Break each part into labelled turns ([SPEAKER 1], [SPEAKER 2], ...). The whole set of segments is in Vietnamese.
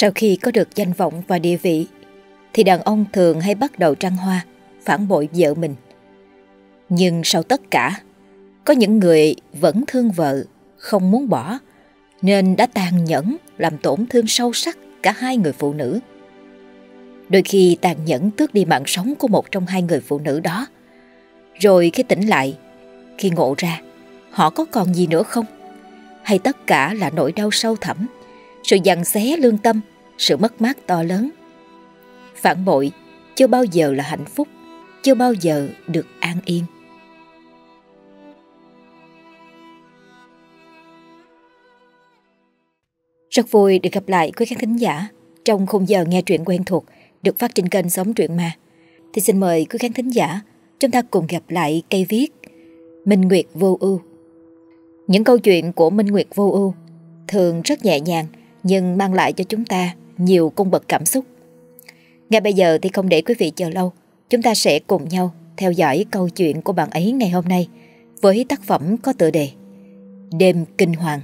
[SPEAKER 1] Sau khi có được danh vọng và địa vị thì đàn ông thường hay bắt đầu trăng hoa, phản bội vợ mình. Nhưng sau tất cả, có những người vẫn thương vợ, không muốn bỏ, nên đã tàn nhẫn làm tổn thương sâu sắc cả hai người phụ nữ. Đôi khi tàn nhẫn tước đi mạng sống của một trong hai người phụ nữ đó. Rồi khi tỉnh lại, khi ngộ ra, họ có còn gì nữa không? Hay tất cả là nỗi đau sâu thẳm, sự dằn xé lương tâm, sự mất mát to lớn. Phản bội chưa bao giờ là hạnh phúc, chưa bao giờ được an yên. Rất vui được gặp lại quý khán thính giả trong khung giờ nghe truyện quen thuộc được phát trên kênh Sống Truyện Ma. Thì xin mời quý khán thính giả chúng ta cùng gặp lại cây viết Minh Nguyệt Vô Ưu. Những câu chuyện của Minh Nguyệt Vô Ưu thường rất nhẹ nhàng nhưng mang lại cho chúng ta nhiều cung bậc cảm xúc. Ngay bây giờ thì không để quý vị chờ lâu, chúng ta sẽ cùng nhau theo dõi câu chuyện của bạn ấy ngày hôm nay với tác phẩm có tựa đề Đêm Kinh Hoàng.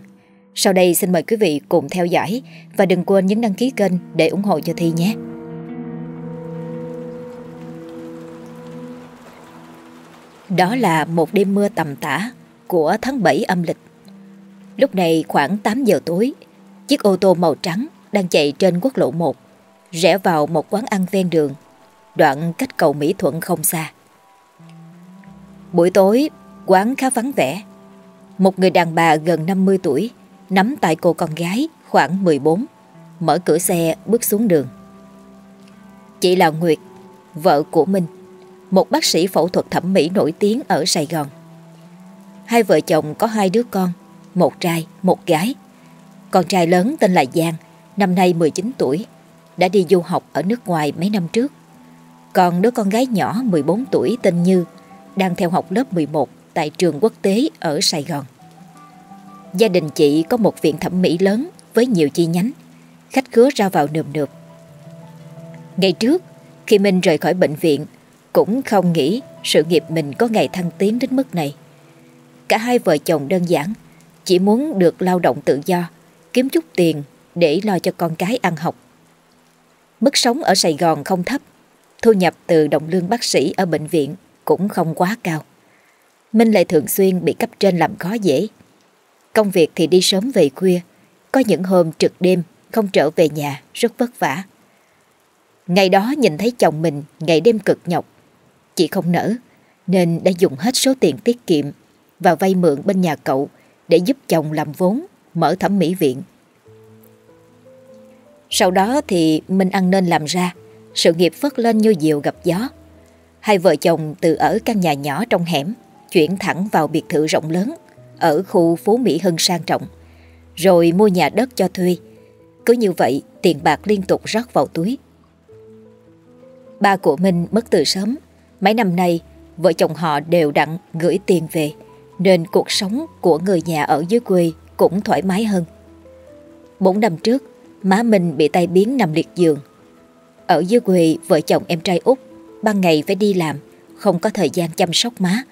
[SPEAKER 1] Sau đây xin mời quý vị cùng theo dõi và đừng quên nhấn đăng ký kênh để ủng hộ cho Thi nhé. Đó là một đêm mưa tầm tã của tháng 7 âm lịch. Lúc này khoảng 8 giờ tối, chiếc ô tô màu trắng đang chạy trên quốc lộ 1, rẽ vào một quán ăn ven đường, đoạn cách cầu Mỹ Thuận không xa. Buổi tối, quán khá vắng vẻ. Một người đàn bà gần 50 tuổi nắm tay cô con gái khoảng 14, mở cửa xe bước xuống đường. Chị là Nguyệt, vợ của Minh, một bác sĩ phẫu thuật thẩm mỹ nổi tiếng ở Sài Gòn. Hai vợ chồng có hai đứa con, một trai, một gái. Con trai lớn tên là Giang, năm nay 19 tuổi, đã đi du học ở nước ngoài mấy năm trước. Còn đứa con gái nhỏ 14 tuổi tên Như đang theo học lớp 11 tại trường quốc tế ở Sài Gòn. Gia đình chị có một viện thẩm mỹ lớn với nhiều chi nhánh, khách khứa ra vào nườm nượp. Ngày trước, khi Minh rời khỏi bệnh viện, cũng không nghĩ sự nghiệp mình có ngày thăng tiến đến mức này. Cả hai vợ chồng đơn giản, chỉ muốn được lao động tự do, kiếm chút tiền để lo cho con cái ăn học. Mức sống ở Sài Gòn không thấp, thu nhập từ đồng lương bác sĩ ở bệnh viện cũng không quá cao. Minh lại thường xuyên bị cấp trên làm khó dễ. Công việc thì đi sớm về khuya, có những hôm trực đêm không trở về nhà rất vất vả. Ngày đó nhìn thấy chồng mình ngày đêm cực nhọc, chị không nỡ nên đã dùng hết số tiền tiết kiệm và vay mượn bên nhà cậu để giúp chồng làm vốn mở thẩm mỹ viện. Sau đó thì Minh ăn nên làm ra, sự nghiệp phất lên như diều gặp gió. Hai vợ chồng từ ở căn nhà nhỏ trong hẻm chuyển thẳng vào biệt thự rộng lớn ở khu phố Mỹ Hưng sang trọng, rồi mua nhà đất cho thuê. Cứ như vậy tiền bạc liên tục rót vào túi. Ba của Minh mất từ sớm, mấy năm nay vợ chồng họ đều đặn gửi tiền về, nên cuộc sống của người nhà ở dưới quê cũng thoải mái hơn. Bốn năm trước, má mình bị tai biến nằm liệt giường. Ở dưới quê, vợ chồng em trai út ban ngày phải đi làm, không có thời gian chăm sóc má.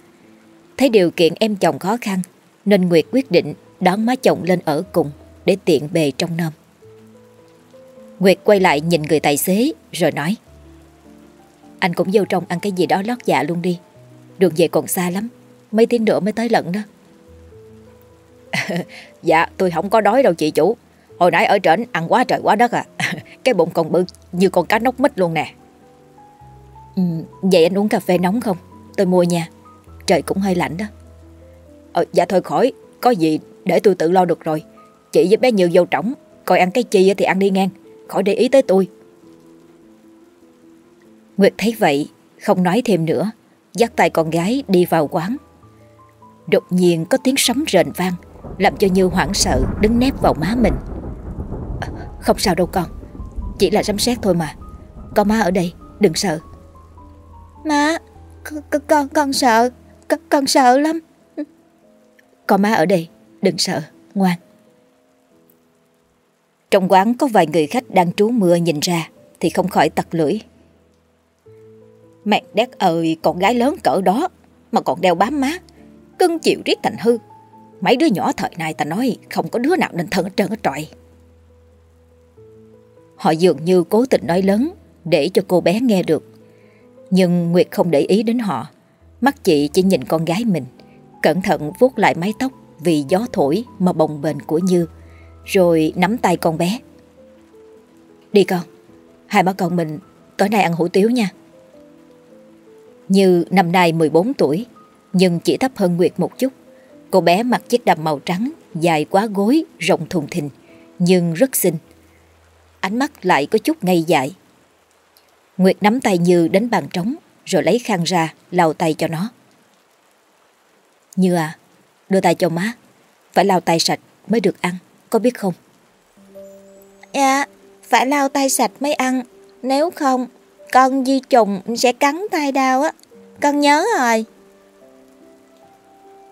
[SPEAKER 1] Thấy điều kiện em chồng khó khăn, nên Nguyệt quyết định đón má chồng lên ở cùng để tiện bề trong nom. Nguyệt quay lại nhìn người tài xế rồi nói Anh cũng vô trong ăn cái gì đó lót dạ luôn đi Đường về còn xa lắm Mấy tiếng nữa mới tới lận đó
[SPEAKER 2] Dạ tôi không có đói đâu chị chủ. Hồi nãy ở trển ăn quá trời quá đất à. Cái bụng còn bự như con cá nóc mít luôn nè.
[SPEAKER 1] Ừ, Vậy anh uống cà phê nóng không? Tôi mua nha. Trời cũng hơi lạnh đó.
[SPEAKER 2] Ờ, Dạ thôi khỏi. Có gì để tôi tự lo được rồi. Chị với bé nhiều vô trỏng Coi ăn cái chi thì ăn đi ngang. Khỏi để ý tới tôi.
[SPEAKER 1] Nguyệt thấy vậy Không nói thêm nữa. Dắt tay con gái đi vào quán. Đột nhiên có tiếng sấm rền vang. Làm cho Như hoảng sợ Đứng nép vào má mình. À, Không sao đâu con Chỉ là sấm sét thôi mà. Có má ở đây đừng sợ.
[SPEAKER 3] Má Con, con, con sợ con, con sợ lắm.
[SPEAKER 1] Có má ở đây đừng sợ Ngoan. Trong quán có vài người khách đang trú mưa nhìn ra Thì không khỏi tặc lưỡi.
[SPEAKER 2] Mẹ đét ơi con gái lớn cỡ đó Mà còn đeo bám má Cưng chịu riết thành hư. Mấy đứa nhỏ thời này ta nói Không có đứa nào nên thân hết trơn hết trọi
[SPEAKER 1] Họ dường như cố tình nói lớn để cho cô bé nghe được. Nhưng Nguyệt không để ý đến họ. Mắt chị chỉ nhìn con gái mình, cẩn thận vuốt lại mái tóc vì gió thổi mà bồng bềnh của Như, rồi nắm tay con bé. Đi con, hai bác con mình tối nay ăn hủ tiếu nha. Như năm nay 14 tuổi, nhưng chỉ thấp hơn Nguyệt một chút. Cô bé mặc chiếc đầm màu trắng, dài quá gối, rộng thùng thình, nhưng rất xinh. Ánh mắt lại có chút ngây dại. Nguyệt nắm tay Như đến bàn trống, rồi lấy khăn ra, lau tay cho nó. Như à, đưa tay cho má, phải lau tay sạch mới được ăn, có biết không?
[SPEAKER 3] Dạ, phải lau tay sạch mới ăn, nếu không, con di trùng sẽ cắn tay đau á, con nhớ rồi.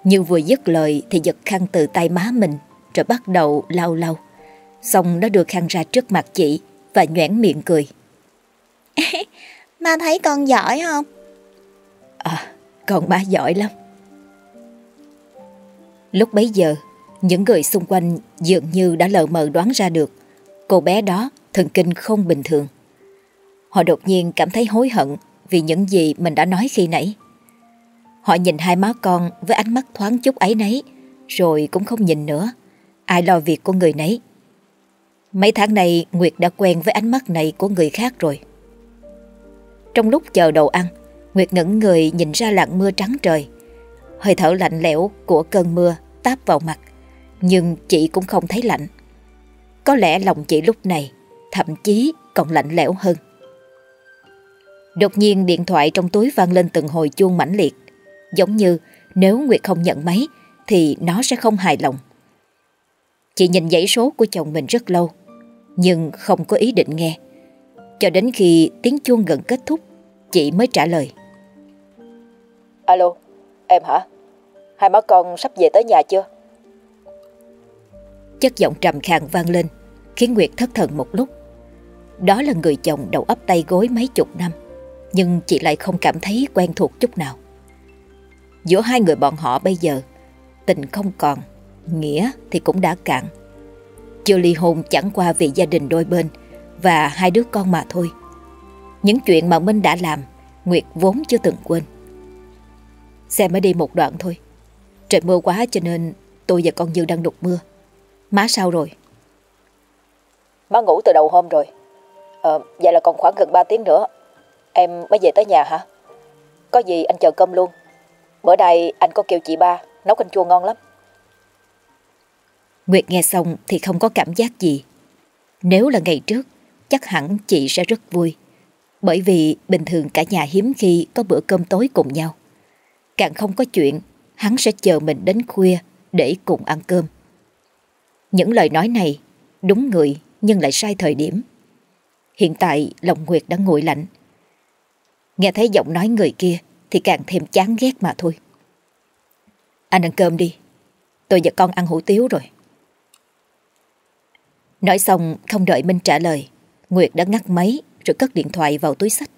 [SPEAKER 1] Như vừa dứt lời thì giật khăn từ tay má mình rồi bắt đầu lau lau. Xong nó đưa khăn ra trước mặt chị và nhoẻn miệng cười.
[SPEAKER 3] Má thấy con giỏi không?
[SPEAKER 1] À, con má giỏi lắm. Lúc bấy giờ, những người xung quanh dường như đã lờ mờ đoán ra được cô bé đó thần kinh không bình thường. Họ đột nhiên cảm thấy hối hận vì những gì mình đã nói khi nãy. Họ nhìn hai má con với ánh mắt thoáng chút ấy nấy, rồi cũng không nhìn nữa. Ai lo việc của người nấy. Mấy tháng này Nguyệt đã quen với ánh mắt này của người khác rồi. Trong lúc chờ đồ ăn, Nguyệt ngẩn người nhìn ra lặng mưa trắng trời. Hơi thở lạnh lẽo của cơn mưa táp vào mặt, nhưng chị cũng không thấy lạnh. Có lẽ lòng chị lúc này thậm chí còn lạnh lẽo hơn. Đột nhiên điện thoại trong túi vang lên từng hồi chuông mãnh liệt. Giống như nếu Nguyệt không nhận máy thì nó sẽ không hài lòng. Chị nhìn dãy số của chồng mình rất lâu, nhưng không có ý định nghe. Cho đến khi tiếng chuông gần kết thúc, chị mới trả lời.
[SPEAKER 2] Alo, em hả? Hai má con sắp về tới nhà chưa?
[SPEAKER 1] Chất giọng trầm khàn vang lên, khiến Nguyệt thất thần một lúc. Đó là người chồng đầu ấp tay gối mấy chục năm, nhưng chị lại không cảm thấy quen thuộc chút nào. Giữa hai người bọn họ bây giờ Tình không còn Nghĩa thì cũng đã cạn. Chưa ly hôn chẳng qua vì gia đình đôi bên Và hai đứa con mà thôi. Những chuyện mà Minh đã làm Nguyệt vốn chưa từng quên. Xe mới đi một đoạn thôi. Trời mưa quá cho nên Tôi và con Dư đang đục mưa. Má sao rồi?
[SPEAKER 2] Má ngủ từ đầu hôm rồi. Ờ, vậy là còn khoảng gần 3 tiếng nữa. Em mới về tới nhà hả? Có gì anh chờ cơm luôn. Bữa nay anh có kêu chị ba nấu canh chua ngon lắm.
[SPEAKER 1] Nguyệt nghe xong thì không có cảm giác gì. Nếu là ngày trước, chắc hẳn chị sẽ rất vui. Bởi vì bình thường cả nhà hiếm khi có bữa cơm tối cùng nhau. Càng không có chuyện, hắn sẽ chờ mình đến khuya để cùng ăn cơm. Những lời nói này đúng người nhưng lại sai thời điểm. Hiện tại lòng Nguyệt đã nguội lạnh. Nghe thấy giọng nói người kia thì càng thêm chán ghét mà thôi. Anh ăn cơm đi, tôi và con ăn hủ tiếu rồi. Nói xong không đợi Minh trả lời, Nguyệt đã ngắt máy rồi cất điện thoại vào túi sách.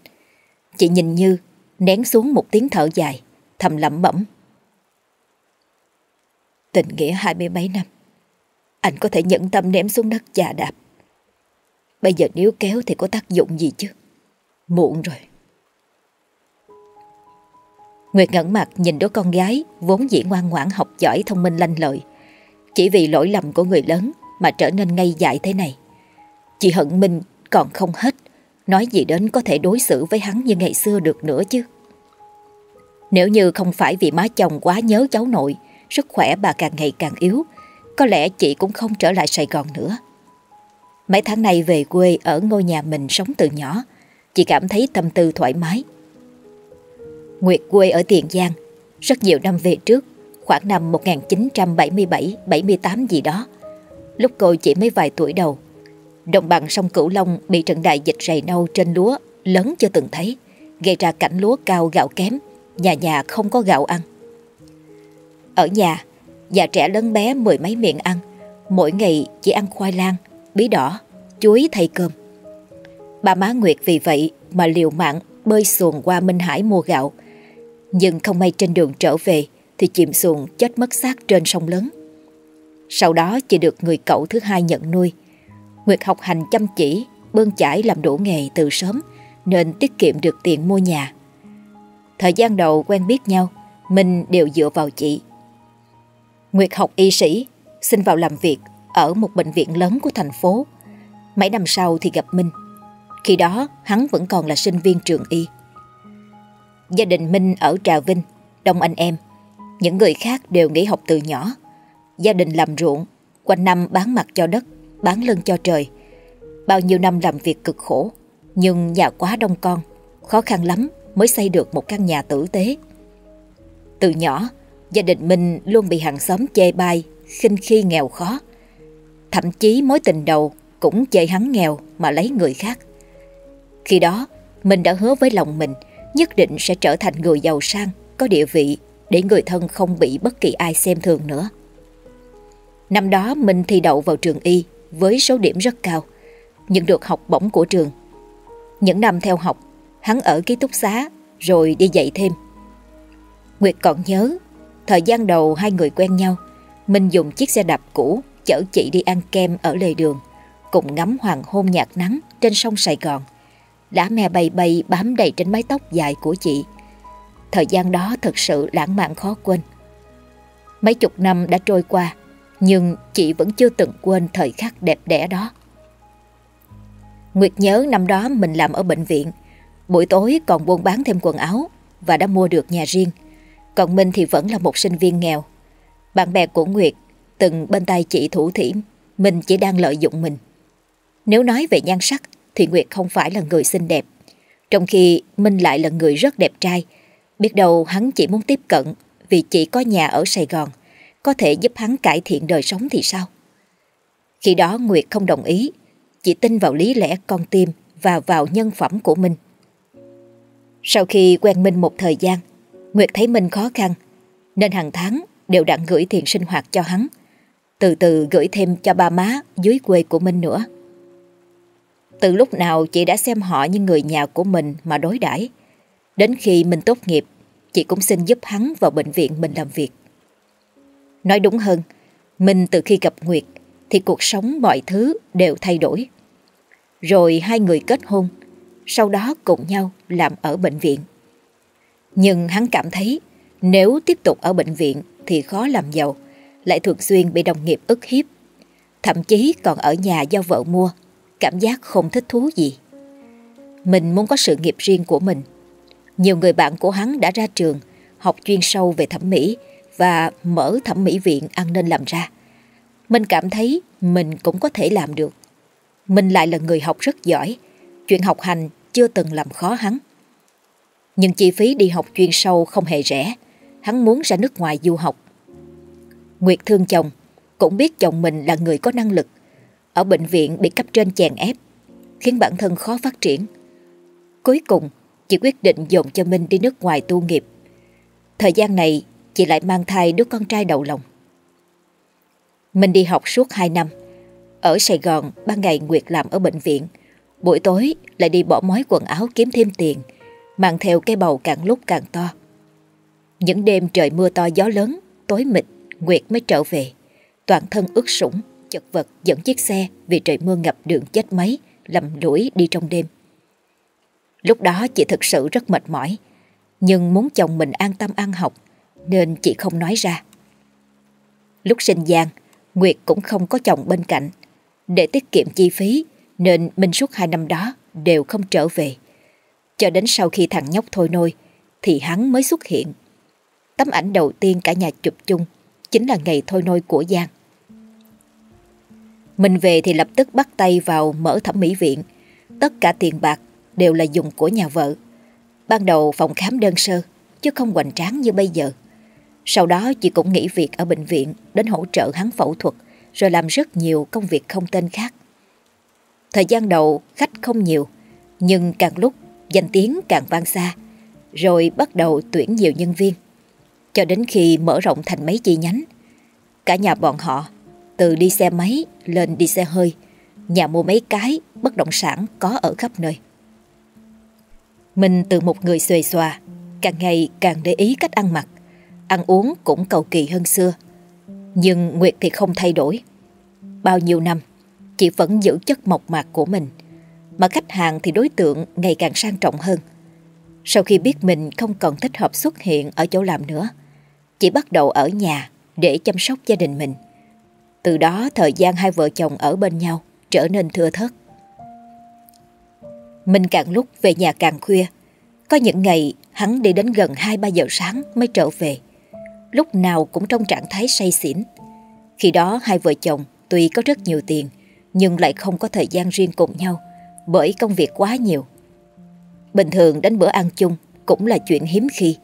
[SPEAKER 1] Chị nhìn Như nén xuống một tiếng thở dài, thầm lẩm bẩm. Tình nghĩa hai mươi mấy năm, anh có thể nhẫn tâm ném xuống đất chà đạp. Bây giờ nếu kéo thì có tác dụng gì chứ? Muộn rồi. Nguyệt ngẩn mặt nhìn đứa con gái vốn dĩ ngoan ngoãn học giỏi thông minh lanh lợi. Chỉ vì lỗi lầm của người lớn mà trở nên ngây dại thế này. Chị hận Minh còn không hết, nói gì đến có thể đối xử với hắn như ngày xưa được nữa chứ. Nếu như không phải vì má chồng quá nhớ cháu nội, sức khỏe bà càng ngày càng yếu, có lẽ chị cũng không trở lại Sài Gòn nữa. Mấy tháng này về quê ở ngôi nhà mình sống từ nhỏ, chị cảm thấy tâm tư thoải mái, Nguyệt quê ở Tiền Giang. Rất nhiều năm về trước Khoảng năm 1977-78 gì đó Lúc cô chỉ mới vài tuổi đầu Đồng bằng sông Cửu Long Bị trận đại dịch rầy nâu trên lúa Lớn chưa từng thấy Gây ra cảnh lúa cao gạo kém Nhà nhà không có gạo ăn. Ở nhà Già trẻ lớn bé mười mấy miệng ăn Mỗi ngày chỉ ăn khoai lang Bí đỏ, chuối thay cơm. Bà má Nguyệt vì vậy Mà liều mạng bơi xuồng qua Minh Hải mua gạo nhưng không may trên đường trở về thì chìm xuồng chết mất xác trên sông lớn. Sau đó chỉ được người cậu thứ hai nhận nuôi. Nguyệt học hành chăm chỉ bơn chải làm đủ nghề từ sớm nên tiết kiệm được tiền mua nhà. Thời gian đầu quen biết nhau, Minh đều dựa vào chị. Nguyệt học y sĩ, xin vào làm việc ở một bệnh viện lớn của thành phố. Mấy năm sau thì gặp Minh. Khi đó hắn vẫn còn là sinh viên trường y. Gia đình Minh ở Trà Vinh, đông anh em. Những người khác đều nghỉ học từ nhỏ. Gia đình làm ruộng, quanh năm bán mặt cho đất, bán lưng cho trời. Bao nhiêu năm làm việc cực khổ, nhưng nhà quá đông con, khó khăn lắm mới xây được một căn nhà tử tế. Từ nhỏ, gia đình Minh luôn bị hàng xóm chê bai, khinh khi nghèo khó. Thậm chí mối tình đầu cũng chê hắn nghèo mà lấy người khác. Khi đó, mình đã hứa với lòng mình nhất định sẽ trở thành người giàu sang, có địa vị để người thân không bị bất kỳ ai xem thường nữa. Năm đó mình thi đậu vào trường y với số điểm rất cao, nhưng được học bổng của trường. Những năm theo học, hắn ở ký túc xá rồi đi dạy thêm. Nguyệt còn nhớ, thời gian đầu hai người quen nhau, mình dùng chiếc xe đạp cũ chở chị đi ăn kem ở lề đường, cùng ngắm hoàng hôn nhạt nắng trên sông Sài Gòn. Lá me bay bay bám đầy trên mái tóc dài của chị. Thời gian đó thật sự lãng mạn khó quên. Mấy chục năm đã trôi qua, nhưng chị vẫn chưa từng quên thời khắc đẹp đẽ đó. Nguyệt nhớ năm đó mình làm ở bệnh viện, buổi tối còn buôn bán thêm quần áo và đã mua được nhà riêng. Còn Minh thì vẫn là một sinh viên nghèo. Bạn bè của Nguyệt từng bên tay chị thủ thiểm, mình chỉ đang lợi dụng mình. Nếu nói về nhan sắc thì Nguyệt không phải là người xinh đẹp. Trong khi Minh lại là người rất đẹp trai. Biết đâu hắn chỉ muốn tiếp cận vì chị có nhà ở Sài Gòn, có thể giúp hắn cải thiện đời sống thì sao? Khi đó Nguyệt không đồng ý, chỉ tin vào lý lẽ con tim và vào nhân phẩm của Minh. Sau khi quen Minh một thời gian, Nguyệt thấy Minh khó khăn, nên hàng tháng đều đặn gửi tiền sinh hoạt cho hắn, từ từ gửi thêm cho ba má dưới quê của Minh nữa. Từ lúc nào chị đã xem họ như người nhà của mình mà đối đãi Đến khi mình tốt nghiệp, chị cũng xin giúp hắn vào bệnh viện mình làm việc. Nói đúng hơn, mình từ khi gặp Nguyệt thì cuộc sống mọi thứ đều thay đổi. Rồi hai người kết hôn, sau đó cùng nhau làm ở bệnh viện. Nhưng hắn cảm thấy nếu tiếp tục ở bệnh viện thì khó làm giàu, lại thường xuyên bị đồng nghiệp ức hiếp. Thậm chí còn ở nhà do vợ mua, cảm giác không thích thú gì. Mình muốn có sự nghiệp riêng của mình. Nhiều người bạn của hắn đã ra trường, học chuyên sâu về thẩm mỹ và mở thẩm mỹ viện ăn nên làm ra. Mình cảm thấy mình cũng có thể làm được. Mình lại là người học rất giỏi, chuyện học hành chưa từng làm khó hắn. Nhưng chi phí đi học chuyên sâu không hề rẻ, hắn muốn ra nước ngoài du học. Nguyệt thương chồng, cũng biết chồng mình là người có năng lực. Ở bệnh viện bị cấp trên chèn ép, khiến bản thân khó phát triển. Cuối cùng, chị quyết định dồn cho Minh đi nước ngoài tu nghiệp. Thời gian này, chị lại mang thai đứa con trai đầu lòng. Minh đi học suốt 2 năm. Ở Sài Gòn, ban ngày Nguyệt làm ở bệnh viện. Buổi tối lại đi bỏ mối quần áo kiếm thêm tiền, mang theo cái bầu càng lúc càng to. Những đêm trời mưa to gió lớn, tối mịt, Nguyệt mới trở về. Toàn thân ướt sũng, chật vật dẫn chiếc xe vì trời mưa ngập đường chết máy, lầm đuổi đi trong đêm. Lúc đó chị thực sự rất mệt mỏi, nhưng muốn chồng mình an tâm ăn học, nên chị không nói ra. Lúc sinh giang, Nguyệt cũng không có chồng bên cạnh. Để tiết kiệm chi phí, nên Minh suốt hai năm đó đều không trở về. Cho đến sau khi thằng nhóc thôi nôi, thì hắn mới xuất hiện. Tấm ảnh đầu tiên cả nhà chụp chung chính là ngày thôi nôi của Giang. Mình về thì lập tức bắt tay vào mở thẩm mỹ viện. Tất cả tiền bạc đều là dùng của nhà vợ. Ban đầu phòng khám đơn sơ, chứ không hoành tráng như bây giờ. Sau đó chị cũng nghỉ việc ở bệnh viện đến hỗ trợ hắn phẫu thuật rồi làm rất nhiều công việc không tên khác. Thời gian đầu khách không nhiều nhưng càng lúc danh tiếng càng vang xa rồi bắt đầu tuyển nhiều nhân viên cho đến khi mở rộng thành mấy chi nhánh. Cả nhà bọn họ từ đi xe máy lên đi xe hơi nhà mua mấy cái bất động sản có ở khắp nơi. Mình từ một người xuề xòa càng ngày càng để ý cách ăn mặc ăn uống cũng cầu kỳ hơn xưa. Nhưng Nguyệt thì không thay đổi. Bao nhiêu năm, chị vẫn giữ chất mộc mạc của mình. Mà khách hàng thì đối tượng ngày càng sang trọng hơn. Sau khi biết mình không còn thích hợp xuất hiện ở chỗ làm nữa, chỉ bắt đầu ở nhà để chăm sóc gia đình mình. Từ đó, thời gian hai vợ chồng ở bên nhau trở nên thưa thớt. Mình càng lúc về nhà càng khuya. Có những ngày hắn đi đến gần 2-3 giờ sáng mới trở về. Lúc nào cũng trong trạng thái say xỉn. Khi đó, hai vợ chồng tuy có rất nhiều tiền, nhưng lại không có thời gian riêng cùng nhau bởi công việc quá nhiều. Bình thường đến bữa ăn chung cũng là chuyện hiếm khi.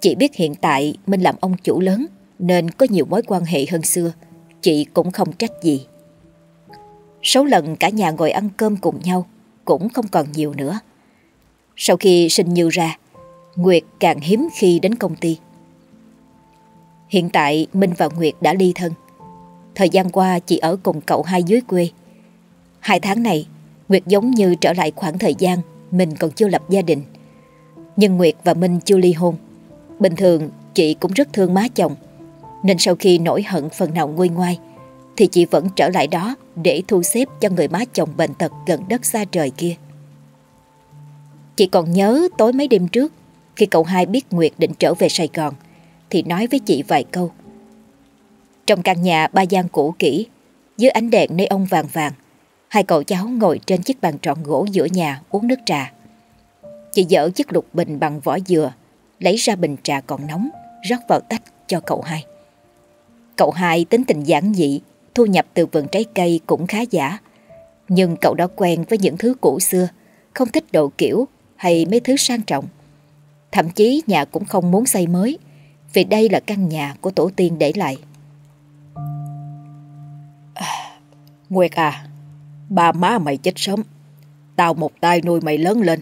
[SPEAKER 1] chỉ biết hiện tại mình làm ông chủ lớn nên có nhiều mối quan hệ hơn xưa. Chị cũng không trách gì. Số lần cả nhà ngồi ăn cơm cùng nhau cũng không còn nhiều nữa. Sau khi sinh Như ra, Nguyệt càng hiếm khi đến công ty. Hiện tại Minh và Nguyệt đã ly thân. Thời gian qua chị ở cùng cậu hai dưới quê. Hai tháng này, Nguyệt giống như trở lại khoảng thời gian mình còn chưa lập gia đình. Nhưng Nguyệt và Minh chưa ly hôn. Bình thường chị cũng rất thương má chồng. Nên sau khi nổi hận phần nào nguôi ngoai, thì chị vẫn trở lại đó để thu xếp cho người má chồng bệnh tật gần đất xa trời kia. Chị còn nhớ tối mấy đêm trước, khi cậu hai biết Nguyệt định trở về Sài Gòn, thì nói với chị vài câu. Trong căn nhà ba gian cũ kỹ, dưới ánh đèn ông vàng vàng, hai cậu cháu ngồi trên chiếc bàn tròn gỗ giữa nhà uống nước trà. Chị dỡ chiếc lục bình bằng vỏ dừa, lấy ra bình trà còn nóng, rót vào tách cho cậu hai. Cậu hai tính tình giản dị, thu nhập từ vườn trái cây cũng khá giả. Nhưng cậu đã quen với những thứ cũ xưa, không thích đồ kiểu hay mấy thứ sang trọng. Thậm chí nhà cũng không muốn xây mới, vì đây là căn nhà của tổ tiên để lại.
[SPEAKER 2] Nguyệt à, ba má mày chết sớm. Tao một tay nuôi mày lớn lên.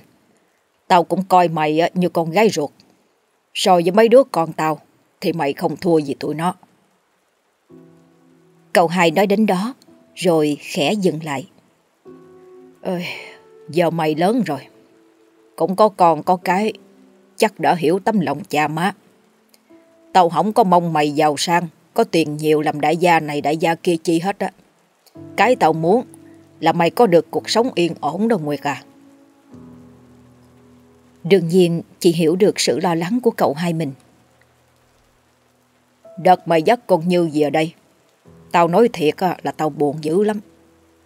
[SPEAKER 2] Tao cũng coi mày như con gái ruột. So với mấy đứa con tao, thì mày không thua gì tụi nó.
[SPEAKER 1] Cậu hai nói đến đó, rồi khẽ dừng lại.
[SPEAKER 2] Ơi, giờ mày lớn rồi. Cũng có con có cái, chắc đã hiểu tấm lòng cha má. Tao không có mong mày giàu sang, có tiền nhiều làm đại gia này đại gia kia chi hết á. Cái tao muốn là mày có được cuộc sống yên ổn đâu Nguyệt à.
[SPEAKER 1] Đương nhiên chị hiểu được sự lo lắng của cậu hai mình.
[SPEAKER 2] Đợt mày dắt con Như về đây, Tao nói thiệt là tao buồn dữ lắm.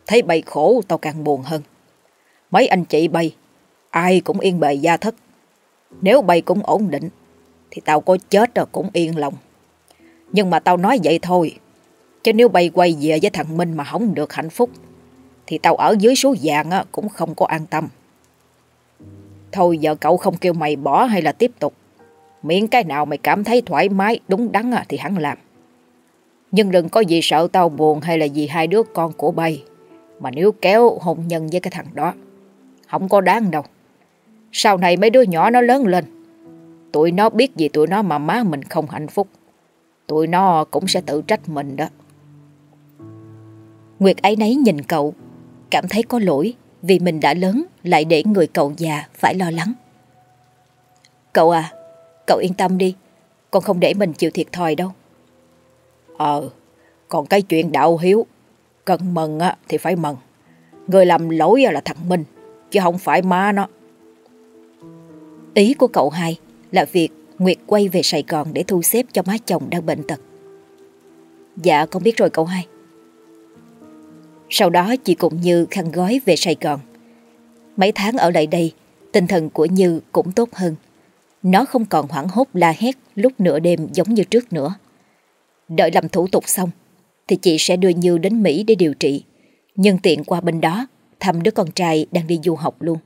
[SPEAKER 2] Thấy bay khổ tao càng buồn hơn. Mấy anh chị bay, ai cũng yên bề gia thất. Nếu bay cũng ổn định, thì tao có chết rồi cũng yên lòng. Nhưng mà tao nói vậy thôi. Chứ nếu bay quay về với thằng Minh mà không được hạnh phúc, thì tao ở dưới số vàng cũng không có an tâm. Thôi giờ cậu không kêu mày bỏ hay là tiếp tục. Miễn cái nào mày cảm thấy thoải mái, đúng đắn thì hắn làm. Nhưng đừng có gì sợ tao buồn hay là gì hai đứa con của bay. Mà nếu kéo hôn nhân với cái thằng đó, không có đáng đâu. Sau này mấy đứa nhỏ nó lớn lên, tụi nó biết gì tụi nó mà má mình không hạnh phúc. Tụi nó cũng sẽ tự trách mình đó.
[SPEAKER 1] Nguyệt ấy nấy nhìn cậu, cảm thấy có lỗi vì mình đã lớn lại để người cậu già phải lo lắng. Cậu à, cậu yên tâm đi, con không để mình chịu thiệt thòi đâu.
[SPEAKER 2] Ờ, còn cái chuyện đạo hiếu, cần mừng á, thì phải mừng. Người làm lỗi là thằng Minh, chứ không phải má nó.
[SPEAKER 1] Ý của cậu hai là việc Nguyệt quay về Sài Gòn để thu xếp cho má chồng đang bệnh tật. Dạ con biết rồi cậu hai. Sau đó chị cũng Như khăn gói về Sài Gòn. Mấy tháng ở lại đây, tinh thần của Như cũng tốt hơn. Nó không còn hoảng hốt la hét lúc nửa đêm giống như trước nữa. Đợi làm thủ tục xong Thì chị sẽ đưa Như đến Mỹ để điều trị. Nhân tiện qua bên đó Thăm đứa con trai đang đi du học luôn.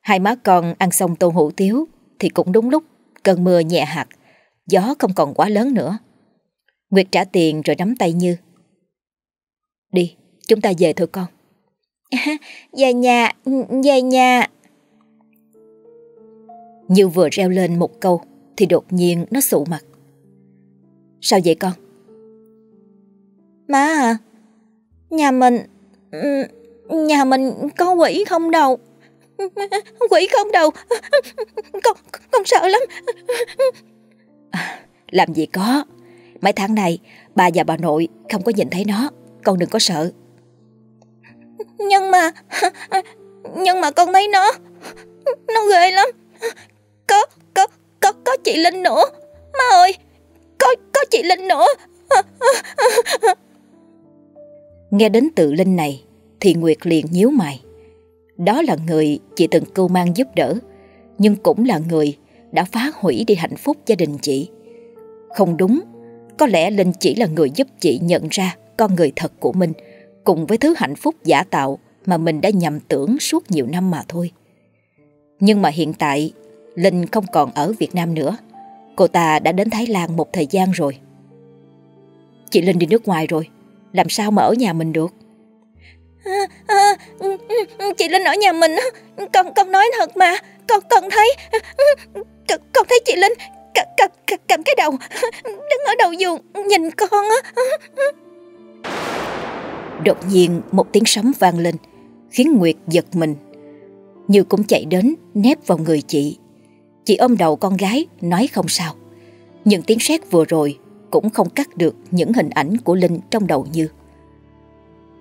[SPEAKER 1] Hai má con ăn xong tô hủ tiếu Thì cũng đúng lúc Cơn mưa nhẹ hạt Gió không còn quá lớn nữa. Nguyệt trả tiền rồi nắm tay Như. Đi, chúng ta về thôi con.
[SPEAKER 3] Về nhà, về nhà.
[SPEAKER 1] Như vừa reo lên một câu Thì đột nhiên nó sụ mặt. Sao vậy con?
[SPEAKER 3] Má à, nhà mình, nhà mình có quỷ không đâu. Quỷ không đâu, con, con sợ lắm.
[SPEAKER 1] làm gì có, mấy tháng này bà và bà nội không có nhìn thấy nó, con đừng có sợ.
[SPEAKER 3] Nhưng mà Nhưng mà con thấy nó Nó ghê lắm Có Có Có có chị Linh nữa Má ơi có Có chị Linh nữa.
[SPEAKER 1] Nghe đến tự Linh này, Thì Nguyệt liền nhíu mày. Đó là người chị từng cưu mang giúp đỡ, Nhưng cũng là người Đã phá hủy đi hạnh phúc gia đình chị. Không đúng, Có lẽ Linh chỉ là người giúp chị nhận ra Con người thật của mình, Cùng với thứ hạnh phúc giả tạo Mà mình đã nhầm tưởng suốt nhiều năm mà thôi. Nhưng mà hiện tại, Linh không còn ở Việt Nam nữa. Cô ta đã đến Thái Lan một thời gian rồi. Chị Linh đi nước ngoài rồi Làm sao mà ở nhà mình được?
[SPEAKER 3] À, à, Chị Linh ở nhà mình Con con nói thật mà Con con thấy Con, con thấy chị Linh cầm, cầm, cầm cái đầu Đứng ở đầu giường Nhìn con á.
[SPEAKER 1] Đột nhiên một tiếng sấm vang lên Khiến Nguyệt giật mình. Như cũng chạy đến nép vào người chị Chị ôm đầu con gái nói không sao. Nhưng tiếng sét vừa rồi Cũng không cắt được những hình ảnh của Linh trong đầu Như.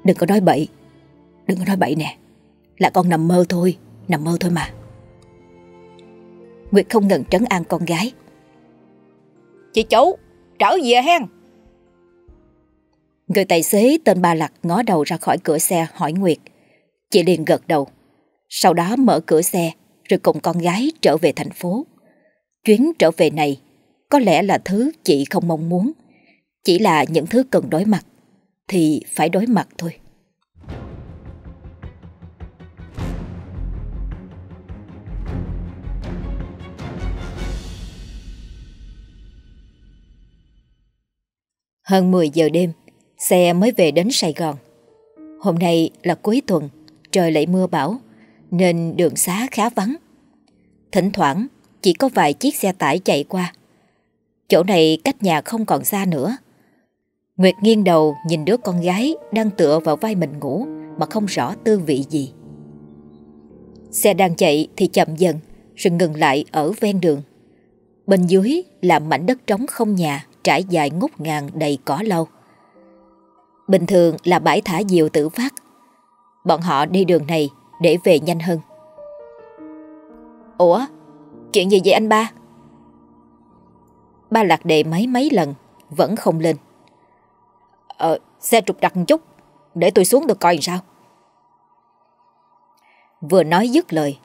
[SPEAKER 1] Đừng có nói bậy. Đừng có nói bậy nè. Là con nằm mơ thôi. Nằm mơ thôi mà. Nguyệt không ngừng trấn an con gái.
[SPEAKER 2] Chị chủ Trở về hen.
[SPEAKER 1] Người tài xế tên Ba Lặc ngó đầu ra khỏi cửa xe hỏi Nguyệt. Chị liền gật đầu. Sau đó mở cửa xe rồi cùng con gái trở về thành phố. Chuyến trở về này có lẽ là thứ chị không mong muốn. Chỉ là những thứ cần đối mặt thì phải đối mặt thôi. Hơn 10 giờ đêm, xe mới về đến Sài Gòn. Hôm nay là cuối tuần, trời lại mưa bão, nên đường xá khá vắng. Thỉnh thoảng, chỉ có vài chiếc xe tải chạy qua. Chỗ này cách nhà không còn xa nữa. Nguyệt nghiêng đầu nhìn đứa con gái đang tựa vào vai mình ngủ mà không rõ tư vị gì. Xe đang chạy thì chậm dần, rồi ngừng lại ở ven đường. Bên dưới là mảnh đất trống không nhà, trải dài ngút ngàn đầy cỏ lau. Bình thường là bãi thả diều tự phát. Bọn họ đi đường này để về nhanh hơn. Ủa? Chuyện gì vậy anh ba? Ba lạc đề máy mấy lần Vẫn không lên Ờ, xe trục đặc một chút Để tôi xuống được coi làm sao Vừa nói dứt lời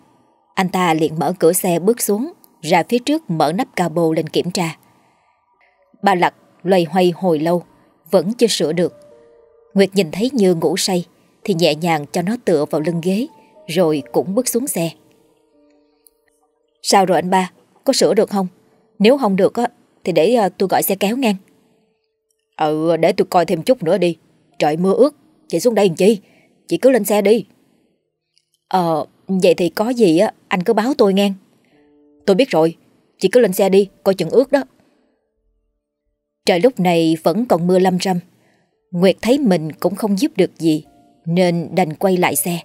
[SPEAKER 1] Anh ta liền mở cửa xe bước xuống Ra phía trước mở nắp cabo lên kiểm tra Ba lặt loay hoay hồi lâu Vẫn chưa sửa được Nguyệt nhìn thấy Như ngủ say Thì nhẹ nhàng cho nó tựa vào lưng ghế rồi cũng bước xuống xe. Sao rồi anh ba? Có sửa được không? Nếu không được á, Thì để ờ, tôi gọi xe kéo ngang. Ừ để tôi coi thêm chút nữa đi. Trời, mưa ướt. Chị xuống đây làm chi? Chị cứ lên xe đi. Ờ Vậy thì có gì á, Anh cứ báo tôi ngang. Tôi biết rồi. Chị cứ lên xe đi, Coi chừng ướt đó. Trời, lúc này vẫn còn mưa lâm râm. Nguyệt thấy mình cũng không giúp được gì, Nên đành quay lại xe.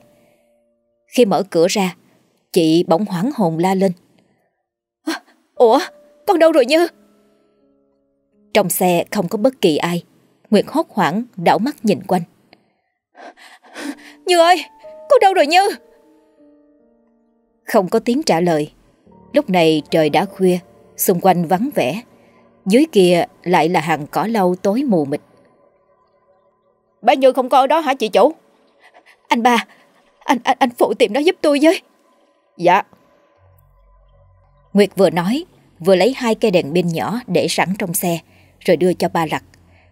[SPEAKER 1] Khi mở cửa ra Chị bỗng hoảng hồn la lên. Ủa? Con đâu rồi Như? Trong xe không có bất kỳ ai. Nguyệt hốt hoảng đảo mắt nhìn quanh. Như ơi Con đâu rồi Như? Không có tiếng trả lời. Lúc này trời đã khuya Xung quanh vắng vẻ. Dưới kia lại là hàng cỏ lau tối mù mịt.
[SPEAKER 2] Bà Như không có ở đó hả chị chủ?
[SPEAKER 3] Anh ba Anh anh, anh phụ tìm nó giúp tôi với.
[SPEAKER 2] Dạ.
[SPEAKER 1] Nguyệt vừa nói Vừa lấy hai cây đèn pin nhỏ để sẵn trong xe Rồi đưa cho ba lặt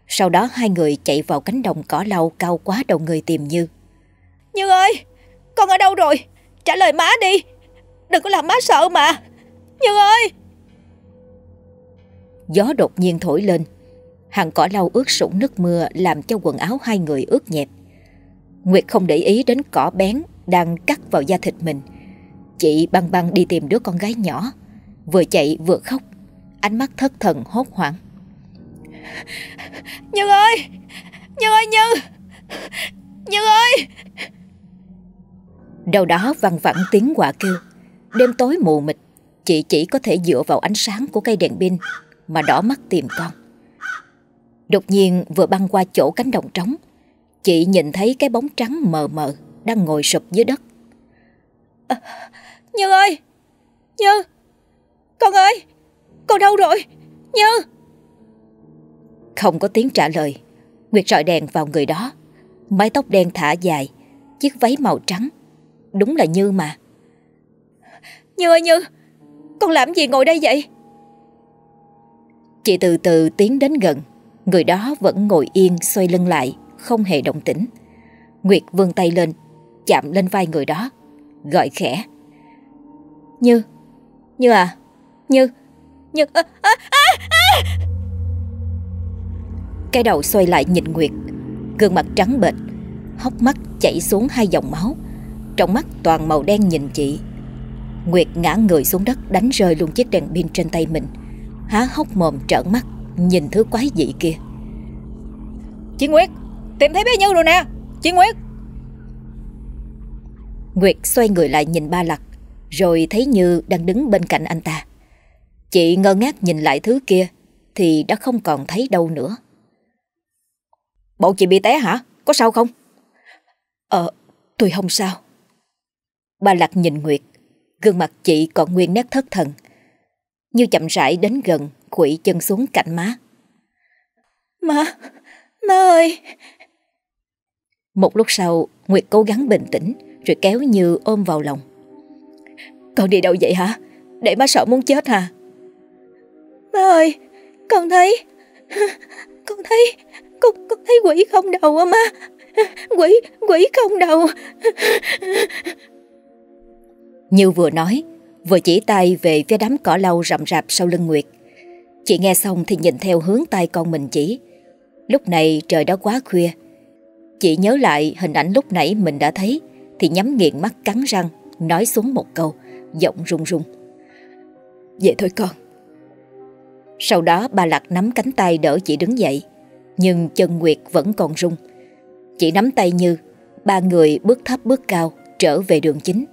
[SPEAKER 1] Sau đó hai người chạy vào cánh đồng cỏ lau Cao quá đầu người tìm Như.
[SPEAKER 3] Như ơi Con ở đâu rồi? Trả lời má đi. Đừng có làm má sợ mà. Như ơi.
[SPEAKER 1] Gió đột nhiên thổi lên. Hàng cỏ lau ướt sũng nước mưa Làm cho quần áo hai người ướt nhẹp Nguyệt không để ý đến cỏ bén Đang cắt vào da thịt mình. Chị băng băng đi tìm đứa con gái nhỏ. Vừa chạy vừa khóc. Ánh mắt thất thần hốt hoảng.
[SPEAKER 3] Như ơi! Như ơi Như Như ơi!
[SPEAKER 1] Đầu đó văng vẳng tiếng quạ kêu. Đêm tối mù mịt Chị chỉ có thể dựa vào ánh sáng của cây đèn pin Mà đỏ mắt tìm con. Đột nhiên vừa băng qua chỗ cánh đồng trống Chị nhìn thấy cái bóng trắng mờ mờ đang ngồi sụp dưới đất.
[SPEAKER 3] À, Như ơi! Như! Con ơi! Con đâu rồi? Như!
[SPEAKER 1] Không có tiếng trả lời. Nguyệt rọi đèn vào người đó. Mái tóc đen thả dài, chiếc váy màu trắng. Đúng là Như mà.
[SPEAKER 3] Như ơi Như! Con làm gì ngồi đây vậy?
[SPEAKER 1] Chị từ từ tiến đến gần. Người đó vẫn ngồi yên xoay lưng lại, không hề động tĩnh. Nguyệt vươn tay lên, chạm lên vai người đó, gọi khẽ. Như, Như à, Như, Như, à, à, à, à. Cái đầu xoay lại nhìn Nguyệt, gương mặt trắng bệch, hốc mắt chảy xuống hai dòng máu, trong mắt toàn màu đen nhìn chị. Nguyệt ngã người xuống đất đánh rơi luôn chiếc đèn pin trên tay mình, há hốc mồm trợn mắt nhìn thứ quái dị kia.
[SPEAKER 2] Chị Nguyệt, tìm thấy bé Như rồi nè, chị Nguyệt.
[SPEAKER 1] Nguyệt xoay người lại nhìn ba lặt Rồi thấy Như đang đứng bên cạnh anh ta Chị ngơ ngác nhìn lại thứ kia Thì đã không còn thấy đâu nữa
[SPEAKER 2] Bộ chị bị té hả? Có sao không?
[SPEAKER 1] Ờ, tôi không sao Ba lặt nhìn Nguyệt Gương mặt chị còn nguyên nét thất thần Như chậm rãi đến gần Quỷ chân xuống cạnh má
[SPEAKER 3] Má, má ơi
[SPEAKER 1] một lúc sau Nguyệt cố gắng bình tĩnh rồi kéo Như ôm vào lòng. Con đi đâu vậy hả? Để má sợ muốn chết hả?
[SPEAKER 3] Má ơi, con thấy... Con thấy... Con, con thấy quỷ không đầu á má. Quỷ, quỷ không đầu.
[SPEAKER 1] Như vừa nói, vừa chỉ tay về phía đám cỏ lau rậm rạp sau lưng Nguyệt. Chị nghe xong thì nhìn theo hướng tay con mình chỉ. Lúc này trời đã quá khuya. Chị nhớ lại hình ảnh lúc nãy mình đã thấy, thì nhắm nghiền mắt cắn răng, Nói xuống một câu, Giọng run run. Vậy thôi con. Sau đó bà Lạc nắm cánh tay đỡ chị đứng dậy, Nhưng chân Nguyệt vẫn còn run. Chị nắm tay Như, Ba người bước thấp bước cao, Trở về đường chính.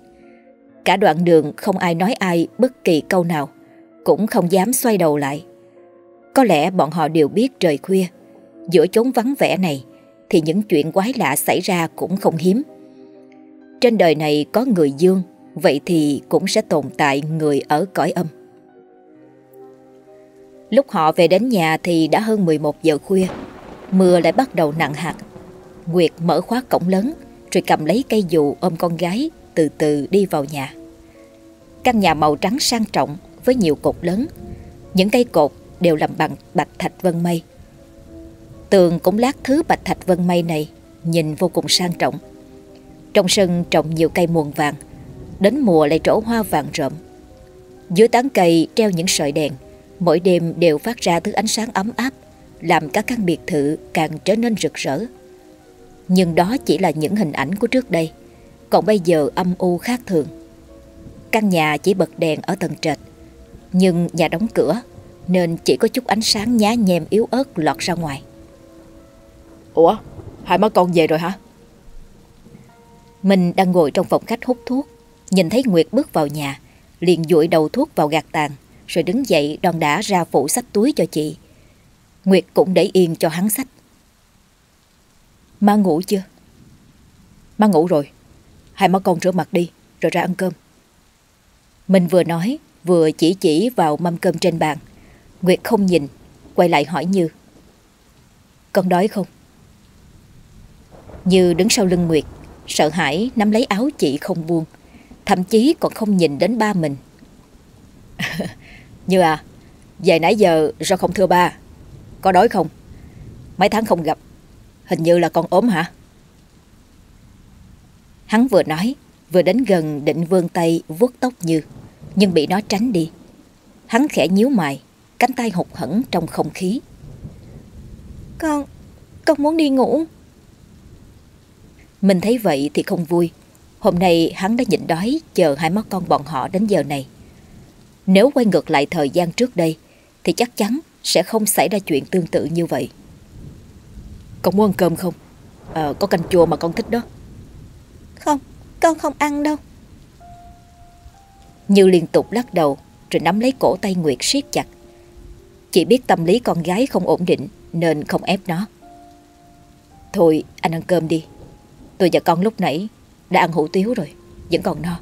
[SPEAKER 1] Cả đoạn đường không ai nói ai bất kỳ câu nào, Cũng không dám xoay đầu lại. Có lẽ bọn họ đều biết trời khuya, Giữa chốn vắng vẻ này thì những chuyện quái lạ xảy ra cũng không hiếm trên đời này có người dương, vậy thì cũng sẽ tồn tại người ở cõi âm. Lúc họ về đến nhà thì đã hơn 11 giờ khuya. Mưa lại bắt đầu nặng hạt. Nguyệt mở khóa cổng lớn rồi cầm lấy cây dù ôm con gái từ từ đi vào nhà. Căn nhà màu trắng sang trọng với nhiều cột lớn. Những cây cột đều làm bằng bạch thạch vân mây. Tường cũng lát thứ bạch thạch vân mây này, nhìn vô cùng sang trọng. Trong sân trồng nhiều cây muồng vàng, Đến mùa lại trổ hoa vàng rộm. Dưới tán cây treo những sợi đèn, Mỗi đêm đều phát ra thứ ánh sáng ấm áp, Làm các căn biệt thự càng trở nên rực rỡ. Nhưng đó chỉ là những hình ảnh của trước đây, Còn bây giờ âm u khác thường. Căn nhà chỉ bật đèn ở tầng trệt, Nhưng nhà đóng cửa, Nên chỉ có chút ánh sáng nhá nhem yếu ớt lọt ra ngoài.
[SPEAKER 2] Ủa, hai má con về rồi hả?
[SPEAKER 1] Mình đang ngồi trong phòng khách hút thuốc Nhìn thấy Nguyệt bước vào nhà Liền dụi đầu thuốc vào gạt tàn Rồi đứng dậy đòn đã ra phủ sách túi cho chị. Nguyệt cũng để yên cho hắn sách. Má ngủ chưa?
[SPEAKER 2] Má ngủ rồi. Hai má con rửa mặt đi Rồi ra ăn cơm.
[SPEAKER 1] Mình vừa nói Vừa chỉ chỉ vào mâm cơm trên bàn. Nguyệt không nhìn Quay lại hỏi Như. Con đói không? Như đứng sau lưng Nguyệt, Sợ hãi nắm lấy áo chị không buông, Thậm chí còn không nhìn đến ba mình.
[SPEAKER 2] Như à Về nãy giờ sao không thưa ba? Có đói không? Mấy tháng không gặp, Hình như là con ốm hả?
[SPEAKER 1] Hắn vừa nói, Vừa đến gần định vươn tay vuốt tóc Như, Nhưng bị nó tránh đi. Hắn khẽ nhíu mày, Cánh tay hụt hẫng trong không khí.
[SPEAKER 3] Con Con muốn đi ngủ
[SPEAKER 1] mình thấy vậy thì không vui. Hôm nay hắn đã nhịn đói chờ hai mắt con bọn họ đến giờ này. Nếu quay ngược lại thời gian trước đây thì chắc chắn sẽ không xảy ra chuyện tương tự như vậy.
[SPEAKER 2] Con muốn ăn cơm không? À, có canh chua mà con thích đó.
[SPEAKER 3] Không, con không ăn đâu.
[SPEAKER 1] Như liên tục lắc đầu rồi nắm lấy cổ tay Nguyệt siết chặt. Chị biết tâm lý con gái không ổn định nên không ép nó. Thôi anh ăn cơm đi. Tôi và con lúc nãy Đã ăn hủ tiếu rồi, Vẫn còn no.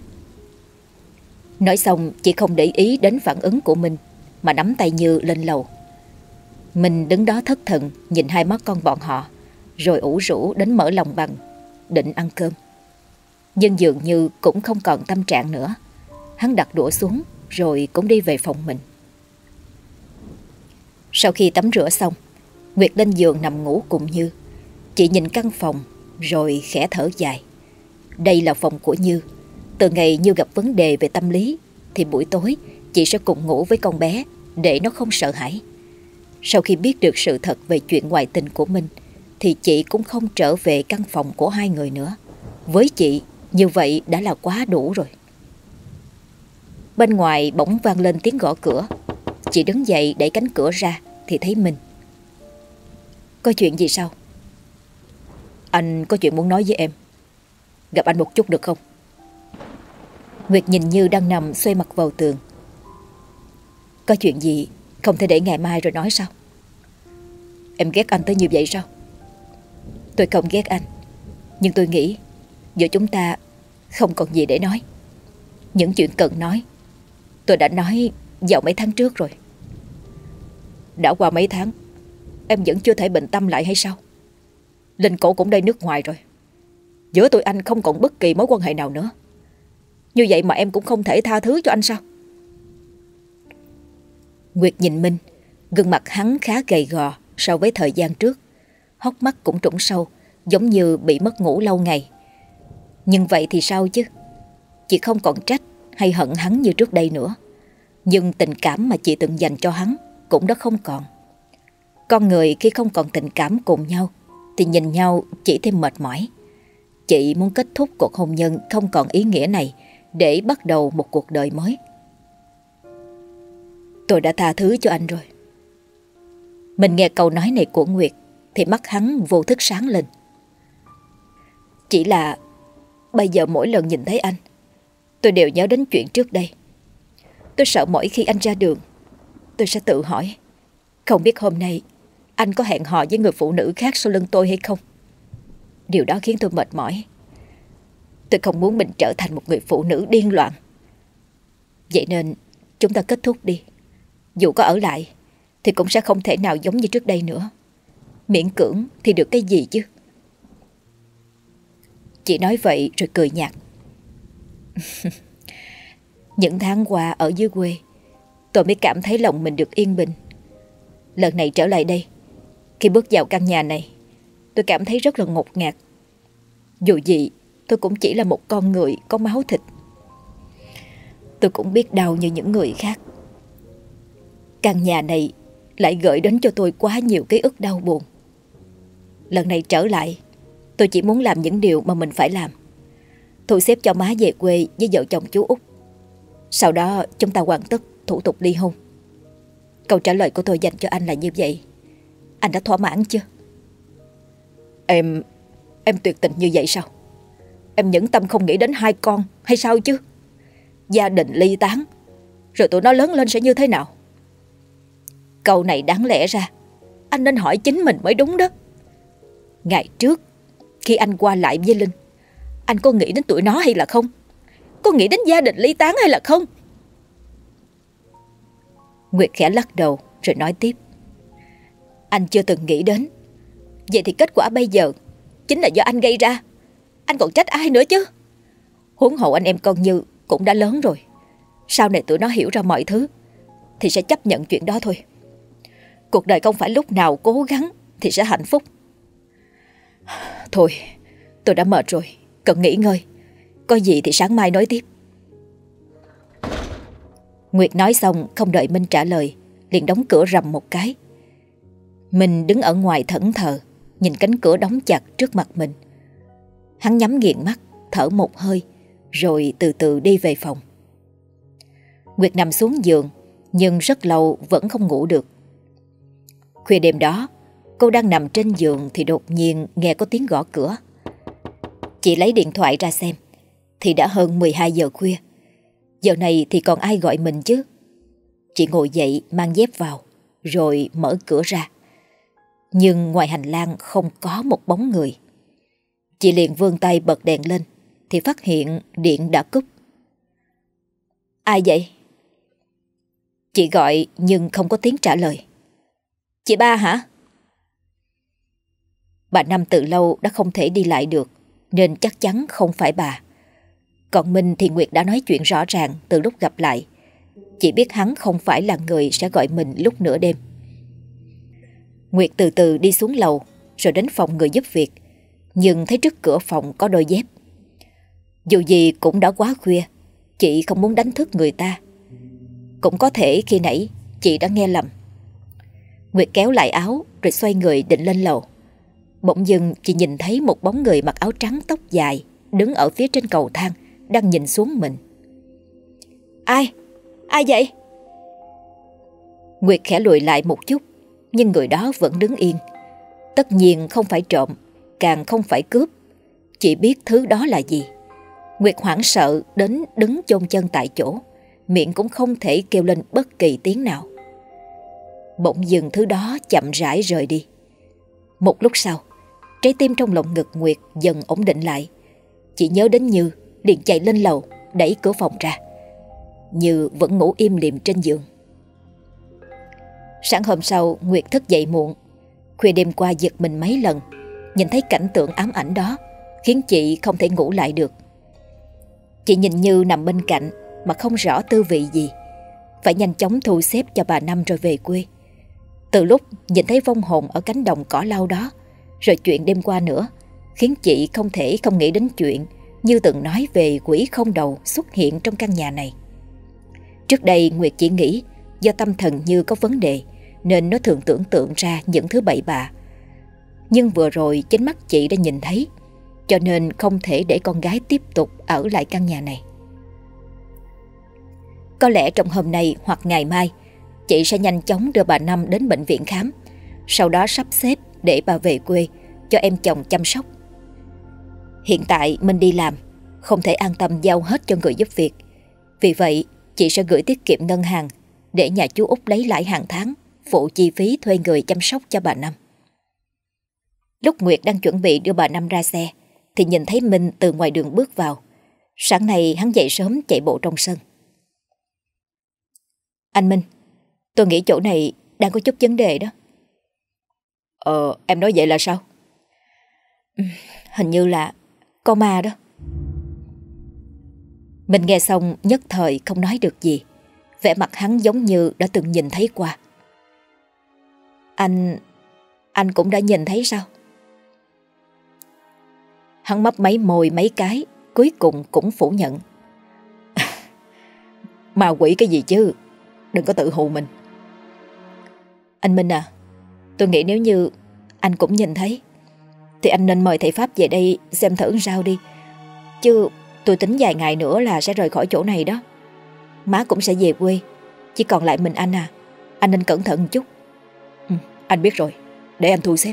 [SPEAKER 1] Nói xong, chị không để ý đến phản ứng của mình, Mà nắm tay Như lên lầu. Mình đứng đó thất thần, Nhìn hai mắt con bọn họ, Rồi ủ rũ đến mở lòng bằng, Định ăn cơm. Nhưng dường như cũng không còn tâm trạng nữa. Hắn đặt đũa xuống, Rồi cũng đi về phòng mình. Sau khi tắm rửa xong, Nguyệt lên giường nằm ngủ cùng Như. Chị nhìn căn phòng rồi khẽ thở dài. Đây là phòng của Như. Từ ngày Như gặp vấn đề về tâm lý, Thì buổi tối chị sẽ cùng ngủ với con bé Để nó không sợ hãi. Sau khi biết được sự thật về chuyện ngoại tình của mình, Thì chị cũng không trở về căn phòng của hai người nữa. Với chị, như vậy đã là quá đủ rồi. Bên ngoài bỗng vang lên tiếng gõ cửa. Chị đứng dậy đẩy cánh cửa ra Thì thấy mình. Có chuyện gì sao? Anh có chuyện muốn nói với em. Gặp anh một chút được không? Nguyệt nhìn Như đang nằm xoay mặt vào tường. Có chuyện gì Không thể để ngày mai rồi nói sao? Em ghét anh tới như vậy sao? Tôi không ghét anh, Nhưng tôi nghĩ Giữa chúng ta không còn gì để nói. Những chuyện cần nói, Tôi đã nói vào mấy tháng trước rồi. Đã qua mấy tháng, Em vẫn chưa thể bình tâm lại hay sao? Linh cổ cũng đây nước ngoài rồi. Giữa tụi anh không còn bất kỳ mối quan hệ nào nữa. Như vậy mà em cũng không thể tha thứ cho anh sao? Nguyệt nhìn Minh, Gương mặt hắn khá gầy gò So với thời gian trước. Hốc mắt cũng trũng sâu, Giống như bị mất ngủ lâu ngày. Nhưng vậy thì sao chứ? Chị không còn trách hay hận hắn như trước đây nữa. Nhưng tình cảm mà chị từng dành cho hắn Cũng đã không còn. Con người khi không còn tình cảm cùng nhau thì nhìn nhau chỉ thêm mệt mỏi. Chị muốn kết thúc cuộc hôn nhân không còn ý nghĩa này, Để bắt đầu một cuộc đời mới. Tôi đã tha thứ cho anh rồi. Mình nghe câu nói này của Nguyệt Thì mắt hắn vô thức sáng lên. Chỉ là Bây giờ mỗi lần nhìn thấy anh, Tôi đều nhớ đến chuyện trước đây. Tôi sợ mỗi khi anh ra đường, Tôi sẽ tự hỏi, Không biết hôm nay anh có hẹn hò với người phụ nữ khác sau lưng tôi hay không? Điều đó khiến tôi mệt mỏi. Tôi không muốn mình trở thành một người phụ nữ điên loạn. Vậy nên, Chúng ta kết thúc đi. Dù có ở lại, Thì cũng sẽ không thể nào giống như trước đây nữa. Miễn cưỡng thì được cái gì chứ? Chị nói vậy rồi cười nhạt. Những tháng qua ở dưới quê, Tôi mới cảm thấy lòng mình được yên bình. Lần này trở lại đây khi bước vào căn nhà này, Tôi cảm thấy rất là ngột ngạt. Dù gì, tôi cũng chỉ là một con người có máu thịt. Tôi cũng biết đau như những người khác. Căn nhà này lại gợi đến cho tôi quá nhiều ký ức đau buồn. Lần này trở lại, Tôi chỉ muốn làm những điều mà mình phải làm. Thu xếp cho má về quê với vợ chồng chú Út. Sau đó, chúng ta hoàn tất thủ tục ly hôn. Câu trả lời của tôi dành cho anh là như vậy. Anh đã thỏa mãn chưa? Em... em tuyệt tình như vậy sao? Em nhẫn tâm không nghĩ đến hai con hay sao chứ? Gia đình ly tán, Rồi tụi nó lớn lên sẽ như thế nào? Câu này đáng lẽ ra, Anh nên hỏi chính mình mới đúng đó Ngày trước, Khi anh qua lại với Linh, anh có nghĩ đến tụi nó hay là không? Có nghĩ đến gia đình ly tán hay là không? Nguyệt khẽ lắc đầu, rồi nói tiếp. Anh chưa từng nghĩ đến. Vậy thì kết quả bây giờ chính là do anh gây ra. Anh còn trách ai nữa chứ? Huống hộ anh em con Như cũng đã lớn rồi. Sau này tụi nó hiểu ra mọi thứ thì sẽ chấp nhận chuyện đó thôi. Cuộc đời không phải lúc nào cố gắng thì sẽ hạnh phúc. Thôi, tôi đã mệt rồi. Cần nghỉ ngơi Có gì thì sáng mai nói tiếp Nguyệt nói xong không đợi Minh trả lời liền đóng cửa rầm một cái mình đứng ở ngoài thẫn thờ, Nhìn cánh cửa đóng chặt trước mặt mình. Hắn nhắm nghiền mắt, Thở một hơi, Rồi từ từ đi về phòng. Nguyệt nằm xuống giường, Nhưng rất lâu vẫn không ngủ được. Khuya đêm đó, Cô đang nằm trên giường Thì đột nhiên nghe có tiếng gõ cửa. Chị lấy điện thoại ra xem, Thì đã hơn 12 giờ khuya. Giờ này thì còn ai gọi mình chứ? Chị ngồi dậy, mang dép vào, Rồi mở cửa ra. Nhưng ngoài hành lang không có một bóng người Chị liền vươn tay bật đèn lên, thì phát hiện điện đã cúp. Ai vậy? Chị gọi nhưng không có tiếng trả lời. Chị ba hả? Bà Năm từ lâu đã không thể đi lại được, nên chắc chắn không phải bà. Còn Minh thì Nguyệt đã nói chuyện rõ ràng từ lúc gặp lại. chị biết hắn không phải là người sẽ gọi mình lúc nửa đêm. Nguyệt từ từ đi xuống lầu rồi đến phòng người giúp việc. Nhưng thấy trước cửa phòng có đôi dép. Dù gì cũng đã quá khuya, chị không muốn đánh thức người ta. Cũng có thể khi nãy chị đã nghe lầm. Nguyệt kéo lại áo rồi xoay người định lên lầu. Bỗng dưng chị nhìn thấy một bóng người mặc áo trắng tóc dài đứng ở phía trên cầu thang đang nhìn xuống mình. Ai? Ai vậy? Nguyệt khẽ lùi lại một chút nhưng người đó vẫn đứng yên. Tất nhiên không phải trộm, càng không phải cướp. Chỉ biết thứ đó là gì. Nguyệt hoảng sợ đến đứng chôn chân tại chỗ, miệng cũng không thể kêu lên bất kỳ tiếng nào. Bỗng dừng thứ đó chậm rãi rời đi. Một lúc sau, trái tim trong lồng ngực Nguyệt dần ổn định lại. Chỉ nhớ đến Như, liền chạy lên lầu, đẩy cửa phòng ra. Như vẫn ngủ im liềm trên giường. Sáng hôm sau, Nguyệt thức dậy muộn. Khuya đêm qua giật mình mấy lần, nhìn thấy cảnh tượng ám ảnh đó, khiến chị không thể ngủ lại được. Chị nhìn Như nằm bên cạnh mà không rõ tư vị gì. Phải nhanh chóng thu xếp cho bà Năm rồi về quê. Từ lúc nhìn thấy vong hồn ở cánh đồng cỏ lau đó, rồi chuyện đêm qua nữa, khiến chị không thể không nghĩ đến chuyện như từng nói về quỷ không đầu xuất hiện trong căn nhà này. Trước đây Nguyệt chỉ nghĩ do tâm thần Như có vấn đề nên nó thường tưởng tượng ra những thứ bậy bạ. Nhưng vừa rồi chính mắt chị đã nhìn thấy cho nên không thể để con gái tiếp tục ở lại căn nhà này. Có lẽ trong hôm nay hoặc ngày mai, chị sẽ nhanh chóng đưa bà Năm đến bệnh viện khám, sau đó sắp xếp để bà về quê cho em chồng chăm sóc. Hiện tại mình đi làm, không thể an tâm giao hết cho người giúp việc. Vì vậy, chị sẽ gửi tiết kiệm ngân hàng để nhà chú Út lấy lại hàng tháng phụ chi phí thuê người chăm sóc cho bà Năm. Lúc Nguyệt đang chuẩn bị đưa bà Năm ra xe, thì nhìn thấy Minh từ ngoài đường bước vào. Sáng nay hắn dậy sớm chạy bộ trong sân. Anh Minh, tôi nghĩ chỗ này đang có chút vấn đề đó.
[SPEAKER 2] Ờ, em nói vậy là sao?
[SPEAKER 1] Hình như là con ma đó. Mình nghe xong nhất thời không nói được gì. Vẻ mặt hắn giống như đã từng nhìn thấy qua. Anh... anh cũng đã nhìn thấy sao? Hắn mấp mấy môi mấy cái, cuối cùng cũng phủ nhận.
[SPEAKER 2] mà quỷ cái gì chứ, đừng có tự hù mình.
[SPEAKER 1] Anh Minh à, tôi nghĩ nếu như anh cũng nhìn thấy, thì anh nên mời thầy Pháp về đây xem thử sao đi. Chứ tôi tính vài ngày nữa là sẽ rời khỏi chỗ này đó. Má cũng sẽ về quê, chỉ còn lại mình anh à. Anh nên cẩn thận một chút.
[SPEAKER 2] Ừ, anh biết rồi, để anh thu xếp.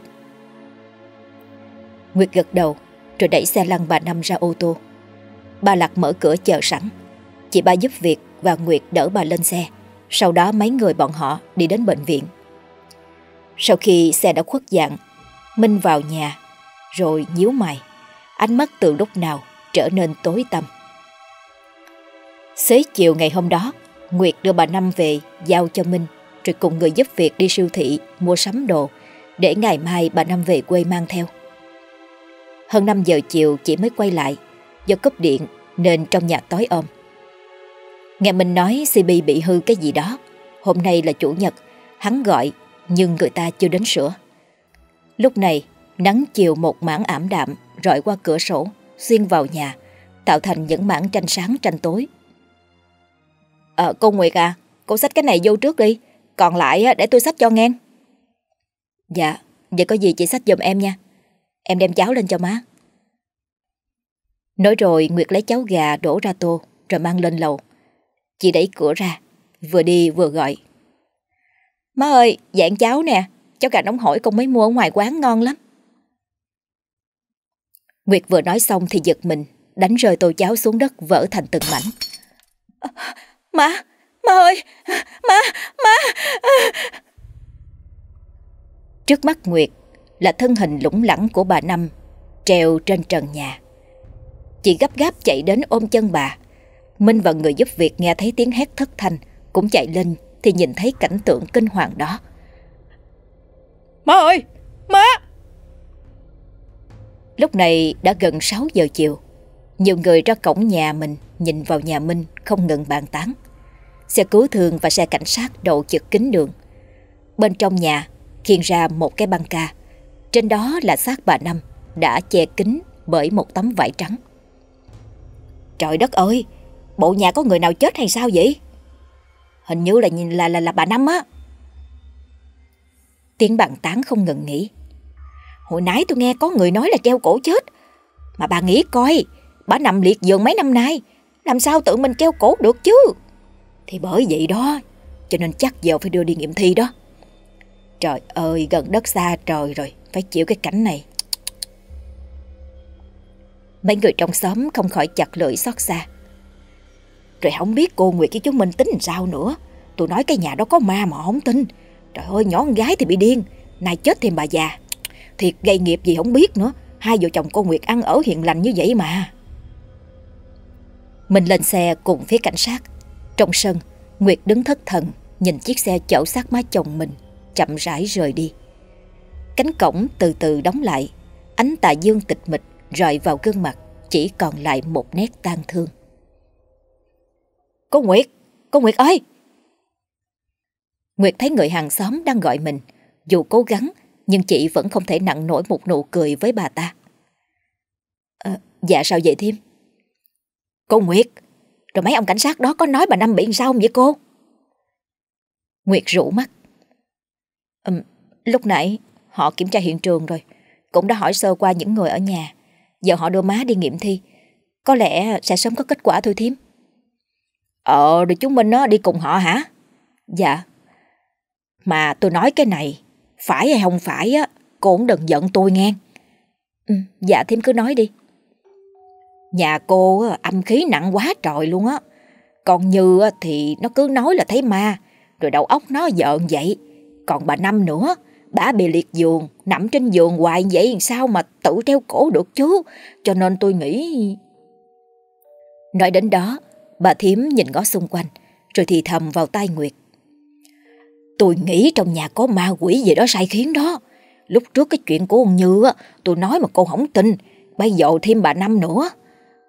[SPEAKER 1] Nguyệt gật đầu rồi đẩy xe lăn bà Năm ra ô tô. Bà Lạc mở cửa chờ sẵn. Chị ba giúp việc và Nguyệt đỡ bà lên xe. Sau đó mấy người bọn họ đi đến bệnh viện. Sau khi xe đã khuất dạng, Minh vào nhà, rồi nhíu mày. Ánh mắt từ lúc nào trở nên tối tăm. Xế chiều ngày hôm đó, Nguyệt đưa bà Năm về giao cho Minh, rồi cùng người giúp việc đi siêu thị mua sắm đồ, để ngày mai bà Năm về quê mang theo. Hơn 5 giờ chiều chị mới quay lại Do cúp điện nên trong nhà tối om. Nghe mình nói CB bị hư cái gì đó Hôm nay là chủ nhật Hắn gọi nhưng người ta chưa đến sửa Lúc này Nắng chiều một mảng ảm đạm Rọi qua cửa sổ Xuyên vào nhà Tạo thành những mảng tranh sáng tranh tối
[SPEAKER 2] à, Cô Nguyệt à Cô xách cái này vô trước đi. Còn lại để tôi xách cho ngang.
[SPEAKER 1] Dạ Vậy có gì chị xách giùm em nha. Em đem cháo lên cho má. Nói rồi Nguyệt lấy cháo gà đổ ra tô Rồi mang lên lầu. Chị đẩy cửa ra Vừa đi vừa gọi.
[SPEAKER 2] Má ơi dạng cháo nè Cháo gà nóng hổi con mới mua ở ngoài quán ngon lắm.
[SPEAKER 1] Nguyệt vừa nói xong thì giật mình Đánh rơi tô cháo xuống đất vỡ thành từng mảnh.
[SPEAKER 3] Má Má ơi Má Má
[SPEAKER 1] Trước mắt Nguyệt là thân hình lủng lẳng của bà Năm treo trên trần nhà. Chị gấp gáp chạy đến ôm chân bà. Minh và người giúp việc nghe thấy tiếng hét thất thanh, cũng chạy lên thì nhìn thấy cảnh tượng kinh hoàng đó.
[SPEAKER 2] Má ơi! Má!
[SPEAKER 1] Lúc này đã gần 6 giờ chiều. Nhiều người ra cổng nhà mình nhìn vào nhà Minh không ngừng bàn tán. Xe cứu thương và xe cảnh sát đậu chật kín đường. Bên trong nhà khiên ra một cái băng ca. Trên đó là xác bà Năm đã che kín bởi một tấm vải trắng. Trời đất ơi, bộ nhà có người nào chết hay sao vậy? Hình như là là là, là bà Năm á. Tiếng bàn tán không ngừng nghỉ. Hồi nãy tôi nghe có người nói là treo cổ chết. Mà bà nghĩ coi, bà nằm liệt giường mấy năm nay, làm sao tự mình treo cổ được chứ? Thì bởi vậy đó, cho nên chắc giờ phải đưa đi nghiệm thi đó. Trời ơi, gần đất xa trời rồi, phải chịu cái cảnh này. Mấy người trong xóm không khỏi chặt lưỡi xót xa. Rồi không biết cô Nguyệt với chú Minh tính làm sao nữa. Tôi nói cái nhà đó có ma mà không tin. Trời ơi, nhỏ con gái thì bị điên, nay chết thêm bà già. Thiệt gây nghiệp gì không biết nữa. Hai vợ chồng cô Nguyệt ăn ở hiền lành như vậy mà. Mình lên xe cùng phía cảnh sát. Trong sân, Nguyệt đứng thất thần, nhìn chiếc xe chở xác má chồng mình, chậm rãi rời đi. Cánh cổng từ từ đóng lại, ánh tà dương tịch mịch rọi vào gương mặt, chỉ còn lại một nét tang thương. Cô Nguyệt, cô Nguyệt ơi! Nguyệt thấy người hàng xóm đang gọi mình, dù cố gắng nhưng chị vẫn không thể nặng nổi một nụ cười với bà ta. À, dạ sao vậy Thiêm? Cô Nguyệt, rồi mấy ông cảnh sát đó có nói bà Năm bị sao không vậy cô? Nguyệt rủ mắt. Um, lúc nãy họ kiểm tra hiện trường rồi, cũng đã hỏi sơ qua những người ở nhà. Giờ họ đưa má đi nghiệm thi, có lẽ sẽ sớm có kết quả thôi Thím. Ờ, rồi chúng mình nó đi cùng họ hả? Dạ. Mà tôi nói cái này, phải hay không phải á, cô cũng đừng giận tôi nghe. Ừ, dạ Thím cứ nói đi. Nhà cô âm khí nặng quá trời luôn á. Còn Như thì nó cứ nói là thấy ma, rồi đầu óc nó giận vậy. Còn bà Năm nữa, bà bị liệt giường, nằm trên giường hoài vậy sao mà tự treo cổ được chứ. Cho nên tôi nghĩ... Nói đến đó, bà Thiếm nhìn ngó xung quanh, rồi thì thầm vào tai Nguyệt. Tôi nghĩ trong nhà có ma quỷ gì đó sai khiến đó. Lúc trước cái chuyện của ông Như á, tôi nói mà cô không tin, bây giờ thêm bà Năm nữa.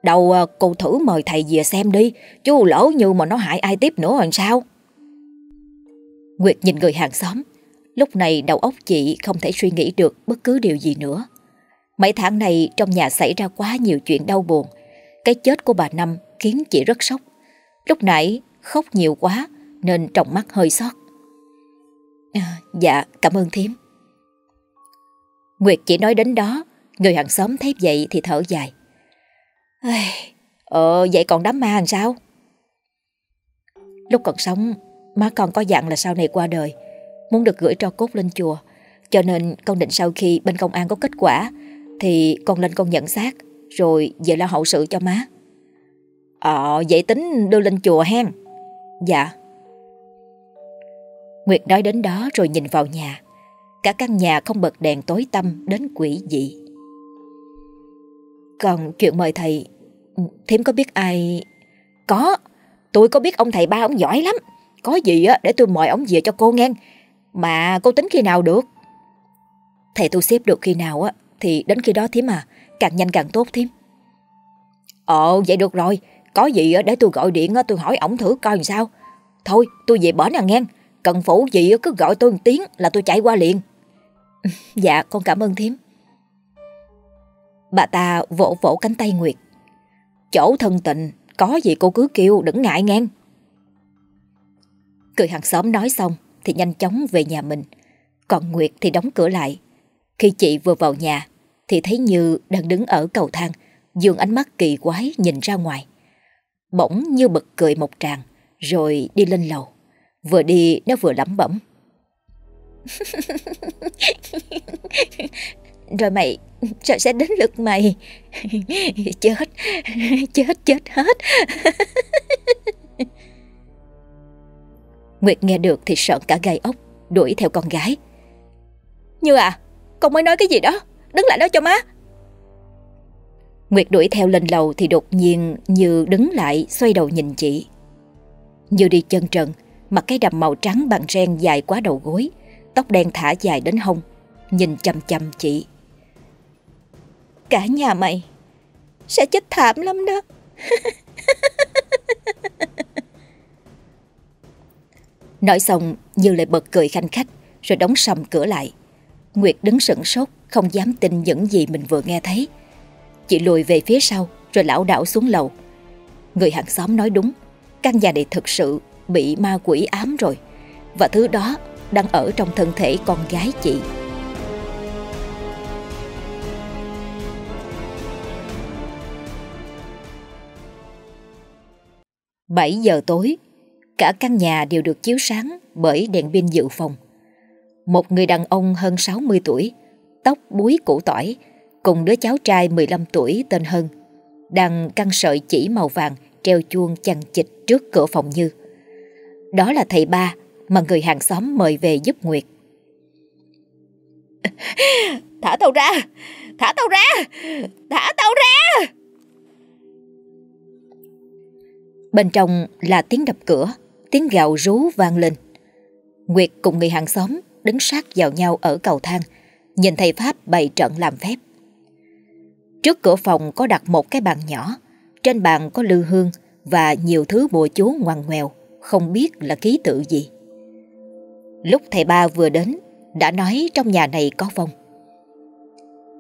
[SPEAKER 1] Đầu ờ, cô thử mời thầy về xem đi, chú lỡ như mà nó hại ai tiếp nữa làm sao? Nguyệt nhìn người hàng xóm, lúc này đầu óc chị không thể suy nghĩ được bất cứ điều gì nữa. Mấy tháng này trong nhà xảy ra quá nhiều chuyện đau buồn. Cái chết của bà Năm khiến chị rất sốc. Lúc nãy khóc nhiều quá nên trong mắt hơi xót. À, dạ, cảm ơn thím. Nguyệt chỉ nói đến đó, người hàng xóm thấy vậy thì thở dài. Ờ, vậy còn đám ma làm sao? Lúc còn sống, má con có dặn là sau này qua đời, muốn được gửi tro cốt lên chùa. Cho nên con định sau khi bên công an có kết quả, thì con lên con nhận xác, rồi về lo hậu sự cho má. Ờ, vậy tính đưa lên chùa hen. Dạ. Nguyệt nói đến đó rồi nhìn vào nhà. Cả căn nhà không bật đèn tối tăm đến quỷ dị. Còn chuyện mời thầy, ừ, Thiếm có biết ai... Có, tôi có biết ông thầy ba ông giỏi lắm. Có gì á để tôi mời ông về cho cô nghe. Mà cô tính khi nào được? Thầy tôi xếp được khi nào á, thì đến khi đó Thiếm à, càng nhanh càng tốt Thiếm. Ồ, vậy được rồi. Có gì để tôi gọi điện tôi hỏi ổng thử coi làm sao. Thôi, tôi về bển à nghe. Cần phủ gì cứ gọi tôi một tiếng là tôi chạy qua liền. dạ, con cảm ơn thím. Bà ta vỗ vỗ cánh tay Nguyệt. Chỗ thân tình, có gì cô cứ kêu, đừng ngại ngang. Cười hàng xóm nói xong thì nhanh chóng về nhà mình. Còn Nguyệt thì đóng cửa lại. Khi chị vừa vào nhà thì thấy Như đang đứng ở cầu thang, dương ánh mắt kỳ quái nhìn ra ngoài. Bỗng Như bật cười một tràng, rồi đi lên lầu. Vừa đi nó vừa lẩm bẩm. rồi mày rồi sẽ đến lượt mày? Chết chết chết hết. Nguyệt nghe được thì sợ cả gai ốc đuổi theo con gái. Như à con mới nói cái gì đó? Đứng lại đó cho má. Nguyệt đuổi theo lên lầu thì đột nhiên Như đứng lại xoay đầu nhìn chị. Như đi chân trần, mặc cái đầm màu trắng bằng ren dài quá đầu gối, tóc đen thả dài đến hông, nhìn chăm chăm chị.
[SPEAKER 3] Cả nhà mày. Sẽ chết thảm lắm đó.
[SPEAKER 1] Nói xong, Như lại bật cười khanh khách, Rồi đóng sầm cửa lại. Nguyệt đứng sững sốt, Không dám tin những gì mình vừa nghe thấy. Chị lùi về phía sau, Rồi lão đảo xuống lầu. Người hàng xóm nói đúng, Căn nhà này thực sự bị ma quỷ ám rồi, Và thứ đó đang ở trong thân thể con gái chị. 7 giờ tối, cả căn nhà đều được chiếu sáng bởi đèn pin dự phòng. Một người đàn ông hơn 60 tuổi, tóc búi củ tỏi, cùng đứa cháu trai 15 tuổi tên Hân, đang căng sợi chỉ màu vàng treo chuông chằng chịch trước cửa phòng Như. Đó là thầy ba mà người hàng xóm mời về giúp Nguyệt.
[SPEAKER 3] Thả tao ra! Thả tao ra! Thả tao ra!
[SPEAKER 1] Bên trong là tiếng đập cửa, tiếng gạo rú vang lên. Nguyệt cùng người hàng xóm đứng sát vào nhau ở cầu thang, nhìn thầy Pháp bày trận làm phép. Trước cửa phòng có đặt một cái bàn nhỏ, trên bàn có lư hương và nhiều thứ bùa chú ngoằn ngoèo, không biết là ký tự gì. Lúc thầy ba vừa đến, đã nói trong nhà này có vong.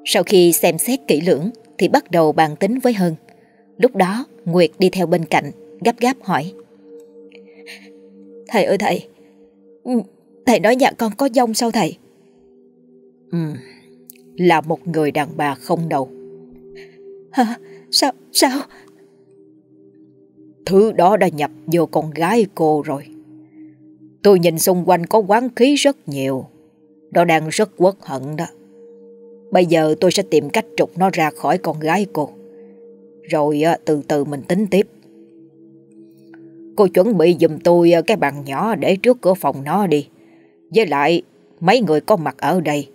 [SPEAKER 1] Sau khi xem xét kỹ lưỡng thì bắt đầu bàn tính với Hân. Lúc đó Nguyệt đi theo bên cạnh gấp gáp hỏi.
[SPEAKER 3] Thầy ơi thầy, ừ, thầy nói nhà con có dông sao thầy?
[SPEAKER 2] Ừ, là một người đàn bà không đầu.
[SPEAKER 3] Hả? Sao? Sao?
[SPEAKER 2] Thứ đó đã nhập vô con gái cô rồi. Tôi nhìn xung quanh có quán khí rất nhiều. Nó đang rất quất hận đó. Bây giờ tôi sẽ tìm cách trục nó ra khỏi con gái cô. Rồi từ từ mình tính tiếp. Cô chuẩn bị giùm tôi ờ, cái bàn nhỏ để trước cửa phòng nó đi. Với lại mấy người có mặt ở đây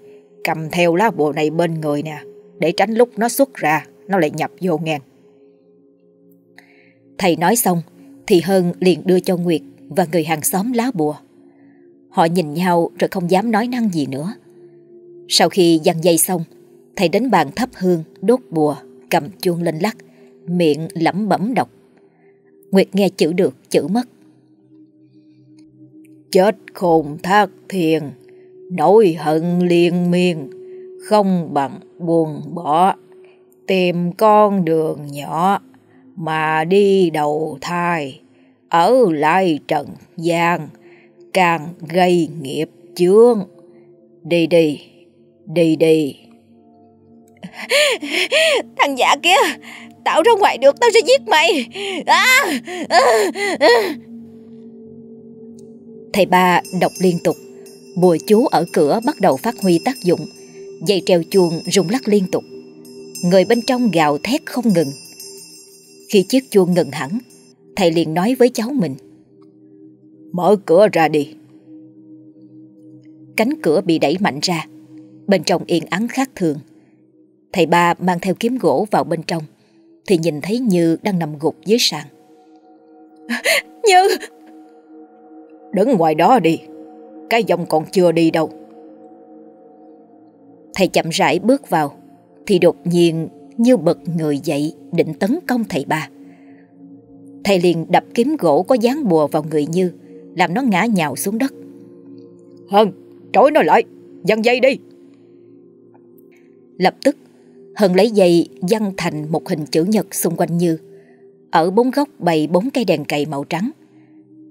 [SPEAKER 2] cầm theo lá bùa này bên người nè để tránh lúc nó xuất ra nó lại nhập vô ngang.
[SPEAKER 1] Thầy nói xong thì Hơn liền đưa cho Nguyệt và người hàng xóm lá bùa. Họ nhìn nhau rồi không dám nói năng gì nữa. Sau khi giăng dây xong, thầy đến bàn thắp hương, đốt bùa, cầm chuông lên lắc, miệng lẩm bẩm đọc. Nguyệt nghe chữ được, chữ mất.
[SPEAKER 2] Chết khôn thác thiền, nỗi hận liên miên, không bằng buồn bỏ, tìm con đường nhỏ mà đi đầu thai, ở lại trần gian, càng gây nghiệp chướng. Đi đi, đi đi.
[SPEAKER 3] Thằng giả kia, Tạo ra ngoài được tao sẽ giết mày. À, à, à.
[SPEAKER 1] Thầy ba đọc liên tục. Bùa chú ở cửa bắt đầu phát huy tác dụng. Dây treo chuông rung lắc liên tục. Người bên trong gào thét không ngừng. Khi chiếc chuông ngừng hẳn Thầy liền nói với cháu mình.
[SPEAKER 2] Mở cửa ra đi.
[SPEAKER 1] Cánh cửa bị đẩy mạnh ra. Bên trong yên ắng khác thường. Thầy ba mang theo kiếm gỗ vào bên trong thì nhìn thấy Như đang nằm gục dưới sàn.
[SPEAKER 3] Như!
[SPEAKER 2] Đứng ngoài đó đi, cái dòng còn chưa đi đâu.
[SPEAKER 1] Thầy chậm rãi bước vào, thì đột nhiên Như bật người dậy định tấn công thầy ba. Thầy liền đập kiếm gỗ có dán bùa vào người Như, làm nó ngã nhào xuống đất.
[SPEAKER 2] Hân, trói nó lại, dăng dây đi.
[SPEAKER 1] Lập tức Hân lấy dây dăng thành một hình chữ nhật xung quanh Như. Ở bốn góc bày bốn cây đèn cầy màu trắng.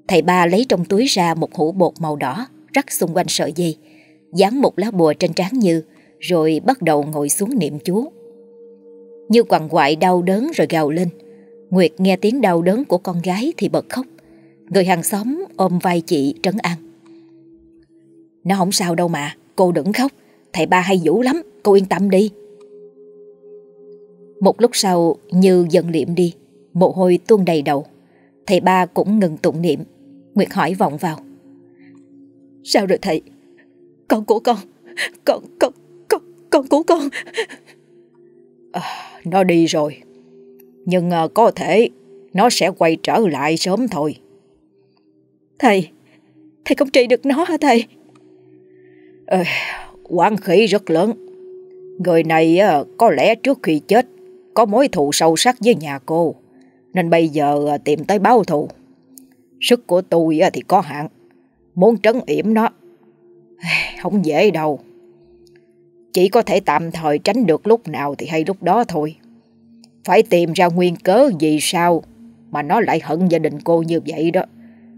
[SPEAKER 1] Thầy ba lấy trong túi ra một hũ bột màu đỏ rắc xung quanh sợi dây, dán một lá bùa trên trán Như, rồi bắt đầu ngồi xuống niệm chú. Như quằn quại đau đớn rồi gào lên. Nguyệt nghe tiếng đau đớn của con gái thì bật khóc. Người hàng xóm ôm vai chị trấn an. Nó không sao đâu mà, cô đừng khóc. Thầy ba hay vũ lắm, cô yên tâm đi. Một lúc sau Như dần liệm đi Mồ hôi tuôn đầy đầu Thầy ba cũng ngừng tụng niệm Nguyệt hỏi vọng vào
[SPEAKER 3] Sao rồi thầy Con của con Con, con, con, con của con
[SPEAKER 2] À, nó đi rồi. Nhưng à, có thể nó sẽ quay trở lại sớm thôi.
[SPEAKER 3] Thầy, thầy không trị được nó hả thầy?
[SPEAKER 2] À, quán khí rất lớn. Người này à, có lẽ trước khi chết có mối thù sâu sắc với nhà cô. Nên bây giờ à, tìm tới báo thù. Sức của tôi à, thì có hạn. Muốn trấn yểm nó. Không dễ đâu. Chỉ có thể tạm thời tránh được lúc nào thì hay lúc đó thôi. Phải tìm ra nguyên cớ vì sao mà nó lại hận gia đình cô như vậy đó.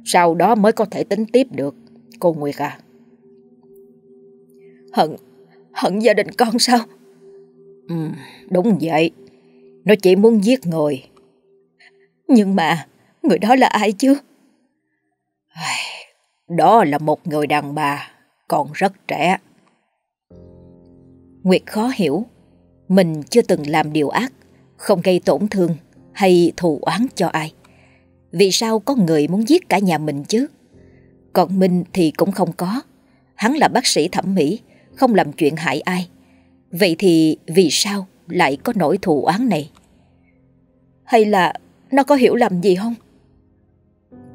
[SPEAKER 2] Sau đó mới có thể tính tiếp được. Cô Nguyệt à.
[SPEAKER 3] Hận, hận gia đình con sao?
[SPEAKER 2] Ừ, đúng vậy. Nó chỉ muốn giết người.
[SPEAKER 3] Nhưng mà, người đó là ai chứ?
[SPEAKER 2] Đó là một người đàn bà, còn rất trẻ.
[SPEAKER 1] Nguyệt khó hiểu, mình chưa từng làm điều ác, không gây tổn thương hay thù oán cho ai. Vì sao có người muốn giết cả nhà mình chứ? Còn Minh thì cũng không có. Hắn là bác sĩ thẩm mỹ, không làm chuyện hại ai. Vậy thì vì sao lại có nỗi thù oán này?
[SPEAKER 3] Hay là nó có hiểu lầm gì không?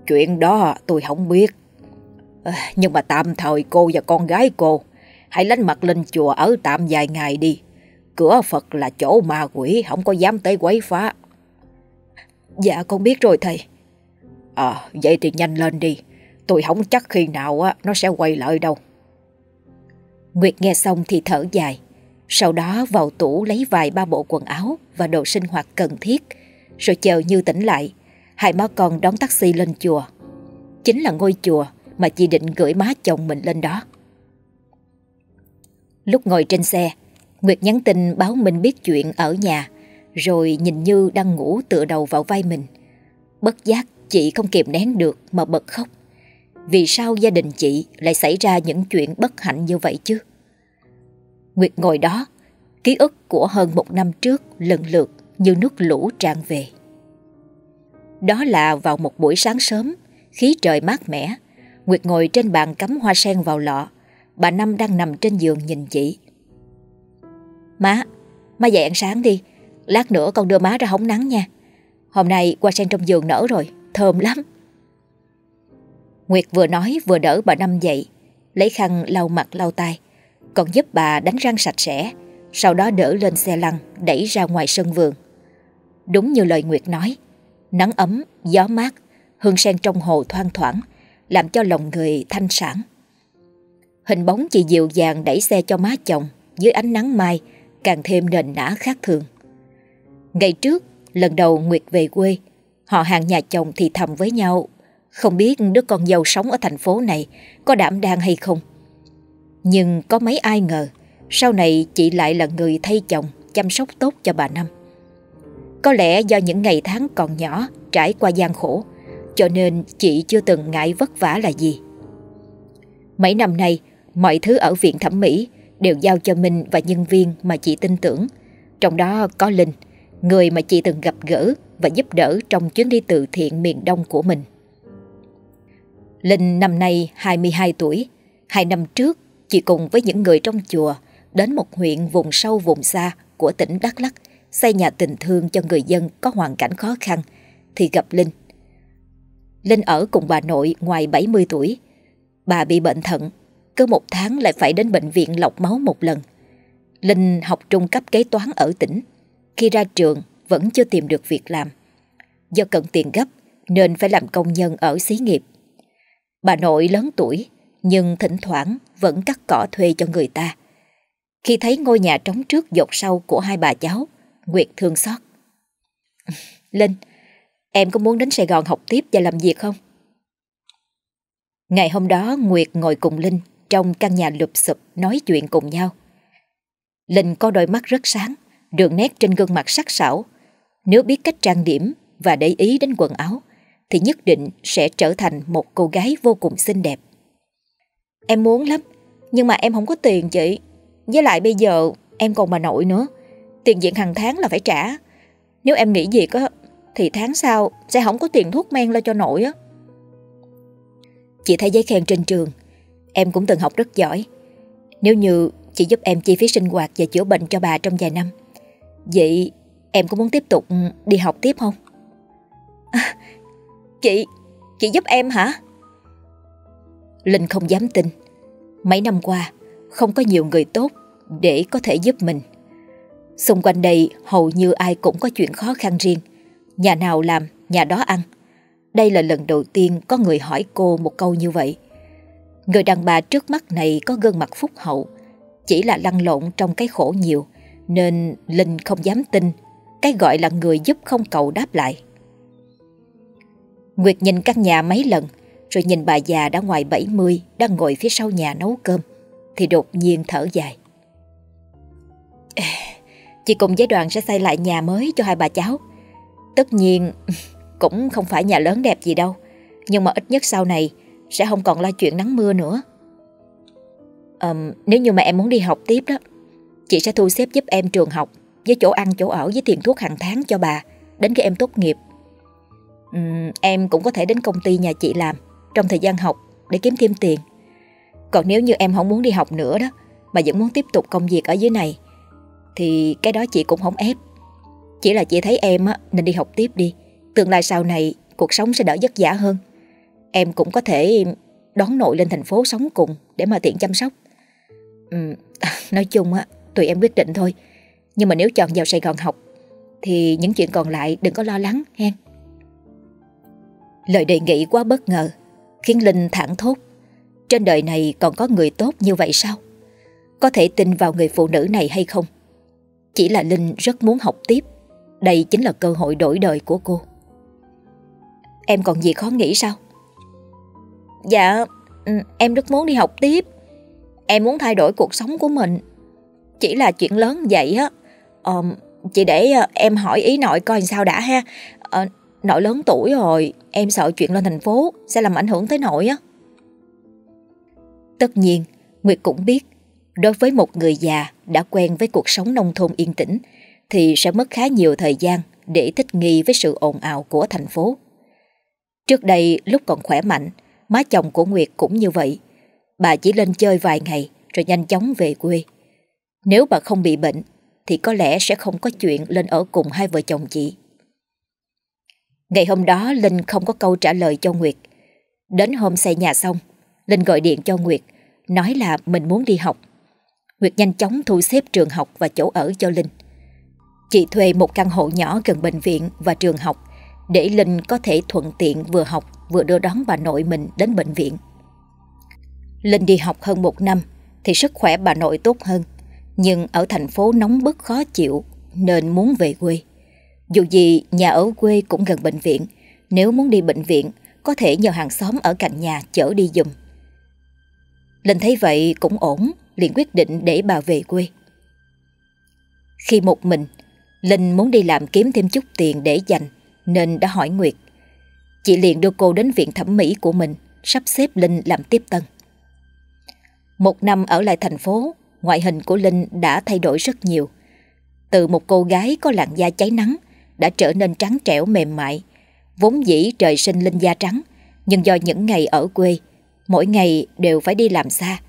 [SPEAKER 2] Chuyện đó tôi không biết. Ờ, nhưng mà tạm thời cô và con gái cô hãy lánh mặt lên chùa ở tạm vài ngày đi. Cửa Phật là chỗ ma quỷ, không có dám tới quấy phá.
[SPEAKER 3] Dạ con biết rồi thầy.
[SPEAKER 2] À, vậy thì nhanh lên đi. Tôi không chắc khi nào á nó sẽ quay lại đâu.
[SPEAKER 1] Nguyệt nghe xong thì thở dài. Sau đó vào tủ lấy vài ba bộ quần áo và đồ sinh hoạt cần thiết. Rồi chờ như tỉnh lại, hai má con đón taxi lên chùa. Chính là ngôi chùa mà chị định gửi má chồng mình lên đó. Lúc ngồi trên xe, Nguyệt nhắn tin báo mình biết chuyện ở nhà, rồi nhìn Như đang ngủ tựa đầu vào vai mình. Bất giác chị không kìm nén được mà bật khóc. Vì sao gia đình chị lại xảy ra những chuyện bất hạnh như vậy chứ? Nguyệt ngồi đó, ký ức của hơn một năm trước lần lượt như nước lũ tràn về. Đó là vào một buổi sáng sớm, khí trời mát mẻ, Nguyệt ngồi trên bàn cắm hoa sen vào lọ, bà Năm đang nằm trên giường nhìn chị. Má, má dậy ăn sáng đi, lát nữa con đưa má ra hóng nắng nha. Hôm nay hoa sen trong giường nở rồi, thơm lắm. Nguyệt vừa nói vừa đỡ bà Năm dậy, lấy khăn lau mặt lau tay, còn giúp bà đánh răng sạch sẽ, sau đó đỡ lên xe lăn đẩy ra ngoài sân vườn. Đúng như lời Nguyệt nói, nắng ấm, gió mát, hương sen trong hồ thoang thoảng, làm cho lòng người thanh sản. Hình bóng chị dịu dàng đẩy xe cho má chồng dưới ánh nắng mai càng thêm nền nã khác thường. Ngày trước, lần đầu Nguyệt về quê, họ hàng nhà chồng thì thầm với nhau, không biết đứa con dâu sống ở thành phố này có đảm đang hay không. Nhưng có mấy ai ngờ, sau này chị lại là người thay chồng chăm sóc tốt cho bà Năm. Có lẽ do những ngày tháng còn nhỏ trải qua gian khổ, cho nên chị chưa từng ngại vất vả là gì. Mấy năm nay, mọi thứ ở viện thẩm mỹ đều giao cho mình và nhân viên mà chị tin tưởng. Trong đó có Linh, người mà chị từng gặp gỡ và giúp đỡ trong chuyến đi từ thiện miền Đông của mình. Linh năm nay 22 tuổi. Hai năm trước, chị cùng với những người trong chùa đến một huyện vùng sâu vùng xa của tỉnh Đắk Lắk xây nhà tình thương cho người dân có hoàn cảnh khó khăn thì gặp Linh. Linh ở cùng bà nội ngoài 70 tuổi. Bà bị bệnh thận, cứ một tháng lại phải đến bệnh viện lọc máu một lần. Linh học trung cấp kế toán ở tỉnh. Khi ra trường vẫn chưa tìm được việc làm. Do cần tiền gấp nên phải làm công nhân ở xí nghiệp. Bà nội lớn tuổi nhưng thỉnh thoảng vẫn cắt cỏ thuê cho người ta. Khi thấy ngôi nhà trống trước dột sau của hai bà cháu, Nguyệt thương xót. Linh, em có muốn đến Sài Gòn học tiếp và làm việc không? Ngày hôm đó Nguyệt ngồi cùng Linh trong căn nhà lụp sụp nói chuyện cùng nhau. Linh có đôi mắt rất sáng, đường nét trên gương mặt sắc sảo. Nếu biết cách trang điểm và để ý đến quần áo, thì nhất định sẽ trở thành một cô gái vô cùng xinh đẹp. Em muốn lắm, nhưng mà em không có tiền chị. Với lại bây giờ em còn bà nội nữa, tiền viện hàng tháng là phải trả. Nếu em nghỉ việc á, thì tháng sau sẽ không có tiền thuốc men lo cho nội á. Chị thấy giấy khen trên trường, em cũng từng học rất giỏi. Nếu như chị giúp em chi phí sinh hoạt và chữa bệnh cho bà trong vài năm, Vậy em có muốn tiếp tục đi học tiếp không?
[SPEAKER 3] À, chị, chị giúp em hả?
[SPEAKER 1] Linh không dám tin. Mấy năm qua, không có nhiều người tốt để có thể giúp mình. Xung quanh đây hầu như ai cũng có chuyện khó khăn riêng. Nhà nào làm, nhà đó ăn. Đây là lần đầu tiên có người hỏi cô một câu như vậy. Người đàn bà trước mắt này có gương mặt phúc hậu, chỉ là lăn lộn trong cái khổ nhiều, nên Linh không dám tin cái gọi là người giúp không cầu đáp lại. Nguyệt nhìn căn nhà mấy lần, rồi nhìn bà già đã ngoài 70 đang ngồi phía sau nhà nấu cơm, thì đột nhiên thở dài. Chị cùng với đoàn sẽ xây lại nhà mới cho hai bà cháu. Tất nhiên cũng không phải nhà lớn đẹp gì đâu, nhưng mà ít nhất sau này sẽ không còn lo chuyện nắng mưa nữa. à, nếu như mà em muốn đi học tiếp đó, chị sẽ thu xếp giúp em trường học với chỗ ăn chỗ ở với tiền thuốc hàng tháng cho bà đến khi em tốt nghiệp. Um, em cũng có thể đến công ty nhà chị làm trong thời gian học để kiếm thêm tiền. Còn nếu như em không muốn đi học nữa đó mà vẫn muốn tiếp tục công việc ở dưới này thì cái đó chị cũng không ép. Chỉ là chị thấy em á, nên đi học tiếp đi. Tương lai sau này cuộc sống sẽ đỡ vất vả hơn. Em cũng có thể đón nội lên thành phố sống cùng để mà tiện chăm sóc. Ừ, nói chung á, tùy em quyết định thôi. Nhưng mà nếu chọn vào Sài Gòn học thì những chuyện còn lại đừng có lo lắng hen. Lời đề nghị quá bất ngờ khiến Linh thẳng thốt. Trên đời này còn có người tốt như vậy sao? Có thể tin vào người phụ nữ này hay không? Chỉ là Linh rất muốn học tiếp. Đây chính là cơ hội đổi đời của cô. Em còn gì khó nghĩ sao?
[SPEAKER 3] Dạ, ừ, em rất muốn đi học tiếp. Em muốn thay đổi cuộc sống của mình. Chỉ là chuyện lớn vậy á. Ờ, chị để ờ, em hỏi ý nội coi sao đã ha. Ờ, nội lớn tuổi rồi, em sợ chuyện lên thành phố sẽ làm ảnh hưởng tới nội á.
[SPEAKER 1] Tất nhiên, Nguyệt cũng biết, đối với một người già đã quen với cuộc sống nông thôn yên tĩnh, thì sẽ mất khá nhiều thời gian để thích nghi với sự ồn ào của thành phố. Trước đây, lúc còn khỏe mạnh, má chồng của Nguyệt cũng như vậy. Bà chỉ lên chơi vài ngày rồi nhanh chóng về quê. Nếu bà không bị bệnh, thì có lẽ sẽ không có chuyện lên ở cùng hai vợ chồng chị. Ngày hôm đó Linh không có câu trả lời cho Nguyệt. Đến hôm xây nhà xong, Linh gọi điện cho Nguyệt, nói là mình muốn đi học. Nguyệt nhanh chóng thu xếp trường học và chỗ ở cho Linh. Chị thuê một căn hộ nhỏ gần bệnh viện và trường học để Linh có thể thuận tiện vừa học vừa đưa đón bà nội mình đến bệnh viện. Linh đi học hơn một năm thì sức khỏe bà nội tốt hơn, nhưng ở thành phố nóng bức khó chịu nên muốn về quê. Dù gì nhà ở quê cũng gần bệnh viện, nếu muốn đi bệnh viện có thể nhờ hàng xóm ở cạnh nhà chở đi dùm. Linh thấy vậy cũng ổn, liền quyết định để bà về quê. Khi một mình, Linh muốn đi làm kiếm thêm chút tiền để dành, nên đã hỏi Nguyệt. Chị liền đưa cô đến viện thẩm mỹ của mình, sắp xếp Linh làm tiếp tân. Một năm ở lại thành phố, ngoại hình của Linh đã thay đổi rất nhiều. Từ một cô gái có làn da cháy nắng, đã trở nên trắng trẻo mềm mại. Vốn dĩ trời sinh Linh da trắng, nhưng do những ngày ở quê, mỗi ngày đều phải đi làm xa.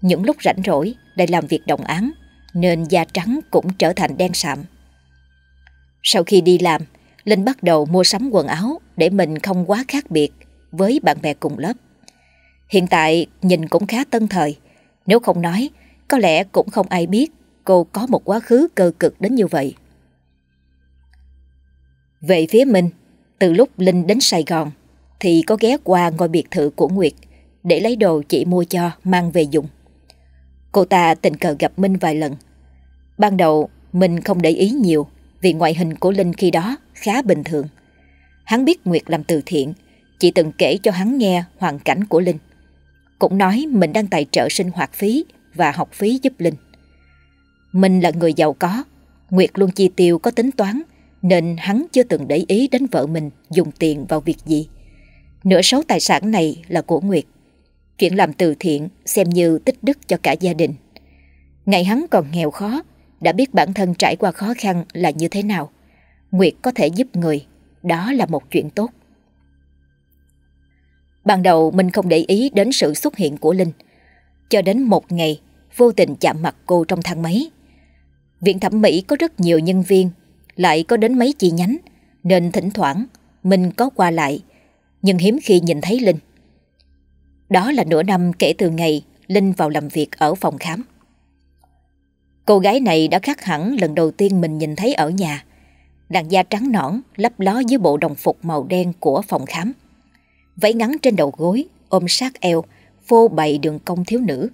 [SPEAKER 1] Những lúc rảnh rỗi, để làm việc đồng án, nên da trắng cũng trở thành đen sạm. Sau khi đi làm, Linh bắt đầu mua sắm quần áo để mình không quá khác biệt với bạn bè cùng lớp. Hiện tại nhìn cũng khá tân thời, nếu không nói, có lẽ cũng không ai biết cô có một quá khứ cơ cực đến như vậy. Về phía mình, từ lúc Linh đến Sài Gòn thì có ghé qua ngôi biệt thự của Nguyệt để lấy đồ chị mua cho mang về dùng. Cô ta tình cờ gặp Minh vài lần. Ban đầu Minh không để ý nhiều vì ngoại hình của Linh khi đó khá bình thường. Hắn biết Nguyệt làm từ thiện, chị từng kể cho hắn nghe hoàn cảnh của Linh. Cũng nói mình đang tài trợ sinh hoạt phí và học phí giúp Linh. Minh là người giàu có, Nguyệt luôn chi tiêu có tính toán nên hắn chưa từng để ý đến vợ mình dùng tiền vào việc gì. Nửa số tài sản này là của Nguyệt. Chuyện làm từ thiện xem như tích đức cho cả gia đình. Ngày hắn còn nghèo khó, đã biết bản thân trải qua khó khăn là như thế nào. Nguyệt có thể giúp người, đó là một chuyện tốt. Ban đầu mình không để ý đến sự xuất hiện của Linh. Cho đến một ngày, vô tình chạm mặt cô trong thang máy. Viện thẩm mỹ có rất nhiều nhân viên, lại có đến mấy chi nhánh, nên thỉnh thoảng mình có qua lại, nhưng hiếm khi nhìn thấy Linh. Đó là nửa năm kể từ ngày Linh vào làm việc ở phòng khám. Cô gái này đã khác hẳn lần đầu tiên mình nhìn thấy ở nhà. Làn da trắng nõn, lấp ló dưới bộ đồng phục màu đen của phòng khám. Váy ngắn trên đầu gối, ôm sát eo, phô bày đường cong thiếu nữ.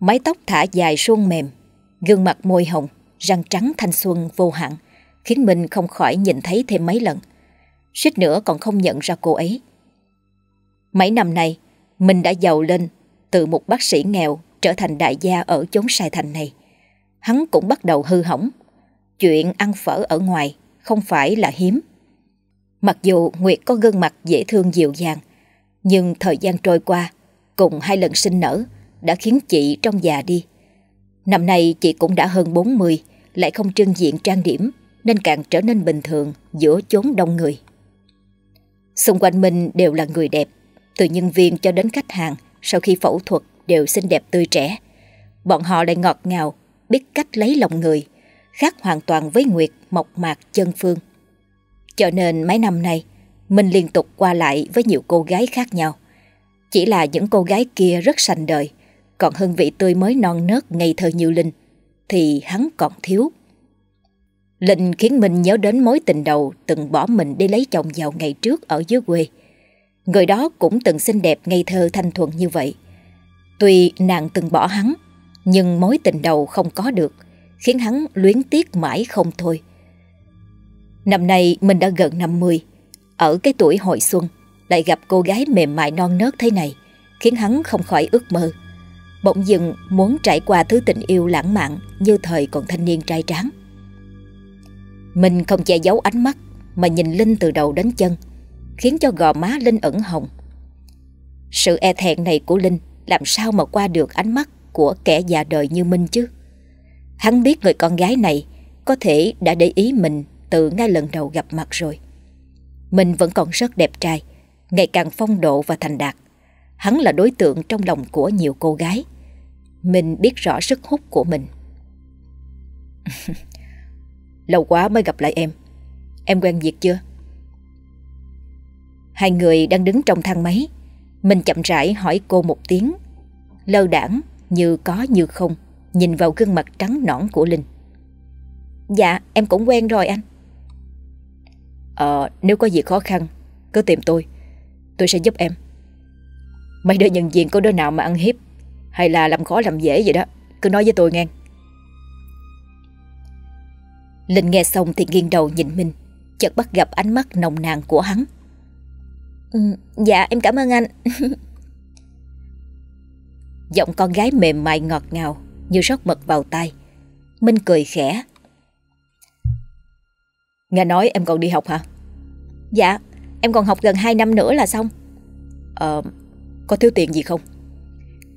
[SPEAKER 1] Mái tóc thả dài suôn mềm, gương mặt môi hồng, răng trắng thanh xuân vô hạn, khiến mình không khỏi nhìn thấy thêm mấy lần. Suýt nữa còn không nhận ra cô ấy. Mấy năm nay, mình đã giàu lên từ một bác sĩ nghèo trở thành đại gia ở chốn Sài Thành này. Hắn cũng bắt đầu hư hỏng. Chuyện ăn phở ở ngoài không phải là hiếm. Mặc dù Nguyệt có gương mặt dễ thương dịu dàng, nhưng thời gian trôi qua, cùng hai lần sinh nở, đã khiến chị trong già đi. Năm nay chị cũng đã hơn 40, lại không trưng diện trang điểm, nên càng trở nên bình thường giữa chốn đông người. Xung quanh mình đều là người đẹp, từ nhân viên cho đến khách hàng sau khi phẫu thuật đều xinh đẹp tươi trẻ. Bọn họ lại ngọt ngào, biết cách lấy lòng người, khác hoàn toàn với Nguyệt, Mộc Mạc, Chân Phương. Cho nên mấy năm nay, mình liên tục qua lại với nhiều cô gái khác nhau. Chỉ là những cô gái kia rất sành đời, còn hương vị tươi mới non nớt ngây thơ như Linh, thì hắn còn thiếu. Linh khiến mình nhớ đến mối tình đầu từng bỏ mình đi lấy chồng giàu ngày trước ở dưới quê. Người đó cũng từng xinh đẹp ngây thơ thanh thuần như vậy. Tuy nàng từng bỏ hắn, nhưng mối tình đầu không có được, khiến hắn luyến tiếc mãi không thôi. Năm nay mình đã gần 50, ở cái tuổi hồi xuân, lại gặp cô gái mềm mại non nớt thế này, khiến hắn không khỏi ước mơ. Bỗng dưng muốn trải qua thứ tình yêu lãng mạn như thời còn thanh niên trai tráng. Mình không che giấu ánh mắt mà nhìn Linh từ đầu đến chân, khiến cho gò má Linh ẩn hồng. Sự e thẹn này của Linh làm sao mà qua được ánh mắt của kẻ già đời như Minh chứ? Hắn biết người con gái này có thể đã để ý mình từ ngay lần đầu gặp mặt rồi. Mình vẫn còn rất đẹp trai, ngày càng phong độ và thành đạt. Hắn là đối tượng trong lòng của nhiều cô gái. Mình biết rõ sức hút của mình. Lâu quá mới gặp lại em. Em quen việc chưa? Hai người đang đứng trong thang máy. Mình chậm rãi hỏi cô một tiếng. Lơ đảng như có như không, nhìn vào gương mặt trắng nõn của Linh. Dạ, em cũng quen rồi anh. Ờ, nếu có gì khó khăn, cứ tìm tôi. Tôi sẽ giúp em. Mấy đứa nhân viên có đứa nào mà ăn hiếp hay là làm khó làm dễ vậy đó, cứ nói với tôi nghe. Linh nghe xong thì nghiêng đầu nhìn Minh, chợt bắt gặp ánh mắt nồng nàn của hắn. Ừ, dạ em cảm ơn anh. Giọng con gái mềm mại ngọt ngào như rót mật vào tay. Minh cười khẽ. Nghe nói em còn đi học hả? Dạ, em còn học gần 2 năm nữa là xong. Ờ, có thiếu tiền gì không?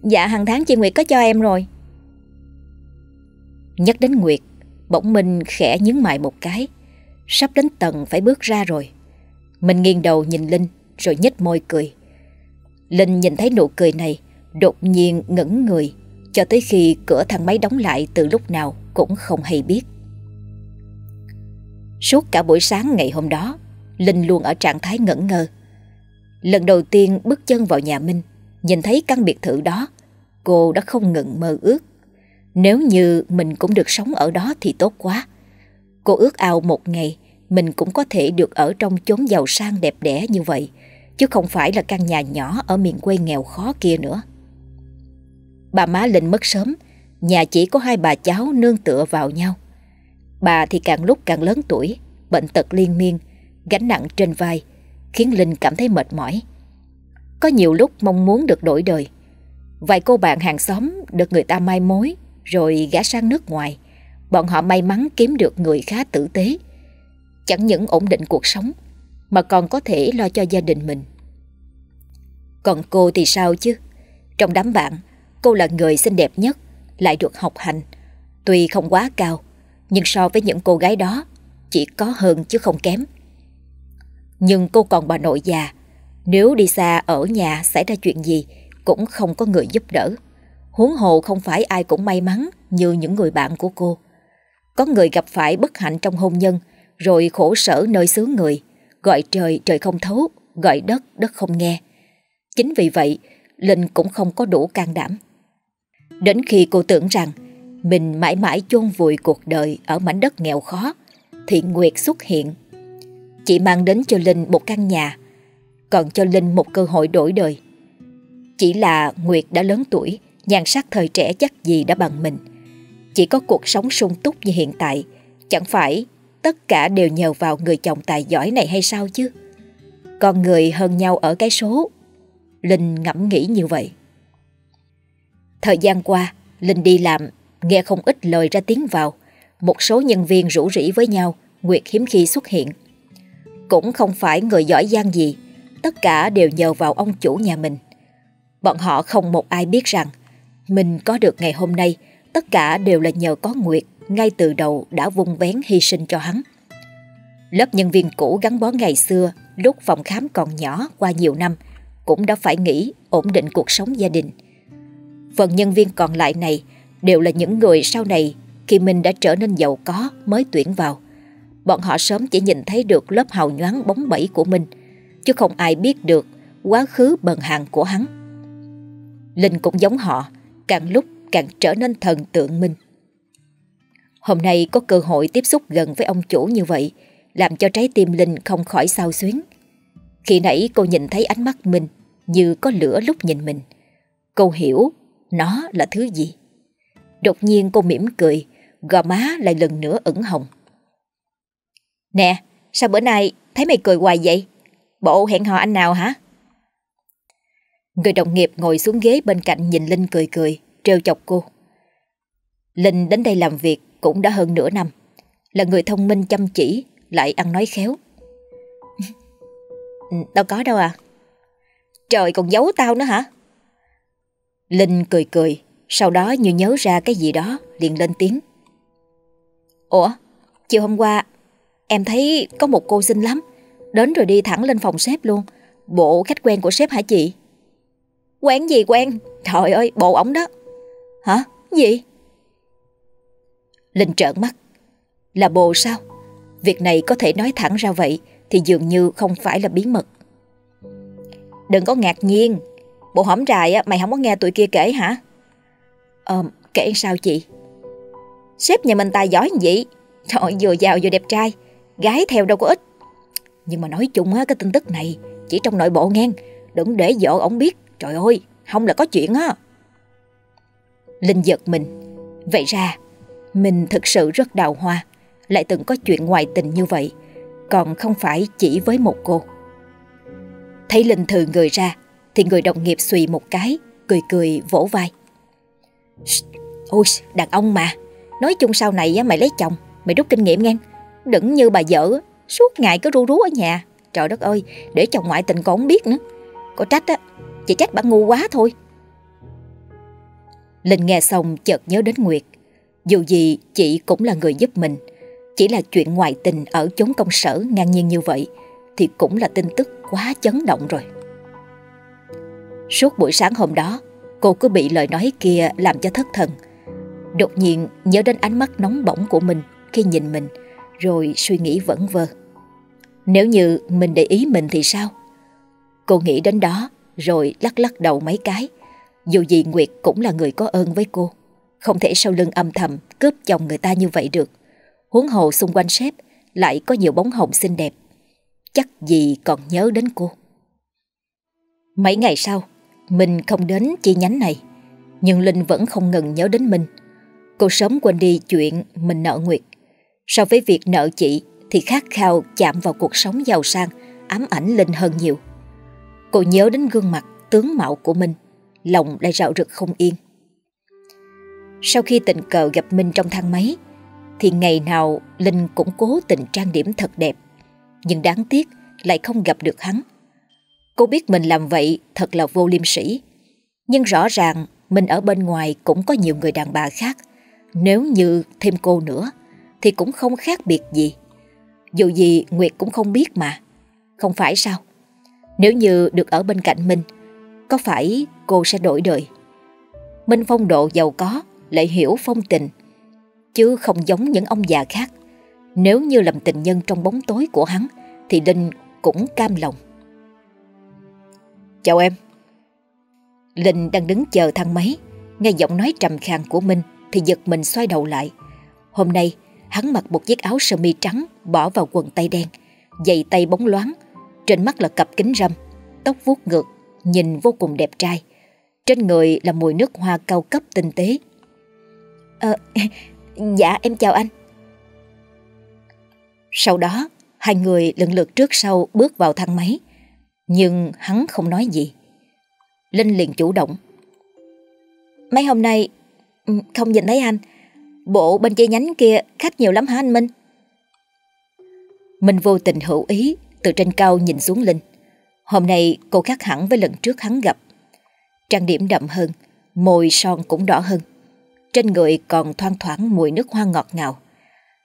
[SPEAKER 1] Dạ, hàng tháng chị Nguyệt có cho em rồi. Nhắc đến Nguyệt, bỗng Minh khẽ nhướng mày một cái. Sắp đến tầng phải bước ra rồi. Mình nghiêng đầu nhìn Linh rồi nhếch môi cười. Linh nhìn thấy nụ cười này, đột nhiên ngẩn người, cho tới khi cửa thang máy đóng lại từ lúc nào cũng không hay biết. Suốt cả buổi sáng ngày hôm đó, Linh luôn ở trạng thái ngẩn ngơ. Lần đầu tiên bước chân vào nhà Minh, nhìn thấy căn biệt thự đó, cô đã không ngừng mơ ước. Nếu như mình cũng được sống ở đó thì tốt quá. Cô ước ao một ngày mình cũng có thể được ở trong chốn giàu sang đẹp đẽ như vậy, chứ không phải là căn nhà nhỏ ở miền quê nghèo khó kia nữa. Bà má Linh mất sớm, nhà chỉ có hai bà cháu nương tựa vào nhau. Bà thì càng lúc càng lớn tuổi, bệnh tật liên miên, gánh nặng trên vai, khiến Linh cảm thấy mệt mỏi. Có nhiều lúc mong muốn được đổi đời. Vài cô bạn hàng xóm được người ta mai mối rồi gã sang nước ngoài. Bọn họ may mắn kiếm được người khá tử tế. Chẳng những ổn định cuộc sống mà còn có thể lo cho gia đình mình. Còn cô thì sao chứ? Trong đám bạn, cô là người xinh đẹp nhất, lại được học hành. Tuy không quá cao, nhưng so với những cô gái đó, chỉ có hơn chứ không kém. Nhưng cô còn bà nội già, nếu đi xa ở nhà xảy ra chuyện gì cũng không có người giúp đỡ. Huống hồ không phải ai cũng may mắn như những người bạn của cô. Có người gặp phải bất hạnh trong hôn nhân, Rồi khổ sở nơi xứ người. Gọi trời trời không thấu, Gọi đất đất không nghe. Chính vì vậy, Linh cũng không có đủ can đảm. Đến khi cô tưởng rằng Mình mãi mãi chôn vùi cuộc đời Ở mảnh đất nghèo khó, Thì Nguyệt xuất hiện. Chị mang đến cho Linh một căn nhà, Còn cho Linh một cơ hội đổi đời. Chỉ là Nguyệt đã lớn tuổi Nhan sắc thời trẻ chắc gì đã bằng mình. Chỉ có cuộc sống sung túc như hiện tại, Chẳng phải tất cả đều nhờ vào người chồng tài giỏi này hay sao chứ? Con người hơn nhau ở cái số. Linh ngẫm nghĩ như vậy. Thời gian qua, Linh đi làm, Nghe không ít lời ra tiếng vào. Một số nhân viên rủ rỉ với nhau, Nguyệt hiếm khi xuất hiện. Cũng không phải người giỏi giang gì, Tất cả đều nhờ vào ông chủ nhà mình. Bọn họ không một ai biết rằng mình có được ngày hôm nay, Tất cả đều là nhờ có Nguyệt, Ngay từ đầu đã vung vén hy sinh cho hắn. Lớp nhân viên cũ gắn bó ngày xưa, Lúc phòng khám còn nhỏ qua nhiều năm, Cũng đã phải nghỉ ổn định cuộc sống gia đình. Phần nhân viên còn lại này Đều là những người sau này Khi mình đã trở nên giàu có mới tuyển vào. Bọn họ sớm chỉ nhìn thấy được lớp hào nhoáng bóng bẩy của mình Chứ không ai biết được quá khứ bần hàng của hắn. Linh cũng giống họ Càng lúc càng trở nên thần tượng mình. Hôm nay có cơ hội tiếp xúc gần với ông chủ như vậy, Làm cho trái tim Linh không khỏi sao xuyến. Khi nãy cô nhìn thấy ánh mắt mình Như có lửa lúc nhìn mình. Cô hiểu nó là thứ gì. Đột nhiên cô mỉm cười, Gò má lại lần nữa ửng hồng. Nè, Sao bữa nay thấy mày cười hoài vậy? Bộ hẹn hò anh nào hả? Người đồng nghiệp ngồi xuống ghế bên cạnh nhìn Linh cười cười, Trêu chọc cô. Linh đến đây làm việc cũng đã hơn nửa năm. Là người thông minh, chăm chỉ, Lại ăn nói khéo. Đâu có đâu à. Trời, còn giấu tao nữa hả? Linh cười cười, Sau đó như nhớ ra cái gì đó, liền lên tiếng. Ủa, Chiều hôm qua, Em thấy có một cô xinh lắm. Đến rồi đi thẳng lên phòng sếp luôn. Bộ khách quen của sếp hả chị? Quen gì quen Trời ơi bộ ổng đó. Hả? Gì? Linh trợn mắt. Là bồ sao? Việc này có thể nói thẳng ra vậy Thì dường như không phải là bí mật. Đừng có ngạc nhiên. Bộ hổm rài á, mày không có nghe tụi kia kể hả? Ờ kể sao chị? Sếp nhà mình tài giỏi như vậy. Trời vừa giàu vừa đẹp trai. Gái theo đâu có ít. Nhưng mà nói chung á, cái tin tức này Chỉ trong nội bộ ngang Đừng để vợ ổng biết. Trời ơi, không là có chuyện á. Linh giật mình. Vậy ra, Mình thực sự rất đào hoa, Lại từng có chuyện ngoài tình như vậy, Còn không phải chỉ với một cô. Thấy Linh thừa người ra, Thì người đồng nghiệp xùy một cái, Cười cười vỗ vai. Ôi, đàn ông mà. Nói chung sau này mày lấy chồng, Mày rút kinh nghiệm nghe. Đừng như bà vợ Suốt ngày cứ ru rú ở nhà. Trời đất ơi, Để chồng ngoại tình còn không biết nữa. Có trách á chỉ trách bà ngu quá thôi. Linh nghe xong chợt nhớ đến Nguyệt. Dù gì, chị cũng là người giúp mình. Chỉ là chuyện ngoại tình Ở chốn công sở ngang nhiên như vậy, Thì cũng là tin tức quá chấn động rồi. Suốt buổi sáng hôm đó, Cô cứ bị lời nói kia làm cho thất thần. Đột nhiên nhớ đến ánh mắt nóng bỏng của mình Khi nhìn mình, Rồi suy nghĩ vẩn vơ. Nếu như mình để ý mình thì sao? Cô nghĩ đến đó rồi lắc lắc đầu mấy cái. Dù gì Nguyệt cũng là người có ơn với cô. Không thể sau lưng âm thầm Cướp chồng người ta như vậy được. Huống hồ xung quanh sếp Lại có nhiều bóng hồng xinh đẹp. Chắc gì còn nhớ đến cô. Mấy ngày sau Mình không đến chi nhánh này, Nhưng Linh vẫn không ngừng nhớ đến mình Cô sớm quên đi chuyện mình nợ Nguyệt. So với việc nợ chị Thì khát khao chạm vào cuộc sống giàu sang, Ám ảnh Linh hơn nhiều. Cô nhớ đến gương mặt tướng mạo của mình, Lòng lại rạo rực không yên. Sau khi tình cờ gặp Minh trong thang máy, Thì ngày nào Linh cũng cố tình trang điểm thật đẹp. Nhưng đáng tiếc lại không gặp được hắn. Cô biết mình làm vậy thật là vô liêm sỉ. Nhưng rõ ràng mình ở bên ngoài cũng có nhiều người đàn bà khác. Nếu như thêm cô nữa, Thì cũng không khác biệt gì. Dù gì Nguyệt cũng không biết mà. Không phải sao? Nếu như được ở bên cạnh mình Có phải cô sẽ đổi đời Minh phong độ giàu có Lại hiểu phong tình chứ không giống những ông già khác. Nếu như làm tình nhân trong bóng tối của hắn thì Linh cũng cam lòng. Chào em. Linh đang đứng chờ thang máy, nghe giọng nói trầm khàn của Minh thì giật mình xoay đầu lại. Hôm nay, hắn mặc một chiếc áo sơ mi trắng bỏ vào quần tay đen, giày tay bóng loáng, trên mắt là cặp kính râm, tóc vuốt ngược, nhìn vô cùng đẹp trai. Trên người là mùi nước hoa cao cấp tinh tế. Ờ, dạ em chào anh. Sau đó, hai người lần lượt trước sau bước vào thang máy. Nhưng hắn không nói gì. Linh liền chủ động. Mấy hôm nay ừ, không nhìn thấy anh. Bộ bên chi nhánh kia khách nhiều lắm hả anh Minh? Minh vô tình hữu ý từ trên cao nhìn xuống Linh. Hôm nay cô khác hẳn với lần trước hắn gặp. Trang điểm đậm hơn, môi son cũng đỏ hơn. Trên người còn thoang thoảng mùi nước hoa ngọt ngào.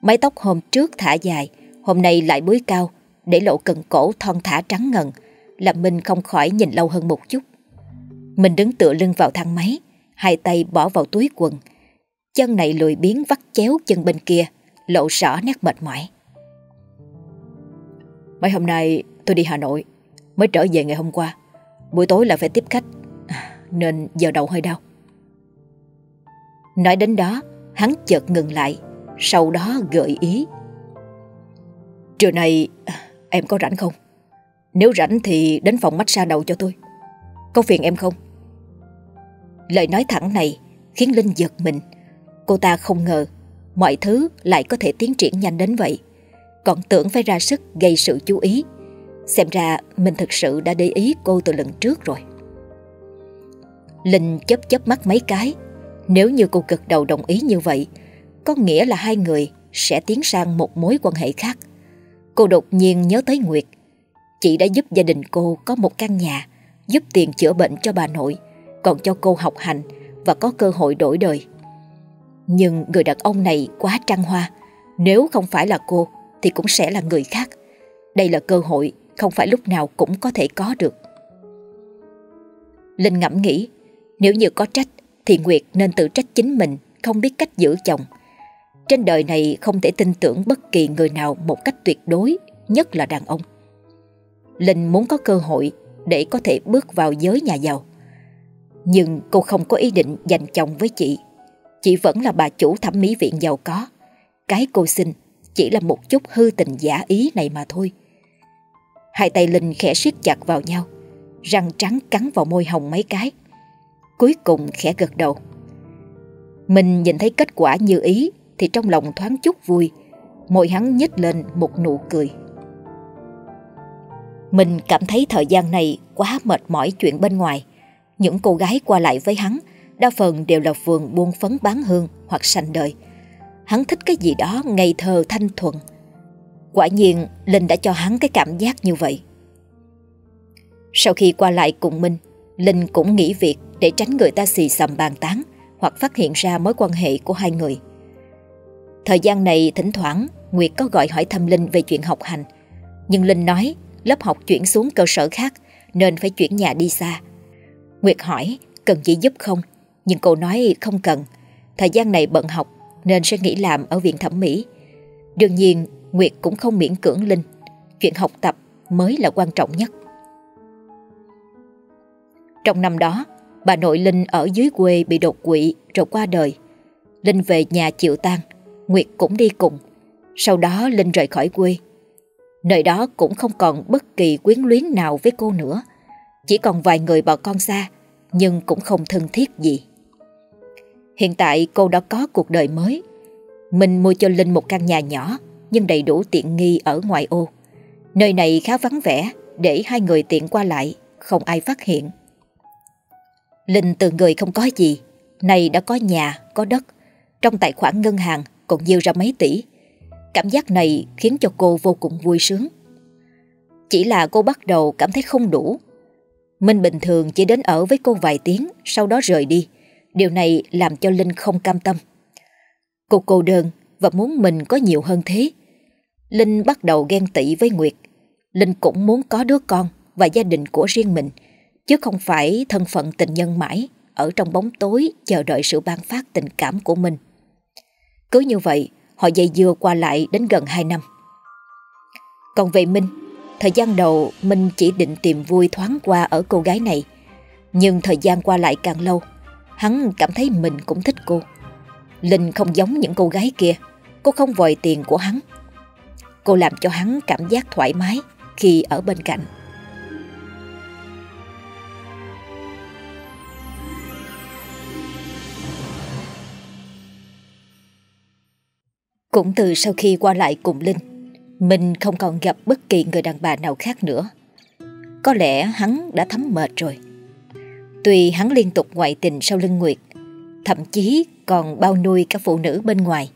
[SPEAKER 1] Mái tóc hôm trước thả dài, hôm nay lại búi cao, để lộ cần cổ thon thả trắng ngần, làm Minh không khỏi nhìn lâu hơn một chút. Mình đứng tựa lưng vào thang máy, hai tay bỏ vào túi quần. Chân này lùi biến vắt chéo chân bên kia, lộ rõ nét mệt mỏi. Mấy hôm nay tôi đi Hà Nội, mới trở về ngày hôm qua. Buổi tối là phải tiếp khách, nên giờ đầu hơi đau. Nói đến đó, hắn chợt ngừng lại, sau đó gợi ý. Trưa nay em có rảnh không? Nếu rảnh thì đến phòng massage đầu cho tôi. Có phiền em không? Lời nói thẳng này khiến Linh giật mình. Cô ta không ngờ mọi thứ lại có thể tiến triển nhanh đến vậy. Còn tưởng phải ra sức gây sự chú ý. Xem ra mình thực sự đã để ý cô từ lần trước rồi. Linh chớp chớp mắt mấy cái. Nếu như cô cực đầu đồng ý như vậy, có nghĩa là hai người sẽ tiến sang một mối quan hệ khác. Cô đột nhiên nhớ tới Nguyệt. Chị đã giúp gia đình cô có một căn nhà, giúp tiền chữa bệnh cho bà nội, còn cho cô học hành và có cơ hội đổi đời. Nhưng người đàn ông này quá trăng hoa, nếu không phải là cô thì cũng sẽ là người khác. Đây là cơ hội không phải lúc nào cũng có thể có được. Linh ngẫm nghĩ, nếu như có trách thì Nguyệt nên tự trách chính mình không biết cách giữ chồng. Trên đời này không thể tin tưởng bất kỳ người nào một cách tuyệt đối, nhất là đàn ông. Linh muốn có cơ hội để có thể bước vào giới nhà giàu. Nhưng cô không có ý định giành chồng với chị. Chị vẫn là bà chủ thẩm mỹ viện giàu có. Cái cô xin chỉ là một chút hư tình giả ý này mà thôi. Hai tay Linh khẽ siết chặt vào nhau, răng trắng cắn vào môi hồng mấy cái. Cuối cùng khẽ gật đầu. Mình nhìn thấy kết quả như ý thì trong lòng thoáng chút vui, môi hắn nhếch lên một nụ cười. Mình cảm thấy thời gian này quá mệt mỏi chuyện bên ngoài. Những cô gái qua lại với hắn đa phần đều là vườn buôn phấn bán hương hoặc sành đời. Hắn thích cái gì đó ngây thơ thanh thuần. Quả nhiên Linh đã cho hắn cái cảm giác như vậy. Sau khi qua lại cùng Minh, Linh cũng nghỉ việc để tránh người ta xì xầm bàn tán hoặc phát hiện ra mối quan hệ của hai người. Thời gian này thỉnh thoảng Nguyệt có gọi hỏi thăm Linh về chuyện học hành. Nhưng Linh nói lớp học chuyển xuống cơ sở khác nên phải chuyển nhà đi xa. Nguyệt hỏi cần chị giúp không? Nhưng cô nói không cần. Thời gian này bận học nên sẽ nghỉ làm ở viện thẩm mỹ. Đương nhiên Nguyệt cũng không miễn cưỡng Linh. Chuyện học tập mới là quan trọng nhất. Trong năm đó, bà nội Linh ở dưới quê bị đột quỵ rồi qua đời. Linh về nhà chịu tang, Nguyệt cũng đi cùng. Sau đó Linh rời khỏi quê. Nơi đó cũng không còn bất kỳ quyến luyến nào với cô nữa. Chỉ còn vài người bà con xa, nhưng cũng không thân thiết gì. Hiện tại cô đã có cuộc đời mới. Mình mua cho Linh một căn nhà nhỏ, nhưng đầy đủ tiện nghi ở ngoại ô. Nơi này khá vắng vẻ, để hai người tiện qua lại, không ai phát hiện. Linh từ người không có gì, này đã có nhà, có đất. Trong tài khoản ngân hàng còn dư ra mấy tỷ. Cảm giác này khiến cho cô vô cùng vui sướng. Chỉ là cô bắt đầu cảm thấy không đủ. Minh bình thường chỉ đến ở với cô vài tiếng, sau đó rời đi. Điều này làm cho Linh không cam tâm. Cô cô đơn và muốn mình có nhiều hơn thế. Linh bắt đầu ghen tị với Nguyệt. Linh cũng muốn có đứa con và gia đình của riêng mình, chứ không phải thân phận tình nhân mãi ở trong bóng tối chờ đợi sự ban phát tình cảm của mình. Cứ như vậy, họ dây dưa qua lại đến gần 2 năm. Còn về Minh, thời gian đầu Minh chỉ định tìm vui thoáng qua ở cô gái này. Nhưng thời gian qua lại càng lâu, hắn cảm thấy mình cũng thích cô. Linh không giống những cô gái kia, cô không vòi tiền của hắn. Cô làm cho hắn cảm giác thoải mái khi ở bên cạnh. Cũng từ sau khi qua lại cùng Linh, mình không còn gặp bất kỳ người đàn bà nào khác nữa. Có lẽ hắn đã thấm mệt rồi. Tuy hắn liên tục ngoại tình sau lưng Nguyệt, thậm chí còn bao nuôi các phụ nữ bên ngoài,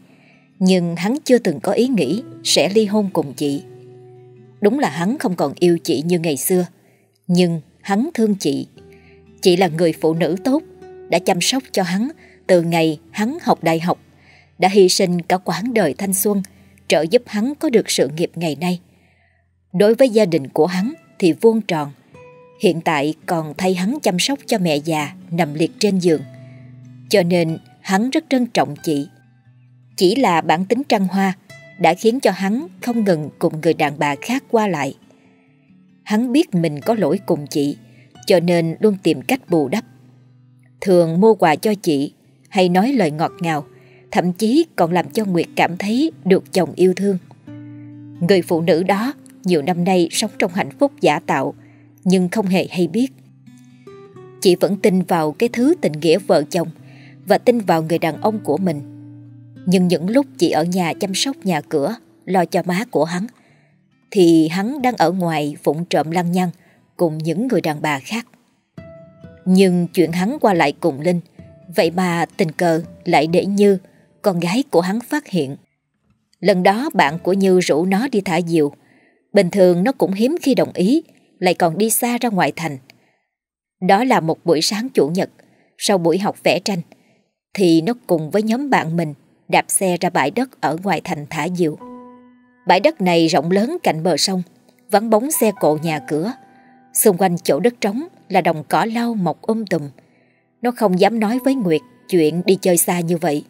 [SPEAKER 1] nhưng hắn chưa từng có ý nghĩ sẽ ly hôn cùng chị. Đúng là hắn không còn yêu chị như ngày xưa, nhưng hắn thương chị. Chị là người phụ nữ tốt, đã chăm sóc cho hắn từ ngày hắn học đại học đã hy sinh cả quãng đời thanh xuân, trợ giúp hắn có được sự nghiệp ngày nay. Đối với gia đình của hắn thì vuông tròn, hiện tại còn thay hắn chăm sóc cho mẹ già nằm liệt trên giường. Cho nên hắn rất trân trọng chị. Chỉ là bản tính trăng hoa đã khiến cho hắn không ngừng cùng người đàn bà khác qua lại. Hắn biết mình có lỗi cùng chị, cho nên luôn tìm cách bù đắp. Thường mua quà cho chị hay nói lời ngọt ngào, thậm chí còn làm cho Nguyệt cảm thấy được chồng yêu thương. Người phụ nữ đó nhiều năm nay sống trong hạnh phúc giả tạo, nhưng không hề hay biết. Chị vẫn tin vào cái thứ tình nghĩa vợ chồng và tin vào người đàn ông của mình. Nhưng những lúc chị ở nhà chăm sóc nhà cửa, lo cho má của hắn, thì hắn đang ở ngoài phụng trộm lăng nhăng cùng những người đàn bà khác. Nhưng chuyện hắn qua lại cùng Linh, vậy mà tình cờ lại để Như con gái của hắn phát hiện. Lần đó bạn của Như rủ nó đi thả diều. Bình thường nó cũng hiếm khi đồng ý, lại còn đi xa ra ngoài thành. Đó là một buổi sáng chủ nhật, sau buổi học vẽ tranh, thì nó cùng với nhóm bạn mình đạp xe ra bãi đất ở ngoài thành thả diều. Bãi đất này rộng lớn cạnh bờ sông, vắng bóng xe cộ nhà cửa. Xung quanh chỗ đất trống là đồng cỏ lau mọc um tùm. Nó không dám nói với Nguyệt chuyện đi chơi xa như vậy.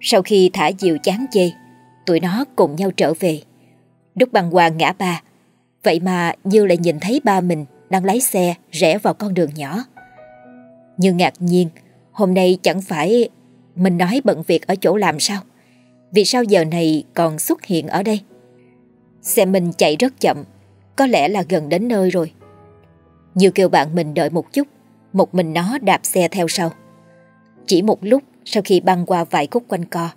[SPEAKER 1] Sau khi thả diều chán chê, tụi nó cùng nhau trở về. Lúc băng qua ngã ba, vậy mà Như lại nhìn thấy ba mình đang lái xe rẽ vào con đường nhỏ. Như ngạc nhiên, hôm nay chẳng phải mình nói bận việc ở chỗ làm sao? Vì sao giờ này còn xuất hiện ở đây? Xe mình chạy rất chậm, có lẽ là gần đến nơi rồi. Như kêu bạn mình đợi một chút, một mình nó đạp xe theo sau. Chỉ một lúc sau khi băng qua vài khúc quanh co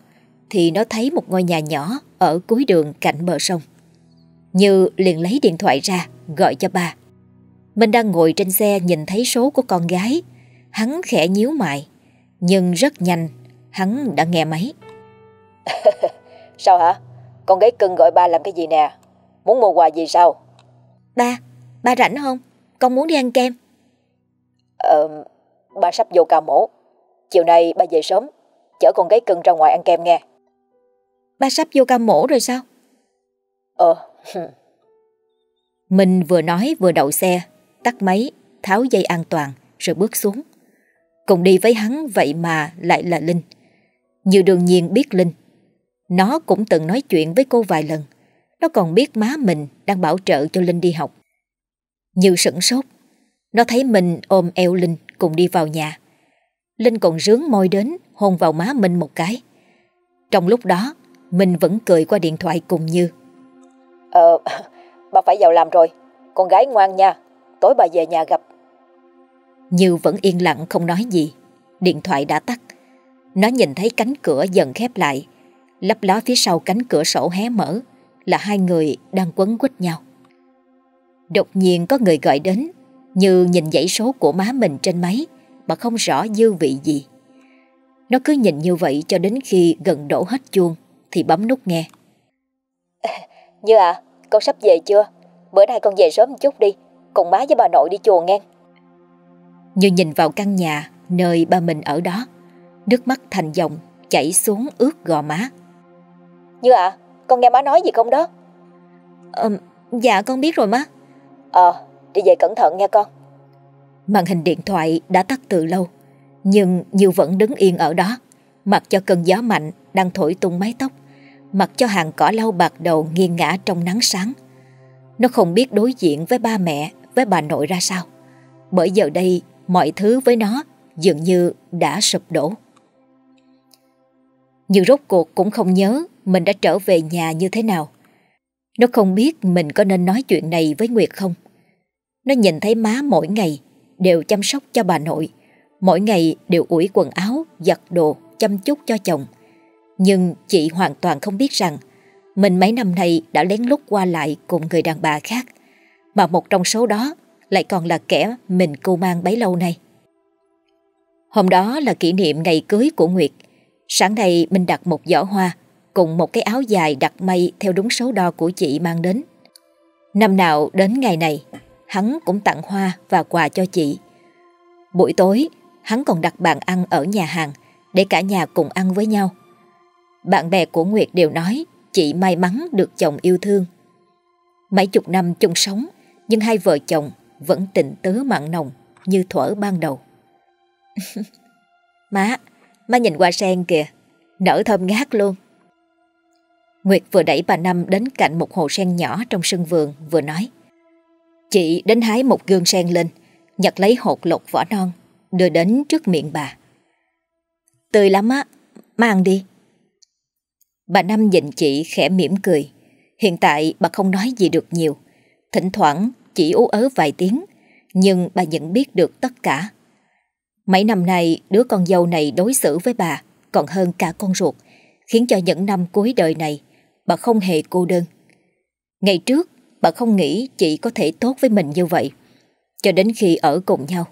[SPEAKER 1] Thì nó thấy một ngôi nhà nhỏ Ở cuối đường cạnh bờ sông như liền lấy điện thoại ra Gọi cho ba Mình đang ngồi trên xe nhìn thấy số của con gái Hắn khẽ nhíu mày Nhưng rất nhanh Hắn đã nghe máy
[SPEAKER 2] Sao hả? Con gái cưng gọi ba làm cái gì nè? Muốn mua quà gì sao?
[SPEAKER 3] Ba, ba rảnh không? Con muốn đi ăn kem
[SPEAKER 2] Ờ, ba sắp vô ca mổ Chiều nay ba về sớm Chở con gái cưng ra ngoài ăn kem nghe
[SPEAKER 3] Ba sắp vô ca mổ rồi sao
[SPEAKER 2] Ờ
[SPEAKER 1] mình vừa nói vừa đậu xe Tắt máy Tháo dây an toàn Rồi bước xuống. Cùng đi với hắn vậy mà lại là Linh. Như đương nhiên biết Linh. Nó cũng từng nói chuyện với cô vài lần. Nó còn biết má mình Đang bảo trợ cho Linh đi học. Như sửng sốt. Nó thấy mình ôm eo Linh cùng đi vào nhà. Linh còn rướng môi đến hôn vào má mình một cái. Trong lúc đó, mình vẫn cười qua điện thoại cùng Như.
[SPEAKER 2] Ờ, bà phải vào làm rồi. Con gái ngoan nha, tối bà về nhà gặp.
[SPEAKER 1] Như vẫn yên lặng không nói gì. Điện thoại đã tắt. Nó nhìn thấy cánh cửa dần khép lại. Lấp ló phía sau cánh cửa sổ hé mở là hai người đang quấn quýt nhau. Đột nhiên có người gọi đến, Như nhìn dãy số của má mình trên máy mà không rõ dư vị gì. Nó cứ nhìn như vậy cho đến khi gần đổ hết chuông thì bấm nút nghe.
[SPEAKER 2] Như à, con sắp về chưa? Bữa nay con về sớm một chút đi, cùng má với bà nội đi chùa nghe.
[SPEAKER 1] Như nhìn vào căn nhà nơi ba mình ở đó, nước mắt thành dòng chảy xuống ướt gò má.
[SPEAKER 2] Như à, con nghe má nói gì không đó?
[SPEAKER 3] Ờ, dạ con biết rồi má.
[SPEAKER 2] Ờ, đi về cẩn thận nha con.
[SPEAKER 1] Màn hình điện thoại đã tắt từ lâu, nhưng Như vẫn đứng yên ở đó, Mặc cho cơn gió mạnh đang thổi tung mái tóc Mặc cho hàng cỏ lau bạc đầu nghiêng ngã trong nắng sáng. Nó không biết đối diện với ba mẹ Với bà nội ra sao. Bởi giờ đây mọi thứ với nó Dường như đã sụp đổ. Nhưng rốt cuộc cũng không nhớ Mình đã trở về nhà như thế nào. Nó không biết mình có nên nói chuyện này với Nguyệt không. Nó nhìn thấy má mỗi ngày Đều chăm sóc cho bà nội Mỗi ngày đều ủi quần áo, giặt đồ, chăm chút cho chồng. Nhưng chị hoàn toàn không biết rằng mình mấy năm nay đã lén lút qua lại cùng người đàn bà khác. Mà một trong số đó lại còn là kẻ mình cô mang bấy lâu nay. Hôm đó là kỷ niệm ngày cưới của Nguyệt. Sáng nay mình đặt một giỏ hoa cùng một cái áo dài đặt may theo đúng số đo của chị mang đến. Năm nào đến ngày này, hắn cũng tặng hoa và quà cho chị. Buổi tối, hắn còn đặt bàn ăn ở nhà hàng để cả nhà cùng ăn với nhau. Bạn bè của Nguyệt đều nói chị may mắn được chồng yêu thương. Mấy chục năm chung sống, nhưng hai vợ chồng vẫn tình tứ mặn nồng như thuở ban đầu. má, má nhìn qua sen kìa, nở thơm ngát luôn. Nguyệt vừa đẩy bà Năm đến cạnh một hồ sen nhỏ trong sân vườn vừa nói. Chị đến hái một gương sen lên, nhặt lấy hột lột vỏ non đưa đến trước miệng bà. Tươi lắm á, mang đi. Bà Năm nhìn chị khẽ mỉm cười. Hiện tại bà không nói gì được nhiều. Thỉnh thoảng chỉ ú ớ vài tiếng, nhưng bà nhận biết được tất cả. Mấy năm nay đứa con dâu này đối xử với bà còn hơn cả con ruột, khiến cho những năm cuối đời này bà không hề cô đơn. Ngày trước bà không nghĩ chị có thể tốt với mình như vậy, cho đến khi ở cùng nhau.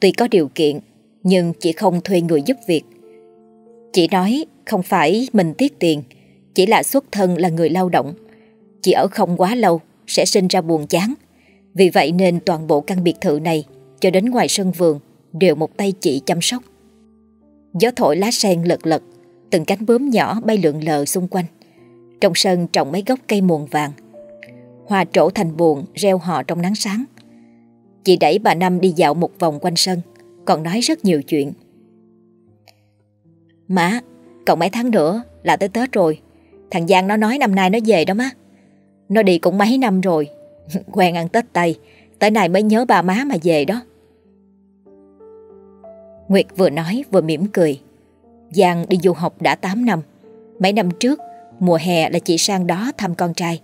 [SPEAKER 1] Tuy có điều kiện, nhưng chị không thuê người giúp việc. Chị nói không phải mình tiết tiền, chỉ là xuất thân là người lao động. Chị ở không quá lâu sẽ sinh ra buồn chán. Vì vậy nên toàn bộ căn biệt thự này cho đến ngoài sân vườn đều một tay chị chăm sóc. Gió thổi lá sen lật lật, từng cánh bướm nhỏ bay lượn lờ xung quanh. Trong sân trồng mấy gốc cây muồn vàng. Hoa trổ thành buồn reo họ trong nắng sáng. Chị đẩy bà Năm đi dạo một vòng quanh sân Còn nói rất nhiều chuyện Má Còn mấy tháng nữa là tới Tết rồi. Thằng Giang nó nói năm nay nó về đó má. Nó đi cũng mấy năm rồi. Quen ăn Tết Tây Tới nay mới nhớ ba má mà về đó. Nguyệt vừa nói vừa mỉm cười. Giang đi du học đã 8 năm. Mấy năm trước Mùa hè là chị sang đó thăm con trai.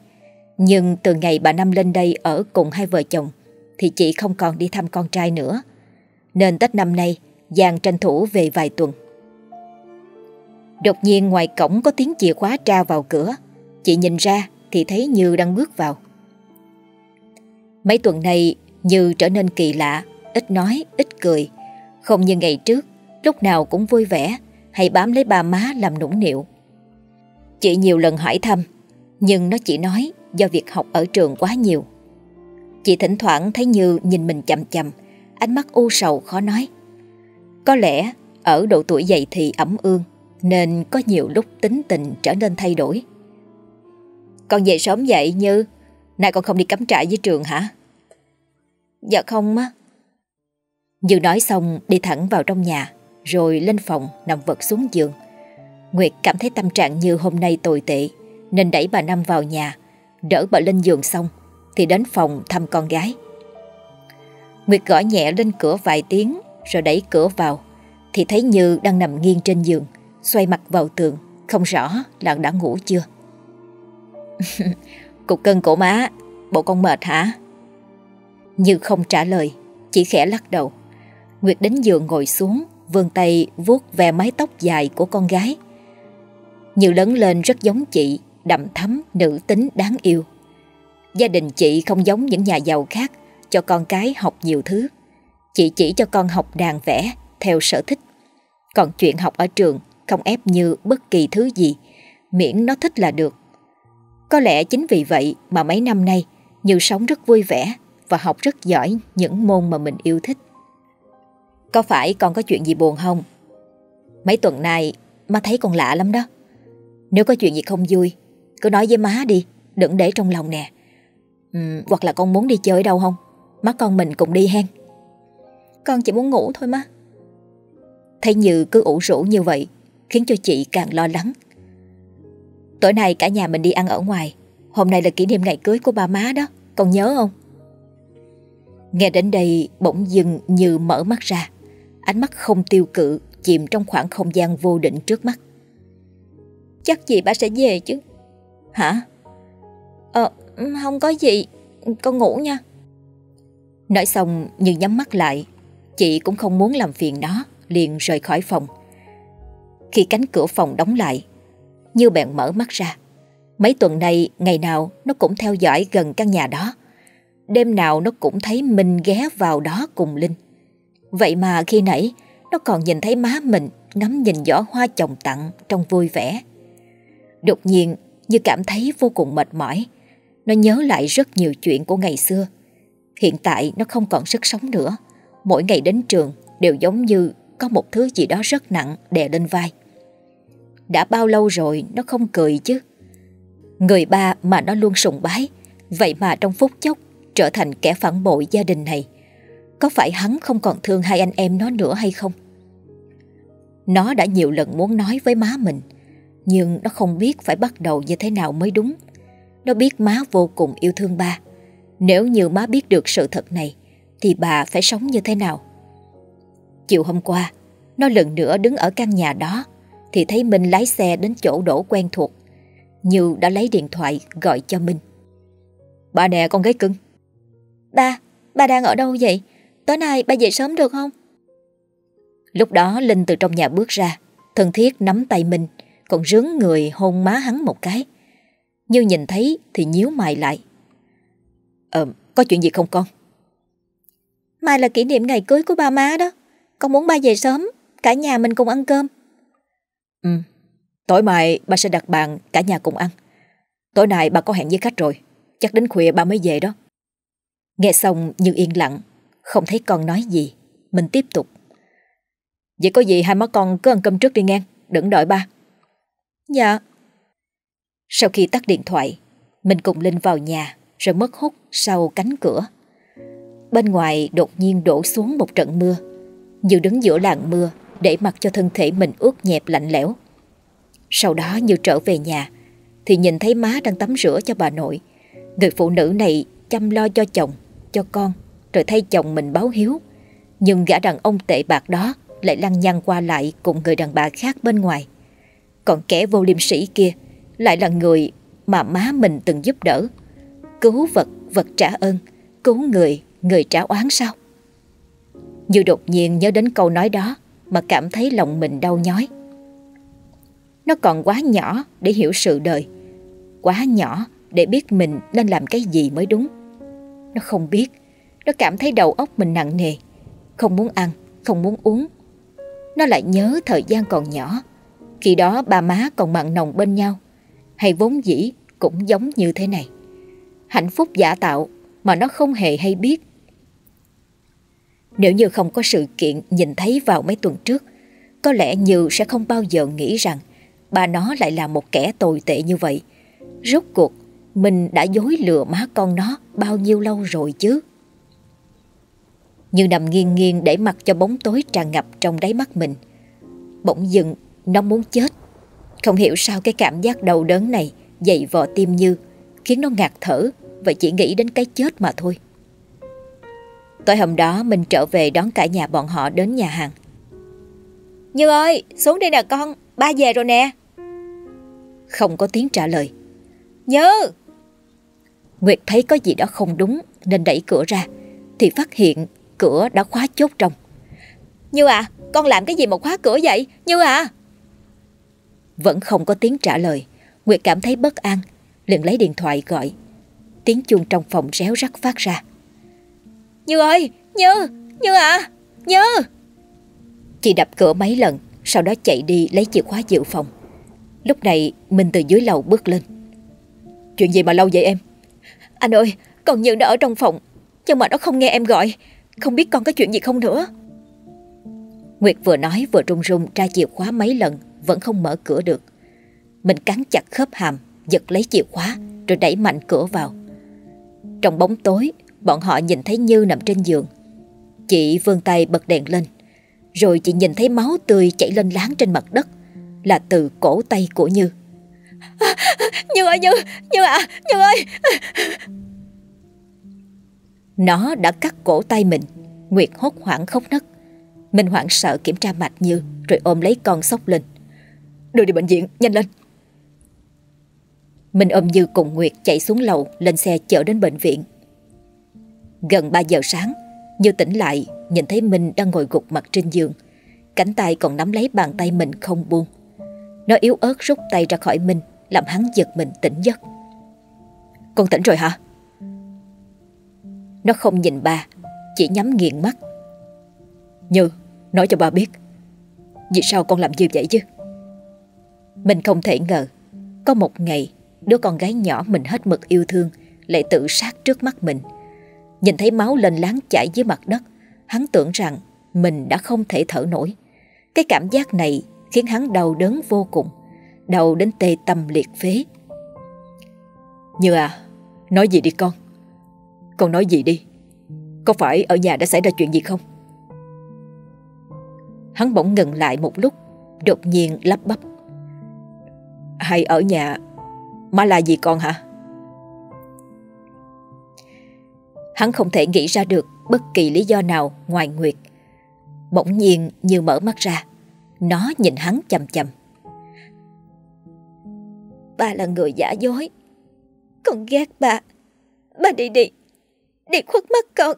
[SPEAKER 1] Nhưng từ ngày bà Năm lên đây Ở cùng hai vợ chồng thì chị không còn đi thăm con trai nữa. Nên Tết năm nay, Giang tranh thủ về vài tuần. Đột nhiên ngoài cổng có tiếng chìa khóa tra vào cửa. Chị nhìn ra thì thấy Như đang bước vào. Mấy tuần này Như trở nên kỳ lạ, ít nói, ít cười. Không như ngày trước, lúc nào cũng vui vẻ hay bám lấy ba má làm nũng nịu. Chị nhiều lần hỏi thăm, nhưng nó chỉ nói do việc học ở trường quá nhiều. Chị thỉnh thoảng thấy Như nhìn mình chầm chầm, ánh mắt u sầu khó nói. Có lẽ ở độ tuổi dậy thì ẩm ương, nên có nhiều lúc tính tình trở nên thay đổi. Con về sớm vậy Như, nay con không đi cắm trại với trường hả? Dạ không á. Như nói xong đi thẳng vào trong nhà, rồi lên phòng nằm vật xuống giường. Nguyệt cảm thấy tâm trạng như hôm nay tồi tệ, nên đẩy bà Năm vào nhà, đỡ bà lên giường xong thì đến phòng thăm con gái. Nguyệt gõ nhẹ lên cửa vài tiếng rồi đẩy cửa vào thì thấy Như đang nằm nghiêng trên giường, xoay mặt vào tường, không rõ là đã ngủ chưa. Cục cân cổ má, bộ con mệt hả? Như không trả lời, chỉ khẽ lắc đầu. Nguyệt đến giường ngồi xuống, vươn tay vuốt ve mái tóc dài của con gái. Như lớn lên rất giống chị, đậm thắm, nữ tính đáng yêu. Gia đình chị không giống những nhà giàu khác cho con cái học nhiều thứ. Chị chỉ cho con học đàn vẽ theo sở thích. Còn chuyện học ở trường không ép như bất kỳ thứ gì, miễn nó thích là được. Có lẽ chính vì vậy mà mấy năm nay Như sống rất vui vẻ và học rất giỏi những môn mà mình yêu thích. Có phải con có chuyện gì buồn không? Mấy tuần này má thấy con lạ lắm đó. Nếu có chuyện gì không vui, cứ nói với má đi, đừng để trong lòng nè. Ừ, hoặc là con muốn đi chơi đâu không? Má con mình cùng đi hen. Con chỉ muốn ngủ thôi má. Thấy Như cứ ủ rũ như vậy Khiến cho chị càng lo lắng. Tối nay cả nhà mình đi ăn ở ngoài. Hôm nay là kỷ niệm ngày cưới của ba má đó. Còn nhớ không? Nghe đến đây, bỗng dừng như mở mắt ra. Ánh mắt không tiêu cự, Chìm trong khoảng không gian vô định trước mắt.
[SPEAKER 3] Chắc gì ba sẽ về chứ?
[SPEAKER 1] Hả?
[SPEAKER 3] Ờ không có gì. Con ngủ nha.
[SPEAKER 1] Nói xong, Như nhắm mắt lại. Chị cũng không muốn làm phiền nó, Liền rời khỏi phòng. Khi cánh cửa phòng đóng lại. Như bèn mở mắt ra. Mấy tuần nay, ngày nào nó cũng theo dõi gần căn nhà đó. Đêm nào nó cũng thấy Minh ghé vào đó cùng Linh. Vậy mà khi nãy, Nó còn nhìn thấy má mình Ngắm nhìn giỏ hoa chồng tặng Trong vui vẻ. Đột nhiên, như cảm thấy vô cùng mệt mỏi, Nó nhớ lại rất nhiều chuyện của ngày xưa. Hiện tại nó không còn sức sống nữa. Mỗi ngày đến trường Đều giống như có một thứ gì đó rất nặng đè lên vai Đã bao lâu rồi nó không cười chứ Người ba mà nó luôn sùng bái Vậy mà trong phút chốc trở thành kẻ phản bội gia đình này. Có phải hắn không còn thương hai anh em nó nữa hay không? Nó đã nhiều lần muốn nói với má mình, nhưng nó không biết phải bắt đầu như thế nào mới đúng. Nó biết má vô cùng yêu thương ba. Nếu như má biết được sự thật này, thì bà phải sống như thế nào? Chiều hôm qua, nó lần nữa đứng ở căn nhà đó, thì thấy Minh lái xe đến chỗ đổ quen thuộc. Như đã lấy điện thoại gọi cho Minh. ba nè con gái cưng,
[SPEAKER 3] Ba, ba đang ở đâu vậy? Tối nay ba về sớm được không?
[SPEAKER 1] Lúc đó Linh từ trong nhà bước ra, thân thiết nắm tay mình, còn rướng người hôn má hắn một cái. Như nhìn thấy thì nhíu mày lại. Ờ, có chuyện gì không con?
[SPEAKER 3] Mai là kỷ niệm ngày cưới của ba má đó. Con muốn ba về sớm, cả nhà mình cùng ăn cơm.
[SPEAKER 1] Ừ, tối mai ba sẽ đặt bàn cả nhà cùng ăn. Tối nay ba có hẹn với khách rồi, chắc đến khuya ba mới về đó. Nghe xong Như yên lặng, không thấy con nói gì. Mình tiếp tục. Vậy có gì hai má con cứ ăn cơm trước đi ngang, đừng đợi ba.
[SPEAKER 3] Dạ.
[SPEAKER 1] Sau khi tắt điện thoại, mình cùng Linh vào nhà rồi mất hút sau cánh cửa. Bên ngoài đột nhiên đổ xuống một trận mưa. Như đứng giữa làng mưa để mặc cho thân thể mình ướt nhẹp lạnh lẽo. Sau đó Như trở về nhà thì nhìn thấy má đang tắm rửa cho bà nội. Người phụ nữ này chăm lo cho chồng cho con rồi thay chồng mình báo hiếu. Nhưng gã đàn ông tệ bạc đó lại lăng nhăng qua lại cùng người đàn bà khác bên ngoài. Còn kẻ vô liêm sĩ kia lại là người mà má mình từng giúp đỡ. Cứu vật, vật trả ơn, cứu người, người trả oán sao? Như đột nhiên nhớ đến câu nói đó mà cảm thấy lòng mình đau nhói. Nó còn quá nhỏ để hiểu sự đời, quá nhỏ để biết mình nên làm cái gì mới đúng. Nó không biết Nó cảm thấy đầu óc mình nặng nề Không muốn ăn, không muốn uống Nó lại nhớ thời gian còn nhỏ Khi đó ba má còn mặn nồng bên nhau Hay vốn dĩ cũng giống như thế này Hạnh phúc giả tạo Mà nó không hề hay biết nếu như không có sự kiện nhìn thấy vào mấy tuần trước Có lẽ Như sẽ không bao giờ nghĩ rằng Bà nó lại là một kẻ tồi tệ như vậy Rốt cuộc mình đã dối lừa má con nó bao nhiêu lâu rồi chứ? Như nằm nghiêng nghiêng để mặc cho bóng tối tràn ngập trong đáy mắt mình. Bỗng dừng, nó muốn chết. Không hiểu sao cái cảm giác đau đớn này dậy vò tim Như, khiến nó ngạt thở và chỉ nghĩ đến cái chết mà thôi. Tối hôm đó mình trở về đón cả nhà bọn họ đến nhà hàng.
[SPEAKER 3] Như ơi, xuống đây nè con, ba về rồi nè.
[SPEAKER 1] Không có tiếng trả lời.
[SPEAKER 3] Như!
[SPEAKER 1] Nguyệt thấy có gì đó không đúng nên đẩy cửa ra thì phát hiện cửa đã khóa chốt trong.
[SPEAKER 3] Như à, con làm cái gì mà khóa cửa vậy? Như à!
[SPEAKER 1] Vẫn không có tiếng trả lời. Nguyệt cảm thấy bất an, liền lấy điện thoại gọi. Tiếng chuông trong phòng réo rắt phát ra.
[SPEAKER 3] Như ơi! Như! Như à! Như!
[SPEAKER 1] Chị đập cửa mấy lần, sau đó chạy đi lấy chìa khóa dự phòng. Lúc này mình từ dưới lầu bước lên. Chuyện gì mà lâu vậy em?
[SPEAKER 3] Anh ơi, còn Như đã ở trong phòng Nhưng mà nó không nghe em gọi Không biết con có chuyện gì không nữa
[SPEAKER 1] Nguyệt vừa nói vừa run run tra chìa khóa mấy lần Vẫn không mở cửa được Mình cắn chặt khớp hàm Giật lấy chìa khóa Rồi đẩy mạnh cửa vào Trong bóng tối Bọn họ nhìn thấy Như nằm trên giường. Chị vươn tay bật đèn lên Rồi chị nhìn thấy máu tươi chảy lên láng trên mặt đất Là từ cổ tay của Như.
[SPEAKER 3] À, Như ơi Như Như à Như ơi.
[SPEAKER 1] Nó đã cắt cổ tay mình Nguyệt hốt hoảng khóc nấc. Minh hoảng sợ kiểm tra mạch Như Rồi ôm lấy con sốc lên. Đưa đi bệnh viện nhanh lên. Minh ôm Như cùng Nguyệt chạy xuống lầu Lên xe chở đến bệnh viện Gần 3 giờ sáng Như tỉnh lại Nhìn thấy mình đang ngồi gục mặt trên giường. Cánh tay còn nắm lấy bàn tay mình không buông. Nó yếu ớt rút tay ra khỏi mình, Làm hắn giật mình tỉnh giấc. Con tỉnh rồi hả? Nó không nhìn ba Chỉ nhắm nghiền mắt. Như Nói cho ba biết. Vì sao con làm như vậy chứ? Mình không thể ngờ Có một ngày Đứa con gái nhỏ mình hết mực yêu thương Lại tự sát trước mắt mình. Nhìn thấy máu lên láng chảy dưới mặt đất, Hắn tưởng rằng Mình đã không thể thở nổi. Cái cảm giác này khiến hắn đau đớn vô cùng, Đau đến tê tâm liệt phế. Như à Nói gì đi con? Con nói gì đi? Có phải ở nhà đã xảy ra chuyện gì không? Hắn bỗng ngừng lại một lúc, Đột nhiên lắp bắp. Hay ở nhà, Má là gì con hả? Hắn không thể nghĩ ra được bất kỳ lý do nào ngoài Nguyệt. Bỗng nhiên như mở mắt ra Nó nhìn hắn chầm chầm.
[SPEAKER 3] Ba là người giả dối. Con ghét ba. Ba đi đi. Đi khuất mắt con.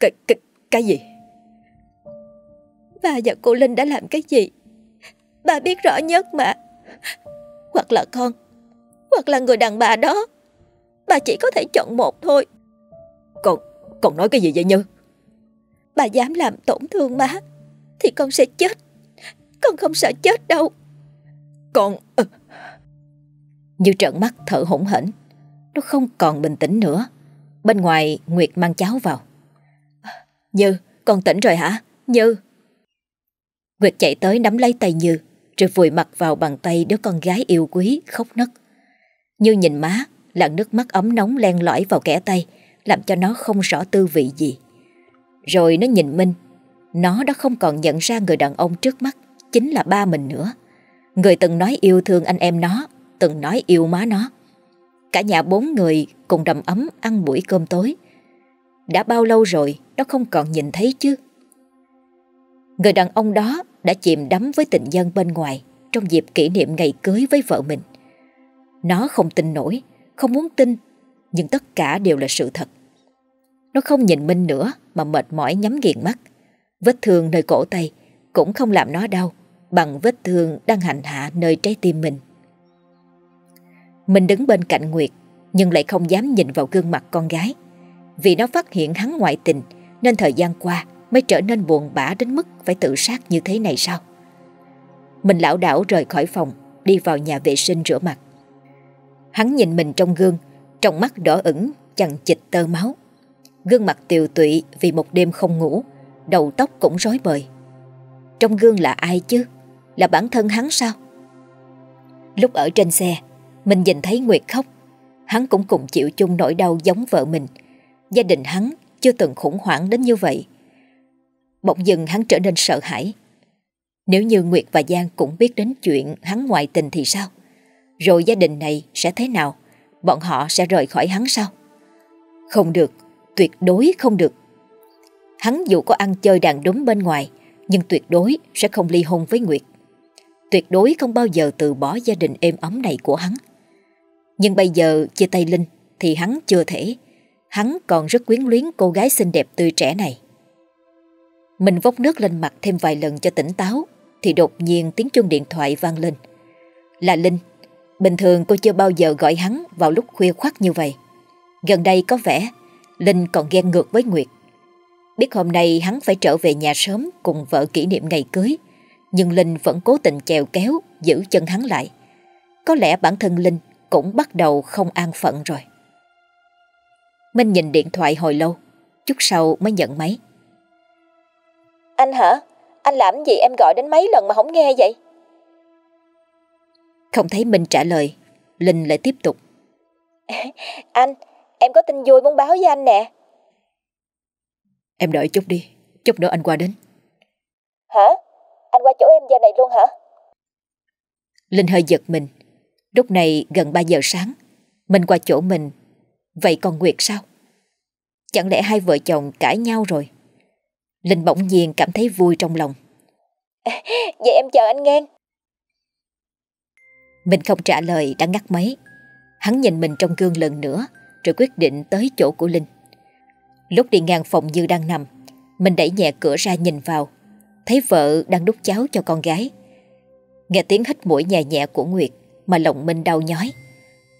[SPEAKER 1] Cái, cái, cái gì?
[SPEAKER 3] Ba và cô Linh đã làm cái gì? Ba biết rõ nhất mà. Hoặc là con Hoặc là người đàn bà đó. Bà chỉ có thể chọn một thôi
[SPEAKER 1] Con, con nói cái gì vậy Như
[SPEAKER 3] Bà dám làm tổn thương má Thì con sẽ chết. Con không sợ chết đâu.
[SPEAKER 1] Con Như trợn mắt thở hổn hển Nó không còn bình tĩnh nữa. Bên ngoài Nguyệt mang cháo vào. Như con tỉnh rồi hả? Như. Nguyệt chạy tới nắm lấy tay Như Rồi vùi mặt vào bàn tay đứa con gái yêu quý khóc nấc. Như nhìn má Lặn nước mắt ấm nóng len lỏi vào kẻ tay làm cho nó không rõ tư vị gì. Rồi nó nhìn Minh. Nó đã không còn nhận ra người đàn ông trước mắt Chính là ba mình nữa. Người từng nói yêu thương anh em nó Từng nói yêu má nó. Cả nhà bốn người cùng đầm ấm ăn buổi cơm tối. Đã bao lâu rồi Nó không còn nhìn thấy chứ? Người đàn ông đó đã chìm đắm với tình nhân bên ngoài trong dịp kỷ niệm ngày cưới với vợ mình. Nó không tin nổi, không muốn tin, nhưng tất cả đều là sự thật. Nó không nhìn Minh nữa mà mệt mỏi nhắm nghiền mắt. Vết thương nơi cổ tay cũng không làm nó đau bằng vết thương đang hành hạ nơi trái tim mình. Mình đứng bên cạnh Nguyệt nhưng lại không dám nhìn vào gương mặt con gái. Vì nó phát hiện hắn ngoại tình nên thời gian qua mới trở nên buồn bã đến mức phải tự sát như thế này sao? Mình lão đảo rời khỏi phòng, đi vào nhà vệ sinh rửa mặt. Hắn nhìn mình trong gương, trong mắt đỏ ửng, chằng chịch tơ máu. Gương mặt tiều tụy vì một đêm không ngủ, đầu tóc cũng rối bời. Trong gương là ai chứ? Là bản thân hắn sao? Lúc ở trên xe, mình nhìn thấy Nguyệt khóc. Hắn cũng cùng chịu chung nỗi đau giống vợ mình. Gia đình hắn chưa từng khủng hoảng đến như vậy. Bỗng dừng hắn trở nên sợ hãi. Nếu như Nguyệt và Giang cũng biết đến chuyện hắn ngoại tình thì sao? Rồi gia đình này sẽ thế nào? Bọn họ sẽ rời khỏi hắn sao? Không được, tuyệt đối không được. Hắn dù có ăn chơi đàn đúng bên ngoài, nhưng tuyệt đối sẽ không ly hôn với Nguyệt. Tuyệt đối không bao giờ từ bỏ gia đình êm ấm này của hắn. Nhưng bây giờ chia tay Linh thì hắn chưa thể. Hắn còn rất quyến luyến cô gái xinh đẹp tươi trẻ này. Mình vốc nước lên mặt thêm vài lần cho tỉnh táo Thì đột nhiên tiếng chuông điện thoại vang lên Là Linh Bình thường cô chưa bao giờ gọi hắn vào lúc khuya khoắt như vậy. Gần đây có vẻ, Linh còn ghen ngược với Nguyệt. Biết hôm nay hắn phải trở về nhà sớm cùng vợ kỷ niệm ngày cưới, Nhưng Linh vẫn cố tình chèo kéo, giữ chân hắn lại. Có lẽ bản thân Linh cũng bắt đầu không an phận rồi. Minh nhìn điện thoại hồi lâu, Chút sau mới nhận máy.
[SPEAKER 2] Anh hả? Anh làm gì em gọi đến mấy lần mà không nghe vậy?
[SPEAKER 1] Không thấy Minh trả lời, Linh lại tiếp tục.
[SPEAKER 2] anh, em có tin vui muốn báo với anh nè.
[SPEAKER 1] Em đợi chút đi, chút nữa anh qua đến.
[SPEAKER 2] Hả? Anh qua chỗ em giờ này luôn hả?
[SPEAKER 1] Linh hơi giật mình. Lúc này gần 3 giờ sáng, mình qua chỗ mình. Vậy còn Nguyệt sao? Chẳng lẽ hai vợ chồng cãi nhau rồi? Linh bỗng nhiên cảm thấy vui trong lòng.
[SPEAKER 2] Vậy em chờ anh nghe.
[SPEAKER 1] Mình không trả lời đã ngắt máy. Hắn nhìn mình trong gương lần nữa rồi quyết định tới chỗ của Linh. Lúc đi ngang phòng Như đang nằm, mình đẩy nhẹ cửa ra nhìn vào, thấy vợ đang đút cháo cho con gái. Nghe tiếng hít mũi nhẹ nhẹ của Nguyệt mà lòng mình đau nhói.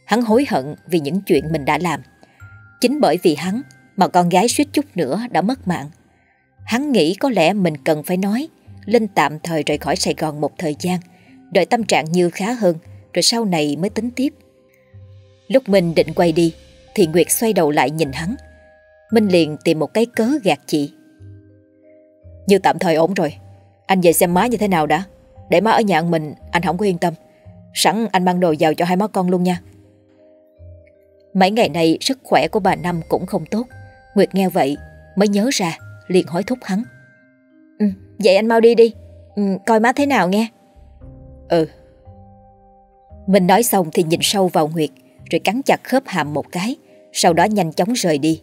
[SPEAKER 1] Hắn hối hận vì những chuyện mình đã làm. Chính bởi vì hắn mà con gái suýt chút nữa đã mất mạng. Hắn nghĩ có lẽ mình cần phải nói Linh tạm thời rời khỏi Sài Gòn một thời gian, đợi tâm trạng Như khá hơn, rồi sau này mới tính tiếp. Lúc Minh định quay đi, thì Nguyệt xoay đầu lại nhìn hắn. Minh liền tìm một cái cớ gạt chị. Như tạm thời ổn rồi, anh về xem má như thế nào đã. Để má ở nhà mình, anh không có yên tâm. Sẵn anh mang đồ vào cho hai má con luôn nha. Mấy ngày nay sức khỏe của bà Năm cũng không tốt. Nguyệt nghe vậy mới nhớ ra, liền hối thúc hắn. Ừ, vậy anh mau đi đi, ừ, coi má thế nào nghe. Ừ. Mình nói xong thì nhìn sâu vào Nguyệt, rồi cắn chặt khớp hàm một cái, sau đó nhanh chóng rời đi.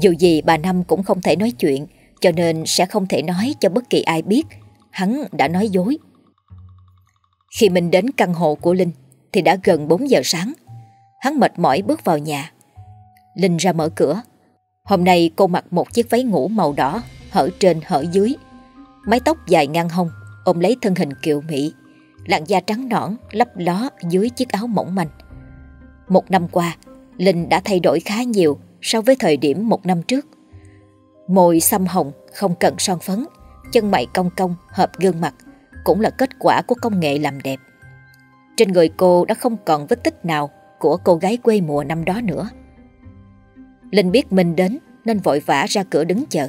[SPEAKER 1] Dù gì bà Năm cũng không thể nói chuyện, cho nên sẽ không thể nói cho bất kỳ ai biết hắn đã nói dối. Khi mình đến căn hộ của Linh thì đã gần 4 giờ sáng. Hắn mệt mỏi bước vào nhà. Linh ra mở cửa. Hôm nay cô mặc một chiếc váy ngủ màu đỏ, hở trên hở dưới. Mái tóc dài ngang hông, ôm lấy thân hình kiều mỹ. Làn da trắng nõn, lấp ló dưới chiếc áo mỏng manh. Một năm qua, Linh đã thay đổi khá nhiều so với thời điểm một năm trước. Môi xăm hồng, không cần son phấn, chân mày cong cong, hợp gương mặt, cũng là kết quả của công nghệ làm đẹp. Trên người cô đã không còn vết tích nào của cô gái quê mùa năm đó nữa. Linh biết mình đến nên vội vã ra cửa đứng chờ.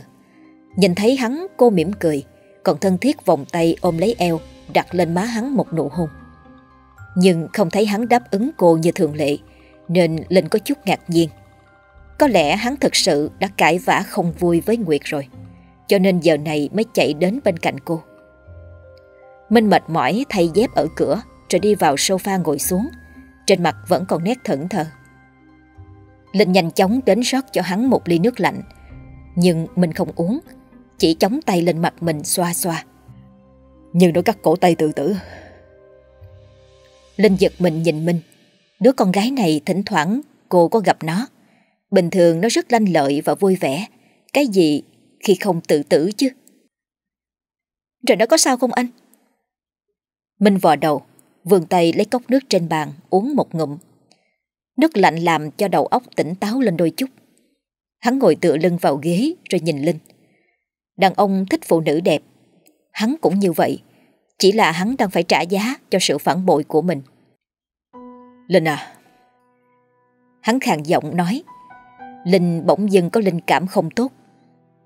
[SPEAKER 1] Nhìn thấy hắn cô mỉm cười, còn thân thiết vòng tay ôm lấy eo, đặt lên má hắn một nụ hôn. Nhưng không thấy hắn đáp ứng cô như thường lệ, nên Linh có chút ngạc nhiên. Có lẽ hắn thực sự đã cãi vã không vui với Nguyệt rồi, cho nên giờ này mới chạy đến bên cạnh cô. Minh mệt mỏi thay dép ở cửa rồi đi vào sofa ngồi xuống, trên mặt vẫn còn nét thẫn thờ. Linh nhanh chóng đến rót cho hắn một ly nước lạnh, nhưng mình không uống, chỉ chống tay lên mặt mình xoa xoa. Nhưng nó cắt cổ tay tự tử. Linh giật mình nhìn Minh, đứa con gái này thỉnh thoảng cô có gặp nó. Bình thường nó rất lanh lợi và vui vẻ, cái gì khi không tự tử chứ. Rồi nó có sao không anh? Minh vò đầu, vườn tay lấy cốc nước trên bàn uống một ngụm. Nước lạnh làm cho đầu óc tỉnh táo lên đôi chút. Hắn ngồi tựa lưng vào ghế rồi nhìn Linh. Đàn ông thích phụ nữ đẹp. Hắn cũng như vậy. Chỉ là hắn đang phải trả giá cho sự phản bội của mình. Linh à. Hắn khàn giọng nói. Linh bỗng dưng có linh cảm không tốt.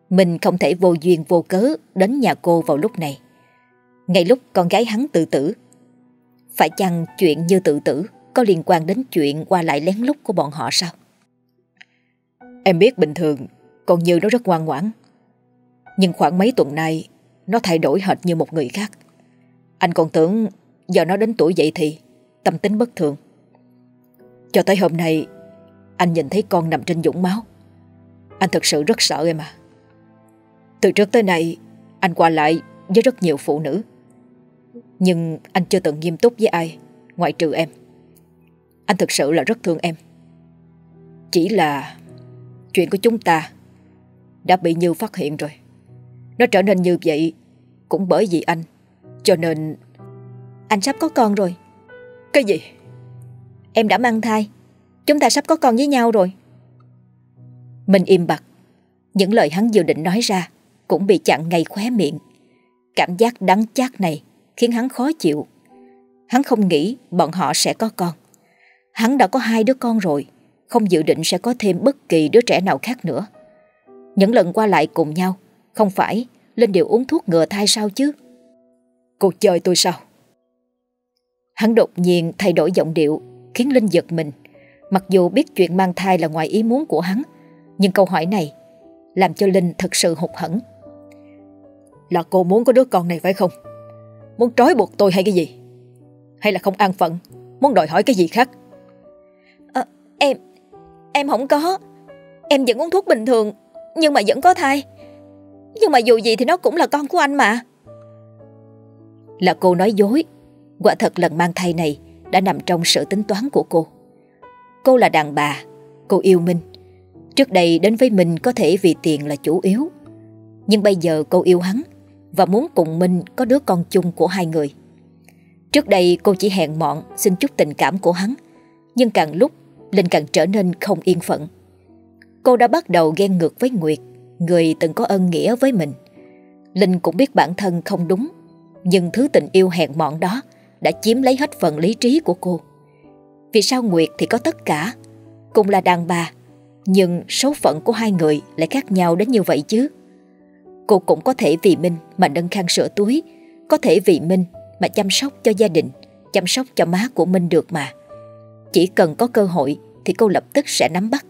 [SPEAKER 1] Mình không thể vô duyên vô cớ đến nhà cô vào lúc này. Ngay lúc con gái hắn tự tử. Phải chăng chuyện như tự tử có liên quan đến chuyện qua lại lén lút của bọn họ sao? Em biết bình thường, con Như nó rất ngoan ngoãn. Nhưng khoảng mấy tuần nay nó thay đổi hệt như một người khác. Anh còn tưởng giờ nó đến tuổi dậy thì tâm tính bất thường. Cho tới hôm nay, anh nhìn thấy con nằm trên dũng máu. Anh thật sự rất sợ em à. Từ trước tới nay, anh qua lại với rất nhiều phụ nữ. Nhưng anh chưa từng nghiêm túc với ai, ngoại trừ em. Anh thực sự là rất thương em. Chỉ là chuyện của chúng ta đã bị Như phát hiện rồi. Nó trở nên như vậy cũng bởi vì anh. Cho nên...
[SPEAKER 3] Anh sắp có con rồi.
[SPEAKER 1] Cái gì?
[SPEAKER 3] Em đã mang thai. Chúng ta sắp có con với nhau rồi.
[SPEAKER 1] Mình im bặt. Những lời hắn dự định nói ra cũng bị chặn ngay khóe miệng. Cảm giác đắng chát này khiến hắn khó chịu. Hắn không nghĩ bọn họ sẽ có con. Hắn đã có hai đứa con rồi, không dự định sẽ có thêm bất kỳ đứa trẻ nào khác nữa. Những lần qua lại cùng nhau, không phải Linh đều uống thuốc ngừa thai sao chứ? Cô chơi tôi sao? Hắn đột nhiên thay đổi giọng điệu, khiến Linh giật mình. Mặc dù biết chuyện mang thai là ngoài ý muốn của hắn, nhưng câu hỏi này làm cho Linh thật sự hụt hẫng.
[SPEAKER 2] Là cô muốn có đứa con này phải không Muốn trói buộc tôi hay cái gì Hay là không an phận Muốn đòi hỏi cái gì khác
[SPEAKER 3] à, Em Em không có Em vẫn uống thuốc bình thường Nhưng mà vẫn có thai nhưng mà dù gì thì nó cũng là con của anh mà.
[SPEAKER 1] Là cô nói dối. Quả thật lần mang thai này Đã nằm trong sự tính toán của cô. Cô là đàn bà, Cô yêu Minh. Trước đây đến với mình có thể vì tiền là chủ yếu. Nhưng bây giờ cô yêu hắn Và muốn cùng Minh có đứa con chung của hai người. Trước đây cô chỉ hẹn mọn Xin chút tình cảm của hắn. Nhưng càng lúc Linh càng trở nên không yên phận. Cô đã bắt đầu ghen ngược với Nguyệt. Người từng có ân nghĩa với mình. Linh cũng biết bản thân không đúng, Nhưng thứ tình yêu hẹn mọn đó Đã chiếm lấy hết phần lý trí của cô. Vì sao Nguyệt thì có tất cả? Cùng là đàn bà, Nhưng số phận của hai người lại khác nhau đến như vậy chứ? Cô cũng có thể vì Minh mà nâng khăn sữa túi, Có thể vì Minh mà chăm sóc cho gia đình, Chăm sóc cho má của Minh được mà. Chỉ cần có cơ hội Thì cô lập tức sẽ nắm bắt.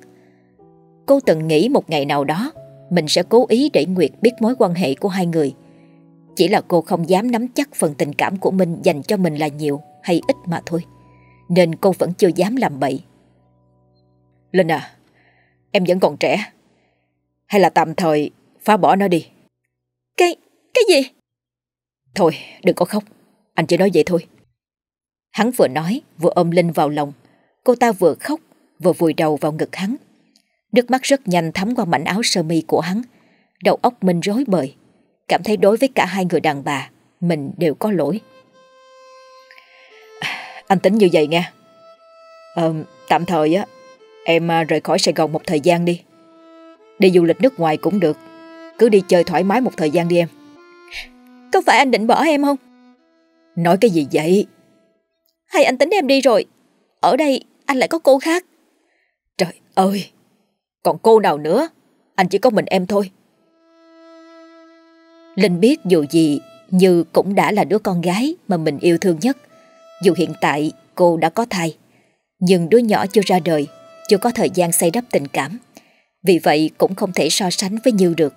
[SPEAKER 1] Cô từng nghĩ một ngày nào đó mình sẽ cố ý để Nguyệt biết mối quan hệ của hai người. Chỉ là cô không dám nắm chắc phần tình cảm của Minh dành cho mình là nhiều hay ít mà thôi Nên cô vẫn chưa dám làm bậy. Linh à Em vẫn còn trẻ. Hay là tạm thời phá bỏ nó đi.
[SPEAKER 3] Cái, cái gì?
[SPEAKER 1] Thôi đừng có khóc. Anh chỉ nói vậy thôi. Hắn vừa nói vừa ôm Linh vào lòng. Cô ta vừa khóc vừa vùi đầu vào ngực hắn Nước mắt rất nhanh thấm qua mảnh áo sơ mi của hắn. Đầu óc mình rối bời. Cảm thấy đối với cả hai người đàn bà Mình đều có lỗi. Anh tính như vậy nha. Ờ, tạm thời á Em à, rời khỏi Sài Gòn một thời gian đi. Đi du lịch nước ngoài cũng được. Cứ đi chơi thoải mái một thời gian đi em.
[SPEAKER 3] Có phải anh định bỏ em không?
[SPEAKER 1] Nói cái gì vậy?
[SPEAKER 3] Hay anh tính em đi rồi? Ở đây anh lại có cô khác.
[SPEAKER 1] Trời ơi còn cô nào nữa? Anh chỉ có mình em thôi. Linh biết dù gì, Như cũng đã là đứa con gái Mà mình yêu thương nhất. Dù hiện tại cô đã có thai, Nhưng đứa nhỏ chưa ra đời, Chưa có thời gian xây đắp tình cảm. Vì vậy cũng không thể so sánh với Như được.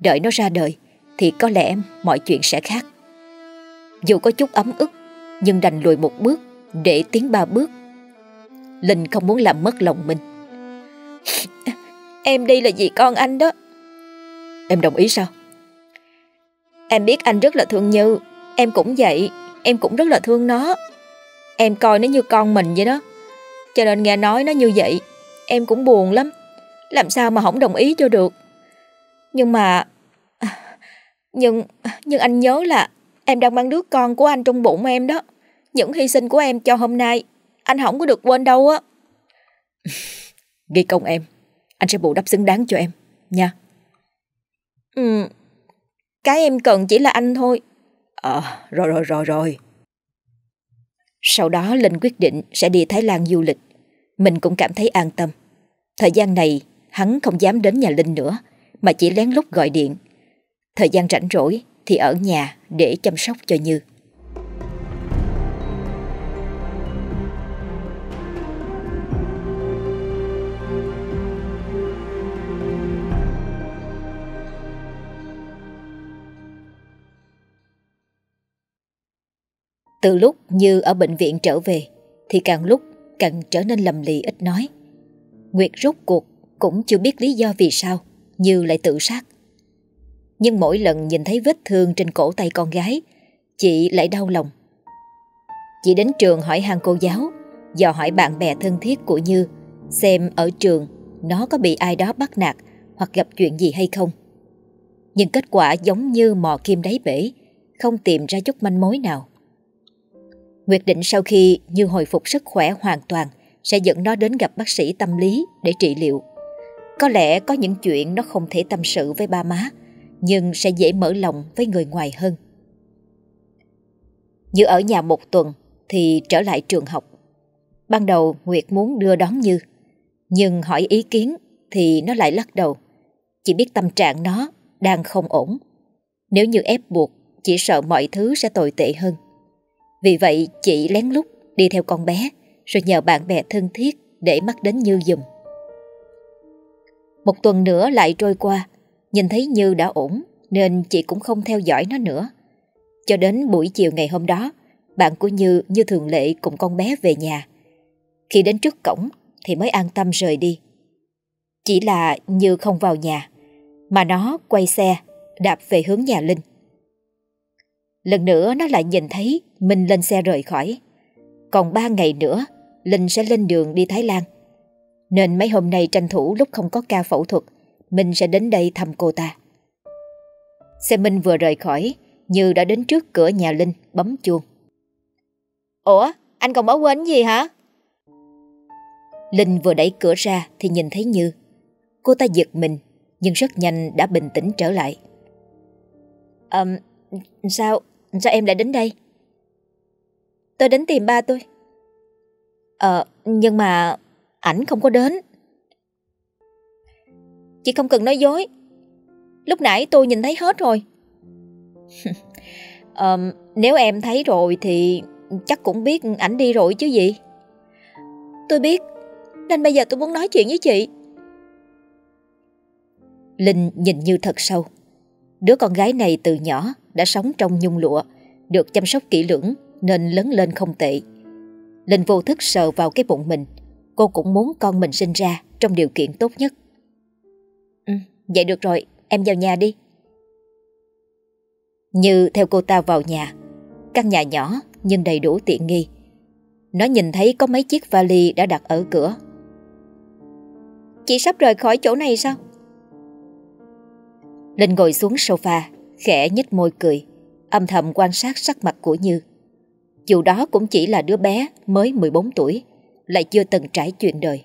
[SPEAKER 1] Đợi nó ra đời, Thì có lẽ mọi chuyện sẽ khác. Dù có chút ấm ức, Nhưng đành lùi một bước Để tiến ba bước. Linh không muốn làm mất lòng mình.
[SPEAKER 3] Em đi là vì con anh đó.
[SPEAKER 1] Em đồng ý sao?
[SPEAKER 3] Em biết anh rất là thương Như. Em cũng vậy. Em cũng rất là thương nó. Em coi nó như con mình vậy đó. Cho nên nghe nói nó như vậy, Em cũng buồn lắm. Làm sao mà không đồng ý cho được? Nhưng mà, Nhưng Nhưng anh nhớ là Em đang mang đứa con của anh trong bụng em đó. Những hy sinh của em cho hôm nay, Anh không có được quên đâu á.
[SPEAKER 1] Ghi công em. Anh sẽ bù đắp xứng đáng cho em. Nha.
[SPEAKER 3] Ừ. Cái em cần chỉ là anh thôi.
[SPEAKER 1] Ờ rồi rồi rồi rồi. Sau đó Linh quyết định sẽ đi Thái Lan du lịch. Mình cũng cảm thấy an tâm. Thời gian này hắn không dám đến nhà Linh nữa Mà chỉ lén lút gọi điện. Thời gian rảnh rỗi thì ở nhà để chăm sóc cho Như Từ lúc Như ở bệnh viện trở về, thì càng lúc càng trở nên lầm lì ít nói. Nguyệt rốt cuộc cũng chưa biết lý do vì sao Như lại tự sát. Nhưng mỗi lần nhìn thấy vết thương trên cổ tay con gái, chị lại đau lòng. Chị đến trường hỏi hàng cô giáo, dò hỏi bạn bè thân thiết của Như, xem ở trường nó có bị ai đó bắt nạt hoặc gặp chuyện gì hay không. Nhưng kết quả giống như mò kim đáy bể, không tìm ra chút manh mối nào. Nguyệt định sau khi Như hồi phục sức khỏe hoàn toàn sẽ dẫn nó đến gặp bác sĩ tâm lý để trị liệu. Có lẽ có những chuyện nó không thể tâm sự với ba má, nhưng sẽ dễ mở lòng với người ngoài hơn. Như ở nhà một tuần thì trở lại trường học. Ban đầu Nguyệt muốn đưa đón Như, nhưng hỏi ý kiến thì nó lại lắc đầu. Chỉ biết tâm trạng nó đang không ổn. Nếu như ép buộc, chỉ sợ mọi thứ sẽ tồi tệ hơn. Vì vậy chị lén lút đi theo con bé rồi nhờ bạn bè thân thiết để mắt đến Như dùm. Một tuần nữa lại trôi qua, nhìn thấy Như đã ổn nên chị cũng không theo dõi nó nữa. Cho đến buổi chiều ngày hôm đó, bạn của Như như thường lệ cùng con bé về nhà. Khi đến trước cổng thì mới an tâm rời đi. Chỉ là Như không vào nhà, mà nó quay xe, đạp về hướng nhà Linh. Lần nữa nó lại nhìn thấy Minh lên xe rời khỏi. Còn ba ngày nữa, Linh sẽ lên đường đi Thái Lan. Nên mấy hôm nay tranh thủ lúc không có ca phẫu thuật, Minh sẽ đến đây thăm cô ta. Xe Minh vừa rời khỏi, Như đã đến trước cửa nhà Linh, bấm chuông.
[SPEAKER 3] Ủa, anh còn bỏ quên gì hả?
[SPEAKER 1] Linh vừa đẩy cửa ra thì nhìn thấy Như. Cô ta giật mình, nhưng rất nhanh đã bình tĩnh trở lại.
[SPEAKER 3] À, sao, sao em lại đến đây? Tôi đến tìm ba tôi.
[SPEAKER 1] Ờ, nhưng mà ảnh không có đến.
[SPEAKER 3] Chị không cần nói dối. Lúc nãy tôi nhìn thấy hết rồi.
[SPEAKER 1] ờ, nếu em thấy rồi thì chắc cũng biết ảnh đi rồi chứ gì.
[SPEAKER 3] Tôi biết, nên bây giờ tôi muốn nói chuyện với chị.
[SPEAKER 1] Linh nhìn như thật sâu. Đứa con gái này từ nhỏ đã sống trong nhung lụa, được chăm sóc kỹ lưỡng nên lớn lên không tệ. Linh vô thức sờ vào cái bụng mình, cô cũng muốn con mình sinh ra trong điều kiện tốt nhất.
[SPEAKER 3] Ừ, vậy được rồi, em vào nhà đi.
[SPEAKER 1] Như theo cô ta vào nhà, căn nhà nhỏ nhưng đầy đủ tiện nghi. Nó nhìn thấy có mấy chiếc vali đã đặt ở cửa.
[SPEAKER 3] Chị sắp rời khỏi chỗ này sao?
[SPEAKER 1] Linh ngồi xuống sofa, khẽ nhếch môi cười, âm thầm quan sát sắc mặt của Như. Dù đó cũng chỉ là đứa bé mới 14 tuổi, lại chưa từng trải chuyện đời.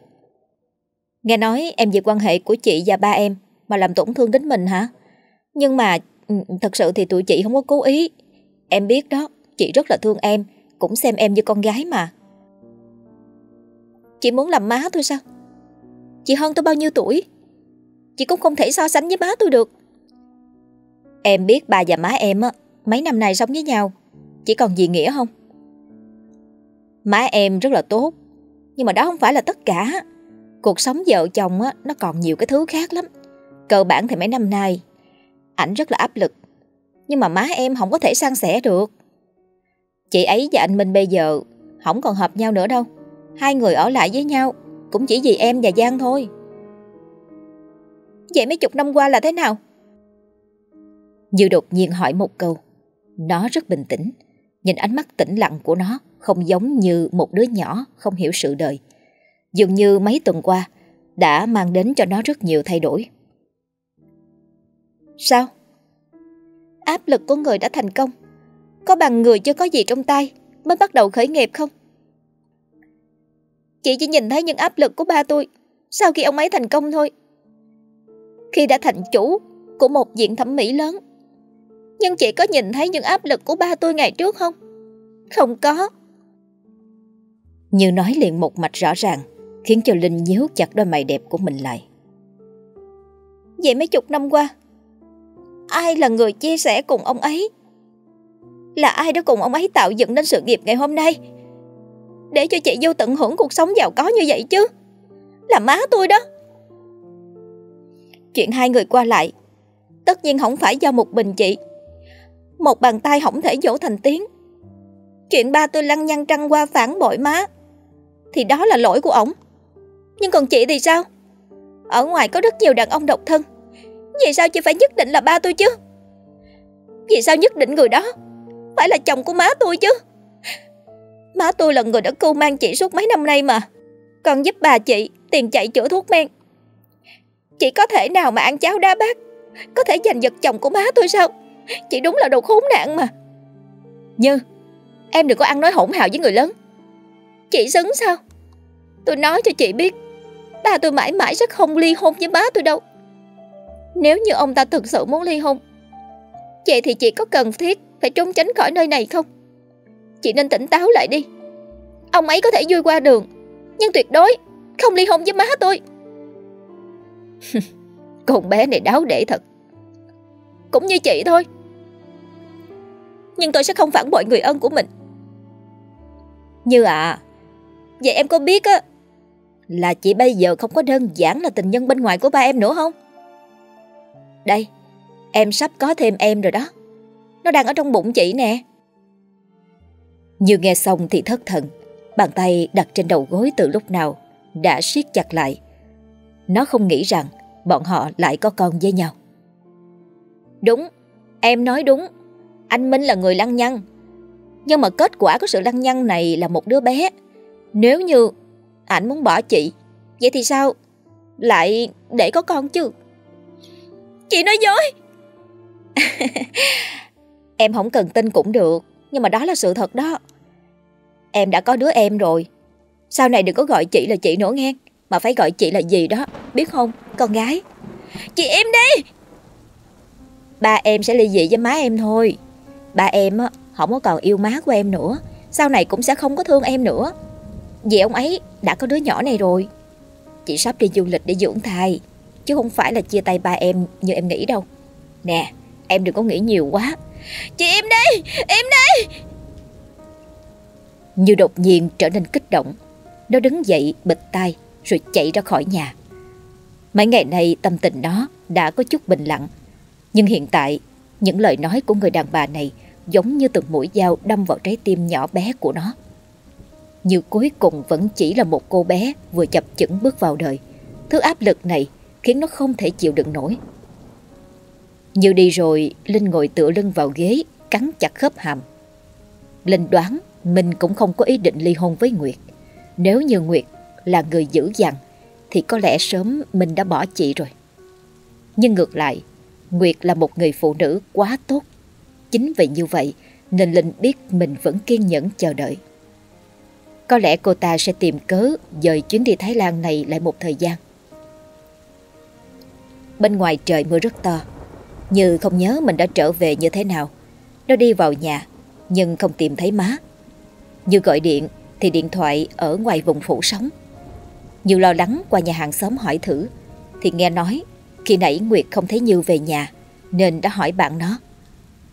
[SPEAKER 3] Nghe nói em về quan hệ của chị và ba em mà làm tổn thương đến mình hả? Nhưng mà ừ, thật sự thì tụi chị không có cố ý. Em biết đó, chị rất là thương em, cũng xem em như con gái mà. Chị muốn làm má thôi sao? Chị hơn tôi bao nhiêu tuổi? Chị cũng không thể so sánh với má tôi được. Em biết bà và má em á, mấy năm nay sống với nhau, chỉ còn gì nghĩa không? Má em rất là tốt, nhưng mà đó không phải là tất cả. Cuộc sống vợ chồng á, nó còn nhiều cái thứ khác lắm. Cơ bản thì mấy năm nay, ảnh rất là áp lực, nhưng mà má em không có thể san sẻ được. Chị ấy và anh Minh bây giờ không còn hợp nhau nữa đâu. Hai người ở lại với nhau cũng chỉ vì em và Giang thôi. Vậy mấy chục năm qua là thế nào?
[SPEAKER 1] Dư đột nhiên hỏi một câu. Nó rất bình tĩnh, nhìn ánh mắt tĩnh lặng của nó không giống như một đứa nhỏ không hiểu sự đời. Dường như mấy tuần qua đã mang đến cho nó rất nhiều thay đổi.
[SPEAKER 3] Sao? Áp lực của người đã thành công có bằng người chưa có gì trong tay mới bắt đầu khởi nghiệp không? Chị chỉ nhìn thấy những áp lực của ba tôi sau khi ông ấy thành công thôi. Khi đã thành chủ của một diện thẩm mỹ lớn. Nhưng chị có nhìn thấy những áp lực của ba tôi ngày trước không? Không có.
[SPEAKER 1] Như nói liền một mạch rõ ràng, khiến cho Linh nhíu chặt đôi mày đẹp của mình lại.
[SPEAKER 3] Vậy mấy chục năm qua, ai là người chia sẻ cùng ông ấy? Là ai đã cùng ông ấy tạo dựng nên sự nghiệp ngày hôm nay? Để cho chị vô tận hưởng cuộc sống giàu có như vậy chứ? Là má tôi đó. Chuyện hai người qua lại, tất nhiên không phải do một bình chị. Một bàn tay không thể dỗ thành tiếng. Chuyện ba tôi lăng nhăng trăng qua phản bội má, thì đó là lỗi của ổng. Nhưng còn chị thì sao? Ở ngoài có rất nhiều đàn ông độc thân. Vì sao chị phải nhất định là ba tôi chứ? Vì sao nhất định người đó phải là chồng của má tôi chứ? Má tôi là người đã cưu mang chị suốt mấy năm nay mà. Còn giúp bà chị tiền chạy chữa thuốc men. Chị có thể nào mà ăn cháo đá bát Có thể giành giật chồng của má tôi sao Chị đúng là đồ khốn nạn mà. Như, Em đừng có ăn nói hỗn hào với người lớn. Chị xứng sao? Tôi nói cho chị biết, Ba tôi mãi mãi sẽ không ly hôn với má tôi đâu. Nếu như ông ta thực sự muốn ly hôn Vậy thì chị có cần thiết Phải trốn tránh khỏi nơi này không? Chị nên tỉnh táo lại đi. Ông ấy có thể vui qua đường, Nhưng tuyệt đối không ly hôn với má tôi. Con bé này đáo để thật. Cũng như chị thôi. Nhưng tôi sẽ không phản bội người ân của mình.
[SPEAKER 1] Như à
[SPEAKER 3] Vậy em có biết á,
[SPEAKER 1] Là chị bây giờ không có đơn giản là tình nhân bên ngoài của ba em nữa không?
[SPEAKER 3] Đây, Em sắp có thêm em rồi đó. Nó đang ở trong bụng chị nè.
[SPEAKER 1] Như nghe xong thì thất thần, Bàn tay đặt trên đầu gối từ lúc nào Đã siết chặt lại. Nó không nghĩ rằng Bọn họ lại có con với nhau.
[SPEAKER 3] Đúng, Em nói đúng. Anh Minh là người lăng nhăng. Nhưng mà kết quả của sự lăng nhăng này là một đứa bé. Nếu như Ảnh muốn bỏ chị, Vậy thì sao? Lại để có con chứ. Chị nói dối. Em không cần tin cũng được, Nhưng mà đó là sự thật đó. Em đã có đứa em rồi. Sau này đừng có gọi chị là chị nữa nghe, Mà phải gọi chị là gì đó, Biết không, con gái? Chị em đi! Ba em sẽ ly dị với má em thôi. Ba em không có còn yêu má của em nữa. Sau này cũng sẽ không có thương em nữa. Vì ông ấy đã có đứa nhỏ này rồi. Chị sắp đi du lịch để dưỡng thai, Chứ không phải là chia tay ba em như em nghĩ đâu. Nè, em đừng có nghĩ nhiều quá. Chị em đi Em đi
[SPEAKER 1] Như đột nhiên trở nên kích động. Nó đứng dậy, bịch tay, Rồi chạy ra khỏi nhà. Mấy ngày nay tâm tình nó đã có chút bình lặng. Nhưng hiện tại những lời nói của người đàn bà này Giống như từng mũi dao đâm vào trái tim nhỏ bé của nó. Như cuối cùng vẫn chỉ là một cô bé Vừa chập chững bước vào đời. Thứ áp lực này khiến nó không thể chịu đựng nổi. Như đi rồi Linh ngồi tựa lưng vào ghế Cắn chặt khớp hàm. Linh đoán mình cũng không có ý định ly hôn với Nguyệt. Nếu như Nguyệt là người dữ dằn thì có lẽ sớm mình đã bỏ chị rồi. Nhưng ngược lại, Nguyệt là một người phụ nữ quá tốt. Chính vì như vậy nên Linh biết mình vẫn kiên nhẫn chờ đợi. Có lẽ cô ta sẽ tìm cớ dời chuyến đi Thái Lan này lại một thời gian. Bên ngoài trời mưa rất to, Như không nhớ mình đã trở về như thế nào. Nó đi vào nhà, nhưng không tìm thấy má. Như gọi điện thì điện thoại ở ngoài vùng phủ sóng. Như lo lắng qua nhà hàng xóm hỏi thử Thì nghe nói khi nãy Nguyệt không thấy Như về nhà Nên đã hỏi bạn nó.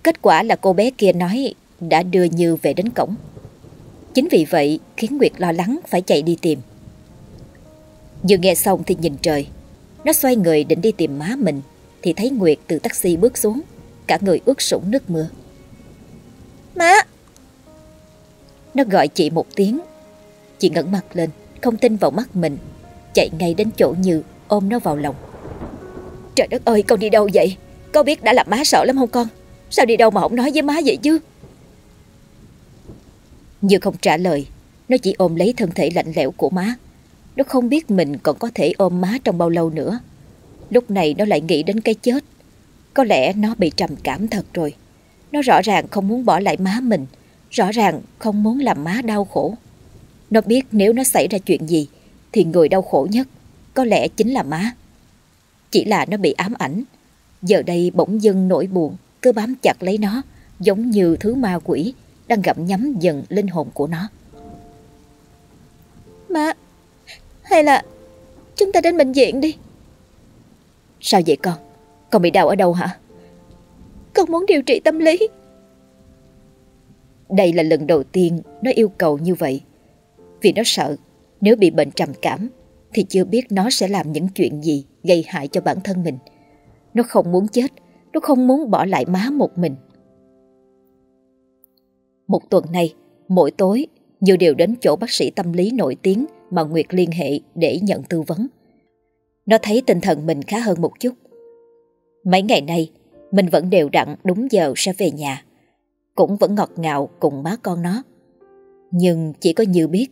[SPEAKER 1] Kết quả là cô bé kia nói Đã đưa Như về đến cổng. Chính vì vậy khiến Nguyệt lo lắng Phải chạy đi tìm. Như nghe xong thì nhìn trời. Nó xoay người định đi tìm má mình Thì thấy Nguyệt từ taxi bước xuống Cả người ướt sũng nước mưa.
[SPEAKER 3] Má!
[SPEAKER 1] Nó gọi chị một tiếng. Chị ngẩng mặt lên không tin vào mắt mình Chạy ngay đến chỗ Như ôm nó vào lòng
[SPEAKER 3] Trời đất ơi, con đi đâu vậy? Con biết đã làm má sợ lắm không con? Sao đi đâu mà không nói với má vậy chứ?
[SPEAKER 1] Như không trả lời, Nó chỉ ôm lấy thân thể lạnh lẽo của má. Nó không biết mình còn có thể ôm má trong bao lâu nữa. Lúc này nó lại nghĩ đến cái chết. Có lẽ nó bị trầm cảm thật rồi. Nó rõ ràng không muốn bỏ lại má mình. Rõ ràng không muốn làm má đau khổ. Nó biết nếu nó xảy ra chuyện gì thì người đau khổ nhất có lẽ chính là má. Chỉ là nó bị ám ảnh. Giờ đây bỗng dưng nỗi buồn cứ bám chặt lấy nó giống như thứ ma quỷ đang gặm nhắm dần linh hồn của nó.
[SPEAKER 3] Má, hay là chúng ta đến bệnh viện đi.
[SPEAKER 1] Sao vậy con? Con bị đau ở đâu hả?
[SPEAKER 3] Con muốn điều trị tâm lý.
[SPEAKER 1] Đây là lần đầu tiên nó yêu cầu như vậy. Vì nó sợ nếu bị bệnh trầm cảm thì chưa biết nó sẽ làm những chuyện gì gây hại cho bản thân mình. Nó không muốn chết, nó không muốn bỏ lại má một mình. Một tuần nay, mỗi tối Như đều đến chỗ bác sĩ tâm lý nổi tiếng mà Nguyệt liên hệ để nhận tư vấn. Nó thấy tinh thần mình khá hơn một chút. Mấy ngày nay, mình vẫn đều đặn đúng giờ sẽ về nhà. Cũng vẫn ngọt ngào cùng má con nó. Nhưng chỉ có Như biết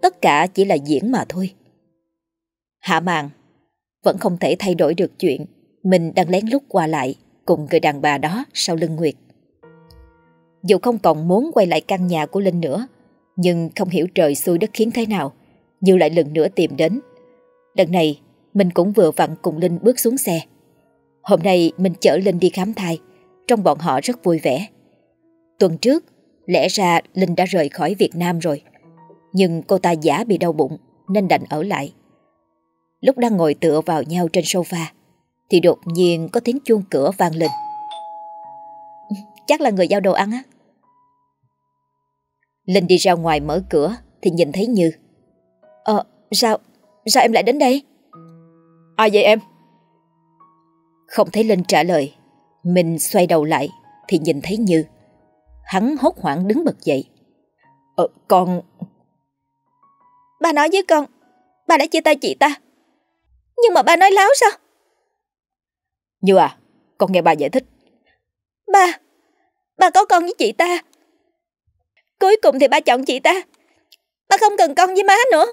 [SPEAKER 1] Tất cả chỉ là diễn mà thôi. Hạ màn vẫn không thể thay đổi được chuyện mình đang lén lút qua lại cùng người đàn bà đó sau lưng Nguyệt. Dù không còn muốn quay lại căn nhà của Linh nữa, nhưng không hiểu trời xui đất khiến thế nào, Như lại lần nữa tìm đến. Lần này, mình cũng vừa vặn cùng Linh bước xuống xe. Hôm nay mình chở Linh đi khám thai, trong bọn họ rất vui vẻ. Tuần trước, lẽ ra Linh đã rời khỏi Việt Nam rồi. Nhưng cô ta giả bị đau bụng Nên đành ở lại Lúc đang ngồi tựa vào nhau trên sofa Thì đột nhiên có tiếng chuông cửa vang lên
[SPEAKER 3] Chắc là người giao đồ ăn á
[SPEAKER 1] Linh đi ra ngoài mở cửa Thì nhìn thấy Như
[SPEAKER 3] Ờ sao Sao em lại đến đây
[SPEAKER 2] Ai vậy em
[SPEAKER 1] Không thấy Linh trả lời Mình xoay đầu lại thì nhìn thấy Như. Hắn hốt hoảng đứng bật dậy.
[SPEAKER 2] Ờ, con...
[SPEAKER 3] Ba nói với con, ba đã chia tay chị ta. Nhưng mà ba nói láo sao?
[SPEAKER 2] Như à, con nghe ba giải thích.
[SPEAKER 3] Ba, ba có con với chị ta. Cuối cùng thì ba chọn chị ta. Ba không cần con với má nữa.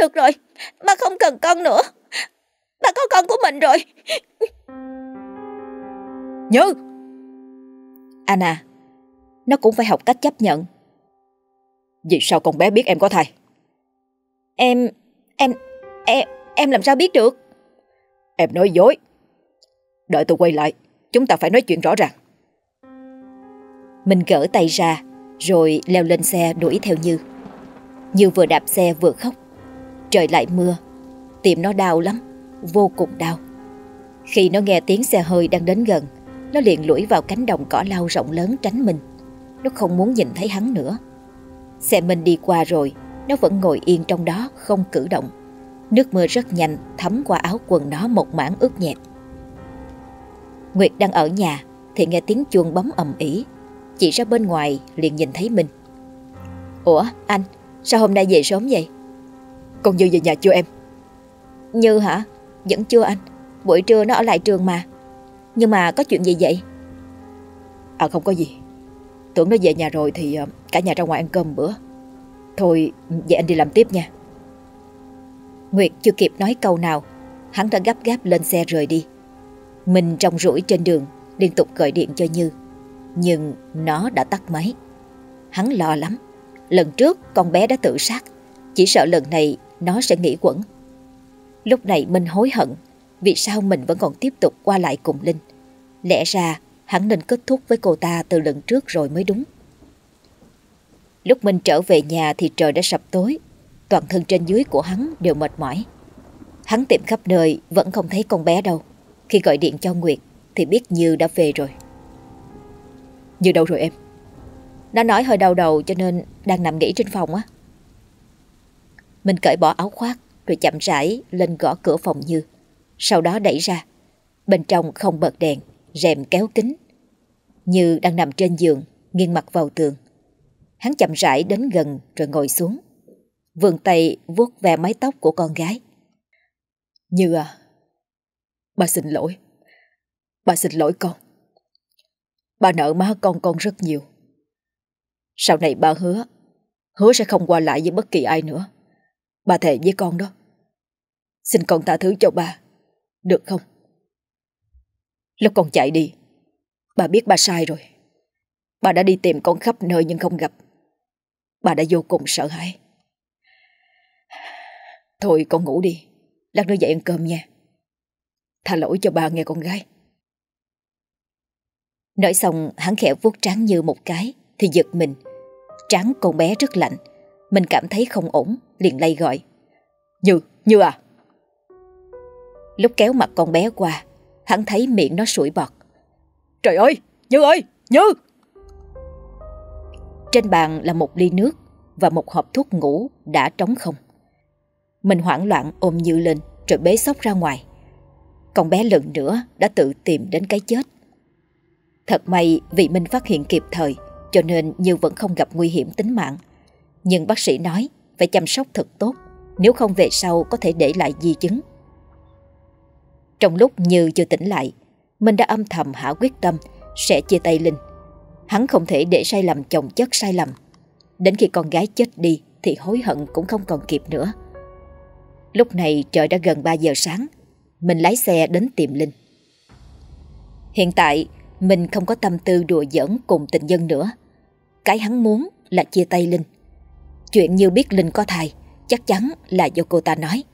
[SPEAKER 3] Được rồi, ba không cần con nữa. Ba có con của mình rồi.
[SPEAKER 2] Như!
[SPEAKER 1] Anna, nó cũng phải học cách chấp nhận.
[SPEAKER 2] Vì sao con bé biết em có thai?
[SPEAKER 3] Em, em, em, em làm sao biết được?
[SPEAKER 2] Em nói dối. Đợi tôi quay lại, chúng ta phải nói chuyện rõ ràng.
[SPEAKER 1] Mình gỡ tay ra, rồi leo lên xe đuổi theo Như. Như vừa đạp xe vừa khóc. Trời lại mưa, tim nó đau lắm, vô cùng đau. Khi nó nghe tiếng xe hơi đang đến gần, nó liền lủi vào cánh đồng cỏ lau rộng lớn tránh mình. Nó không muốn nhìn thấy hắn nữa. Xe mình đi qua rồi, nó vẫn ngồi yên trong đó không cử động. Nước mưa rất nhanh thấm qua áo quần nó một mảng ướt nhẹp. Nguyệt đang ở nhà thì nghe tiếng chuông bấm ầm ĩ. Chị ra bên ngoài liền nhìn thấy mình. Ủa anh, sao hôm nay về sớm vậy?
[SPEAKER 2] Con Như về nhà chưa em?
[SPEAKER 3] Như hả? Vẫn chưa anh. Buổi trưa nó ở lại trường mà. Nhưng mà có chuyện gì vậy?
[SPEAKER 2] À không có gì. Tưởng nó về nhà rồi thì ờ, cả nhà ra ngoài ăn cơm bữa. Thôi, vậy anh đi làm tiếp nha.
[SPEAKER 1] Nguyệt chưa kịp nói câu nào, hắn đã gấp gáp lên xe rời đi. Mình trong rủi trên đường, liên tục gọi điện cho Như. Nhưng nó đã tắt máy. Hắn lo lắm. Lần trước con bé đã tự sát. Chỉ sợ lần này nó sẽ nghĩ quẩn. Lúc này Minh hối hận vì sao mình vẫn còn tiếp tục qua lại cùng Linh. Lẽ ra hắn nên kết thúc với cô ta từ lần trước rồi mới đúng. Lúc Minh trở về nhà thì trời đã sập tối. Toàn thân trên dưới của hắn đều mệt mỏi. Hắn tìm khắp nơi vẫn không thấy con bé đâu. Khi gọi điện cho Nguyệt thì biết Như đã về rồi.
[SPEAKER 2] Như đâu rồi em?
[SPEAKER 1] Nó nói hơi đau đầu cho nên đang nằm nghỉ trên phòng á. Mình cởi bỏ áo khoác rồi chậm rãi lên gõ cửa phòng Như. Sau đó đẩy ra. Bên trong không bật đèn, rèm kéo kính. Như đang nằm trên giường, nghiêng mặt vào tường. Hắn chậm rãi đến gần rồi ngồi xuống. Vườn tay vuốt ve mái tóc của con gái.
[SPEAKER 2] Như à, bà xin lỗi. Bà xin lỗi con. Bà nợ má con con rất nhiều. Sau này bà hứa, hứa sẽ không qua lại với bất kỳ ai nữa. Bà thề với con đó. Xin con tha thứ cho bà, được không? Lúc con chạy đi, bà biết bà sai rồi. Bà đã đi tìm con khắp nơi nhưng không gặp. Bà đã vô cùng sợ hãi. Thôi con ngủ đi, lát nữa dậy ăn cơm nha. Tha lỗi cho bà nghe con gái.
[SPEAKER 1] Nói xong hắn khẽ vuốt trán như một cái Thì giật mình. Trán con bé rất lạnh. Mình cảm thấy không ổn liền lay gọi.
[SPEAKER 2] Như, Như à.
[SPEAKER 1] Lúc kéo mặt con bé qua Hắn thấy miệng nó sủi bọt.
[SPEAKER 2] Trời ơi, Như ơi, Như!
[SPEAKER 1] Trên bàn là một ly nước Và một hộp thuốc ngủ đã trống không. Mình hoảng loạn ôm Như lên Rồi bế sóc ra ngoài Con bé lần nữa đã tự tìm đến cái chết Thật may vì Minh phát hiện kịp thời cho nên Như vẫn không gặp nguy hiểm tính mạng. Nhưng bác sĩ nói phải chăm sóc thật tốt nếu không về sau có thể để lại di chứng. Trong lúc Như chưa tỉnh lại, Minh đã âm thầm hạ quyết tâm sẽ chia tay Linh. Hắn không thể để sai lầm chồng chất sai lầm. Đến khi con gái chết đi thì hối hận cũng không còn kịp nữa. Lúc này trời đã gần 3 giờ sáng, mình lái xe đến tiệm Linh. Hiện tại mình không có tâm tư đùa giỡn cùng tình nhân nữa. Cái hắn muốn là chia tay Linh. Chuyện như biết Linh có thai, chắc chắn là do cô ta nói.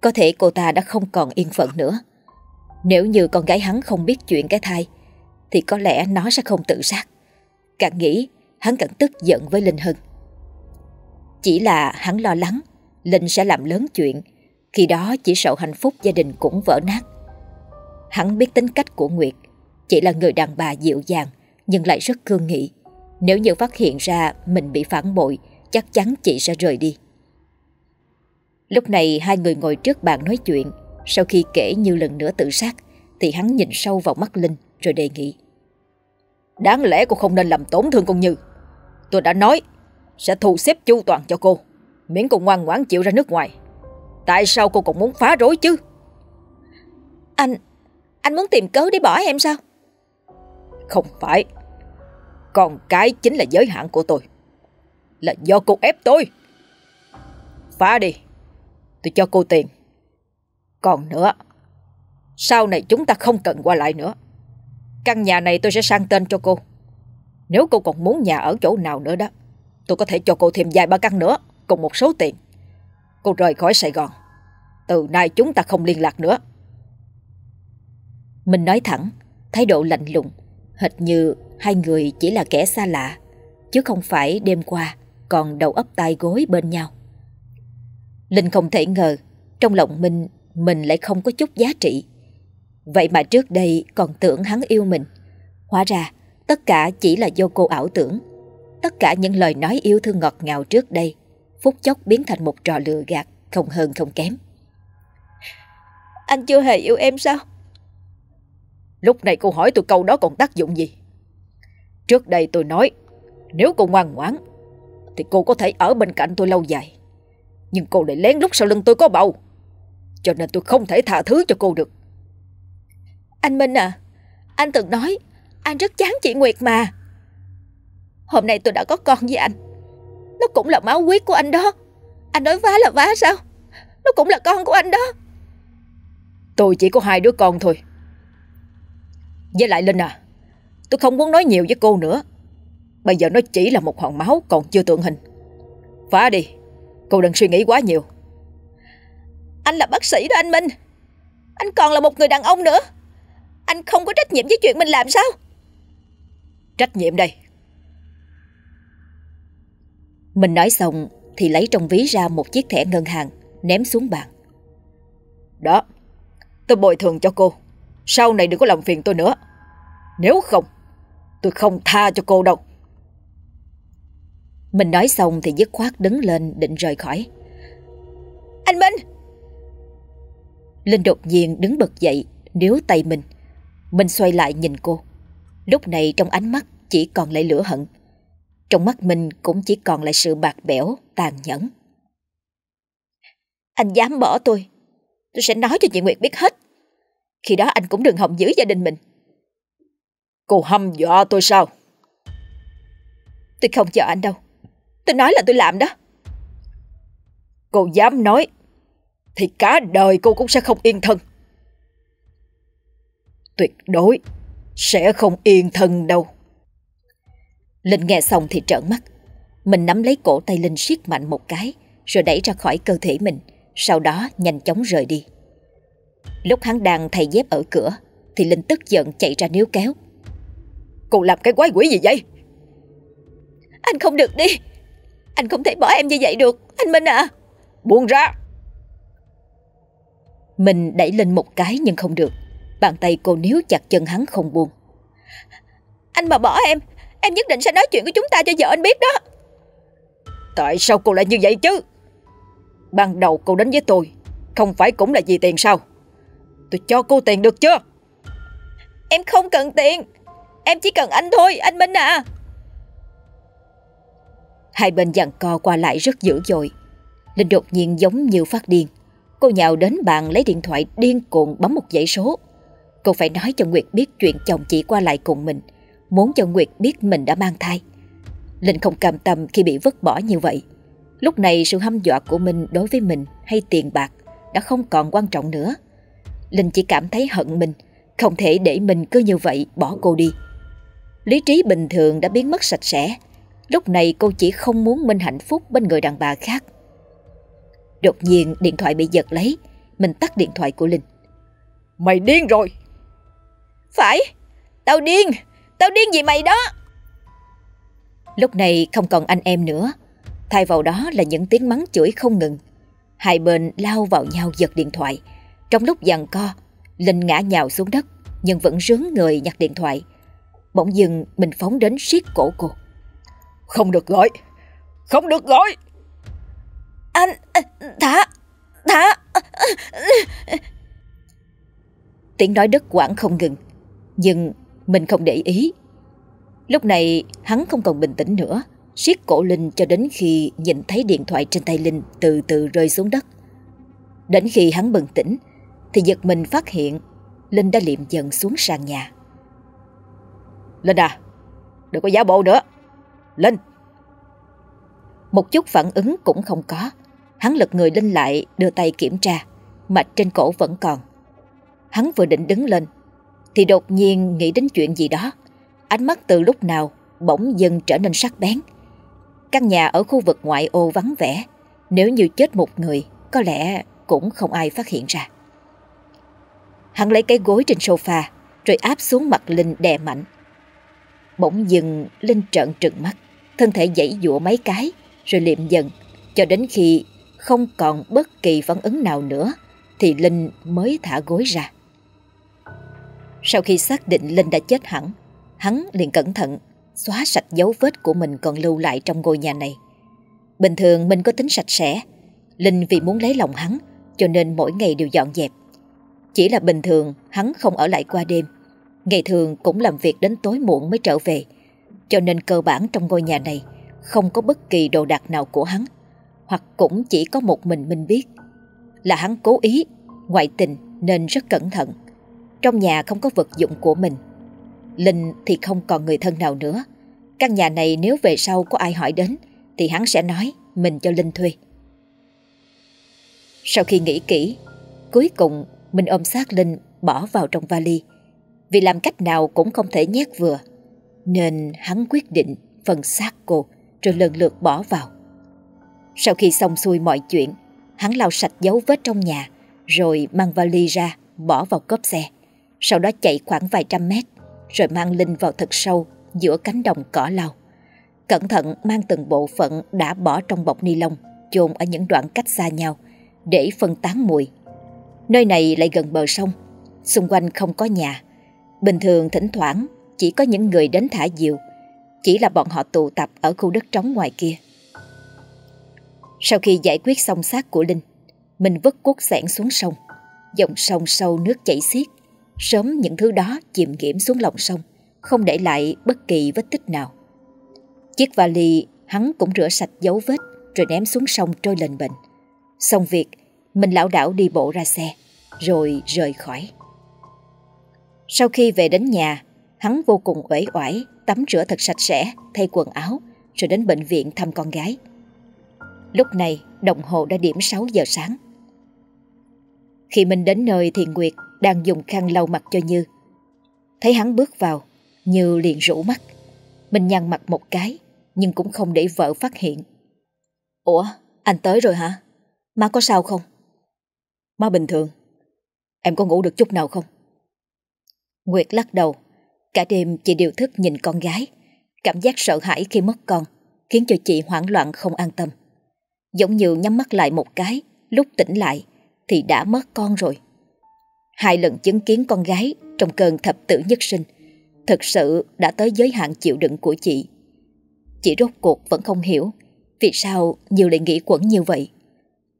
[SPEAKER 1] Có thể cô ta đã không còn yên phận nữa. Nếu như con gái hắn không biết chuyện cái thai, thì có lẽ nó sẽ không tự sát. Càng nghĩ, hắn càng tức giận với Linh hơn. Chỉ là hắn lo lắng, Linh sẽ làm lớn chuyện, khi đó chỉ sợ hạnh phúc gia đình cũng vỡ nát. Hắn biết tính cách của Nguyệt, chỉ là người đàn bà dịu dàng nhưng lại rất cương nghị. Nếu như phát hiện ra mình bị phản bội, chắc chắn chị sẽ rời đi. Lúc này hai người ngồi trước bàn nói chuyện. Sau khi kể như lần nữa tự sát, thì hắn nhìn sâu vào mắt Linh
[SPEAKER 2] Rồi đề nghị Đáng lẽ cô không nên làm tổn thương con Như Tôi đã nói Sẽ thu xếp chu toàn cho cô Miễn cô ngoan ngoãn chịu ra nước ngoài. Tại sao cô còn muốn phá rối chứ?
[SPEAKER 3] Anh Anh muốn tìm cớ để bỏ em sao?
[SPEAKER 2] Không phải. Còn cái chính là giới hạn của tôi. Là do cô ép tôi. Phá đi. Tôi cho cô tiền. Còn nữa Sau này chúng ta không cần qua lại nữa. Căn nhà này tôi sẽ sang tên cho cô. Nếu cô còn muốn nhà ở chỗ nào nữa đó Tôi có thể cho cô thêm vài ba căn nữa Cùng một số tiền. Cô rời khỏi Sài Gòn. Từ nay chúng ta không liên lạc nữa.
[SPEAKER 1] Mình nói thẳng, Thái độ lạnh lùng, Hệt như hai người chỉ là kẻ xa lạ, Chứ không phải đêm qua Còn đầu ấp tai gối bên nhau. Linh không thể ngờ, Trong lòng mình Mình lại không có chút giá trị. Vậy mà trước đây còn tưởng hắn yêu mình. Hóa ra, tất cả chỉ là do cô ảo tưởng. Tất cả những lời nói yêu thương ngọt ngào trước đây Phút chốc biến thành một trò lừa gạt Không hơn không kém.
[SPEAKER 3] Anh chưa hề yêu em sao?
[SPEAKER 2] Lúc này cô hỏi tôi câu đó còn tác dụng gì? Trước đây tôi nói Nếu cô ngoan ngoãn Thì cô có thể ở bên cạnh tôi lâu dài. Nhưng cô lại lén lút sau lưng tôi có bầu Cho nên tôi không thể tha thứ cho cô được.
[SPEAKER 3] Anh Minh à Anh từng nói Anh rất chán chị Nguyệt mà. Hôm nay tôi đã có con với anh nó cũng là máu huyết của anh đó. Anh nói vá là vá sao? Nó cũng là con của anh đó.
[SPEAKER 2] Tôi chỉ có hai đứa con thôi. Với lại Linh à Tôi không muốn nói nhiều với cô nữa. Bây giờ nó chỉ là một hòn máu còn chưa tượng hình. Phá đi, Cô đừng suy nghĩ quá nhiều.
[SPEAKER 3] Anh là bác sĩ đó anh Minh. Anh còn là một người đàn ông nữa. Anh không có trách nhiệm với chuyện mình làm sao?
[SPEAKER 2] Trách nhiệm đây.
[SPEAKER 1] Mình nói xong Thì lấy trong ví ra một chiếc thẻ ngân hàng Ném xuống bàn.
[SPEAKER 2] Đó Tôi bồi thường cho cô. Sau này đừng có làm phiền tôi nữa. Nếu không Tôi không tha cho cô đâu.
[SPEAKER 1] Mình nói xong thì dứt khoát đứng lên định rời khỏi.
[SPEAKER 3] Anh Minh!
[SPEAKER 1] Linh đột nhiên đứng bật dậy Níu tay mình. Mình xoay lại nhìn cô. Lúc này trong ánh mắt chỉ còn lại lửa hận trong mắt mình cũng chỉ còn lại sự bạc bẽo, Tàn nhẫn.
[SPEAKER 3] Anh dám bỏ tôi Tôi sẽ nói cho chị Nguyệt biết hết. Khi đó anh cũng đừng hòng giữ gia đình mình.
[SPEAKER 2] Cô hâm dọa tôi sao?
[SPEAKER 3] Tôi không chờ anh đâu. Tôi nói là tôi làm đó.
[SPEAKER 2] Cô dám nói, Thì cả đời cô cũng sẽ không yên thân. Tuyệt đối Sẽ không yên thân đâu.
[SPEAKER 1] Linh nghe xong thì trợn mắt. Mình nắm lấy cổ tay Linh siết mạnh một cái Rồi đẩy ra khỏi cơ thể mình Sau đó nhanh chóng rời đi. Lúc hắn đang thay dép ở cửa Thì Linh tức giận chạy ra níu kéo.
[SPEAKER 2] Cô làm cái quái quỷ gì vậy?
[SPEAKER 3] Anh không được đi. Anh không thể bỏ em như vậy được Anh Minh à
[SPEAKER 2] Buông ra.
[SPEAKER 1] Mình đẩy lên một cái nhưng không được. Bàn tay cô níu chặt chân hắn không buông.
[SPEAKER 3] Anh mà bỏ em Em nhất định sẽ nói chuyện của chúng ta cho vợ anh biết đó.
[SPEAKER 2] Tại sao cô lại như vậy chứ? Ban đầu cô đến với tôi, Không phải cũng là vì tiền sao? Tôi cho cô tiền được chưa?
[SPEAKER 3] Em không cần tiền. Em chỉ cần anh thôi, anh Minh à.
[SPEAKER 1] Hai bên giằng co qua lại rất dữ dội. Linh đột nhiên giống như phát điên. Cô nhào đến bàn lấy điện thoại điên cuồng bấm một dãy số. Cô phải nói cho Nguyệt biết chuyện chồng chị qua lại cùng mình. Muốn cho Nguyệt biết mình đã mang thai. Linh không cam tâm khi bị vứt bỏ như vậy. Lúc này sự hăm dọa của mình đối với mình hay tiền bạc đã không còn quan trọng nữa. Linh chỉ cảm thấy hận mình Không thể để mình cứ như vậy bỏ cô đi. Lý trí bình thường đã biến mất sạch sẽ. Lúc này cô chỉ không muốn Minh hạnh phúc bên người đàn bà khác. Đột nhiên điện thoại bị giật lấy. Mình tắt điện thoại của Linh.
[SPEAKER 2] Mày điên rồi!
[SPEAKER 3] Phải! Tao điên Tao điên vì mày đó.
[SPEAKER 1] Lúc này không còn anh em nữa. Thay vào đó là những tiếng mắng chửi không ngừng. Hai bên lao vào nhau giật điện thoại. Trong lúc giằng co Linh ngã nhào xuống đất Nhưng vẫn rướng người nhặt điện thoại. Bỗng dừng mình phóng đến siết cổ cô.
[SPEAKER 2] Không được gọi. Không được gọi.
[SPEAKER 3] Anh Thả Thả.
[SPEAKER 1] Tiếng nói đứt quãng không ngừng Nhưng mình không để ý. Lúc này hắn không còn bình tĩnh nữa, siết cổ Linh cho đến khi nhìn thấy điện thoại trên tay Linh từ từ rơi xuống đất. Đến khi hắn bừng tỉnh, thì giật mình phát hiện Linh đã liệm dần xuống sàn nhà. Linh à, đừng có giả bộ nữa. Linh! Một chút phản ứng cũng không có. Hắn lật người Linh lại đưa tay kiểm tra. Mạch trên cổ vẫn còn. Hắn vừa định đứng lên thì đột nhiên nghĩ đến chuyện gì đó. Ánh mắt từ lúc nào bỗng dần trở nên sắc bén. Căn nhà ở khu vực ngoại ô vắng vẻ. Nếu như chết một người, có lẽ cũng không ai phát hiện ra. Hắn lấy cái gối trên sofa rồi áp xuống mặt Linh đè mạnh. Bỗng dừng Linh trợn trừng mắt, thân thể dãy dụa mấy cái rồi liệm dần cho đến khi không còn bất kỳ phản ứng nào nữa thì Linh mới thả gối ra. Sau khi xác định Linh đã chết hẳn, hắn liền cẩn thận xóa sạch dấu vết của mình còn lưu lại trong ngôi nhà này. Bình thường mình có tính sạch sẽ, Linh vì muốn lấy lòng hắn cho nên mỗi ngày đều dọn dẹp. Chỉ là bình thường hắn không ở lại qua đêm, ngày thường cũng làm việc đến tối muộn mới trở về, cho nên cơ bản trong ngôi nhà này không có bất kỳ đồ đạc nào của hắn, hoặc cũng chỉ có một mình mình biết. Là hắn cố ý, ngoại tình nên rất cẩn thận. Trong nhà không có vật dụng của mình. Linh thì không còn người thân nào nữa. Căn nhà này nếu về sau có ai hỏi đến thì hắn sẽ nói mình cho Linh thuê. Sau khi nghĩ kỹ, cuối cùng mình ôm xác Linh bỏ vào trong vali. Vì làm cách nào cũng không thể nhét vừa, nên hắn quyết định phần xác cô rồi lần lượt bỏ vào. Sau khi xong xuôi mọi chuyện, hắn lau sạch dấu vết trong nhà rồi mang vali ra bỏ vào cốp xe. Sau đó chạy khoảng vài trăm mét rồi mang Linh vào thật sâu giữa cánh đồng cỏ lau. Cẩn thận mang từng bộ phận đã bỏ trong bọc ni lông chôn ở những đoạn cách xa nhau để phân tán mùi. Nơi này lại gần bờ sông, xung quanh không có nhà. Bình thường thỉnh thoảng chỉ có những người đến thả diều chỉ là bọn họ tụ tập ở khu đất trống ngoài kia. Sau khi giải quyết xong xác của Linh, mình vứt cuốc sẻn xuống sông. Dòng sông sâu nước chảy xiết, sớm những thứ đó chìm nghiễm xuống lòng sông, không để lại bất kỳ vết tích nào. Chiếc vali hắn cũng rửa sạch dấu vết rồi ném xuống sông trôi lên bệnh. Xong việc, mình lão đảo đi bộ ra xe, rồi rời khỏi. Sau khi về đến nhà, hắn vô cùng uể oải tắm rửa thật sạch sẽ, thay quần áo, rồi đến bệnh viện thăm con gái. Lúc này, đồng hồ đã điểm 6 giờ sáng. Khi mình đến nơi thì Nguyệt đang dùng khăn lau mặt cho Như. Thấy hắn bước vào, Như liền rũ mắt. Mình nhăn mặt một cái, nhưng cũng không để vợ phát hiện. Ủa, anh tới rồi hả? Má có sao không? Má bình thường. Em có ngủ được chút nào không? Nguyệt lắc đầu, Cả đêm chị điều thức nhìn con gái Cảm giác sợ hãi khi mất con Khiến cho chị hoảng loạn không an tâm Giống như nhắm mắt lại một cái Lúc tỉnh lại Thì đã mất con rồi Hai lần chứng kiến con gái Trong cơn thập tử nhất sinh. Thật sự đã tới giới hạn chịu đựng của chị. Chị rốt cuộc vẫn không hiểu Vì sao nhiều lại nghĩ quẩn như vậy.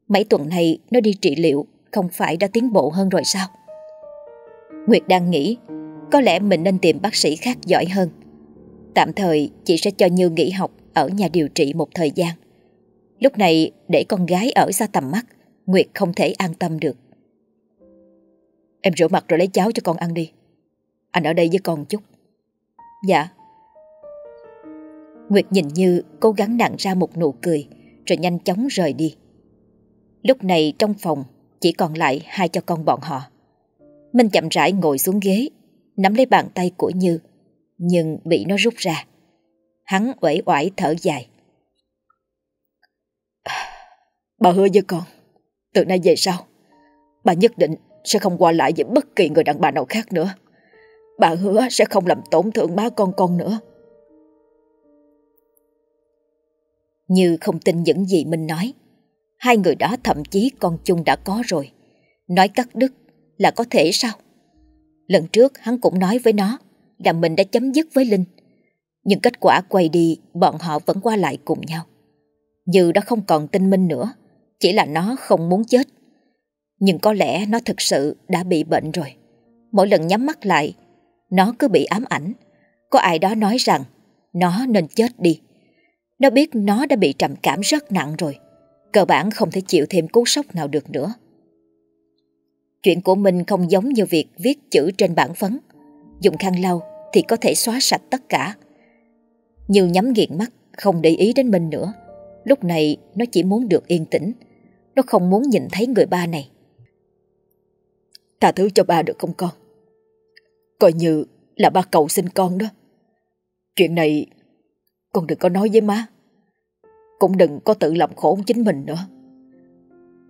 [SPEAKER 1] Mấy tuần này nó đi trị liệu, Không phải đã tiến bộ hơn rồi sao? Nguyệt đang nghĩ, có lẽ mình nên tìm bác sĩ khác giỏi hơn. Tạm thời, chị sẽ cho Như nghỉ học Ở nhà điều trị một thời gian. Lúc này, để con gái ở xa tầm mắt, Nguyệt không thể an tâm được. Em rửa mặt rồi lấy cháo cho con ăn đi. Anh ở đây với con chút. Dạ. Nguyệt nhìn Như cố gắng nặng ra một nụ cười Rồi nhanh chóng rời đi. Lúc này trong phòng Chỉ còn lại hai cho con bọn họ. Minh chậm rãi ngồi xuống ghế nắm lấy bàn tay của Như, nhưng bị nó rút ra. Hắn uể oải thở dài. Bà hứa với con, từ nay về sau, bà nhất định sẽ không qua lại với bất kỳ người đàn bà nào khác nữa. Bà hứa sẽ không làm tổn thương má con con nữa. Như không tin những gì Minh nói. Hai người đó thậm chí con chung đã có rồi. Nói cắt đứt là có thể sao? Lần trước hắn cũng nói với nó là mình đã chấm dứt với Linh. Nhưng kết quả quay đi bọn họ vẫn qua lại cùng nhau. Như đã không còn tin Minh nữa, chỉ là nó không muốn chết. Nhưng có lẽ nó thực sự đã bị bệnh rồi. Mỗi lần nhắm mắt lại, Nó cứ bị ám ảnh. Có ai đó nói rằng nó nên chết đi. Nó biết nó đã bị trầm cảm rất nặng rồi. Cơ bản không thể chịu thêm cú sốc nào được nữa. Chuyện của mình không giống như việc viết chữ trên bảng phấn. Dùng khăn lau thì có thể xóa sạch tất cả. Như nhắm nghiền mắt, không để ý đến mình nữa. Lúc này nó chỉ muốn được yên tĩnh. Nó không muốn nhìn thấy người ba này. Tha thứ cho ba được không con? Coi như là ba cậu sinh con đó. Chuyện này, con đừng có nói với má. Cũng đừng có tự làm khổ chính mình nữa.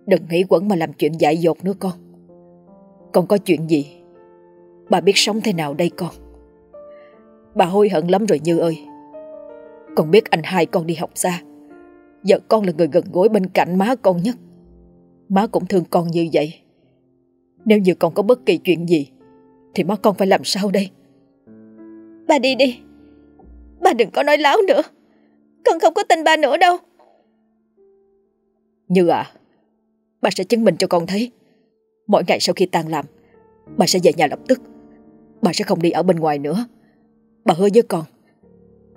[SPEAKER 1] Đừng nghĩ quẩn mà làm chuyện dại dột nữa con. Con có chuyện gì? Bà biết sống thế nào đây con? Bà hối hận lắm rồi Như ơi. Con biết anh hai con đi học xa. Giờ con là người gần gũi bên cạnh má con nhất. Má cũng thương con như vậy. Nếu như con có bất kỳ chuyện gì, thì má con phải làm sao đây?
[SPEAKER 3] Bà đi đi. Bà đừng có nói láo nữa. Con không có tin ba nữa đâu.
[SPEAKER 1] Như à, bà sẽ chứng minh cho con thấy. Mỗi ngày sau khi tan làm, bà sẽ về nhà lập tức. Bà sẽ không đi ở bên ngoài nữa. Bà hứa với con,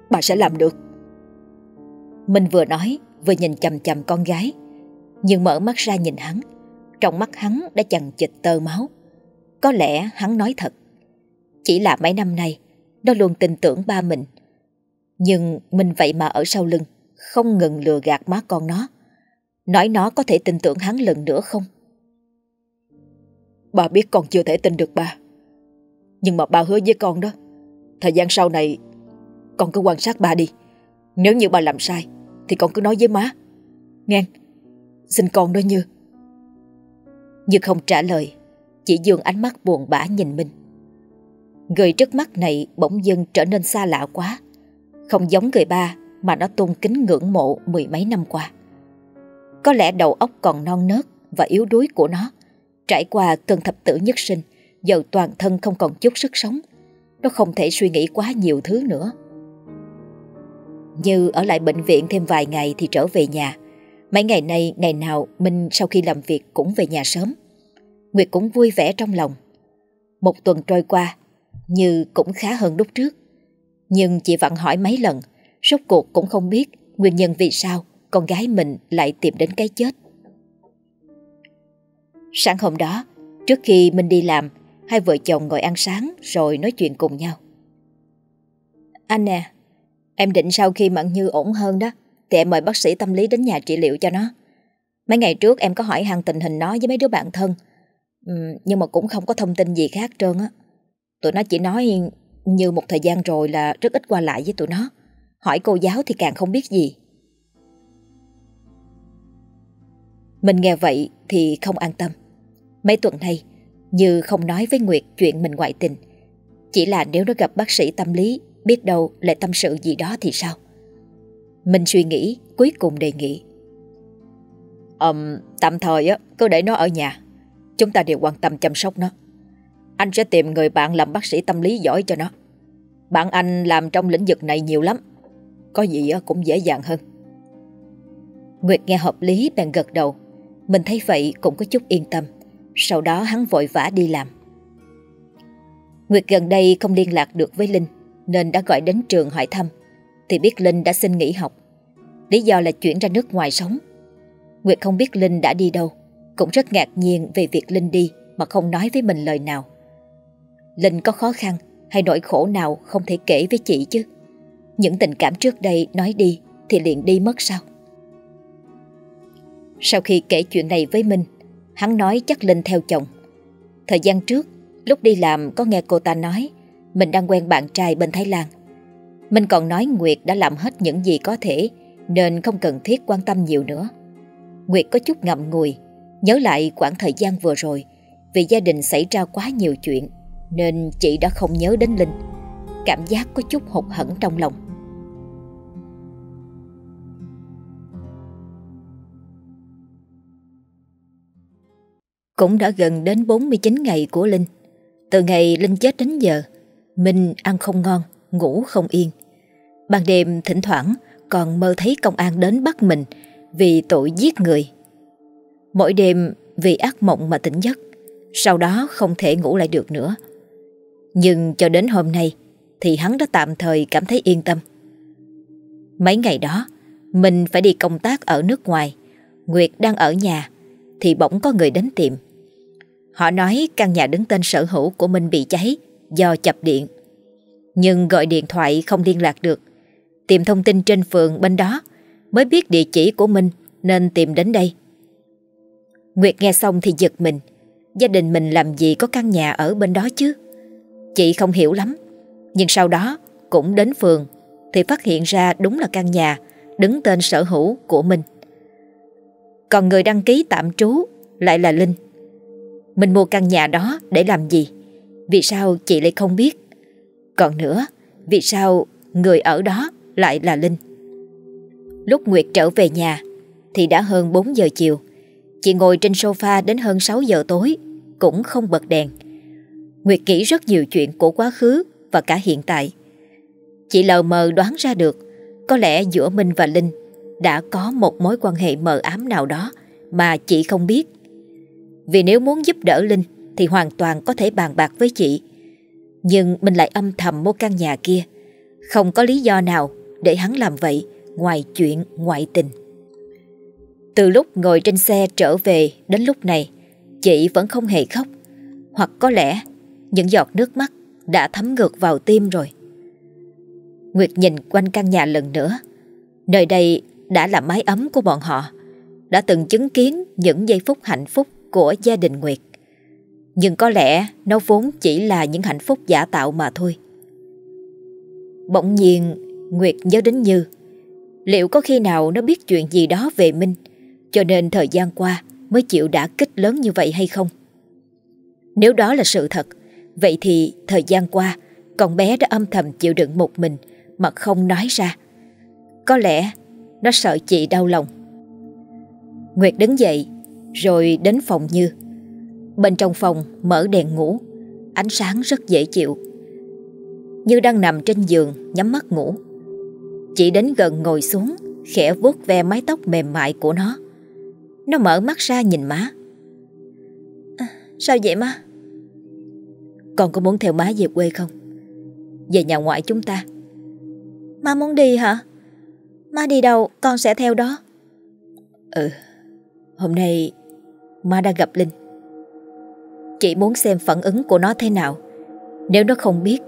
[SPEAKER 1] bà sẽ làm được. Minh vừa nói, vừa nhìn chầm chầm con gái. Nhưng mở mắt ra nhìn hắn, trong mắt hắn đã chằng chịt tơ máu. Có lẽ hắn nói thật. Chỉ là mấy năm nay, nó luôn tin tưởng ba mình. Nhưng mình vậy mà ở sau lưng Không ngừng lừa gạt má con nó. Nói nó có thể tin tưởng hắn lần nữa không? Bà biết con chưa thể tin được ba Nhưng mà ba hứa với con đó Thời gian sau này Con cứ quan sát ba đi. Nếu như ba làm sai Thì con cứ nói với má. Nghe Xin con đó Như nhưng không trả lời Chỉ dường ánh mắt buồn bã nhìn mình Người trước mắt này bỗng dưng trở nên xa lạ quá không giống người ba mà nó tôn kính ngưỡng mộ mười mấy năm qua. Có lẽ đầu óc còn non nớt và yếu đuối của nó, trải qua cơn thập tử nhất sinh, giờ toàn thân không còn chút sức sống. Nó không thể suy nghĩ quá nhiều thứ nữa. Như ở lại bệnh viện thêm vài ngày thì trở về nhà. Mấy ngày nay, ngày nào Minh sau khi làm việc cũng về nhà sớm. Nguyệt cũng vui vẻ trong lòng. Một tuần trôi qua, Như cũng khá hơn lúc trước. Nhưng chị vẫn hỏi mấy lần, rốt cuộc cũng không biết nguyên nhân vì sao con gái mình lại tìm đến cái chết. Sáng hôm đó, trước khi mình đi làm, hai vợ chồng ngồi ăn sáng rồi nói chuyện cùng nhau. Anh nè, em định sau khi Mận Như ổn hơn đó, thì em mời bác sĩ tâm lý đến nhà trị liệu cho nó. Mấy ngày trước em có hỏi hàng tình hình nó với mấy đứa bạn thân, nhưng mà cũng không có thông tin gì khác trơn á. Tụi nó chỉ nói như một thời gian rồi là rất ít qua lại với tụi nó. Hỏi cô giáo thì càng không biết gì. Mình nghe vậy thì không an tâm. Mấy tuần nay Như không nói với Nguyệt chuyện mình ngoại tình. Chỉ là nếu nó gặp bác sĩ tâm lý Biết đâu lại tâm sự gì đó thì sao? Mình suy nghĩ Cuối cùng đề nghị um, Tạm thời á Cứ để nó ở nhà Chúng ta đều quan tâm chăm sóc nó anh sẽ tìm người bạn làm bác sĩ tâm lý giỏi cho nó. Bạn anh làm trong lĩnh vực này nhiều lắm. Có gì cũng dễ dàng hơn. Nguyệt nghe hợp lý bèn gật đầu. Mình thấy vậy cũng có chút yên tâm. Sau đó hắn vội vã đi làm. Nguyệt gần đây không liên lạc được với Linh nên đã gọi đến trường hỏi thăm. Thì biết Linh đã xin nghỉ học. Lý do là chuyển ra nước ngoài sống. Nguyệt không biết Linh đã đi đâu. Cũng rất ngạc nhiên về việc Linh đi mà không nói với mình lời nào. Linh có khó khăn hay nỗi khổ nào không thể kể với chị chứ. Những tình cảm trước đây nói đi thì liền đi mất sao? Sau khi kể chuyện này với Minh, hắn nói chắc Linh theo chồng. Thời gian trước, lúc đi làm có nghe cô ta nói mình đang quen bạn trai bên Thái Lan. Minh còn nói Nguyệt đã làm hết những gì có thể nên không cần thiết quan tâm nhiều nữa. Nguyệt có chút ngậm ngùi, nhớ lại khoảng thời gian vừa rồi vì gia đình xảy ra quá nhiều chuyện nên chị đã không nhớ đến Linh. Cảm giác có chút hụt hẫng trong lòng. Cũng đã gần đến 49 ngày của Linh. Từ ngày Linh chết đến giờ Minh ăn không ngon, ngủ không yên Ban đêm thỉnh thoảng còn mơ thấy công an đến bắt mình Vì tội giết người Mỗi đêm vì ác mộng mà tỉnh giấc Sau đó không thể ngủ lại được nữa Nhưng cho đến hôm nay thì hắn đã tạm thời cảm thấy yên tâm. Mấy ngày đó, mình phải đi công tác ở nước ngoài. Nguyệt đang ở nhà thì bỗng có người đến tìm. Họ nói căn nhà đứng tên sở hữu của mình bị cháy do chập điện. Nhưng gọi điện thoại không liên lạc được. Tìm thông tin trên phường bên đó, mới biết địa chỉ của mình, nên tìm đến đây. Nguyệt nghe xong thì giật mình. Gia đình mình làm gì có căn nhà ở bên đó chứ? Chị không hiểu lắm. Nhưng sau đó, cũng đến phường, thì phát hiện ra đúng là căn nhà, đứng tên sở hữu của mình. Còn người đăng ký tạm trú lại là Linh. Mình mua căn nhà đó để làm gì? Vì sao chị lại không biết? Còn nữa, vì sao người ở đó lại là Linh? Lúc Nguyệt trở về nhà thì đã hơn 4 giờ chiều. Chị ngồi trên sofa đến hơn 6 giờ tối, cũng không bật đèn. Nguyệt nghĩ rất nhiều chuyện của quá khứ và cả hiện tại. Chị lờ mờ đoán ra được có lẽ giữa Minh và Linh đã có một mối quan hệ mờ ám nào đó mà chị không biết. Vì nếu muốn giúp đỡ Linh thì hoàn toàn có thể bàn bạc với chị. Nhưng mình lại âm thầm mua căn nhà kia. Không có lý do nào để hắn làm vậy ngoài chuyện ngoại tình. Từ lúc ngồi trên xe trở về đến lúc này, chị vẫn không hề khóc. Hoặc có lẽ những giọt nước mắt đã thấm ngược vào tim rồi. Nguyệt nhìn quanh căn nhà lần nữa. Nơi đây đã là mái ấm của bọn họ. Đã từng chứng kiến những giây phút hạnh phúc của gia đình Nguyệt. Nhưng có lẽ nó vốn chỉ là những hạnh phúc giả tạo mà thôi. Bỗng nhiên Nguyệt nhớ đến Như. Liệu có khi nào nó biết chuyện gì đó về Minh cho nên thời gian qua mới chịu đã kích lớn như vậy hay không? Nếu đó là sự thật, vậy thì thời gian qua con bé đã âm thầm chịu đựng một mình mà không nói ra. Có lẽ nó sợ chị đau lòng. Nguyệt đứng dậy rồi đến phòng Như. Bên trong phòng mở đèn ngủ, ánh sáng rất dễ chịu. Như đang nằm trên giường nhắm mắt ngủ. Chị đến gần ngồi xuống, khẽ vuốt ve mái tóc mềm mại của nó. Nó mở mắt ra nhìn má. À, sao vậy má? Con có muốn theo má về quê không? Về nhà ngoại chúng ta. Má muốn đi hả? Má đi đâu con sẽ theo đó. Ừ, hôm nay má đã gặp Linh. Chị muốn xem phản ứng của nó thế nào. Nếu nó không biết,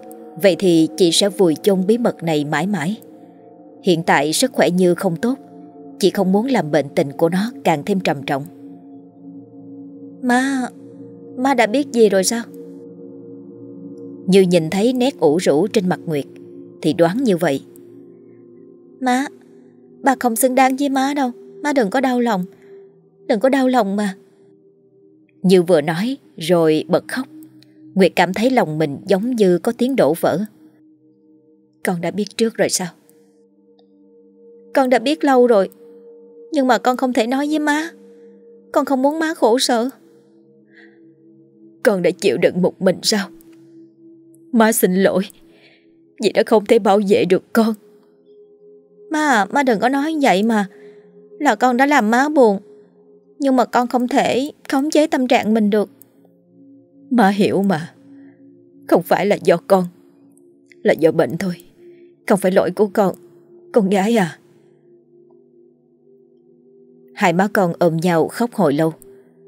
[SPEAKER 1] vậy thì chị sẽ vùi chôn bí mật này mãi mãi. Hiện tại sức khỏe Như không tốt, chị không muốn làm bệnh tình của nó càng thêm trầm trọng. Má, má đã biết gì rồi sao? Như nhìn thấy nét ủ rũ trên mặt Nguyệt Thì đoán như vậy Má Bà không xứng đáng với má đâu Má đừng có đau lòng Đừng có đau lòng mà như vừa nói rồi bật khóc. Nguyệt cảm thấy lòng mình giống như có tiếng đổ vỡ. Con đã biết trước rồi sao? Con đã biết lâu rồi Nhưng mà con không thể nói với má. Con không muốn má khổ sở. Con đã chịu đựng một mình sao? Má xin lỗi Vì đã không thể bảo vệ được con. Má à, má đừng có nói vậy mà. Là con đã làm má buồn nhưng mà con không thể khống chế tâm trạng mình được. Má hiểu mà. Không phải là do con Là do bệnh thôi. Không phải lỗi của con Con gái à. Hai má con ôm nhau khóc hồi lâu.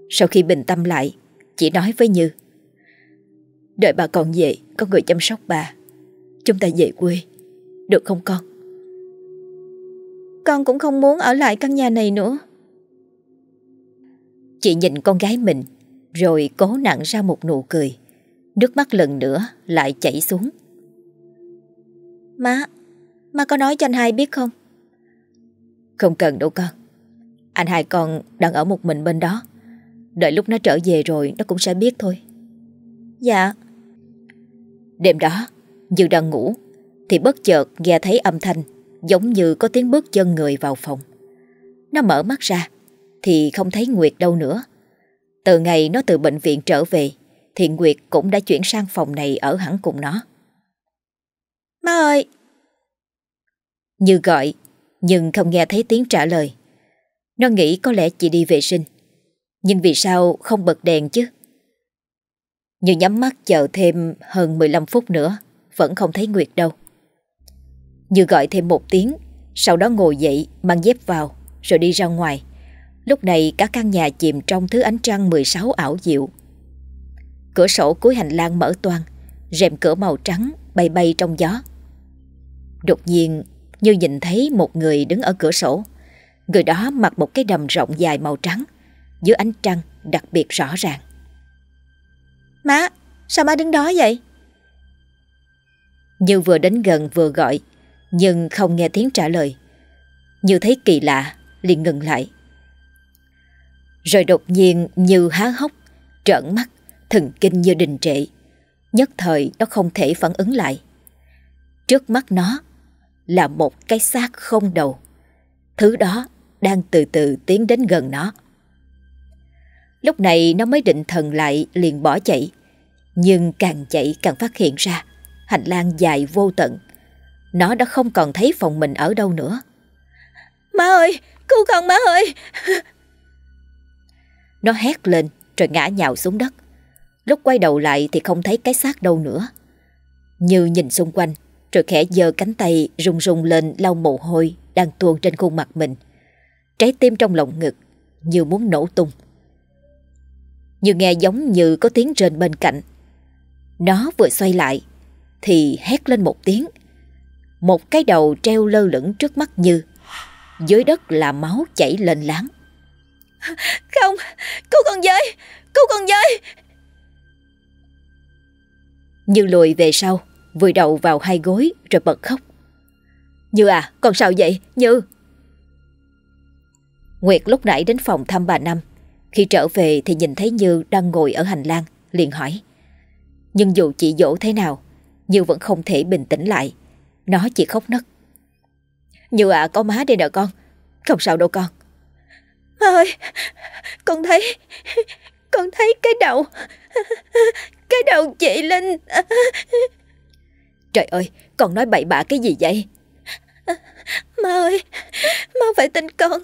[SPEAKER 1] Sau khi bình tâm lại Chị nói với Như. Đợi bà con về Có người chăm sóc bà. Chúng ta về quê Được không con? Con cũng không muốn ở lại căn nhà này nữa Chị nhìn con gái mình Rồi cố nặng ra một nụ cười. Nước mắt lần nữa lại chảy xuống. Má Má có nói cho anh hai biết không? Không cần đâu con. Anh hai con đang ở một mình bên đó. Đợi lúc nó trở về rồi Nó cũng sẽ biết thôi. Dạ. Đêm đó, Như đang ngủ, thì bất chợt nghe thấy âm thanh giống như có tiếng bước chân người vào phòng. Nó mở mắt ra, thì không thấy Nguyệt đâu nữa. Từ ngày nó từ bệnh viện trở về, thì Nguyệt cũng đã chuyển sang phòng này ở hẳn cùng nó. Má ơi! Như gọi, nhưng không nghe thấy tiếng trả lời. Nó nghĩ có lẽ chị đi vệ sinh. Nhưng vì sao không bật đèn chứ? Như nhắm mắt chờ thêm hơn 15 phút nữa Vẫn không thấy Nguyệt đâu Như gọi thêm một tiếng Sau đó ngồi dậy mang dép vào Rồi đi ra ngoài Lúc này cả căn nhà chìm trong thứ ánh trăng 16 ảo diệu. Cửa sổ cuối hành lang mở toang Rèm cửa màu trắng bay bay trong gió. Đột nhiên Như nhìn thấy một người đứng ở cửa sổ. Người đó mặc một cái đầm rộng dài màu trắng Dưới ánh trăng đặc biệt rõ ràng.
[SPEAKER 3] Má, sao má đứng đó vậy?
[SPEAKER 1] Như vừa đến gần vừa gọi Nhưng không nghe tiếng trả lời. Như thấy kỳ lạ liền ngừng lại rồi đột nhiên Như há hốc Trợn mắt Thần kinh như đình trệ. Nhất thời nó không thể phản ứng lại. Trước mắt nó Là một cái xác không đầu. Thứ đó đang từ từ tiến đến gần nó. Lúc này nó mới định thần lại liền bỏ chạy. Nhưng càng chạy càng phát hiện ra Hành lang dài vô tận. Nó đã không còn thấy phòng mình ở đâu nữa.
[SPEAKER 3] Má ơi, cứu con má ơi!
[SPEAKER 1] Nó hét lên rồi ngã nhào xuống đất. Lúc quay đầu lại thì không thấy cái xác đâu nữa. Như nhìn xung quanh, Rồi khẽ giơ cánh tay rung rung lên lau mồ hôi Đang tuôn trên khuôn mặt mình. Trái tim trong lồng ngực Như muốn nổ tung. Như nghe giống như có tiếng rên bên cạnh. Nó vừa xoay lại Thì hét lên một tiếng. Một cái đầu treo lơ lửng trước mắt Như. Dưới đất là máu chảy lên láng.
[SPEAKER 3] Không, cứu con với Cứu con với.
[SPEAKER 1] Như lùi về sau Vùi đầu vào hai gối rồi bật khóc. Như à, con sao vậy? Như? Nguyệt lúc nãy đến phòng thăm bà Năm. Khi trở về thì nhìn thấy Như đang ngồi ở hành lang liền hỏi. Nhưng dù chị dỗ thế nào Như vẫn không thể bình tĩnh lại. Nó chỉ khóc nấc. Như à có má đây nè con. Không sao đâu con.
[SPEAKER 3] Má ơi, Con thấy Con thấy cái đầu Cái đầu chị Linh.
[SPEAKER 1] Trời ơi, Con nói bậy bạ cái gì vậy?
[SPEAKER 3] Má ơi, Má phải tin con.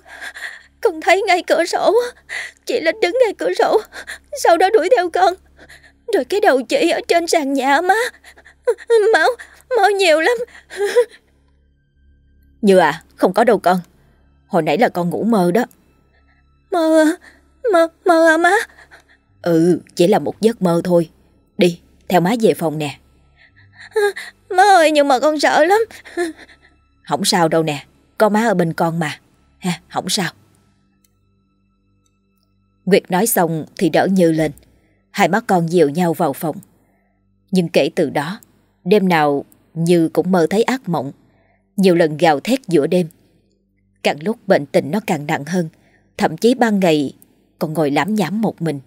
[SPEAKER 3] Con thấy ngay cửa sổ, Chị Linh đứng ngay cửa sổ, Sau đó đuổi theo con. Rồi cái đầu chị ở trên sàn nhà má Máu Máu nhiều lắm.
[SPEAKER 1] Như à không có đâu con. Hồi nãy là con ngủ mơ đó.
[SPEAKER 3] Mơ Mơ Mơ à má?
[SPEAKER 1] Ừ chỉ là một giấc mơ thôi. Đi theo má về phòng nè.
[SPEAKER 3] Má ơi nhưng mà con sợ lắm.
[SPEAKER 1] Không sao đâu nè Có má ở bên con mà. Ha, Không sao. Nguyệt nói xong thì đỡ Như lên. Hai má con dìu nhau vào phòng. Nhưng kể từ đó Đêm nào Như cũng mơ thấy ác mộng. Nhiều lần gào thét giữa đêm. Càng lúc bệnh tình nó càng nặng hơn Thậm chí ban ngày Còn ngồi lãm nhảm một mình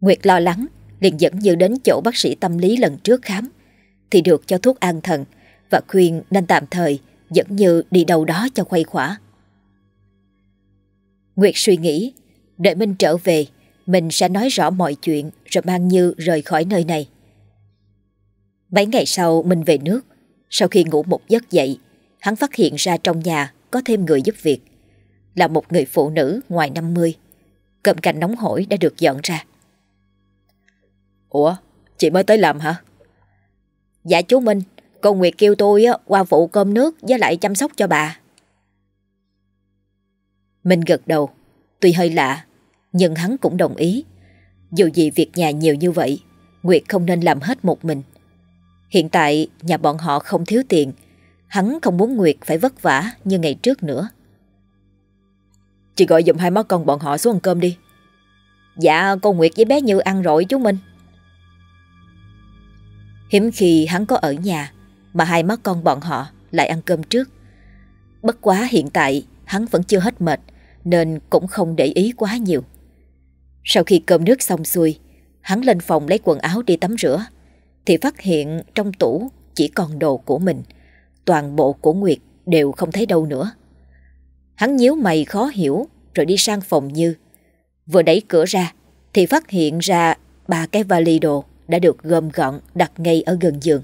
[SPEAKER 1] Nguyệt lo lắng liền dẫn Như đến chỗ bác sĩ tâm lý lần trước khám thì được cho thuốc an thần và khuyên nên tạm thời dẫn Như đi đâu đó cho khuây khỏa. Nguyệt suy nghĩ, đợi Minh trở về, mình sẽ nói rõ mọi chuyện rồi mang Như rời khỏi nơi này. Mấy ngày sau mình về nước, sau khi ngủ một giấc dậy, hắn phát hiện ra trong nhà có thêm người giúp việc. Là một người phụ nữ ngoài 50. Cơm canh nóng hổi đã được dọn ra. Ủa, chị mới tới làm hả? Dạ chú Minh, cô Nguyệt kêu tôi qua phụ cơm nước với lại chăm sóc cho bà. Minh gật đầu, tuy hơi lạ, nhưng hắn cũng đồng ý. Dù gì việc nhà nhiều như vậy, Nguyệt không nên làm hết một mình. Hiện tại nhà bọn họ không thiếu tiền, hắn không muốn Nguyệt phải vất vả như ngày trước nữa. Chị gọi dùm hai má con bọn họ xuống ăn cơm đi. Dạ, cô Nguyệt với bé Như ăn rồi chú Minh. Hiếm khi hắn có ở nhà mà hai má con bọn họ lại ăn cơm trước. Bất quá hiện tại hắn vẫn chưa hết mệt nên cũng không để ý quá nhiều. Sau khi cơm nước xong xuôi, hắn lên phòng lấy quần áo đi tắm rửa thì phát hiện trong tủ chỉ còn đồ của mình. Toàn bộ của Nguyệt đều không thấy đâu nữa. Hắn nhíu mày khó hiểu rồi đi sang phòng Như. Vừa đẩy cửa ra thì phát hiện ra ba cái vali đồ đã được gom gọn đặt ngay ở gần giường.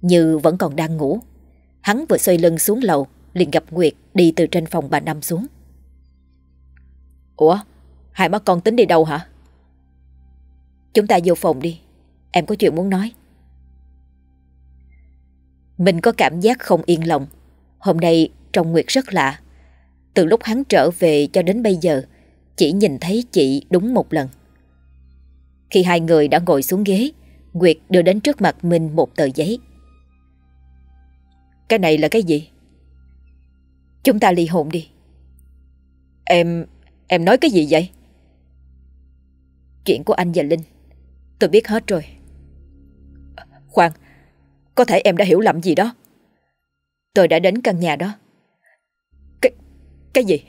[SPEAKER 1] Như vẫn còn đang ngủ. Hắn vừa xoay lưng xuống lầu, liền gặp Nguyệt đi từ trên phòng bà Năm xuống. Ủa, hai má con tính đi đâu hả? Chúng ta vô phòng đi Em có chuyện muốn nói Mình có cảm giác không yên lòng Hôm nay trong Nguyệt rất lạ từ lúc hắn trở về cho đến bây giờ, Chỉ nhìn thấy chị đúng một lần. Khi hai người đã ngồi xuống ghế, Nguyệt đưa đến trước mặt mình một tờ giấy. Cái này là cái gì? Chúng ta ly hôn đi. Em... em nói cái gì vậy? Chuyện của anh và Linh, Tôi biết hết rồi. Khoan, Có thể em đã hiểu lầm gì đó? Tôi đã đến căn nhà đó cái gì?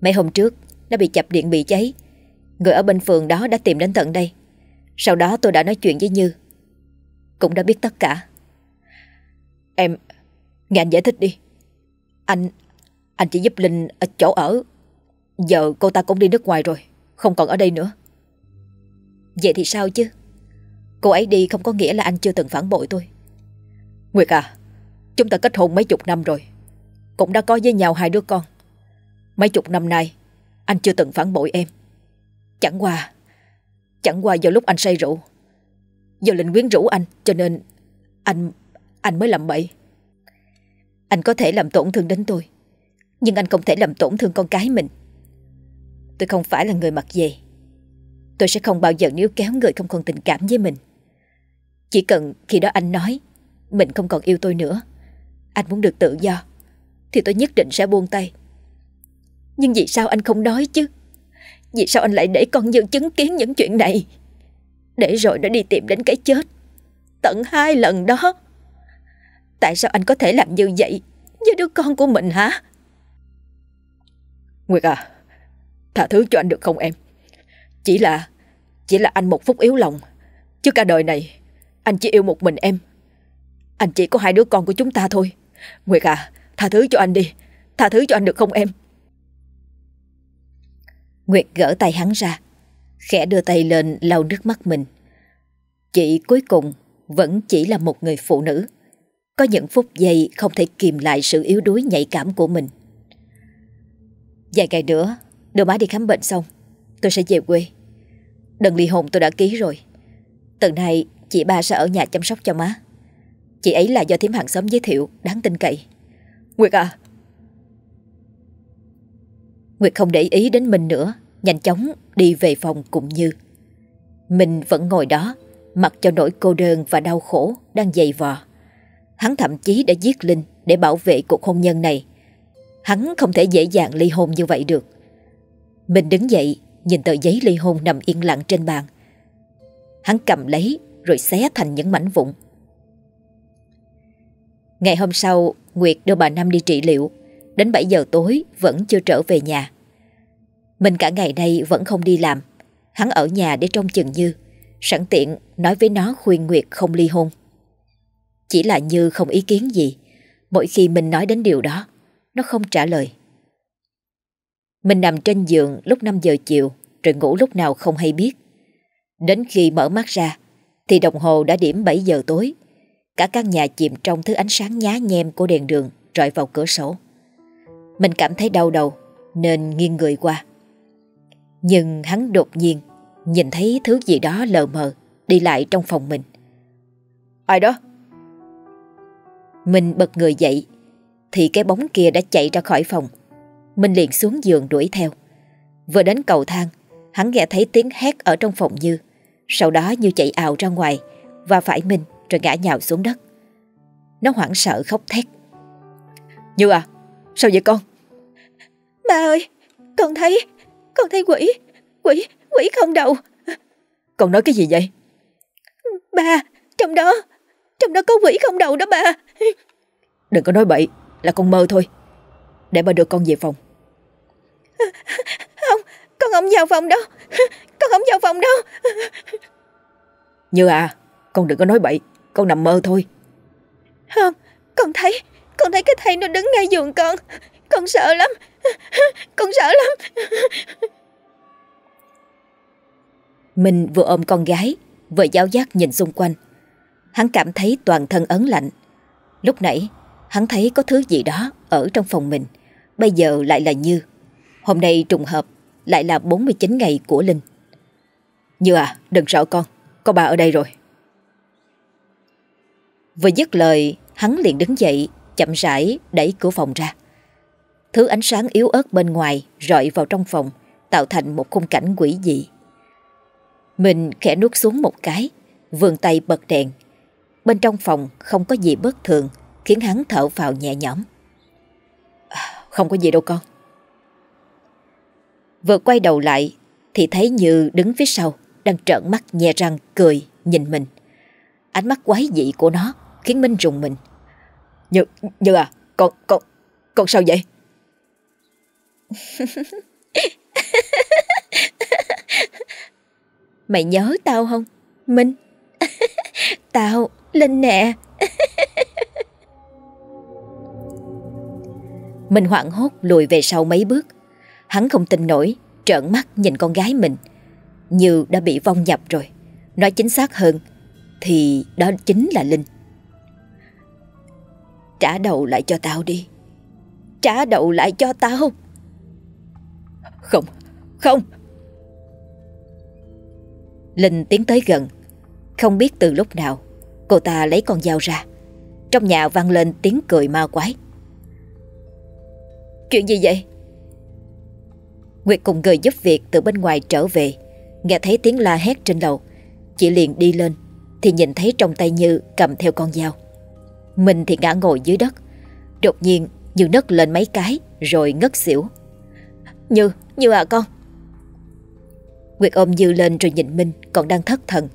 [SPEAKER 1] Mấy hôm trước, Nó bị chập điện bị cháy. Người ở bên phường đó đã tìm đến tận đây. Sau đó tôi đã nói chuyện với Như. Cũng đã biết tất cả. Em, Nghe anh giải thích đi. Anh Anh chỉ giúp Linh ở chỗ ở. Giờ cô ta cũng đi nước ngoài rồi, Không còn ở đây nữa. Vậy thì sao chứ? Cô ấy đi không có nghĩa là anh chưa từng phản bội tôi. Nguyệt à Chúng ta kết hôn mấy chục năm rồi. Cũng đã có với nhau hai đứa con. Mấy chục năm nay, Anh chưa từng phản bội em. Chẳng qua Chẳng qua do lúc anh say rượu, Do Linh quyến rũ anh, Cho nên Anh Anh mới làm bậy. Anh có thể làm tổn thương đến tôi, Nhưng anh không thể làm tổn thương con cái mình. Tôi không phải là người mặc dày Tôi sẽ không bao giờ níu kéo người không còn tình cảm với mình. Chỉ cần khi đó anh nói, Mình không còn yêu tôi nữa, Anh muốn được tự do. Thì tôi nhất định sẽ buông tay. Nhưng vì sao anh không nói chứ? Vì sao anh lại để con Như chứng kiến những chuyện này? Để rồi nó đi tìm đến cái chết. Tận hai lần đó. Tại sao anh có thể làm như vậy Với đứa con của mình hả?
[SPEAKER 2] Nguyệt à Tha thứ cho anh được không em? Chỉ là Chỉ là anh một phút yếu lòng. Chứ cả đời này, Anh chỉ yêu một mình em. Anh chỉ có hai đứa con của chúng ta thôi. Nguyệt à Tha thứ cho anh đi. Tha thứ cho anh được không em?
[SPEAKER 1] Nguyệt gỡ tay hắn ra. Khẽ đưa tay lên, lau nước mắt mình. Chị cuối cùng Vẫn chỉ là một người phụ nữ. Có những phút giây không thể kìm lại sự yếu đuối nhạy cảm của mình. Vài ngày nữa Đưa má đi khám bệnh xong, Tôi sẽ về quê. Đơn ly hôn tôi đã ký rồi. Từ nay, chị ba sẽ ở nhà chăm sóc cho má. Chị ấy là do thím hàng xóm giới thiệu, Đáng tin cậy.
[SPEAKER 2] Nguyệt à?
[SPEAKER 1] Nguyệt không để ý đến mình nữa, Nhanh chóng đi về phòng cùng Như. Mình vẫn ngồi đó, Mặc cho nỗi cô đơn và đau khổ Đang dày vò. Hắn thậm chí đã giết Linh Để bảo vệ cuộc hôn nhân này. Hắn không thể dễ dàng ly hôn như vậy được. Mình đứng dậy, Nhìn tờ giấy ly hôn nằm yên lặng trên bàn. Hắn cầm lấy Rồi xé thành những mảnh vụn. Ngày hôm sau, Nguyệt đưa bà Năm đi trị liệu. Đến 7 giờ tối, vẫn chưa trở về nhà. Mình cả ngày nay vẫn không đi làm. Hắn ở nhà để trông chừng Như. Sẵn tiện nói với nó khuyên Nguyệt không ly hôn. Chỉ là Như không ý kiến gì. Mỗi khi mình nói đến điều đó, Nó không trả lời. Mình nằm trên giường lúc 5 giờ chiều, rồi ngủ lúc nào không hay biết. Đến khi mở mắt ra, thì đồng hồ đã điểm 7 giờ tối. Cả căn nhà chìm trong thứ ánh sáng nhá nhem của đèn đường rọi vào cửa sổ. Mình cảm thấy đau đầu nên nghiêng người qua. Nhưng hắn đột nhiên nhìn thấy thứ gì đó lờ mờ đi lại trong phòng mình.
[SPEAKER 2] Ai đó?
[SPEAKER 1] Mình bật người dậy thì cái bóng kia đã chạy ra khỏi phòng Minh liền xuống giường đuổi theo. Vừa đến cầu thang, hắn nghe thấy tiếng hét ở trong phòng Như. Sau đó Như chạy ào ra ngoài và phải Minh rồi ngã nhào xuống đất. Nó hoảng sợ khóc thét.
[SPEAKER 2] Như à, sao vậy con?
[SPEAKER 3] Ba ơi, con thấy, con thấy quỷ, quỷ, quỷ không đầu.
[SPEAKER 2] Con nói cái gì vậy?
[SPEAKER 3] Ba, trong đó, trong đó có quỷ không đầu đó ba.
[SPEAKER 2] Đừng có nói bậy, là con mơ thôi. Để ba đưa con về phòng.
[SPEAKER 3] Không, con không vào phòng đâu Con không vào phòng đâu
[SPEAKER 2] Như à Con đừng có nói bậy Con nằm mơ thôi.
[SPEAKER 3] Không, con thấy Con thấy cái thầy nó đứng ngay giường con. Con sợ lắm. Con sợ lắm.
[SPEAKER 1] Mình vừa ôm con gái Vừa giáo giác nhìn xung quanh. Hắn cảm thấy toàn thân ấn lạnh. Lúc nãy Hắn thấy có thứ gì đó Ở trong phòng mình. Bây giờ lại là Như. Hôm nay trùng hợp lại là 49 ngày của Linh.
[SPEAKER 2] Như à, đừng sợ con, có bà ở đây rồi.
[SPEAKER 1] Vừa dứt lời, hắn liền đứng dậy, chậm rãi đẩy cửa phòng ra. Thứ ánh sáng yếu ớt bên ngoài rọi vào trong phòng, tạo thành một khung cảnh quỷ dị. Mình khẽ nuốt xuống một cái, vươn tay bật đèn. Bên trong phòng không có gì bất thường, khiến hắn thở vào nhẹ nhõm.
[SPEAKER 2] À, không có gì đâu con.
[SPEAKER 1] Vừa quay đầu lại thì thấy Như đứng phía sau, đang trợn mắt nhè răng cười nhìn mình. Ánh mắt quái dị của nó khiến Minh rùng mình.
[SPEAKER 2] Như, Như à, con, con, con sao vậy?
[SPEAKER 3] Mày nhớ tao không? Minh Tao, Linh nè
[SPEAKER 1] Minh hoảng hốt lùi về sau mấy bước Hắn không tin nổi Trợn mắt nhìn con gái mình Như đã bị vong nhập rồi Nói chính xác hơn Thì đó chính là Linh
[SPEAKER 3] Trả đầu lại cho tao đi. Trả đầu lại cho tao.
[SPEAKER 2] Không, không.
[SPEAKER 1] Linh tiến tới gần. Không biết từ lúc nào Cô ta lấy con dao ra. Trong nhà vang lên tiếng cười ma quái.
[SPEAKER 3] Chuyện gì vậy?
[SPEAKER 1] Nguyệt cùng người giúp việc từ bên ngoài trở về. Nghe thấy tiếng la hét trên lầu Chị liền đi lên Thì nhìn thấy trong tay Như cầm theo con dao. Mình thì ngã ngồi dưới đất. Đột nhiên Như nấc lên mấy cái Rồi ngất xỉu.
[SPEAKER 3] Như, Như à con.
[SPEAKER 1] Nguyệt ôm Như lên rồi nhìn Minh Còn đang thất thần.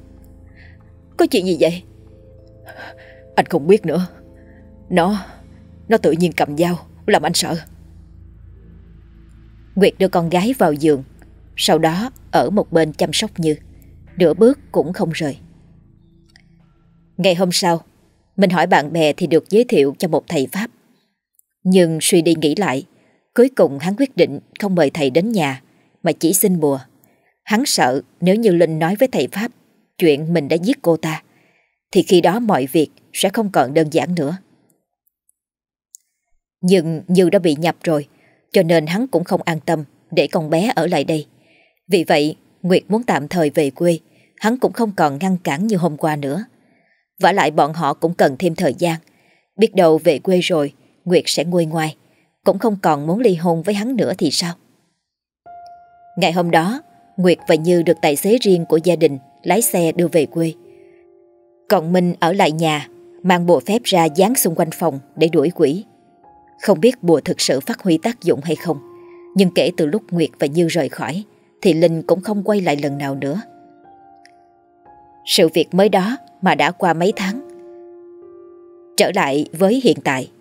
[SPEAKER 3] Có chuyện gì vậy?
[SPEAKER 2] Anh không biết nữa. Nó Nó tự nhiên cầm dao Làm anh sợ.
[SPEAKER 1] Nguyệt đưa con gái vào giường. Sau đó ở một bên chăm sóc Như. Nửa bước cũng không rời. Ngày hôm sau mình hỏi bạn bè thì được giới thiệu cho một thầy Pháp Nhưng suy đi nghĩ lại Cuối cùng hắn quyết định không mời thầy đến nhà Mà chỉ xin bùa Hắn sợ nếu như Linh nói với thầy Pháp chuyện mình đã giết cô ta, thì khi đó mọi việc sẽ không còn đơn giản nữa. Nhưng Như đã bị nhập rồi, cho nên hắn cũng không an tâm để con bé ở lại đây. Vì vậy, Nguyệt muốn tạm thời về quê, hắn cũng không còn ngăn cản như hôm qua nữa vả lại bọn họ cũng cần thêm thời gian. Biết đâu về quê rồi, Nguyệt sẽ nguôi ngoai, cũng không còn muốn ly hôn với hắn nữa thì sao? Ngày hôm đó, Nguyệt và Như được tài xế riêng của gia đình lái xe đưa về quê. Còn Minh ở lại nhà, mang bùa phép ra dán xung quanh phòng để đuổi quỷ. Không biết bùa thực sự phát huy tác dụng hay không, nhưng kể từ lúc Nguyệt và Như rời khỏi, thì Linh cũng không quay lại lần nào nữa. Sự việc mới đó mà đã qua mấy tháng. Trở lại với hiện tại,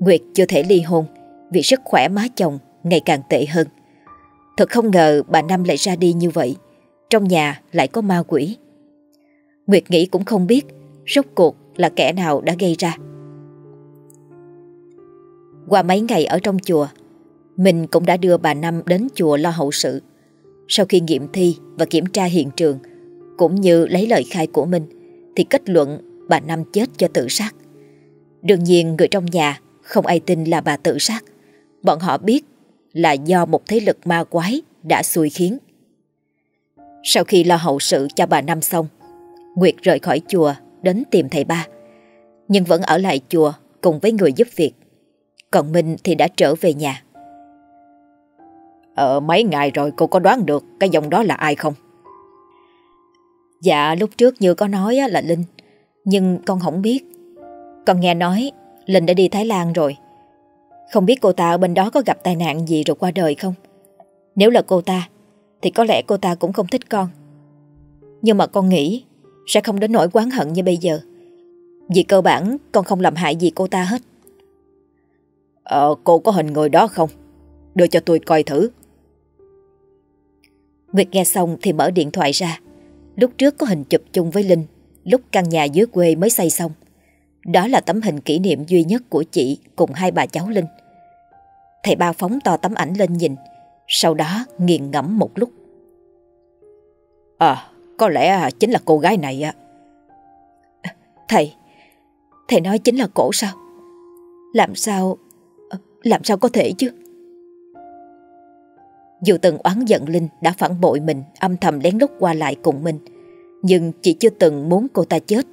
[SPEAKER 1] Nguyệt chưa thể ly hôn vì sức khỏe má chồng ngày càng tệ hơn. Thật không ngờ bà Năm lại ra đi như vậy Trong nhà lại có ma quỷ Nguyệt nghĩ cũng không biết Rốt cuộc là kẻ nào đã gây ra Qua mấy ngày ở trong chùa Mình cũng đã đưa bà Năm đến chùa lo hậu sự Sau khi nghiệm thi và kiểm tra hiện trường Cũng như lấy lời khai của mình thì kết luận bà Năm chết do tự sát Đương nhiên người trong nhà không ai tin là bà tự sát Bọn họ biết là do một thế lực ma quái đã xui khiến. Sau khi lo hậu sự cho bà Năm xong, Nguyệt rời khỏi chùa đến tìm thầy ba, nhưng vẫn ở lại chùa cùng với người giúp việc. Còn Minh thì đã trở về nhà.
[SPEAKER 2] Ờ mấy ngày rồi cô có đoán được cái dòng đó là ai không?
[SPEAKER 1] Dạ lúc trước như có nói là Linh, nhưng con không biết. Con nghe nói Linh đã đi Thái Lan rồi. Không biết cô ta ở bên đó có gặp tai nạn gì rồi qua đời không? Nếu là cô ta, thì có lẽ cô ta cũng không thích con. Nhưng mà con nghĩ sẽ không đến nỗi quán hận như bây giờ. Vì cơ bản con không làm hại gì cô ta hết.
[SPEAKER 2] Ờ, cô có hình người đó không? Đưa cho tôi coi thử.
[SPEAKER 1] Nguyệt nghe xong thì mở điện thoại ra. Lúc trước có hình chụp chung với Linh, lúc căn nhà dưới quê mới xây xong. Đó là tấm hình kỷ niệm duy nhất của chị cùng hai bà cháu Linh. Thầy ba phóng to tấm ảnh lên nhìn, sau đó nghiền ngẫm một lúc.
[SPEAKER 2] À, có lẽ chính là cô gái này ạ.
[SPEAKER 3] Thầy, thầy nói chính là cổ sao? Làm sao, làm sao có thể chứ?
[SPEAKER 1] Dù từng oán giận Linh đã phản bội mình, âm thầm lén lút qua lại cùng mình, Nhưng chị chưa từng muốn cô ta chết.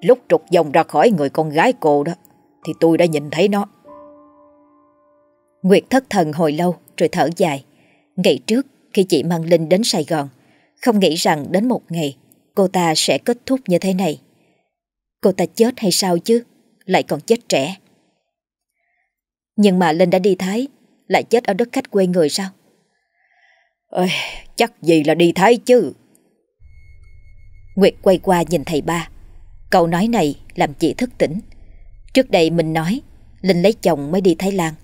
[SPEAKER 2] Lúc trục dòng ra khỏi người con gái cô đó, Thì tôi đã nhìn thấy nó.
[SPEAKER 1] Nguyệt thất thần hồi lâu, rồi thở dài. Ngày trước, khi chị mang Linh đến Sài Gòn, Không nghĩ rằng đến một ngày, Cô ta sẽ kết thúc như thế này. Cô ta chết hay sao chứ? Lại còn chết trẻ. Nhưng mà Linh đã đi Thái lại chết ở đất khách quê người sao?
[SPEAKER 2] Ôi, Chắc gì là đi Thái chứ?
[SPEAKER 1] Nguyệt quay qua nhìn thầy ba. Câu nói này làm chị thức tỉnh. Trước đây mình nói Linh lấy chồng mới đi Thái Lan.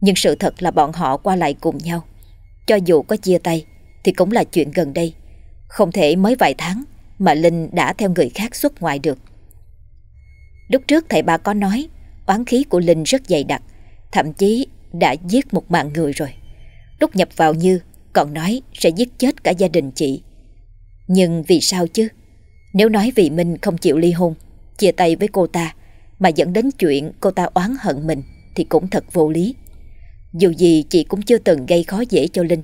[SPEAKER 1] Nhưng sự thật là bọn họ qua lại cùng nhau. Cho dù có chia tay Thì cũng là chuyện gần đây. Không thể mới vài tháng Mà Linh đã theo người khác xuất ngoại được. Lúc trước thầy ba có nói Oán khí của Linh rất dày đặc. Thậm chí đã giết một mạng người rồi. Lúc nhập vào Như, Còn nói sẽ giết chết cả gia đình chị. Nhưng vì sao chứ? Nếu nói vì Minh không chịu ly hôn, Chia tay với cô ta, Mà dẫn đến chuyện cô ta oán hận mình, Thì cũng thật vô lý. Dù gì chị cũng chưa từng gây khó dễ cho Linh.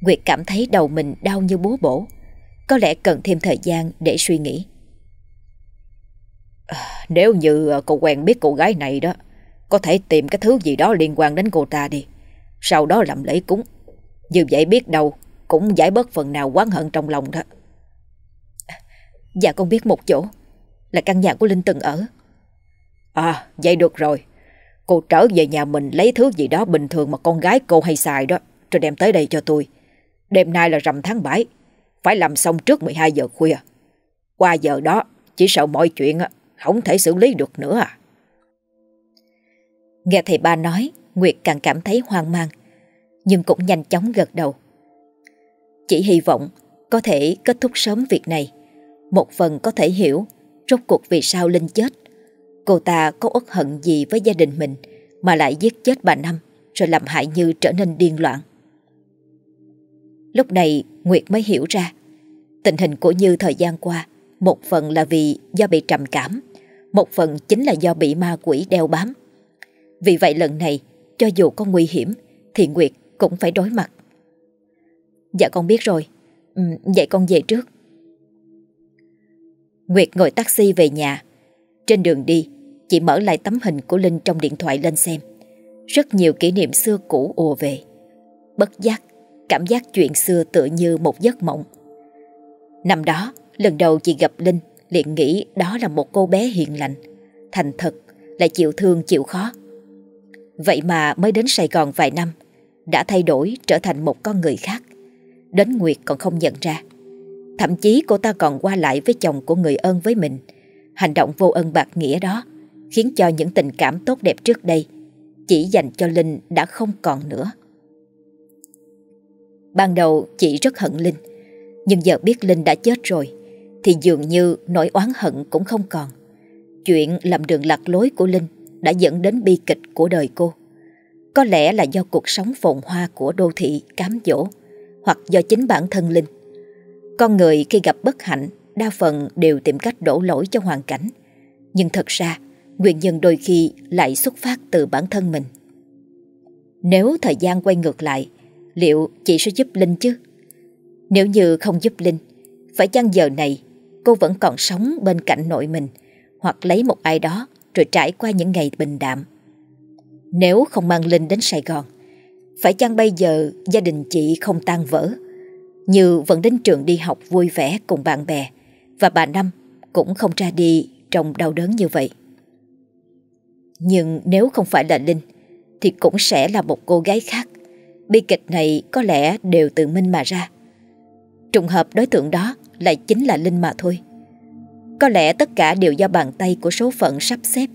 [SPEAKER 1] Nguyệt cảm thấy đầu mình đau như búa bổ. Có lẽ cần thêm thời gian để suy nghĩ.
[SPEAKER 2] À, nếu như cậu quen biết cô gái này đó có thể tìm cái thứ gì đó liên quan đến cô ta đi. Sau đó làm lễ cúng. Như vậy biết đâu Cũng giải bớt phần nào quán hận trong lòng đó.
[SPEAKER 1] Dạ con biết một chỗ. Là căn nhà của Linh từng ở.
[SPEAKER 2] À vậy được rồi. Cô trở về nhà mình lấy thứ gì đó bình thường mà con gái cô hay xài đó, Rồi đem tới đây cho tôi. Đêm nay là rằm tháng 7 Phải làm xong trước 12 giờ khuya. Qua giờ đó, Chỉ sợ mọi chuyện không thể xử lý được nữa à.
[SPEAKER 1] Nghe thầy ba nói, Nguyệt càng cảm thấy hoang mang, nhưng cũng nhanh chóng gật đầu. Chỉ hy vọng có thể kết thúc sớm việc này. Một phần có thể hiểu rốt cuộc vì sao Linh chết. Cô ta có uất hận gì với gia đình mình mà lại giết chết bà Năm rồi làm hại Như trở nên điên loạn. Lúc này Nguyệt mới hiểu ra tình hình của Như thời gian qua một phần là vì do bị trầm cảm một phần chính là do bị ma quỷ đeo bám. Vì vậy lần này, cho dù có nguy hiểm, thì Nguyệt cũng phải đối mặt. Dạ con biết rồi, ừ, vậy con về trước. Nguyệt ngồi taxi về nhà. Trên đường đi, chị mở lại tấm hình của Linh trong điện thoại lên xem. Rất nhiều kỷ niệm xưa cũ ùa về. Bất giác, cảm giác chuyện xưa tựa như một giấc mộng. Năm đó, lần đầu chị gặp Linh liền nghĩ đó là một cô bé hiền lành, thành thật, lại chịu thương chịu khó. Vậy mà mới đến Sài Gòn vài năm, đã thay đổi trở thành một con người khác. Đến Nguyệt còn không nhận ra. Thậm chí cô ta còn qua lại với chồng của người ơn với mình. Hành động vô ân bạc nghĩa đó khiến cho những tình cảm tốt đẹp trước đây chỉ dành cho Linh đã không còn nữa. Ban đầu chị rất hận Linh, nhưng giờ biết Linh đã chết rồi thì dường như nỗi oán hận cũng không còn. Chuyện làm đường lạc lối của Linh đã dẫn đến bi kịch của đời cô. Có lẽ là do cuộc sống phồn hoa của đô thị cám dỗ hoặc do chính bản thân Linh. Con người khi gặp bất hạnh đa phần đều tìm cách đổ lỗi cho hoàn cảnh. Nhưng thật ra nguyên nhân đôi khi lại xuất phát từ bản thân mình. Nếu thời gian quay ngược lại, liệu chị sẽ giúp Linh chứ? Nếu như không giúp Linh, phải chăng giờ này cô vẫn còn sống bên cạnh nội mình hoặc lấy một ai đó rồi trải qua những ngày bình đạm. Nếu không mang Linh đến Sài Gòn, phải chăng bây giờ gia đình chị không tan vỡ, như vẫn đến trường đi học vui vẻ cùng bạn bè và bà Năm cũng không ra đi trong đau đớn như vậy. Nhưng nếu không phải là Linh, thì cũng sẽ là một cô gái khác. Bi kịch này có lẽ đều từ Minh mà ra. Trùng hợp đối tượng đó lại chính là Linh mà thôi. Có lẽ tất cả đều do bàn tay của số phận sắp xếp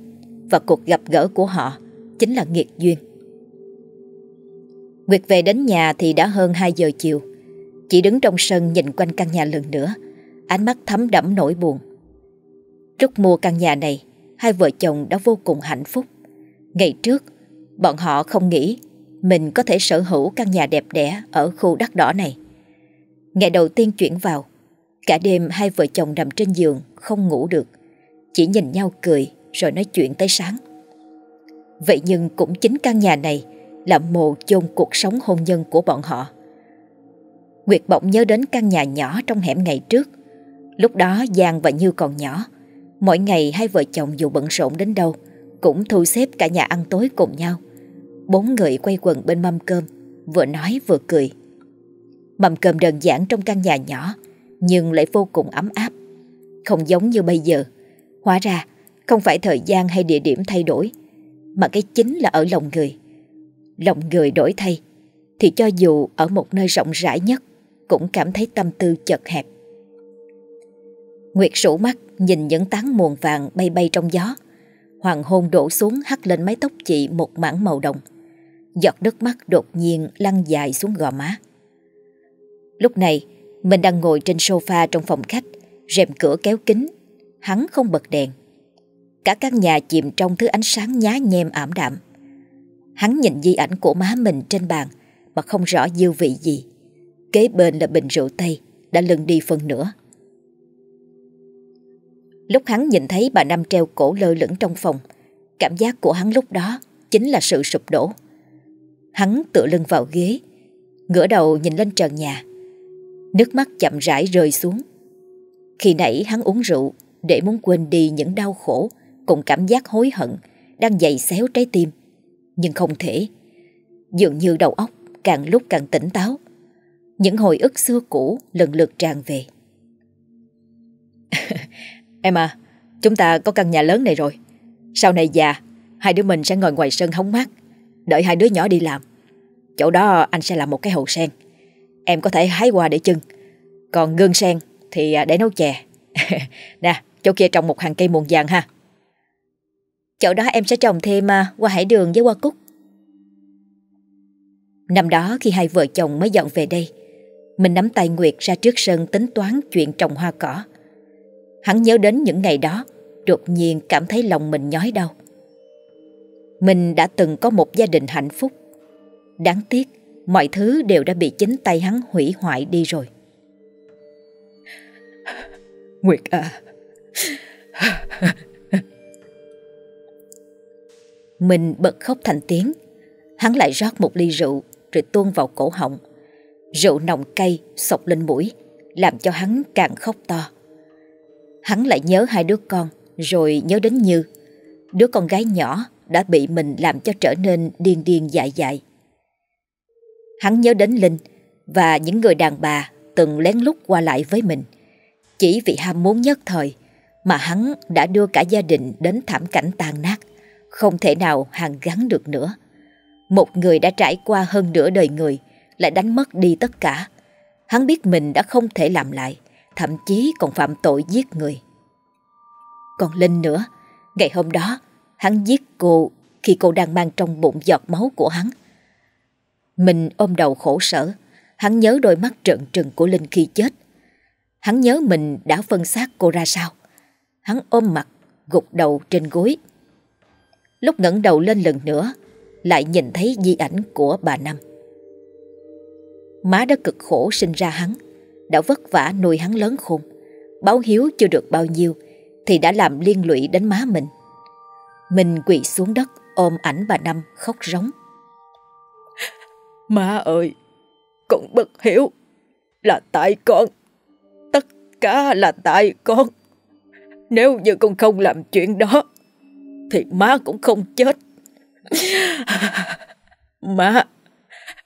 [SPEAKER 1] và cuộc gặp gỡ của họ chính là nghiệt duyên. Nguyệt về đến nhà thì đã hơn 2 giờ chiều. Chỉ đứng trong sân nhìn quanh căn nhà lần nữa, ánh mắt thấm đẫm nỗi buồn. Lúc mua căn nhà này, hai vợ chồng đã vô cùng hạnh phúc. Ngày trước, bọn họ không nghĩ mình có thể sở hữu căn nhà đẹp đẽ ở khu đất đỏ này. Ngày đầu tiên chuyển vào, Cả đêm hai vợ chồng nằm trên giường, không ngủ được. Chỉ nhìn nhau cười, rồi nói chuyện tới sáng. Vậy nhưng cũng chính căn nhà này là mồ chôn cuộc sống hôn nhân của bọn họ. Nguyệt bỗng nhớ đến căn nhà nhỏ trong hẻm ngày trước. Lúc đó Giang và Như còn nhỏ. Mỗi ngày hai vợ chồng dù bận rộn đến đâu, Cũng thu xếp cả nhà ăn tối cùng nhau. Bốn người quay quần bên mâm cơm, Vừa nói vừa cười. Mâm cơm đơn giản trong căn nhà nhỏ nhưng lại vô cùng ấm áp. Không giống như bây giờ. Hóa ra, không phải thời gian hay địa điểm thay đổi, Mà cái chính là ở lòng người. Lòng người đổi thay, Thì cho dù ở một nơi rộng rãi nhất, Cũng cảm thấy tâm tư chật hẹp. Nguyệt sủ mắt nhìn những tán muồn vàng bay bay trong gió. Hoàng hôn đổ xuống hắt lên mái tóc chị một mảng màu đồng. Giọt nước mắt đột nhiên lăn dài xuống gò má. Lúc này mình đang ngồi trên sofa trong phòng khách, Rèm cửa kéo kính Hắn không bật đèn. Cả căn nhà chìm trong thứ ánh sáng nhá nhem ảm đạm. Hắn nhìn di ảnh của má mình trên bàn Mà không rõ dư vị gì. Kế bên là bình rượu tây, Đã lưng đi phần nữa Lúc hắn nhìn thấy bà Năm treo cổ lơ lửng trong phòng, Cảm giác của hắn lúc đó Chính là sự sụp đổ. Hắn tựa lưng vào ghế, Ngửa đầu nhìn lên trần nhà. Nước mắt chậm rãi rơi xuống. Khi nãy hắn uống rượu, Để muốn quên đi những đau khổ, Cùng cảm giác hối hận, Đang dày xéo trái tim. Nhưng không thể. Dường như đầu óc càng lúc càng tỉnh táo. Những hồi ức xưa cũ lần lượt tràn về. Em à Chúng ta có căn nhà lớn này rồi. Sau này già, Hai đứa mình sẽ ngồi ngoài sân hóng mát. Đợi hai đứa nhỏ đi làm. Chỗ đó anh sẽ làm một cái hồ sen. Em có thể hái qua để chưng Còn gương sen thì à, để nấu chè. Nè, chỗ kia trồng một hàng cây muôn vàng ha. Chỗ đó em sẽ trồng thêm qua hoa hải đường với hoa cúc. Năm đó khi hai vợ chồng mới dọn về đây, Mình nắm tay Nguyệt ra trước sân tính toán chuyện trồng hoa cỏ. Hắn nhớ đến những ngày đó, Đột nhiên cảm thấy lòng mình nhói đau. Mình đã từng có một gia đình hạnh phúc. Đáng tiếc Mọi thứ đều đã bị chính tay hắn hủy hoại đi rồi.
[SPEAKER 2] Nguyệt à.
[SPEAKER 1] Mình bật khóc thành tiếng. Hắn lại rót một ly rượu Rồi tuôn vào cổ họng. Rượu nồng cay sộc lên mũi Làm cho hắn càng khóc to. Hắn lại nhớ hai đứa con Rồi nhớ đến Như. Đứa con gái nhỏ đã bị mình làm cho trở nên điên điên dại dại Hắn nhớ đến Linh Và những người đàn bà từng lén lút qua lại với mình Chỉ vì ham muốn nhất thời Mà hắn đã đưa cả gia đình đến thảm cảnh tàn nát Không thể nào hàn gắn được nữa Một người đã trải qua hơn nửa đời người Lại đánh mất đi tất cả Hắn biết mình đã không thể làm lại thậm chí còn phạm tội giết người. Còn Linh nữa, ngày hôm đó, hắn giết cô khi cô đang mang trong bụng giọt máu của hắn. Mình ôm đầu khổ sở, hắn nhớ đôi mắt trợn trừng của Linh khi chết. Hắn nhớ mình đã phân xác cô ra sao. Hắn ôm mặt, gục đầu trên gối. Lúc ngẩng đầu lên lần nữa, lại nhìn thấy di ảnh của bà Năm. Má đã cực khổ sinh ra hắn, đã vất vả nuôi hắn lớn khôn. Báo hiếu chưa được bao nhiêu thì đã làm liên lụy đến má mình. Mình quỳ xuống đất ôm ảnh bà Năm khóc rống.
[SPEAKER 2] Má ơi, con bất hiểu là tại con. Tất cả là tại con. Nếu như con không làm chuyện đó thì má cũng không chết. Má,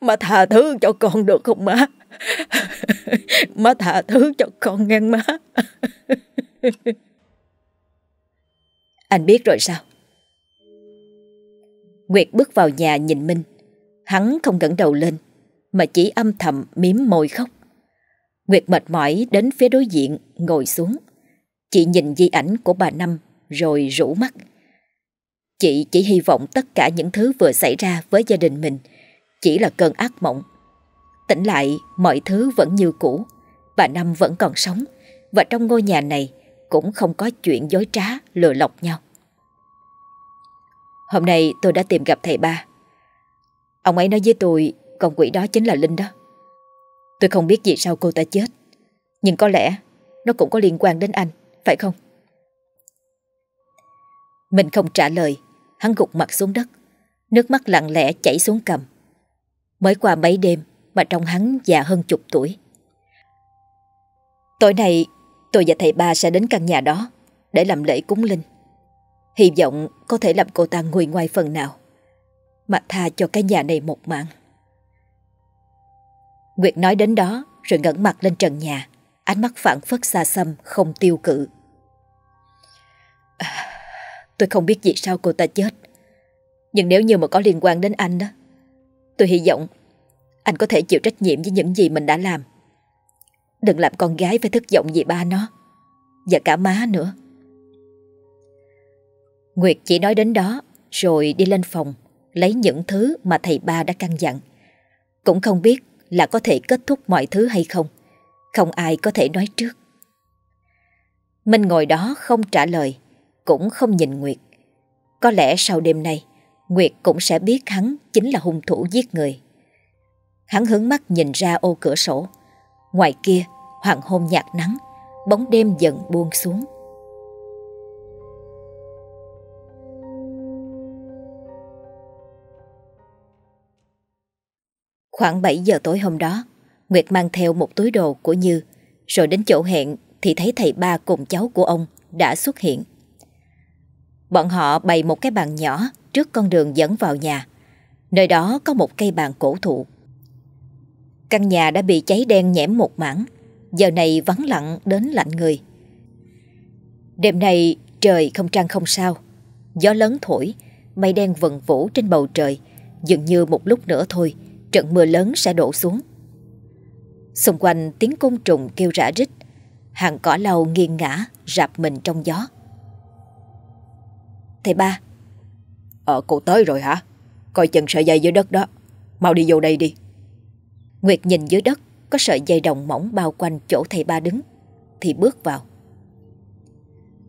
[SPEAKER 2] má tha thứ cho con được không má? má tha thứ cho con ngang má.
[SPEAKER 1] Anh biết rồi sao? Nguyệt bước vào nhà nhìn Minh. Hắn không ngẩng đầu lên, mà chỉ âm thầm miếm môi khóc. Nguyệt mệt mỏi đến phía đối diện, ngồi xuống. Chị nhìn di ảnh của bà Năm rồi rủ mắt. Chị chỉ hy vọng tất cả những thứ vừa xảy ra với gia đình mình chỉ là cơn ác mộng Tỉnh lại mọi thứ vẫn như cũ Bà Năm vẫn còn sống Và trong ngôi nhà này Cũng không có chuyện dối trá lừa lọc nhau Hôm nay tôi đã tìm gặp thầy ba Ông ấy nói với tôi, Con quỷ đó chính là Linh đó Tôi không biết vì sao cô ta chết, Nhưng có lẽ Nó cũng có liên quan đến anh, Phải không Mình không trả lời, Hắn gục mặt xuống đất, Nước mắt lặng lẽ chảy xuống cầm. Mới qua mấy đêm mà trong hắn già hơn chục tuổi. Tối nay, tôi và thầy ba sẽ đến căn nhà đó để làm lễ cúng linh. Hy vọng có thể làm cô ta nguôi ngoai phần nào mà tha cho cái nhà này một mạng. Nguyệt nói đến đó rồi ngẩng mặt lên trần nhà, ánh mắt phản phất xa xăm không tiêu cự. À, tôi không biết vì sao cô ta chết, nhưng nếu như mà có liên quan đến anh đó, tôi hy vọng anh có thể chịu trách nhiệm với những gì mình đã làm. Đừng làm con gái phải thất vọng vì ba nó, và cả má nữa. Nguyệt chỉ nói đến đó rồi đi lên phòng lấy những thứ mà thầy ba đã căn dặn. Cũng không biết là có thể kết thúc mọi thứ hay không. Không ai có thể nói trước. Minh ngồi đó không trả lời, cũng không nhìn Nguyệt. Có lẽ sau đêm nay, Nguyệt cũng sẽ biết hắn chính là hung thủ giết người. Hắn hướng mắt nhìn ra ô cửa sổ. Ngoài kia, hoàng hôn nhạt nắng, bóng đêm dần buông xuống. Khoảng 7 giờ tối hôm đó, Nguyệt mang theo một túi đồ của Như, rồi đến chỗ hẹn thì thấy thầy ba cùng cháu của ông đã xuất hiện. Bọn họ bày một cái bàn nhỏ trước con đường dẫn vào nhà. Nơi đó có một cây bàn cổ thụ. Căn nhà đã bị cháy đen nhẽm một mảng, giờ này vắng lặng đến lạnh người. Đêm nay trời không trăng không sao, gió lớn thổi, mây đen vần vũ trên bầu trời, dường như một lúc nữa thôi trận mưa lớn sẽ đổ xuống. Xung quanh tiếng côn trùng kêu rã rít, hàng cỏ lau nghiêng ngã, rạp mình trong gió. Thầy ba.
[SPEAKER 2] Ờ, cô tới rồi hả? Coi chừng sợi dây dưới đất đó. Mau đi vô đây đi.
[SPEAKER 1] Nguyệt nhìn dưới đất có sợi dây đồng mỏng bao quanh chỗ thầy ba đứng, thì bước vào.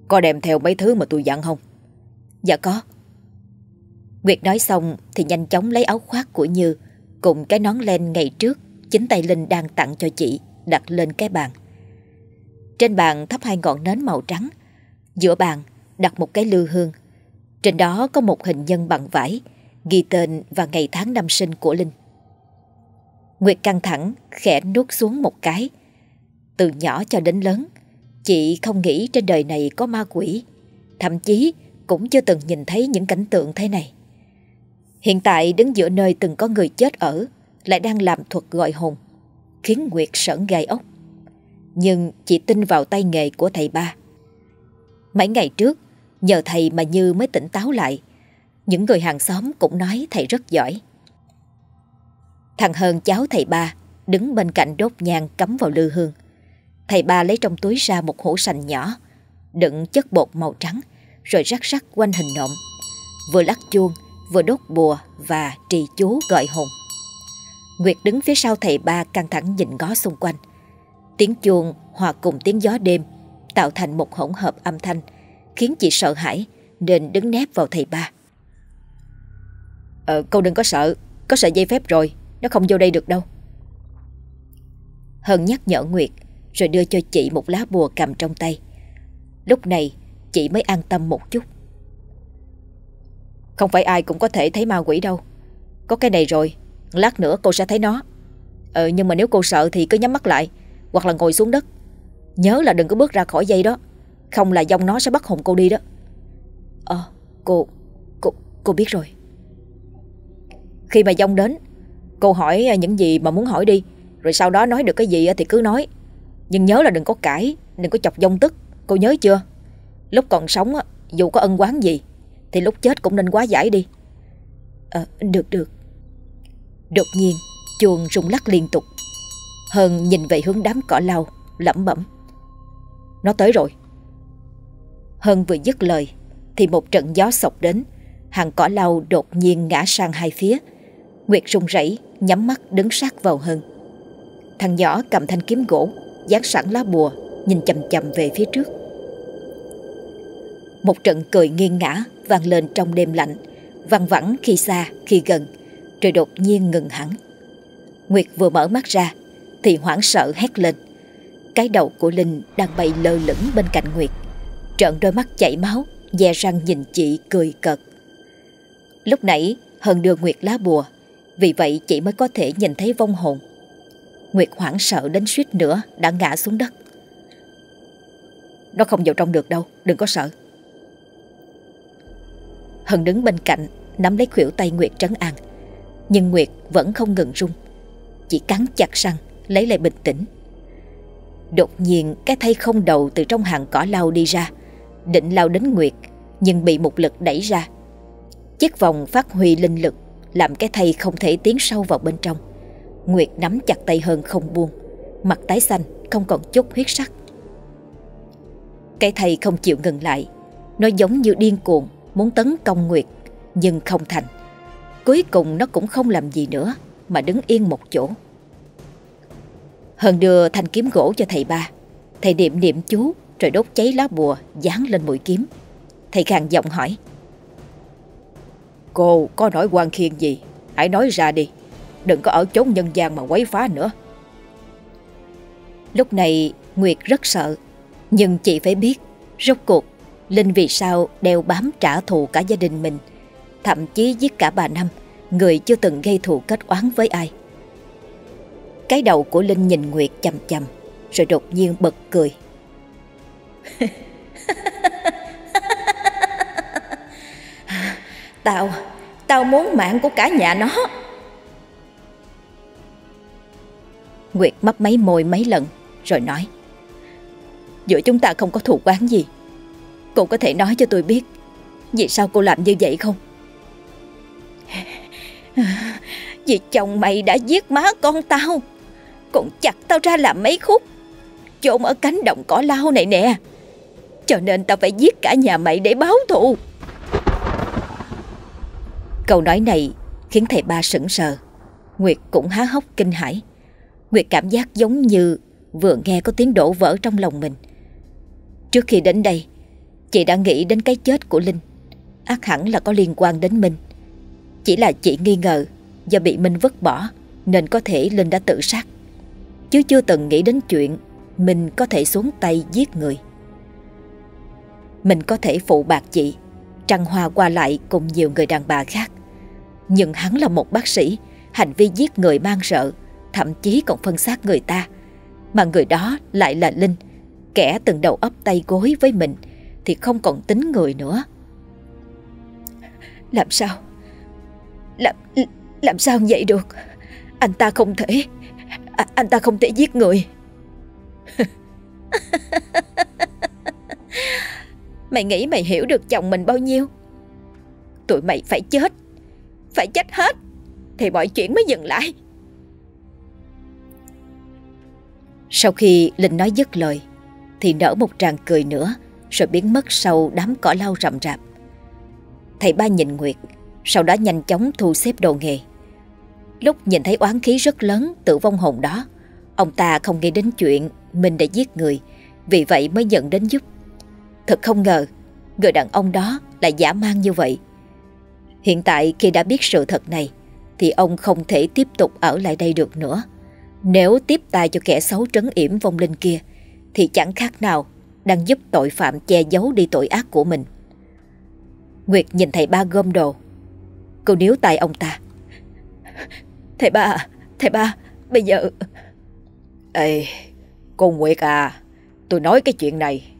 [SPEAKER 2] Có đem theo mấy thứ mà tôi dặn không?
[SPEAKER 1] Dạ có. Nguyệt nói xong thì nhanh chóng lấy áo khoác của Như cùng cái nón len ngày trước chính tay Linh đang tặng cho chị đặt lên cái bàn. Trên bàn thắp hai ngọn nến màu trắng, giữa bàn đặt một cái lư hương. Trên đó có một hình nhân bằng vải, ghi tên và ngày tháng năm sinh của Linh. Nguyệt căng thẳng, khẽ nuốt xuống một cái. Từ nhỏ cho đến lớn, chị không nghĩ trên đời này có ma quỷ, thậm chí cũng chưa từng nhìn thấy những cảnh tượng thế này. Hiện tại đứng giữa nơi từng có người chết ở, Lại đang làm thuật gọi hồn, Khiến Nguyệt sởn gai ốc. Nhưng chỉ tin vào tay nghề của thầy ba. Mấy ngày trước, Nhờ thầy mà Như mới tỉnh táo lại. Những người hàng xóm cũng nói thầy rất giỏi. Thằng Hơn cháu thầy ba Đứng bên cạnh đốt nhang cắm vào lư hương. Thầy ba lấy trong túi ra một hũ sành nhỏ, Đựng chất bột màu trắng, Rồi rắc rắc quanh hình nộm. Vừa lắc chuông vừa đốt bùa và trì chú gọi hồn. Nguyệt đứng phía sau thầy ba căng thẳng nhìn ngó xung quanh. Tiếng chuông hòa cùng tiếng gió đêm tạo thành một hỗn hợp âm thanh khiến chị sợ hãi nên đứng nép vào thầy ba.
[SPEAKER 2] Ờ, cô đừng có sợ, có sợi dây phép rồi, nó không vô đây được đâu.
[SPEAKER 1] Hân nhắc nhở Nguyệt rồi đưa cho chị một lá bùa cầm trong tay. Lúc này chị mới an tâm một chút.
[SPEAKER 2] Không phải ai cũng có thể thấy ma quỷ đâu. Có cái này rồi, Lát nữa cô sẽ thấy nó. Ừ nhưng mà nếu cô sợ thì cứ nhắm mắt lại, Hoặc là ngồi xuống đất. Nhớ là đừng có bước ra khỏi dây đó. Không là dòng nó sẽ bắt hồn cô đi đó.
[SPEAKER 1] Ờ cô Cô cô biết rồi.
[SPEAKER 2] Khi mà dông đến, Cô hỏi ờ, những gì mà muốn hỏi đi. Rồi sau đó nói được cái gì ờ, thì cứ nói. Nhưng nhớ là đừng có cãi, Đừng có chọc dông tức. Cô nhớ chưa? Lúc còn sống dù có ân quán gì thì lúc chết cũng nên quá giải đi.
[SPEAKER 1] Ờ được được. Đột nhiên chuông rung lắc liên tục. Hơn nhìn về hướng đám cỏ lau, Lẩm bẩm.
[SPEAKER 2] Nó tới rồi.
[SPEAKER 1] Hơn vừa dứt lời, Thì một trận gió sộc đến. Hàng cỏ lau đột nhiên ngã sang hai phía. Nguyệt rung rẩy, Nhắm mắt, đứng sát vào Hơn Thằng nhỏ cầm thanh kiếm gỗ, Dán sẵn lá bùa, Nhìn chầm chầm về phía trước. Một trận cười nghiêng ngã vang lên trong đêm lạnh, văng vẳng khi xa, khi gần, rồi đột nhiên ngừng hẳn. Nguyệt vừa mở mắt ra, thì hoảng sợ hét lên. Cái đầu của Linh đang bay lơ lửng bên cạnh Nguyệt, trợn đôi mắt chảy máu, dè răng nhìn chị cười cợt. Lúc nãy, Hân đưa Nguyệt lá bùa Vì vậy chị mới có thể nhìn thấy vong hồn Nguyệt hoảng sợ đến suýt nữa Đã ngã xuống đất Nó không vào trong được đâu Đừng có sợ Hân đứng bên cạnh, Nắm lấy khuỷu tay Nguyệt trấn an. Nhưng Nguyệt vẫn không ngừng rung Chỉ cắn chặt răng, Lấy lại bình tĩnh. Đột nhiên, cái thay không đầu từ trong hàng cỏ lau đi ra, Định lao đến Nguyệt, Nhưng bị một lực đẩy ra. Chiếc vòng phát huy linh lực, Làm cái thay không thể tiến sâu vào bên trong. Nguyệt nắm chặt tay hơn không buông, Mặt tái xanh, không còn chút huyết sắc. Cái thầy không chịu ngừng lại, Nó giống như điên cuồng Muốn tấn công Nguyệt Nhưng không thành. Cuối cùng nó cũng không làm gì nữa Mà đứng yên một chỗ. Hân đưa thanh kiếm gỗ cho thầy ba. Thầy niệm niệm chú Rồi đốt cháy lá bùa Dán lên mũi kiếm. Thầy khàn giọng hỏi
[SPEAKER 2] Cô có nói quan khiên gì? Hãy nói ra đi. Đừng có ở chốn nhân gian mà quấy phá nữa.
[SPEAKER 1] Lúc này Nguyệt rất sợ Nhưng chị phải biết Rốt cuộc Linh vì sao đeo bám trả thù cả gia đình mình? Thậm chí giết cả bà Năm, Người chưa từng gây thù kết oán với ai. Cái đầu của Linh nhìn Nguyệt chầm chầm Rồi đột nhiên bật cười.
[SPEAKER 3] Tao Tao muốn mạng của cả nhà nó.
[SPEAKER 1] Nguyệt mấp máy môi mấy lần, Rồi nói. Giữa chúng ta không có thù quán gì. Cô có thể nói cho tôi biết Vì sao cô làm như vậy không?
[SPEAKER 3] Vì chồng mày đã giết má con tao, Còn chặt tao ra làm mấy khúc Trộn ở cánh đồng cỏ lau này nè. Cho nên tao phải giết cả nhà mày để báo thù.
[SPEAKER 1] Câu nói này khiến thầy ba sững sờ. Nguyệt cũng há hốc kinh hãi. Nguyệt cảm giác giống như vừa nghe có tiếng đổ vỡ trong lòng mình. Trước khi đến đây Chị đã nghĩ đến cái chết của Linh. Ác hẳn là có liên quan đến Minh Chỉ là chị nghi ngờ, Do bị Minh vứt bỏ, Nên có thể Linh đã tự sát. Chứ chưa từng nghĩ đến chuyện Mình có thể xuống tay giết người. Mình có thể phụ bạc chị, Trăng hoa qua lại cùng nhiều người đàn bà khác. Nhưng hắn là một bác sĩ, Hành vi giết người mang sợ, Thậm chí còn phân xác người ta. Mà người đó lại là Linh, Kẻ từng đầu ấp tay gối với mình thì không còn tính người nữa.
[SPEAKER 3] Làm sao? Làm làm sao vậy được? Anh ta không thể à, Anh ta không thể giết người. Mày nghĩ mày hiểu được chồng mình bao nhiêu? Tụi mày phải chết Phải chết hết Thì mọi chuyện mới dừng lại.
[SPEAKER 1] Sau khi Linh nói dứt lời Thì nở một tràng cười nữa. Rồi biến mất sau đám cỏ lau rậm rạp. Thầy ba nhìn Nguyệt, Sau đó nhanh chóng thu xếp đồ nghề. Lúc nhìn thấy oán khí rất lớn Tự vong hồn đó, Ông ta không nghĩ đến chuyện Mình đã giết người, Vì vậy mới nhận đến giúp. Thật không ngờ, Người đàn ông đó lại giả mang như vậy. Hiện tại khi đã biết sự thật này, Thì ông không thể tiếp tục ở lại đây được nữa. Nếu tiếp tay cho kẻ xấu trấn yểm vong linh kia, Thì chẳng khác nào đang giúp tội phạm che giấu đi tội ác của mình. Nguyệt nhìn thầy ba gom đồ. Cô níu tay ông ta.
[SPEAKER 3] Thầy ba Thầy ba Bây giờ
[SPEAKER 2] Ê Cô Nguyệt à Tôi nói cái chuyện này.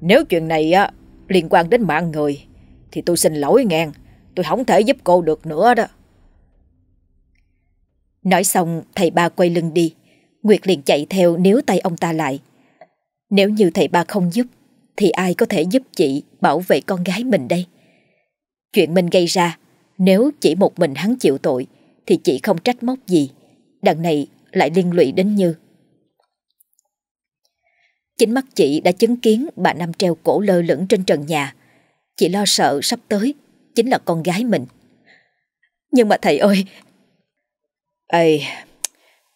[SPEAKER 2] Nếu chuyện này á liên quan đến mạng người Thì tôi xin lỗi ngang Tôi không thể giúp cô được nữa đó.
[SPEAKER 1] Nói xong thầy ba quay lưng đi. Nguyệt liền chạy theo níu tay ông ta lại nếu như thầy ba không giúp Thì ai có thể giúp chị bảo vệ con gái mình đây? Chuyện mình gây ra Nếu chỉ một mình hắn chịu tội Thì chị không trách móc gì. Đằng này lại liên lụy đến Như. Chính mắt chị đã chứng kiến bà Năm treo cổ lơ lửng trên trần nhà. Chị lo sợ sắp tới Chính là con gái mình. Nhưng mà thầy ơi!
[SPEAKER 2] Ê,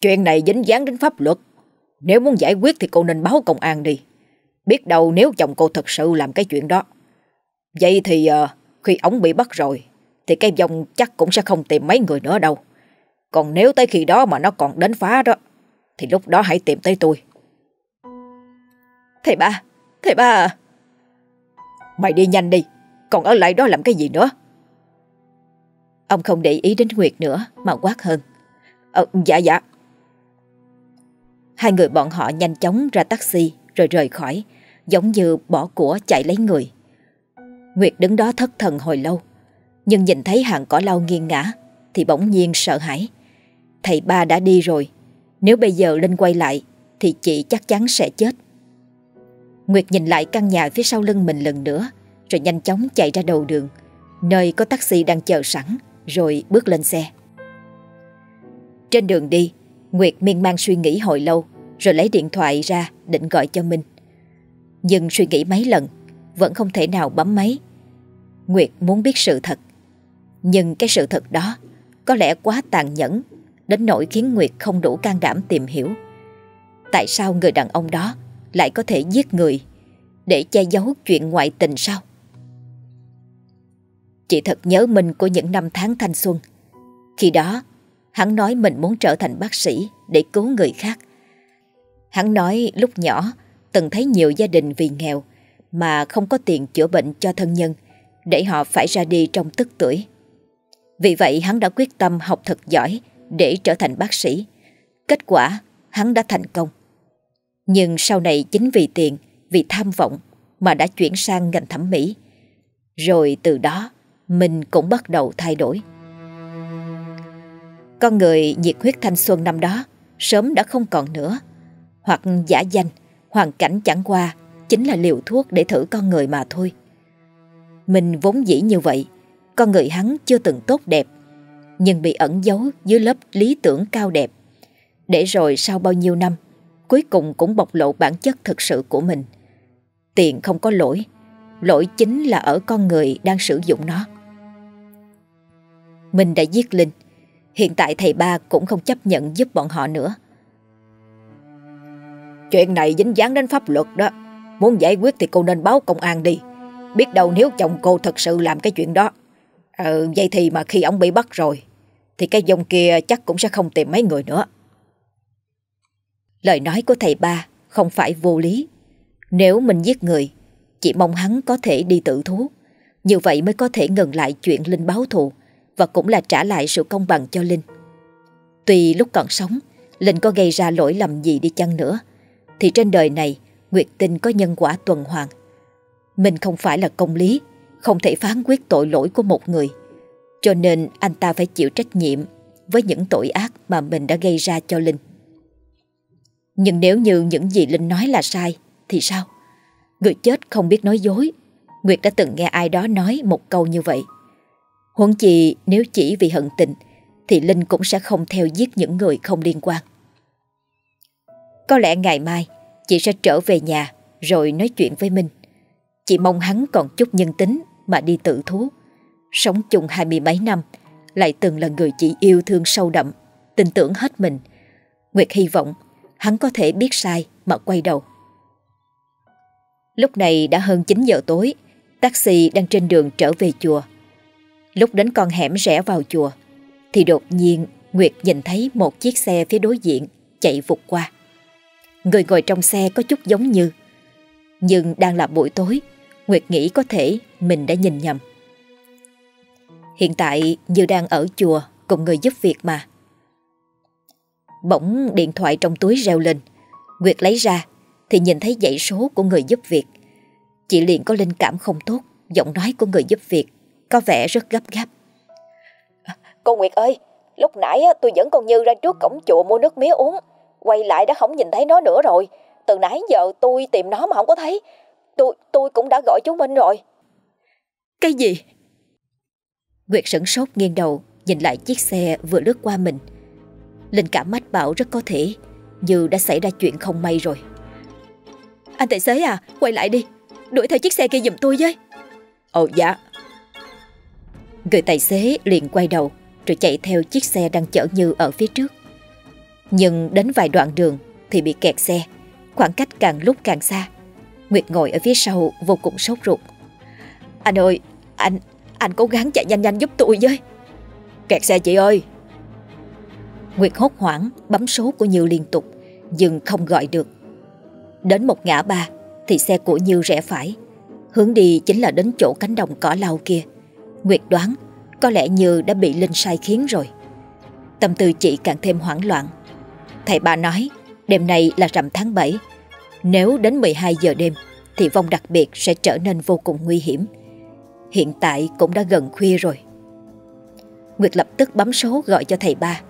[SPEAKER 2] chuyện này dính dáng đến pháp luật. Nếu muốn giải quyết thì cô nên báo công an đi. Biết đâu nếu chồng cô thật sự làm cái chuyện đó. Vậy thì uh, khi ổng bị bắt rồi, thì cái dòng chắc cũng sẽ không tìm mấy người nữa đâu. Còn nếu tới khi đó mà nó còn đến phá đó, thì lúc đó hãy tìm tới tôi.
[SPEAKER 3] Thầy ba, thầy ba à.
[SPEAKER 2] Mày đi nhanh đi, còn ở lại đó làm cái gì nữa?
[SPEAKER 1] Ông không để ý đến Nguyệt nữa mà quát hơn. Ờ, dạ dạ. Hai người bọn họ nhanh chóng ra taxi rồi rời khỏi, giống như bỏ của chạy lấy người. Nguyệt đứng đó thất thần hồi lâu, nhưng nhìn thấy hàng cỏ lau nghiêng ngã thì bỗng nhiên sợ hãi. Thầy ba đã đi rồi, nếu bây giờ Linh quay lại thì chị chắc chắn sẽ chết. Nguyệt nhìn lại căn nhà phía sau lưng mình lần nữa rồi nhanh chóng chạy ra đầu đường nơi có taxi đang chờ sẵn rồi bước lên xe. Trên đường đi, Nguyệt miên man suy nghĩ hồi lâu rồi lấy điện thoại ra định gọi cho Minh. Nhưng suy nghĩ mấy lần vẫn không thể nào bấm máy. Nguyệt muốn biết sự thật. Nhưng cái sự thật đó có lẽ quá tàn nhẫn đến nỗi khiến Nguyệt không đủ can đảm tìm hiểu. Tại sao người đàn ông đó lại có thể giết người để che giấu chuyện ngoại tình sao? Chị thật nhớ mình của những năm tháng thanh xuân. Khi đó, hắn nói mình muốn trở thành bác sĩ để cứu người khác. Hắn nói lúc nhỏ từng thấy nhiều gia đình vì nghèo mà không có tiền chữa bệnh cho thân nhân để họ phải ra đi trong tức tuổi. Vì vậy hắn đã quyết tâm học thật giỏi để trở thành bác sĩ. Kết quả hắn đã thành công. Nhưng sau này chính vì tiền, vì tham vọng mà đã chuyển sang ngành thẩm mỹ. Rồi từ đó mình cũng bắt đầu thay đổi. Con người nhiệt huyết thanh xuân năm đó sớm đã không còn nữa. Hoặc giả danh, hoàn cảnh chẳng qua chính là liều thuốc để thử con người mà thôi. Mình vốn dĩ như vậy, con người hắn chưa từng tốt đẹp, nhưng bị ẩn giấu dưới lớp lý tưởng cao đẹp. Để rồi sau bao nhiêu năm, cuối cùng cũng bộc lộ bản chất thực sự của mình. Tiền không có lỗi, lỗi chính là ở con người đang sử dụng nó. Mình đã giết Linh, hiện tại thầy ba cũng không chấp nhận giúp bọn họ nữa.
[SPEAKER 2] Chuyện này dính dáng đến pháp luật đó, muốn giải quyết thì cô nên báo công an đi. Biết đâu nếu chồng cô thật sự làm cái chuyện đó. Ừ vậy thì mà khi ông bị bắt rồi, thì cái dòng kia chắc cũng sẽ không tìm mấy người nữa.
[SPEAKER 1] Lời nói của thầy ba không phải vô lý. Nếu mình giết người, chỉ mong hắn có thể đi tự thú. Như vậy mới có thể ngừng lại chuyện Linh báo thù và cũng là trả lại sự công bằng cho Linh. Tuy lúc còn sống, Linh có gây ra lỗi lầm gì đi chăng nữa, thì trên đời này Nguyệt Tinh có nhân quả tuần hoàn. Mình không phải là công lý, không thể phán quyết tội lỗi của một người. Cho nên anh ta phải chịu trách nhiệm với những tội ác mà mình đã gây ra cho Linh. Nhưng nếu như những gì Linh nói là sai, thì sao? Người chết không biết nói dối. Nguyệt đã từng nghe ai đó nói một câu như vậy. Huống chi nếu chỉ vì hận tình, thì Linh cũng sẽ không theo giết những người không liên quan. Có lẽ ngày mai, chị sẽ trở về nhà rồi nói chuyện với Minh. Chị mong hắn còn chút nhân tính mà đi tự thú. Sống chung hai mươi mấy năm, lại từng là người chị yêu thương sâu đậm, tin tưởng hết mình. Nguyệt hy vọng hắn có thể biết sai mà quay đầu. Lúc này đã hơn 9 giờ tối, taxi đang trên đường trở về chùa. Lúc đến con hẻm rẽ vào chùa, thì đột nhiên Nguyệt nhìn thấy một chiếc xe phía đối diện chạy vụt qua. Người ngồi trong xe có chút giống như, nhưng đang là buổi tối, Nguyệt nghĩ có thể mình đã nhìn nhầm. Hiện tại Như đang ở chùa cùng người giúp việc mà. Bỗng điện thoại trong túi reo lên. Nguyệt lấy ra thì nhìn thấy dãy số của người giúp việc. Chị liền có linh cảm không tốt, giọng nói của người giúp việc có vẻ rất gấp gáp.
[SPEAKER 2] Cô Nguyệt ơi, lúc nãy tôi dẫn con Như ra trước cổng chùa mua nước mía uống. Quay lại đã không nhìn thấy nó nữa rồi. Từ nãy giờ tôi tìm nó mà không có thấy. Tôi tôi cũng đã gọi chú Minh rồi.
[SPEAKER 3] Cái gì?
[SPEAKER 1] Nguyệt sửng sốt nghiêng đầu nhìn lại chiếc xe vừa lướt qua mình. Linh cảm mách bảo rất có thể Như đã xảy ra chuyện không may rồi
[SPEAKER 3] Anh tài xế à Quay lại đi Đuổi theo chiếc xe kia giùm tôi với
[SPEAKER 2] Ồ dạ
[SPEAKER 1] Người tài xế liền quay đầu, Rồi chạy theo chiếc xe đang chở Như ở phía trước. Nhưng đến vài đoạn đường Thì bị kẹt xe, Khoảng cách càng lúc càng xa. Nguyệt ngồi ở phía sau vô cùng sốt ruột.
[SPEAKER 3] Anh ơi, Anh anh cố gắng chạy nhanh nhanh giúp tôi với.
[SPEAKER 2] Kẹt xe chị ơi.
[SPEAKER 1] Nguyệt hốt hoảng, bấm số của Như liên tục, Nhưng không gọi được. Đến một ngã ba Thì xe của Như rẽ phải, Hướng đi chính là đến chỗ cánh đồng cỏ lau kia. Nguyệt đoán, Có lẽ Như đã bị Linh sai khiến rồi. Tâm tư chị càng thêm hoảng loạn. Thầy bà nói, Đêm nay là rằm tháng 7 Nếu đến 12 giờ đêm, Thì vong đặc biệt sẽ trở nên vô cùng nguy hiểm. Hiện tại cũng đã gần khuya rồi. Nguyệt lập tức bấm số gọi cho thầy ba.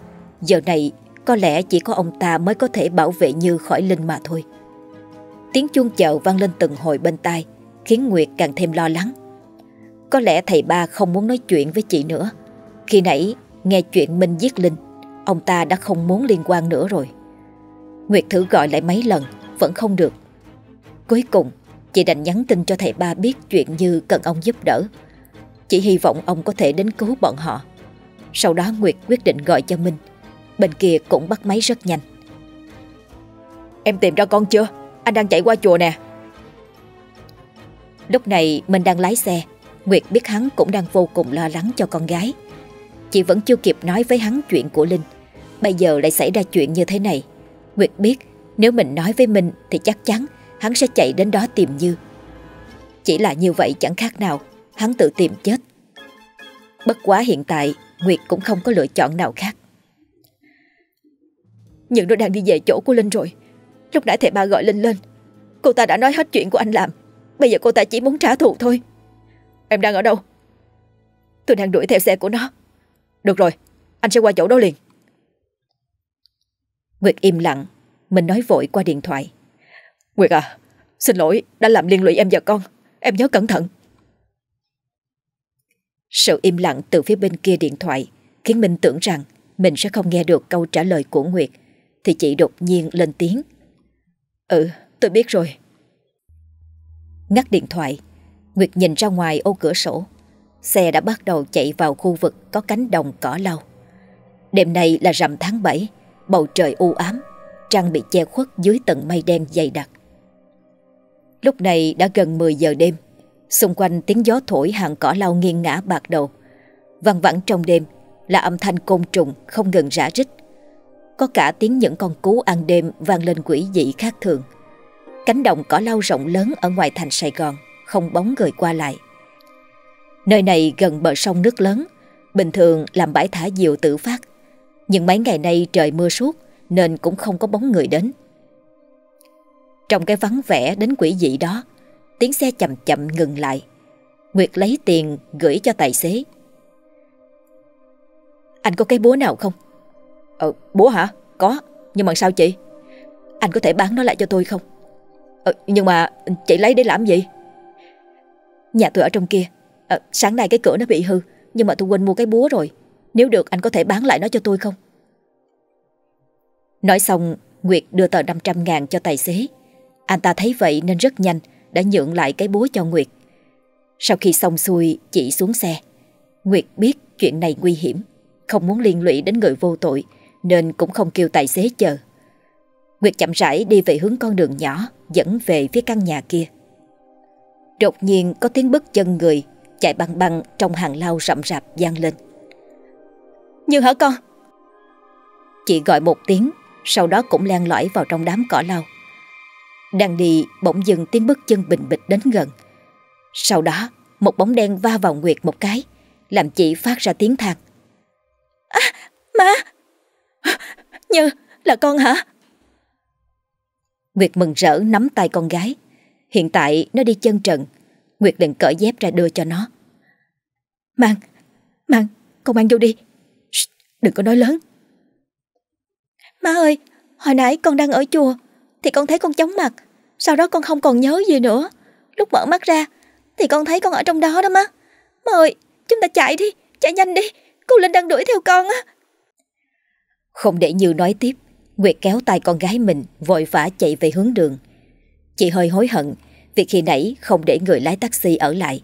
[SPEAKER 1] Giờ này, có lẽ chỉ có ông ta mới có thể bảo vệ Như khỏi Linh mà thôi. Tiếng chuông chợ vang lên từng hồi bên tai, Khiến Nguyệt càng thêm lo lắng. Có lẽ thầy ba không muốn nói chuyện với chị nữa. Khi nãy nghe chuyện Minh giết Linh Ông ta đã không muốn liên quan nữa rồi. Nguyệt thử gọi lại mấy lần Vẫn không được. Cuối cùng chị đành nhắn tin cho thầy ba biết chuyện Như cần ông giúp đỡ. Chỉ hy vọng ông có thể đến cứu bọn họ. Sau đó Nguyệt quyết định gọi cho Minh. Bên kia cũng bắt máy rất nhanh.
[SPEAKER 2] Em tìm ra con chưa? Anh đang chạy qua chùa nè.
[SPEAKER 1] Lúc này Minh đang lái xe Nguyệt biết hắn cũng đang vô cùng lo lắng cho con gái. Chị vẫn chưa kịp nói với hắn chuyện của Linh. Bây giờ lại xảy ra chuyện như thế này. Nguyệt biết nếu mình nói với Minh Thì chắc chắn hắn sẽ chạy đến đó tìm Như. Chỉ là như vậy chẳng khác nào Hắn tự tìm chết. Bất quá hiện tại, Nguyệt cũng không có lựa chọn nào khác.
[SPEAKER 3] Nhưng nó đang đi về chỗ của Linh rồi. Lúc nãy thầy ba gọi Linh lên. Cô ta đã nói hết chuyện của anh làm. Bây giờ cô ta chỉ muốn trả thù thôi.
[SPEAKER 2] Em đang ở đâu?
[SPEAKER 3] Tôi đang đuổi theo xe của nó.
[SPEAKER 2] Được rồi, Anh sẽ qua chỗ đó liền.
[SPEAKER 1] Nguyệt im lặng, Mình nói vội qua điện thoại.
[SPEAKER 2] Nguyệt à Xin lỗi, đã làm liên lụy em và con. Em nhớ cẩn thận.
[SPEAKER 1] Sự im lặng từ phía bên kia điện thoại Khiến mình tưởng rằng Mình sẽ không nghe được câu trả lời của Nguyệt, Thì chị đột nhiên lên tiếng.
[SPEAKER 2] Ừ tôi biết rồi.
[SPEAKER 1] Ngắt điện thoại Nguyệt nhìn ra ngoài ô cửa sổ. Xe đã bắt đầu chạy vào khu vực Có cánh đồng cỏ lau. Đêm nay là rằm tháng 7 Bầu trời u ám, Trăng bị che khuất dưới tầng mây đen dày đặc. Lúc này đã gần 10 giờ đêm, Xung quanh tiếng gió thổi hàng cỏ lau nghiêng ngã bạc đầu. Văng vẳng trong đêm Là âm thanh côn trùng không ngừng rã rít. Có cả tiếng những con cú ăn đêm vang lên quỷ dị khác thường. Cánh đồng cỏ lau rộng lớn ở ngoài thành Sài Gòn. Không bóng người qua lại Nơi này gần bờ sông nước lớn Bình thường làm bãi thả diều tự phát Nhưng mấy ngày nay trời mưa suốt Nên cũng không có bóng người đến Trong cái vắng vẻ đến quỷ dị đó Tiếng xe chậm chậm ngừng lại Nguyệt lấy tiền gửi cho tài xế Anh có cái búa nào không?
[SPEAKER 2] Ờ, búa hả? Có, nhưng mà sao chị?
[SPEAKER 1] Anh có thể bán nó lại cho tôi không?
[SPEAKER 2] Ờ, nhưng mà chị lấy để làm gì?
[SPEAKER 1] Nhà tôi ở trong kia. À, Sáng nay cái cửa nó bị hư Nhưng mà tôi quên mua cái búa rồi. Nếu được anh có thể bán lại nó cho tôi không? Nói xong Nguyệt đưa tờ 500 ngàn cho tài xế. Anh ta thấy vậy nên rất nhanh Đã nhượng lại cái búa cho Nguyệt. Sau khi xong xuôi chỉ xuống xe. Nguyệt biết chuyện này nguy hiểm Không muốn liên lụy đến người vô tội Nên cũng không kêu tài xế chờ. Nguyệt chậm rãi đi về hướng con đường nhỏ Dẫn về phía căn nhà kia. Đột nhiên có tiếng bước chân người, Chạy băng băng trong hàng lao rậm rạp gian lên.
[SPEAKER 3] Như hả con?
[SPEAKER 1] Chị gọi một tiếng, Sau đó cũng len lỏi vào trong đám cỏ lau Đang đi, bỗng dừng tiếng bước chân bình bịch đến gần. Sau đó, Một bóng đen va vào Nguyệt một cái, Làm chị phát ra tiếng than
[SPEAKER 3] À má! Như là con hả?
[SPEAKER 1] Nguyệt mừng rỡ nắm tay con gái. Hiện tại nó đi chân trần. Nguyệt định cởi dép ra đưa cho nó.
[SPEAKER 3] Mang Mang con mang vô đi.
[SPEAKER 1] Shh, Đừng có nói lớn.
[SPEAKER 3] Má ơi Hồi nãy con đang ở chùa Thì con thấy con chóng mặt. Sau đó con không còn nhớ gì nữa. Lúc mở mắt ra Thì con thấy con ở trong đó đó má. Má ơi chúng ta chạy đi Chạy nhanh đi. Cô Linh đang đuổi theo con á.
[SPEAKER 1] Không để Như nói tiếp Nguyệt kéo tay con gái mình Vội vã chạy về hướng đường. Chị hơi hối hận vì khi nãy không để người lái taxi ở lại.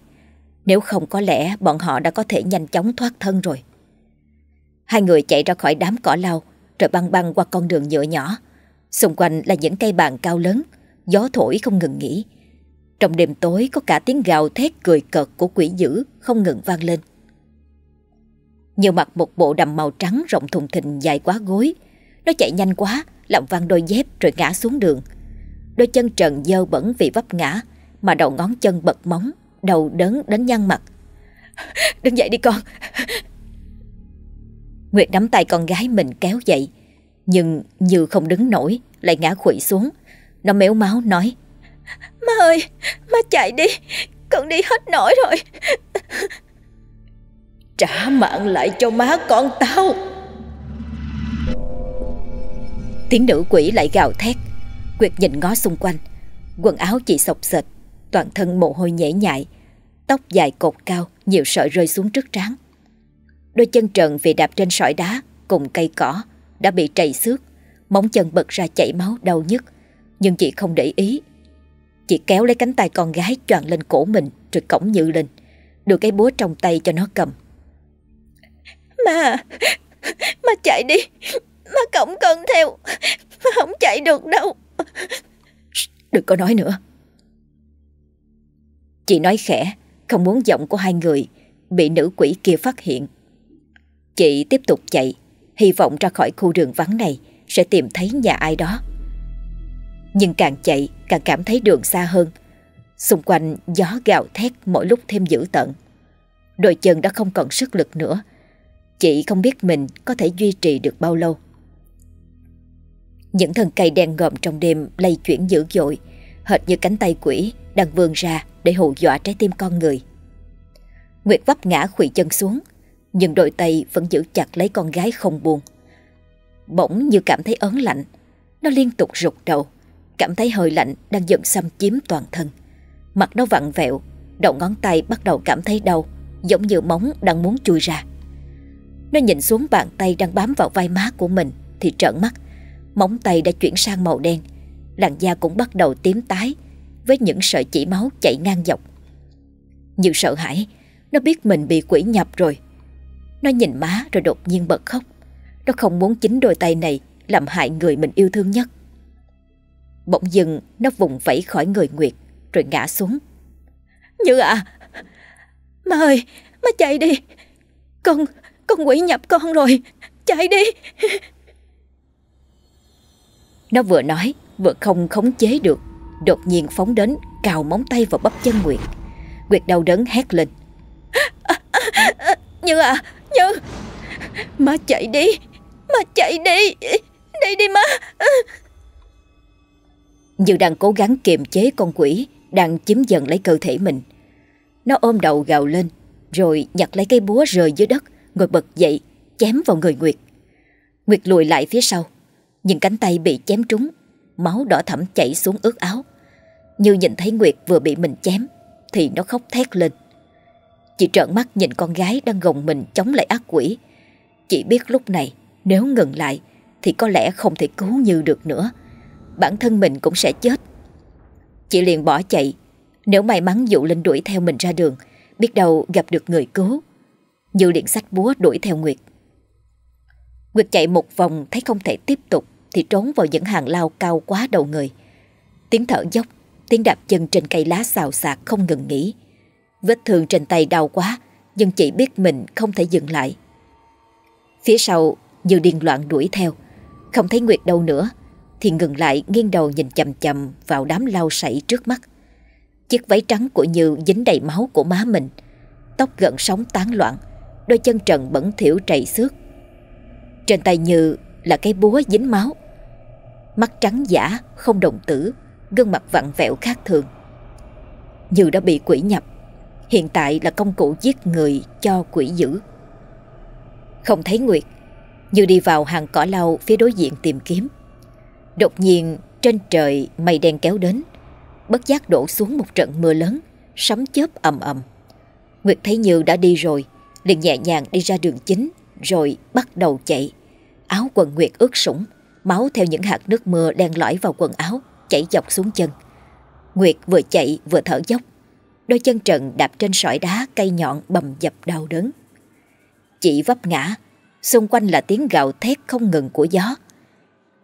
[SPEAKER 1] Nếu không có lẽ bọn họ đã có thể nhanh chóng thoát thân rồi. Hai người chạy ra khỏi đám cỏ lau rồi băng băng qua con đường nhựa nhỏ. Xung quanh là những cây bàn cao lớn, gió thổi không ngừng nghỉ. Trong đêm tối có cả tiếng gào thét cười cợt của quỷ dữ không ngừng vang lên. Nhiều mặc một bộ đầm màu trắng rộng thùng thình dài quá gối. Nó chạy nhanh quá, làm văng đôi dép rồi ngã xuống đường. Đôi chân trần dơ bẩn vì vấp ngã, Mà đầu ngón chân bật móng, Đầu đớn đến nhăn mặt.
[SPEAKER 3] Đứng dậy đi con.
[SPEAKER 1] Nguyệt nắm tay con gái mình kéo dậy, Nhưng như không đứng nổi, Lại ngã khủy xuống. Nó méo máu nói,
[SPEAKER 3] Má ơi, Má chạy đi, Con đi hết nổi rồi.
[SPEAKER 2] Trả mạng lại cho má con tao.
[SPEAKER 1] Tiếng nữ quỷ lại gào thét. Quyệt nhìn ngó xung quanh. Quần áo chị sọc sệt, Toàn thân mồ hôi nhễ nhại, Tóc dài cột cao, Nhiều sợi rơi xuống trước trán. Đôi chân trần vì đạp trên sỏi đá Cùng cây cỏ Đã bị trầy xước, Móng chân bật ra chảy máu đau nhức, Nhưng chị không để ý. Chị kéo lấy cánh tay con gái choàng lên cổ mình Rồi cổng nhự lên, Đưa cái búa trong tay cho nó cầm.
[SPEAKER 3] Mà Mà chạy đi ma cổng con theo ma không chạy được đâu.
[SPEAKER 1] Đừng có nói nữa. Chị nói khẽ, Không muốn giọng của hai người Bị nữ quỷ kia phát hiện. Chị tiếp tục chạy, Hy vọng ra khỏi khu đường vắng này Sẽ tìm thấy nhà ai đó. Nhưng càng chạy, càng cảm thấy đường xa hơn. Xung quanh gió gào thét mỗi lúc thêm dữ tận Đôi chân đã không còn sức lực nữa. Chị không biết mình có thể duy trì được bao lâu. Những thân cây đen ngòm trong đêm lay chuyển dữ dội, Hệt như cánh tay quỷ đang vươn ra để hù dọa trái tim con người. Nguyệt vấp ngã khủy chân xuống, Nhưng đôi tay vẫn giữ chặt lấy con gái không buông Bỗng như cảm thấy ớn lạnh, Nó liên tục rụt đầu, Cảm thấy hơi lạnh đang dần xâm chiếm toàn thân. Mặt nó vặn vẹo, Đầu ngón tay bắt đầu cảm thấy đau, Giống như móng đang muốn chui ra. Nó nhìn xuống bàn tay đang bám vào vai má của mình Thì trợn mắt Móng tay đã chuyển sang màu đen. Làn da cũng bắt đầu tím tái, Với những sợi chỉ máu chảy ngang dọc. Như sợ hãi, Nó biết mình bị quỷ nhập rồi. Nó nhìn má rồi đột nhiên bật khóc. Nó không muốn chính đôi tay này Làm hại người mình yêu thương nhất. Bỗng dưng, nó vùng vẫy khỏi người Nguyệt, Rồi ngã xuống.
[SPEAKER 3] Như à Má ơi, Má chạy đi. Con Con quỷ nhập con rồi, Chạy đi.
[SPEAKER 1] Nó vừa nói, Vừa không khống chế được. Đột nhiên phóng đến, cào móng tay vào bắp chân Nguyệt. Nguyệt đau đớn hét lên.
[SPEAKER 3] Như à Như Má chạy đi, Má chạy đi Đi đi má.
[SPEAKER 1] Như đang cố gắng kiềm chế con quỷ, Đang chiếm dần lấy cơ thể mình. Nó ôm đầu gào lên, Rồi nhặt lấy cây búa rơi dưới đất, Ngồi bật dậy, chém vào người Nguyệt. Nguyệt lùi lại phía sau. Nhưng cánh tay bị chém trúng, Máu đỏ thẫm chảy xuống ướt áo. Như nhìn thấy Nguyệt vừa bị mình chém, Thì nó khóc thét lên. Chị trợn mắt nhìn con gái đang gồng mình chống lại ác quỷ. Chị biết lúc này, nếu ngừng lại, Thì có lẽ không thể cứu Như được nữa. Bản thân mình cũng sẽ chết. Chị liền bỏ chạy. Nếu may mắn dụ Linh đuổi theo mình ra đường, Biết đâu gặp được người cứu. Như liền sách búa đuổi theo Nguyệt. Nguyệt chạy một vòng, thấy không thể tiếp tục. Thì trốn vào những hàng lao cao quá đầu người. Tiếng thở dốc, Tiếng đạp chân trên cây lá xào xạc không ngừng nghỉ. Vết thương trên tay đau quá, Nhưng chị biết mình không thể dừng lại. Phía sau, Như điên loạn đuổi theo. Không thấy Nguyệt đâu nữa, Thì ngừng lại nghiêng đầu nhìn chầm chầm Vào đám lau sảy trước mắt. Chiếc váy trắng của Như dính đầy máu của má mình. Tóc gợn sóng tán loạn, Đôi chân trần bẩn thỉu trầy xước. Trên tay Như là cái búa dính máu. Mắt trắng giả, không đồng tử, Gương mặt vặn vẹo khác thường. Như đã bị quỷ nhập, Hiện tại là công cụ giết người cho quỷ dữ. Không thấy Nguyệt, Như đi vào hàng cỏ lau phía đối diện tìm kiếm. Đột nhiên, trên trời mây đen kéo đến, Bất giác đổ xuống một trận mưa lớn, Sấm chớp ầm ầm. Nguyệt thấy Như đã đi rồi, liền nhẹ nhàng đi ra đường chính, Rồi bắt đầu chạy. Áo quần Nguyệt ướt sũng Máu theo những hạt nước mưa đen lõi vào quần áo Chảy dọc xuống chân. Nguyệt vừa chạy vừa thở dốc Đôi chân trần đạp trên sỏi đá Cây nhọn bầm dập đau đớn. Chị vấp ngã Xung quanh là tiếng gào thét không ngừng của gió.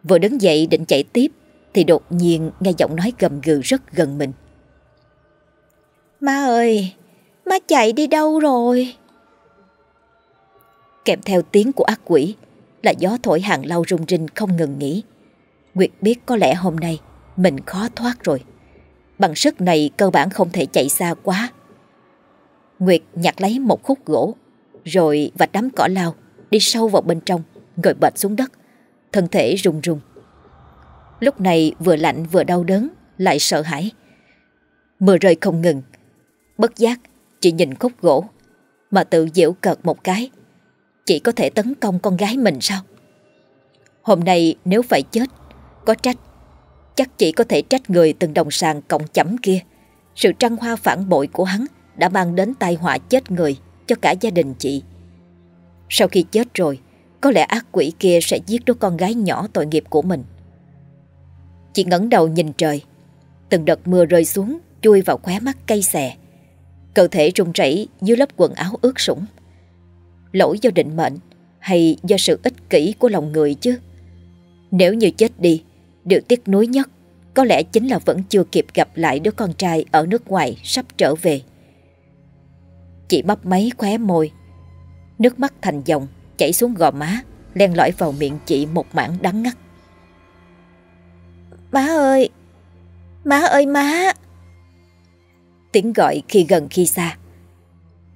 [SPEAKER 1] Vừa đứng dậy định chạy tiếp Thì đột nhiên nghe giọng nói gầm gừ rất gần mình.
[SPEAKER 3] Má ơi Má chạy đi đâu rồi?
[SPEAKER 1] Kèm theo tiếng của ác quỷ là gió thổi hàng lau rung rinh không ngừng nghỉ Nguyệt biết có lẽ hôm nay Mình khó thoát rồi Bằng sức này cơ bản không thể chạy xa quá Nguyệt nhặt lấy một khúc gỗ Rồi vạch đám cỏ lau Đi đi sâu vào bên trong, ngồi bệt xuống đất, thân thể run run. Lúc này vừa lạnh vừa đau đớn, lại sợ hãi. Mưa rơi không ngừng, bất giác chỉ nhìn khúc gỗ mà tự giễu cợt một cái. Chỉ có thể tấn công con gái mình sao? Hôm nay nếu phải chết, có trách, chắc chỉ có thể trách người từng đồng sàng cộng chẩm kia. Sự trăng hoa phản bội của hắn đã mang đến tai họa chết người cho cả gia đình chị. Sau khi chết rồi, có lẽ ác quỷ kia sẽ giết đứa con gái nhỏ tội nghiệp của mình. Chị ngẩng đầu nhìn trời, từng đợt mưa rơi xuống chui vào khóe mắt cây xè. Cơ thể run rẩy dưới lớp quần áo ướt sũng. Lỗi do định mệnh hay do sự ích kỷ của lòng người chứ? Nếu như chết đi, điều tiếc nuối nhất có lẽ chính là vẫn chưa kịp gặp lại đứa con trai ở nước ngoài sắp trở về. Chị mấp máy khóe môi, nước mắt thành dòng chảy xuống gò má, len lỏi vào miệng chị một mảng đắng ngắt.
[SPEAKER 3] Má ơi! Má ơi má!
[SPEAKER 1] Tiếng gọi khi gần khi xa.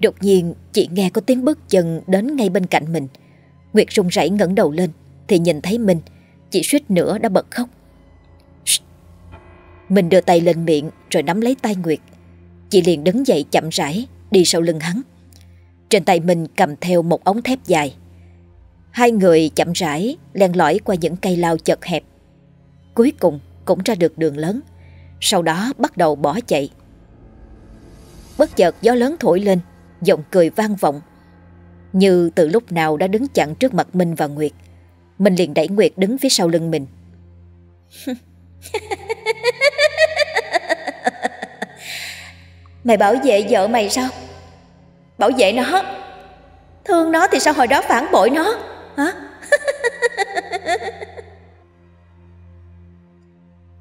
[SPEAKER 1] Đột nhiên chị nghe có tiếng bước chân đến ngay bên cạnh mình. Nguyệt run rẩy ngẩng đầu lên thì nhìn thấy Minh, chị suýt nữa đã bật khóc. Mình đưa tay lên miệng rồi nắm lấy tay Nguyệt. Chị liền đứng dậy chậm rãi đi sau lưng hắn. Trên tay mình cầm theo một ống thép dài. Hai người chậm rãi len lỏi qua những cây lao chật hẹp. Cuối cùng cũng ra được đường lớn. Sau đó bắt đầu bỏ chạy. Bất chợt gió lớn thổi lên, giọng cười vang vọng. Như từ lúc nào đã đứng chặn trước mặt Minh và Nguyệt. Mình liền đẩy Nguyệt đứng phía sau lưng mình.
[SPEAKER 3] Mày bảo vệ vợ mày sao Bảo vệ nó Thương nó thì sao hồi đó phản bội nó Hả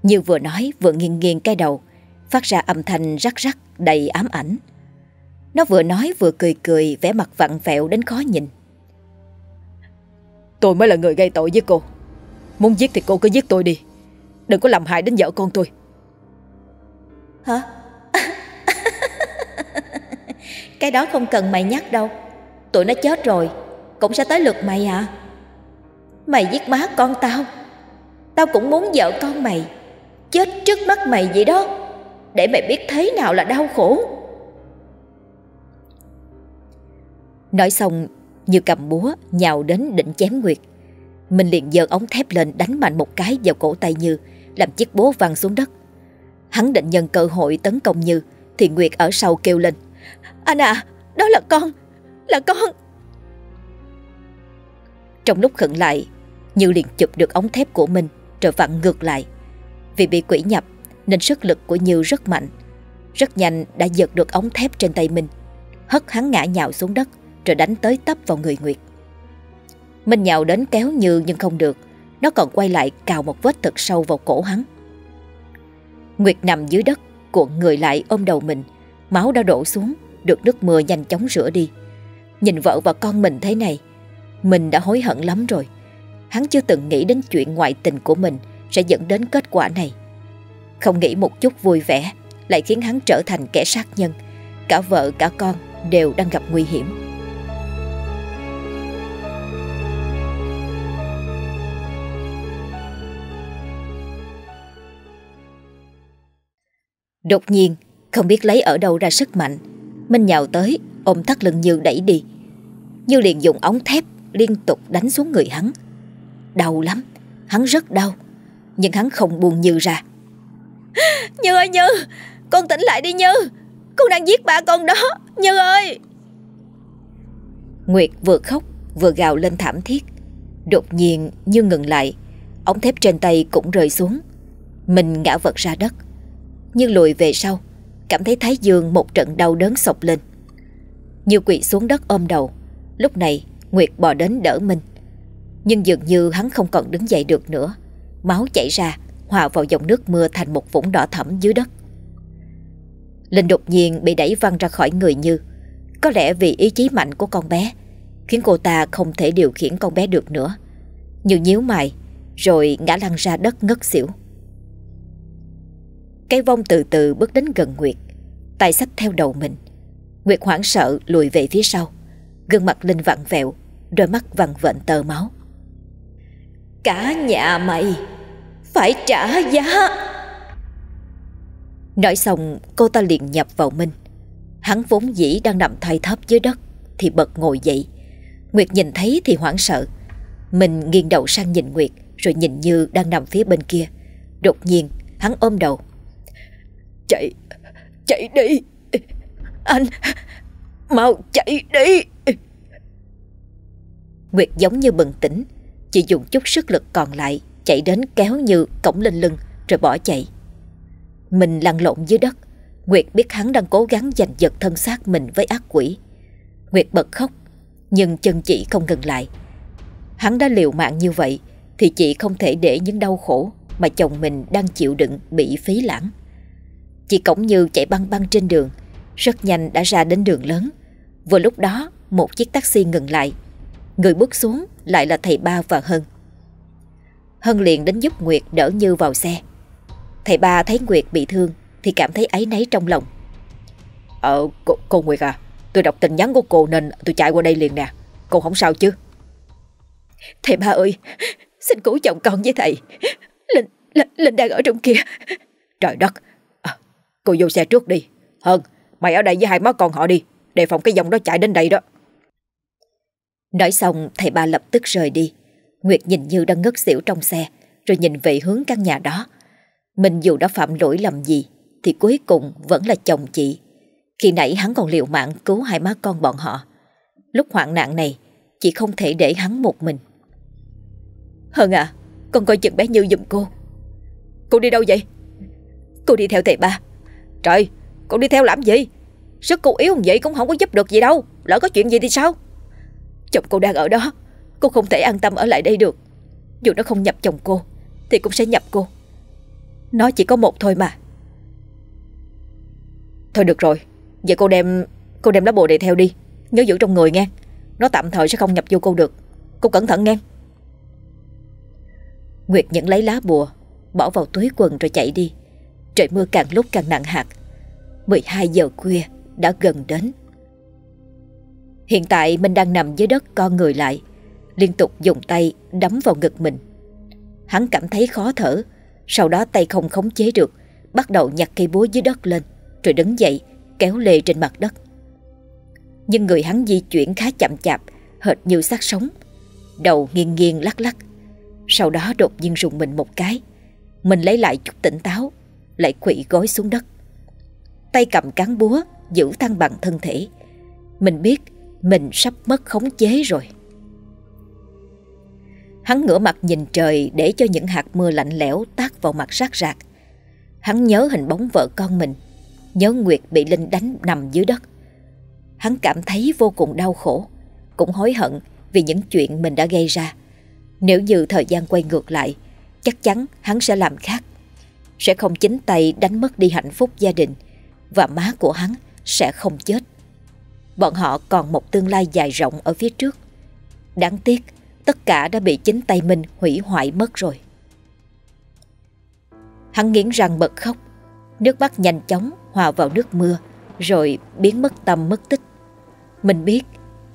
[SPEAKER 1] Như vừa nói, vừa nghiêng nghiêng cái đầu, Phát ra âm thanh rắc rắc đầy ám ảnh nó vừa nói vừa cười cười vẻ mặt vặn vẹo đến khó nhìn.
[SPEAKER 2] Tôi mới là người gây tội với cô. Muốn giết thì cô cứ giết tôi đi. Đừng có làm hại đến vợ con tôi.
[SPEAKER 3] Hả? Cái đó không cần mày nhắc đâu. Tụi nó chết rồi Cũng sẽ tới lượt mày à. Mày giết má con tao. Tao cũng muốn vợ con mày Chết trước mắt mày vậy đó. Để mày biết thế nào là đau khổ
[SPEAKER 1] Nói xong như cầm búa nhào đến định chém Nguyệt Mình liền giơ ống thép lên đánh mạnh một cái vào cổ tay Như Làm chiếc búa văng xuống đất Hắn định nhân cơ hội tấn công Như Thì Nguyệt ở sau kêu lên
[SPEAKER 3] Anh à, đó là con, là con.
[SPEAKER 1] Trong lúc khẩn lại, Như liền chụp được ống thép của mình rồi vặn ngược lại. Vì bị quỷ nhập nên sức lực của Như rất mạnh. Rất nhanh đã giật được ống thép trên tay mình, hất hắn ngã nhào xuống đất rồi đánh tới tấp vào người Nguyệt. Minh nhào đến kéo Như nhưng không được, nó còn quay lại cào một vết thật sâu vào cổ hắn. Nguyệt nằm dưới đất, cuộn người lại ôm đầu mình, máu đã đổ xuống được nước mưa nhanh chóng rửa đi. Nhìn vợ và con mình thế này, mình đã hối hận lắm rồi. Hắn chưa từng nghĩ đến chuyện ngoại tình của mình sẽ dẫn đến kết quả này. Không nghĩ một chút vui vẻ lại khiến hắn trở thành kẻ sát nhân. Cả vợ cả con đều đang gặp nguy hiểm. Đột nhiên, không biết lấy ở đâu ra sức mạnh. Minh nhào tới Ôm thắt lưng Như đẩy đi. Như liền dùng ống thép liên tục đánh xuống người hắn. Đau lắm Hắn rất đau Nhưng hắn không buông Như ra.
[SPEAKER 3] Như ơi Như Con tỉnh lại đi Như. Con đang giết ba con đó Như ơi.
[SPEAKER 1] Nguyệt vừa khóc vừa gào lên thảm thiết. Đột nhiên Như ngừng lại Ống thép trên tay cũng rơi xuống. Mình ngã vật ra đất như lùi về sau, Cảm thấy Thái Dương một trận đau đớn sộc lên. Như quỵ xuống đất ôm đầu, Lúc này Nguyệt bò đến đỡ Minh Nhưng dường như hắn không còn đứng dậy được nữa, Máu chảy ra, Hòa vào dòng nước mưa thành một vũng đỏ thẫm dưới đất. Linh đột nhiên bị đẩy văng ra khỏi người Như. Có lẽ vì ý chí mạnh của con bé, Khiến cô ta không thể điều khiển con bé được nữa. Như nhíu mày, Rồi ngã lăn ra đất ngất xỉu cái vong từ từ bước đến gần Nguyệt. Tay sách theo đầu mình. Nguyệt hoảng sợ lùi về phía sau. Gương mặt Linh vặn vẹo, Đôi mắt vằn vện tờ máu.
[SPEAKER 3] Cả nhà mày Phải trả giá.
[SPEAKER 1] Nói xong, cô ta liền nhập vào Minh Hắn vốn dĩ đang nằm thay thấp dưới đất Thì bật ngồi dậy. Nguyệt nhìn thấy thì hoảng sợ. Mình nghiêng đầu sang nhìn Nguyệt, Rồi nhìn Như đang nằm phía bên kia. Đột nhiên, hắn ôm đầu.
[SPEAKER 2] Chạy Chạy đi. Anh, Mau chạy đi.
[SPEAKER 1] Nguyệt giống như bừng tỉnh, Chỉ dùng chút sức lực còn lại, Chạy đến kéo Như cổng lên lưng, Rồi bỏ chạy. Mình lăn lộn dưới đất, Nguyệt biết hắn đang cố gắng giành giật thân xác mình với ác quỷ. Nguyệt bật khóc, Nhưng chân chị không ngừng lại. Hắn đã liều mạng như vậy, Thì chị không thể để những đau khổ Mà chồng mình đang chịu đựng bị phí lãng. Chị cổng như chạy băng băng trên đường Rất nhanh đã ra đến đường lớn. Vừa lúc đó Một chiếc taxi ngừng lại. Người bước xuống lại là thầy ba và Hân. Hân liền đến giúp Nguyệt đỡ Như vào xe. Thầy ba thấy Nguyệt bị thương Thì cảm thấy áy náy trong lòng.
[SPEAKER 2] Ờ cô, cô Nguyệt à Tôi đọc tin nhắn của cô nên tôi chạy qua đây liền nè. Cô không sao chứ?
[SPEAKER 3] Thầy ba ơi Xin cứu chồng con với thầy. Linh, Linh, Linh đang ở trong kia.
[SPEAKER 2] Trời đất Cô vô xe trước đi. Hơn mày ở đây với hai má con họ đi, Đề phòng cái dòng đó chạy đến đây đó.
[SPEAKER 1] Nói xong, thầy ba lập tức rời đi. Nguyệt nhìn như đang ngất xỉu trong xe, Rồi nhìn về hướng căn nhà đó. Mình dù đã phạm lỗi lầm gì, Thì cuối cùng vẫn là chồng chị. Khi nãy hắn còn liều mạng cứu hai má con bọn họ. Lúc hoạn nạn này, Chị không thể để hắn một mình.
[SPEAKER 3] Hơn à Con coi chừng bé Như giùm cô.
[SPEAKER 2] Cô đi đâu vậy?
[SPEAKER 3] Cô đi theo thầy ba.
[SPEAKER 2] Trời cô đi theo làm gì? Sức cô yếu vậy cũng không có giúp được gì đâu. Lỡ có chuyện gì thì sao?
[SPEAKER 3] Chồng cô đang ở đó, Cô không thể an tâm ở lại đây được. Dù nó không nhập chồng cô, Thì cũng sẽ nhập cô. Nó chỉ có một thôi mà.
[SPEAKER 2] Thôi được rồi Vậy cô đem Cô đem lá bùa này theo đi. Nhớ giữ trong người nghe. Nó tạm thời sẽ không nhập vô cô được. Cô cẩn thận nghe.
[SPEAKER 1] Nguyệt nhận lấy lá bùa, Bỏ vào túi quần rồi chạy đi. Trời mưa càng lúc càng nặng hạt. 12 giờ khuya đã gần đến. Hiện tại mình đang nằm dưới đất con người lại, Liên tục dùng tay đấm vào ngực mình. Hắn cảm thấy khó thở, Sau đó tay không khống chế được, Bắt đầu nhặt cây búa dưới đất lên, Rồi đứng dậy, kéo lê trên mặt đất. Nhưng người hắn di chuyển khá chậm chạp, Hệt như xác sống. Đầu nghiêng nghiêng lắc lắc. Sau đó đột nhiên rùng mình một cái. Mình lấy lại chút tỉnh táo. Lại quỵ gối xuống đất. Tay cầm cán búa, Giữ thăng bằng thân thể. Mình biết mình sắp mất khống chế rồi. Hắn ngửa mặt nhìn trời Để cho những hạt mưa lạnh lẽo Tác vào mặt rác rạc. Hắn nhớ hình bóng vợ con mình, Nhớ Nguyệt bị Linh đánh nằm dưới đất. Hắn cảm thấy vô cùng đau khổ, Cũng hối hận Vì những chuyện mình đã gây ra. Nếu như thời gian quay ngược lại, Chắc chắn hắn sẽ làm khác. Sẽ không chính tay đánh mất đi hạnh phúc gia đình, Và má của hắn sẽ không chết. Bọn họ còn một tương lai dài rộng ở phía trước. Đáng tiếc, Tất cả đã bị chính tay mình hủy hoại mất rồi. Hắn nghiến răng bật khóc. Nước mắt nhanh chóng hòa vào nước mưa, Rồi biến mất tâm mất tích. Mình biết,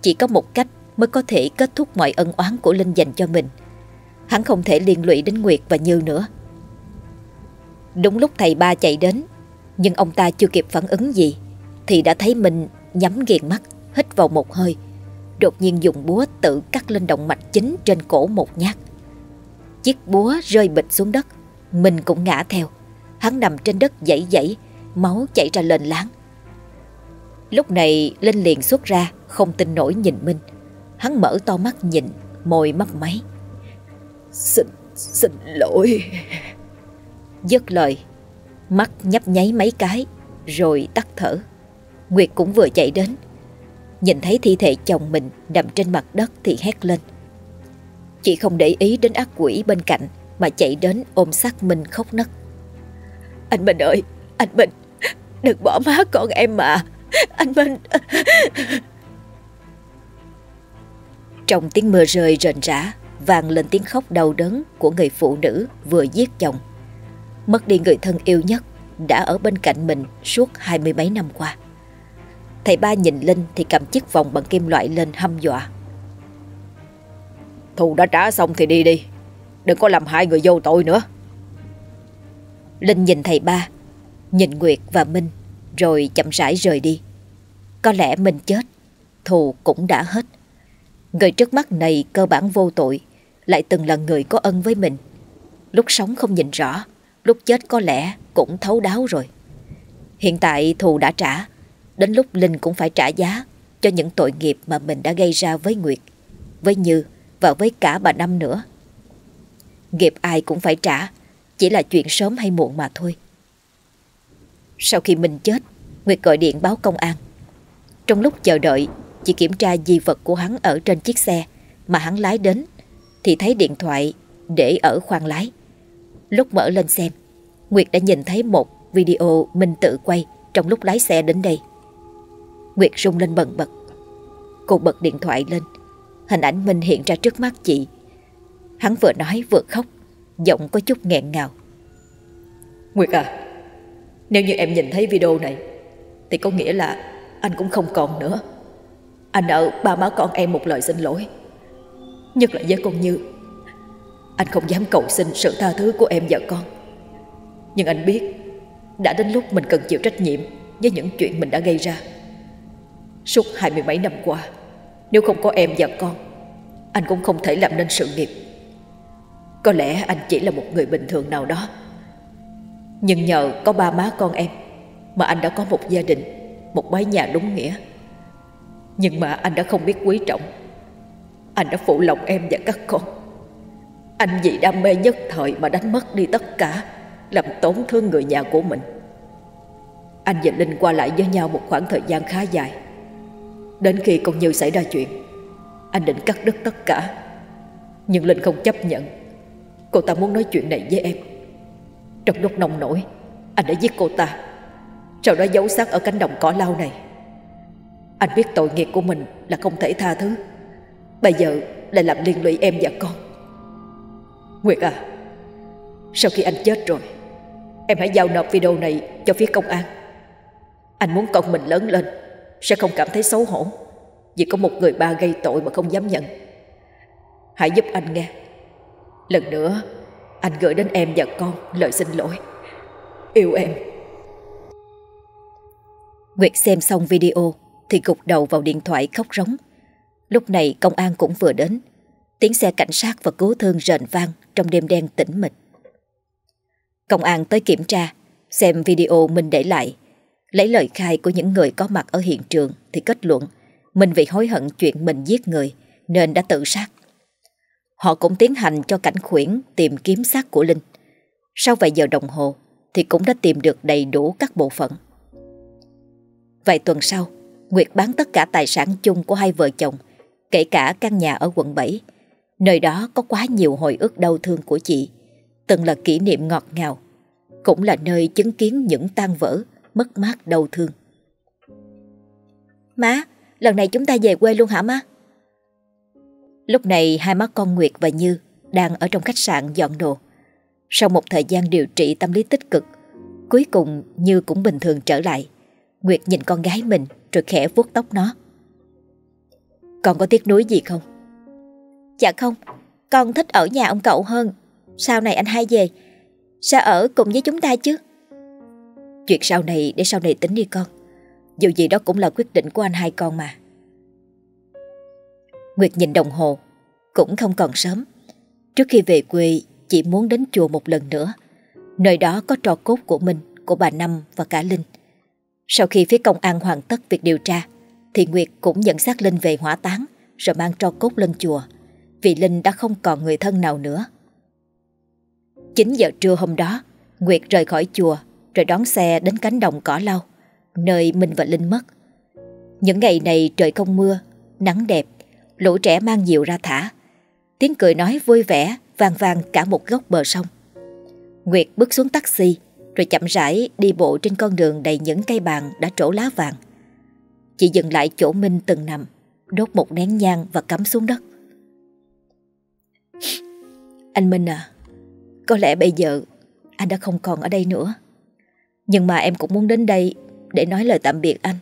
[SPEAKER 1] Chỉ có một cách mới có thể kết thúc mọi ân oán của Linh dành cho mình. Hắn không thể liên lụy đến Nguyệt và Như nữa. Đúng lúc thầy ba chạy đến Nhưng ông ta chưa kịp phản ứng gì Thì đã thấy mình nhắm nghiền mắt Hít vào một hơi. Đột nhiên dùng búa tự cắt lên động mạch chính trên cổ một nhát. Chiếc búa rơi bịch xuống đất Mình cũng ngã theo. Hắn nằm trên đất dãy dãy Máu chảy ra lên láng. Lúc này Linh liền xuất ra Không tin nổi nhìn Minh Hắn mở to mắt nhìn Môi mấp máy.
[SPEAKER 2] Xin, xin lỗi.
[SPEAKER 1] Dứt lời, Mắt nhấp nháy mấy cái, Rồi tắt thở. Nguyệt cũng vừa chạy đến. Nhìn thấy thi thể chồng mình nằm trên mặt đất thì hét lên. Chị không để ý đến ác quỷ bên cạnh Mà chạy đến ôm xác mình khóc nấc.
[SPEAKER 3] Anh bình ơi, Anh bình, Đừng bỏ má con em mà. Anh bình.
[SPEAKER 1] Trong tiếng mưa rơi rền rã, vang lên tiếng khóc đau đớn của người phụ nữ vừa giết chồng. Mất đi người thân yêu nhất đã ở bên cạnh mình suốt hai mươi mấy năm qua. Thầy ba nhìn Linh thì cầm chiếc vòng bằng kim loại lên hăm dọa.
[SPEAKER 2] Thù đã trả xong thì đi đi Đừng có làm hại người vô tội nữa
[SPEAKER 1] Linh nhìn thầy ba Nhìn Nguyệt và Minh Rồi chậm rãi rời đi Có lẽ Minh chết Thù cũng đã hết Người trước mắt này cơ bản vô tội Lại từng là người có ân với mình Lúc sống không nhìn rõ Lúc chết có lẽ cũng thấu đáo rồi. Hiện tại thù đã trả. Đến lúc Linh cũng phải trả giá Cho những tội nghiệp mà mình đã gây ra với Nguyệt, Với Như Và với cả bà Năm nữa. Nghiệp ai cũng phải trả, Chỉ là chuyện sớm hay muộn mà thôi. Sau khi mình chết, Nguyệt gọi điện báo công an. Trong lúc chờ đợi Chị kiểm tra di vật của hắn ở trên chiếc xe Mà hắn lái đến, Thì thấy điện thoại để ở khoang lái. Lúc mở lên xem Nguyệt đã nhìn thấy một video Minh tự quay trong lúc lái xe đến đây. Nguyệt rung lên bần bật. Cô bật điện thoại lên. Hình ảnh Minh hiện ra trước mắt chị. Hắn vừa nói vừa khóc, giọng có chút nghẹn ngào.
[SPEAKER 2] Nguyệt à, nếu như em nhìn thấy video này, thì có nghĩa là anh cũng không còn nữa. Anh nợ ba má con em một lời xin lỗi. Nhất là với con Như. Anh không dám cầu xin sự tha thứ của em và con. Nhưng anh biết, đã đến lúc mình cần chịu trách nhiệm Với những chuyện mình đã gây ra. Suốt hai mươi mấy năm qua, Nếu không có em và con, Anh cũng không thể làm nên sự nghiệp. Có lẽ anh chỉ là một người bình thường nào đó. Nhưng nhờ có ba má con em Mà anh đã có một gia đình, Một mái nhà đúng nghĩa. Nhưng mà anh đã không biết quý trọng. Anh đã phụ lòng em và các con. Anh vì đam mê nhất thời mà đánh mất đi tất cả làm tổn thương người nhà của mình. Anh và Linh qua lại với nhau một khoảng thời gian khá dài. Đến khi con Như xảy ra chuyện, anh định cắt đứt tất cả. Nhưng Linh không chấp nhận. Cô ta muốn nói chuyện này với em. Trong lúc nông nổi, anh đã giết cô ta. Sau đó giấu xác ở cánh đồng cỏ lau này. Anh biết tội nghiệp của mình là không thể tha thứ. Bây giờ lại làm liên lụy em và con. Nguyệt à, sau khi anh chết rồi Em hãy giao nộp video này cho phía công an. Anh muốn con mình lớn lên Sẽ không cảm thấy xấu hổ Vì có một người ba gây tội mà không dám nhận. Hãy giúp anh nghe. Lần nữa Anh gửi đến em và con lời xin lỗi. Yêu em.
[SPEAKER 1] Nguyệt xem xong video Thì gục đầu vào điện thoại khóc rống. Lúc này công an cũng vừa đến. Tiếng xe cảnh sát và cứu thương rền vang Trong đêm đen tĩnh mịch Công an tới kiểm tra, xem video mình để lại. Lấy lời khai của những người có mặt ở hiện trường thì kết luận mình vì hối hận chuyện mình giết người nên đã tự sát. Họ cũng tiến hành cho cảnh khuyển tìm kiếm xác của Linh. Sau vài giờ đồng hồ thì cũng đã tìm được đầy đủ các bộ phận. Vài tuần sau, Nguyệt bán tất cả tài sản chung của hai vợ chồng, kể cả căn nhà ở quận 7. Nơi đó có quá nhiều hồi ức đau thương của chị từng là kỷ niệm ngọt ngào, cũng là nơi chứng kiến những tan vỡ, mất mát đau thương.
[SPEAKER 3] Má, lần này chúng ta về quê luôn hả má?
[SPEAKER 1] Lúc này hai má con Nguyệt và Như đang ở trong khách sạn dọn đồ. Sau một thời gian điều trị tâm lý tích cực, cuối cùng Như cũng bình thường trở lại. Nguyệt nhìn con gái mình rồi khẽ vuốt tóc nó. Con có tiếc nuối gì không?
[SPEAKER 3] Dạ không, con thích ở nhà ông cậu hơn. Sau này anh hai về Sẽ ở cùng với chúng ta chứ.
[SPEAKER 1] Chuyện sau này để sau này tính đi con. Dù gì đó cũng là quyết định của anh hai con mà. Nguyệt nhìn đồng hồ Cũng không còn sớm. Trước khi về quê Chị muốn đến chùa một lần nữa. Nơi đó có trò cốt của mình Của bà Năm và cả Linh. Sau khi phía công an hoàn tất việc điều tra Thì Nguyệt cũng dẫn xác Linh về hỏa táng Rồi mang trò cốt lên chùa. Vì Linh đã không còn người thân nào nữa 9 giờ trưa hôm đó, Nguyệt rời khỏi chùa rồi đón xe đến cánh đồng cỏ lau, nơi Minh và Linh mất. Những ngày này trời không mưa, nắng đẹp, lũ trẻ mang diều ra thả. Tiếng cười nói vui vẻ vang vang cả một góc bờ sông. Nguyệt bước xuống taxi rồi chậm rãi đi bộ trên con đường đầy những cây bàn đã trổ lá vàng. Chị dừng lại chỗ Minh từng nằm, đốt một nén nhang và cắm xuống đất. Anh Minh à, có lẽ bây giờ anh đã không còn ở đây nữa. Nhưng mà em cũng muốn đến đây để nói lời tạm biệt anh.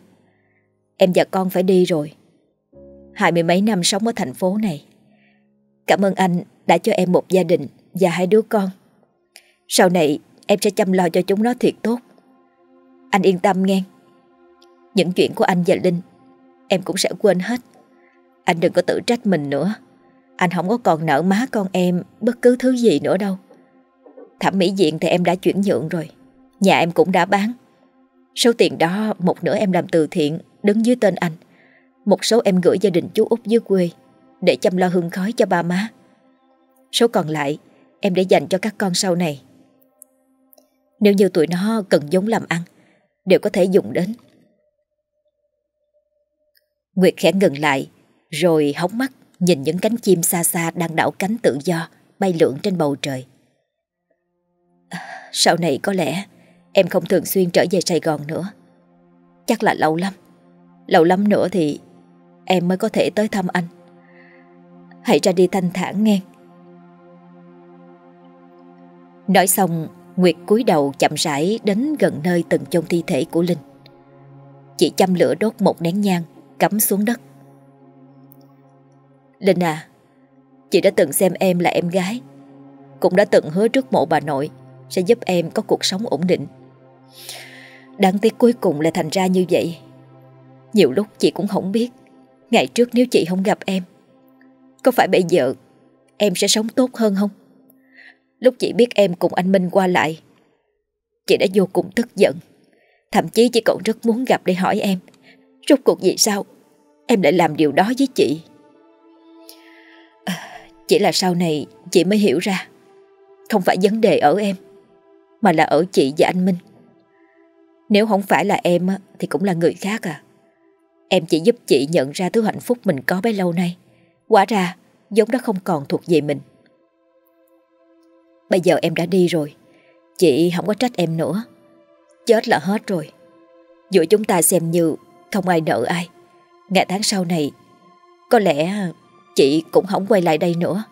[SPEAKER 1] Em và con phải đi rồi. Hai mươi mấy năm sống ở thành phố này. Cảm ơn anh đã cho em một gia đình và hai đứa con. Sau này em sẽ chăm lo cho chúng nó thiệt tốt. Anh yên tâm nghe. Những chuyện của anh và Linh em cũng sẽ quên hết. Anh đừng có tự trách mình nữa. Anh không có còn nợ má con em bất cứ thứ gì nữa đâu. Thẩm mỹ viện thì em đã chuyển nhượng rồi. Nhà em cũng đã bán. Số tiền đó một nửa em làm từ thiện đứng dưới tên anh. Một số em gửi gia đình chú Út dưới quê để chăm lo hương khói cho ba má. Số còn lại em để dành cho các con sau này. Nếu như tụi nó cần giống làm ăn, đều có thể dùng đến. Nguyệt khẽ ngừng lại, rồi hóng mắt nhìn những cánh chim xa xa đang đảo cánh tự do bay lượn trên bầu trời. À, sau này có lẽ em không thường xuyên trở về Sài Gòn nữa. Chắc là lâu lắm. Lâu lắm nữa thì em mới có thể tới thăm anh. Hãy ra đi thanh thản nghe. Nói xong, Nguyệt cúi đầu chậm rãi đến gần nơi từng chôn thi thể của Linh. Chị chăm lửa đốt một nén nhang, cắm xuống đất. Linh à, chị đã từng xem em là em gái, cũng đã từng hứa trước mộ bà nội sẽ giúp em có cuộc sống ổn định. Đáng tiếc cuối cùng lại thành ra như vậy. Nhiều lúc chị cũng không biết, ngày trước nếu chị không gặp em, có phải bây giờ em sẽ sống tốt hơn không? Lúc chị biết em cùng anh Minh qua lại Chị đã vô cùng tức giận Thậm chí chị còn rất muốn gặp để hỏi em Rốt cuộc vì sao Em lại làm điều đó với chị chỉ là sau này Chị mới hiểu ra. Không phải vấn đề ở em, Mà là ở chị và anh Minh. Nếu không phải là em Thì cũng là người khác à. Em chỉ giúp chị nhận ra thứ hạnh phúc mình có bấy lâu nay. Quả ra giống đó không còn thuộc về mình. Bây giờ em đã đi rồi, Chị không có trách em nữa. Chết là hết rồi. Giữa chúng ta xem như không ai nợ ai. Ngày tháng sau này, Có lẽ chị cũng không quay lại đây nữa.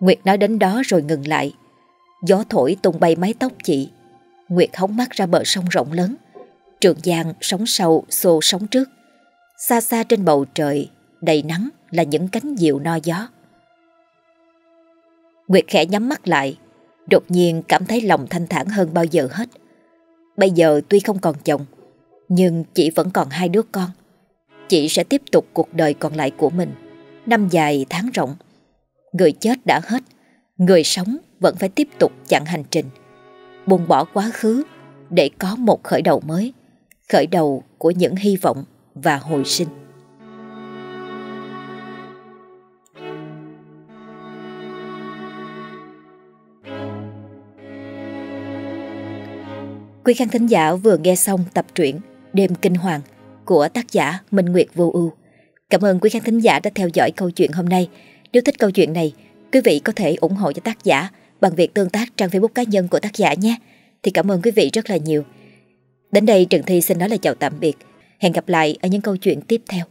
[SPEAKER 1] Nguyệt nói đến đó rồi ngừng lại. Gió thổi tung bay mái tóc chị. Nguyệt hóng mắt ra bờ sông rộng lớn. Trường Giang sóng sâu xô sóng trước. Xa xa trên bầu trời Đầy nắng là những cánh diều no gió. Nguyệt khẽ nhắm mắt lại, đột nhiên cảm thấy lòng thanh thản hơn bao giờ hết. Bây giờ tuy không còn chồng, nhưng chị vẫn còn hai đứa con. Chị sẽ tiếp tục cuộc đời còn lại của mình, năm dài tháng rộng. Người chết đã hết, người sống vẫn phải tiếp tục chặng hành trình. Buông bỏ quá khứ để có một khởi đầu mới, khởi đầu của những hy vọng và hồi sinh. Quý khán thính giả vừa nghe xong tập truyện Đêm Kinh Hoàng của tác giả Minh Nguyệt Vô Ưu. Cảm ơn quý khán thính giả đã theo dõi câu chuyện hôm nay. Nếu thích câu chuyện này, quý vị có thể ủng hộ cho tác giả bằng việc tương tác trang Facebook cá nhân của tác giả nhé. Thì cảm ơn quý vị rất là nhiều. Đến đây Trần Thi xin nói lời chào tạm biệt. Hẹn gặp lại ở những câu chuyện tiếp theo.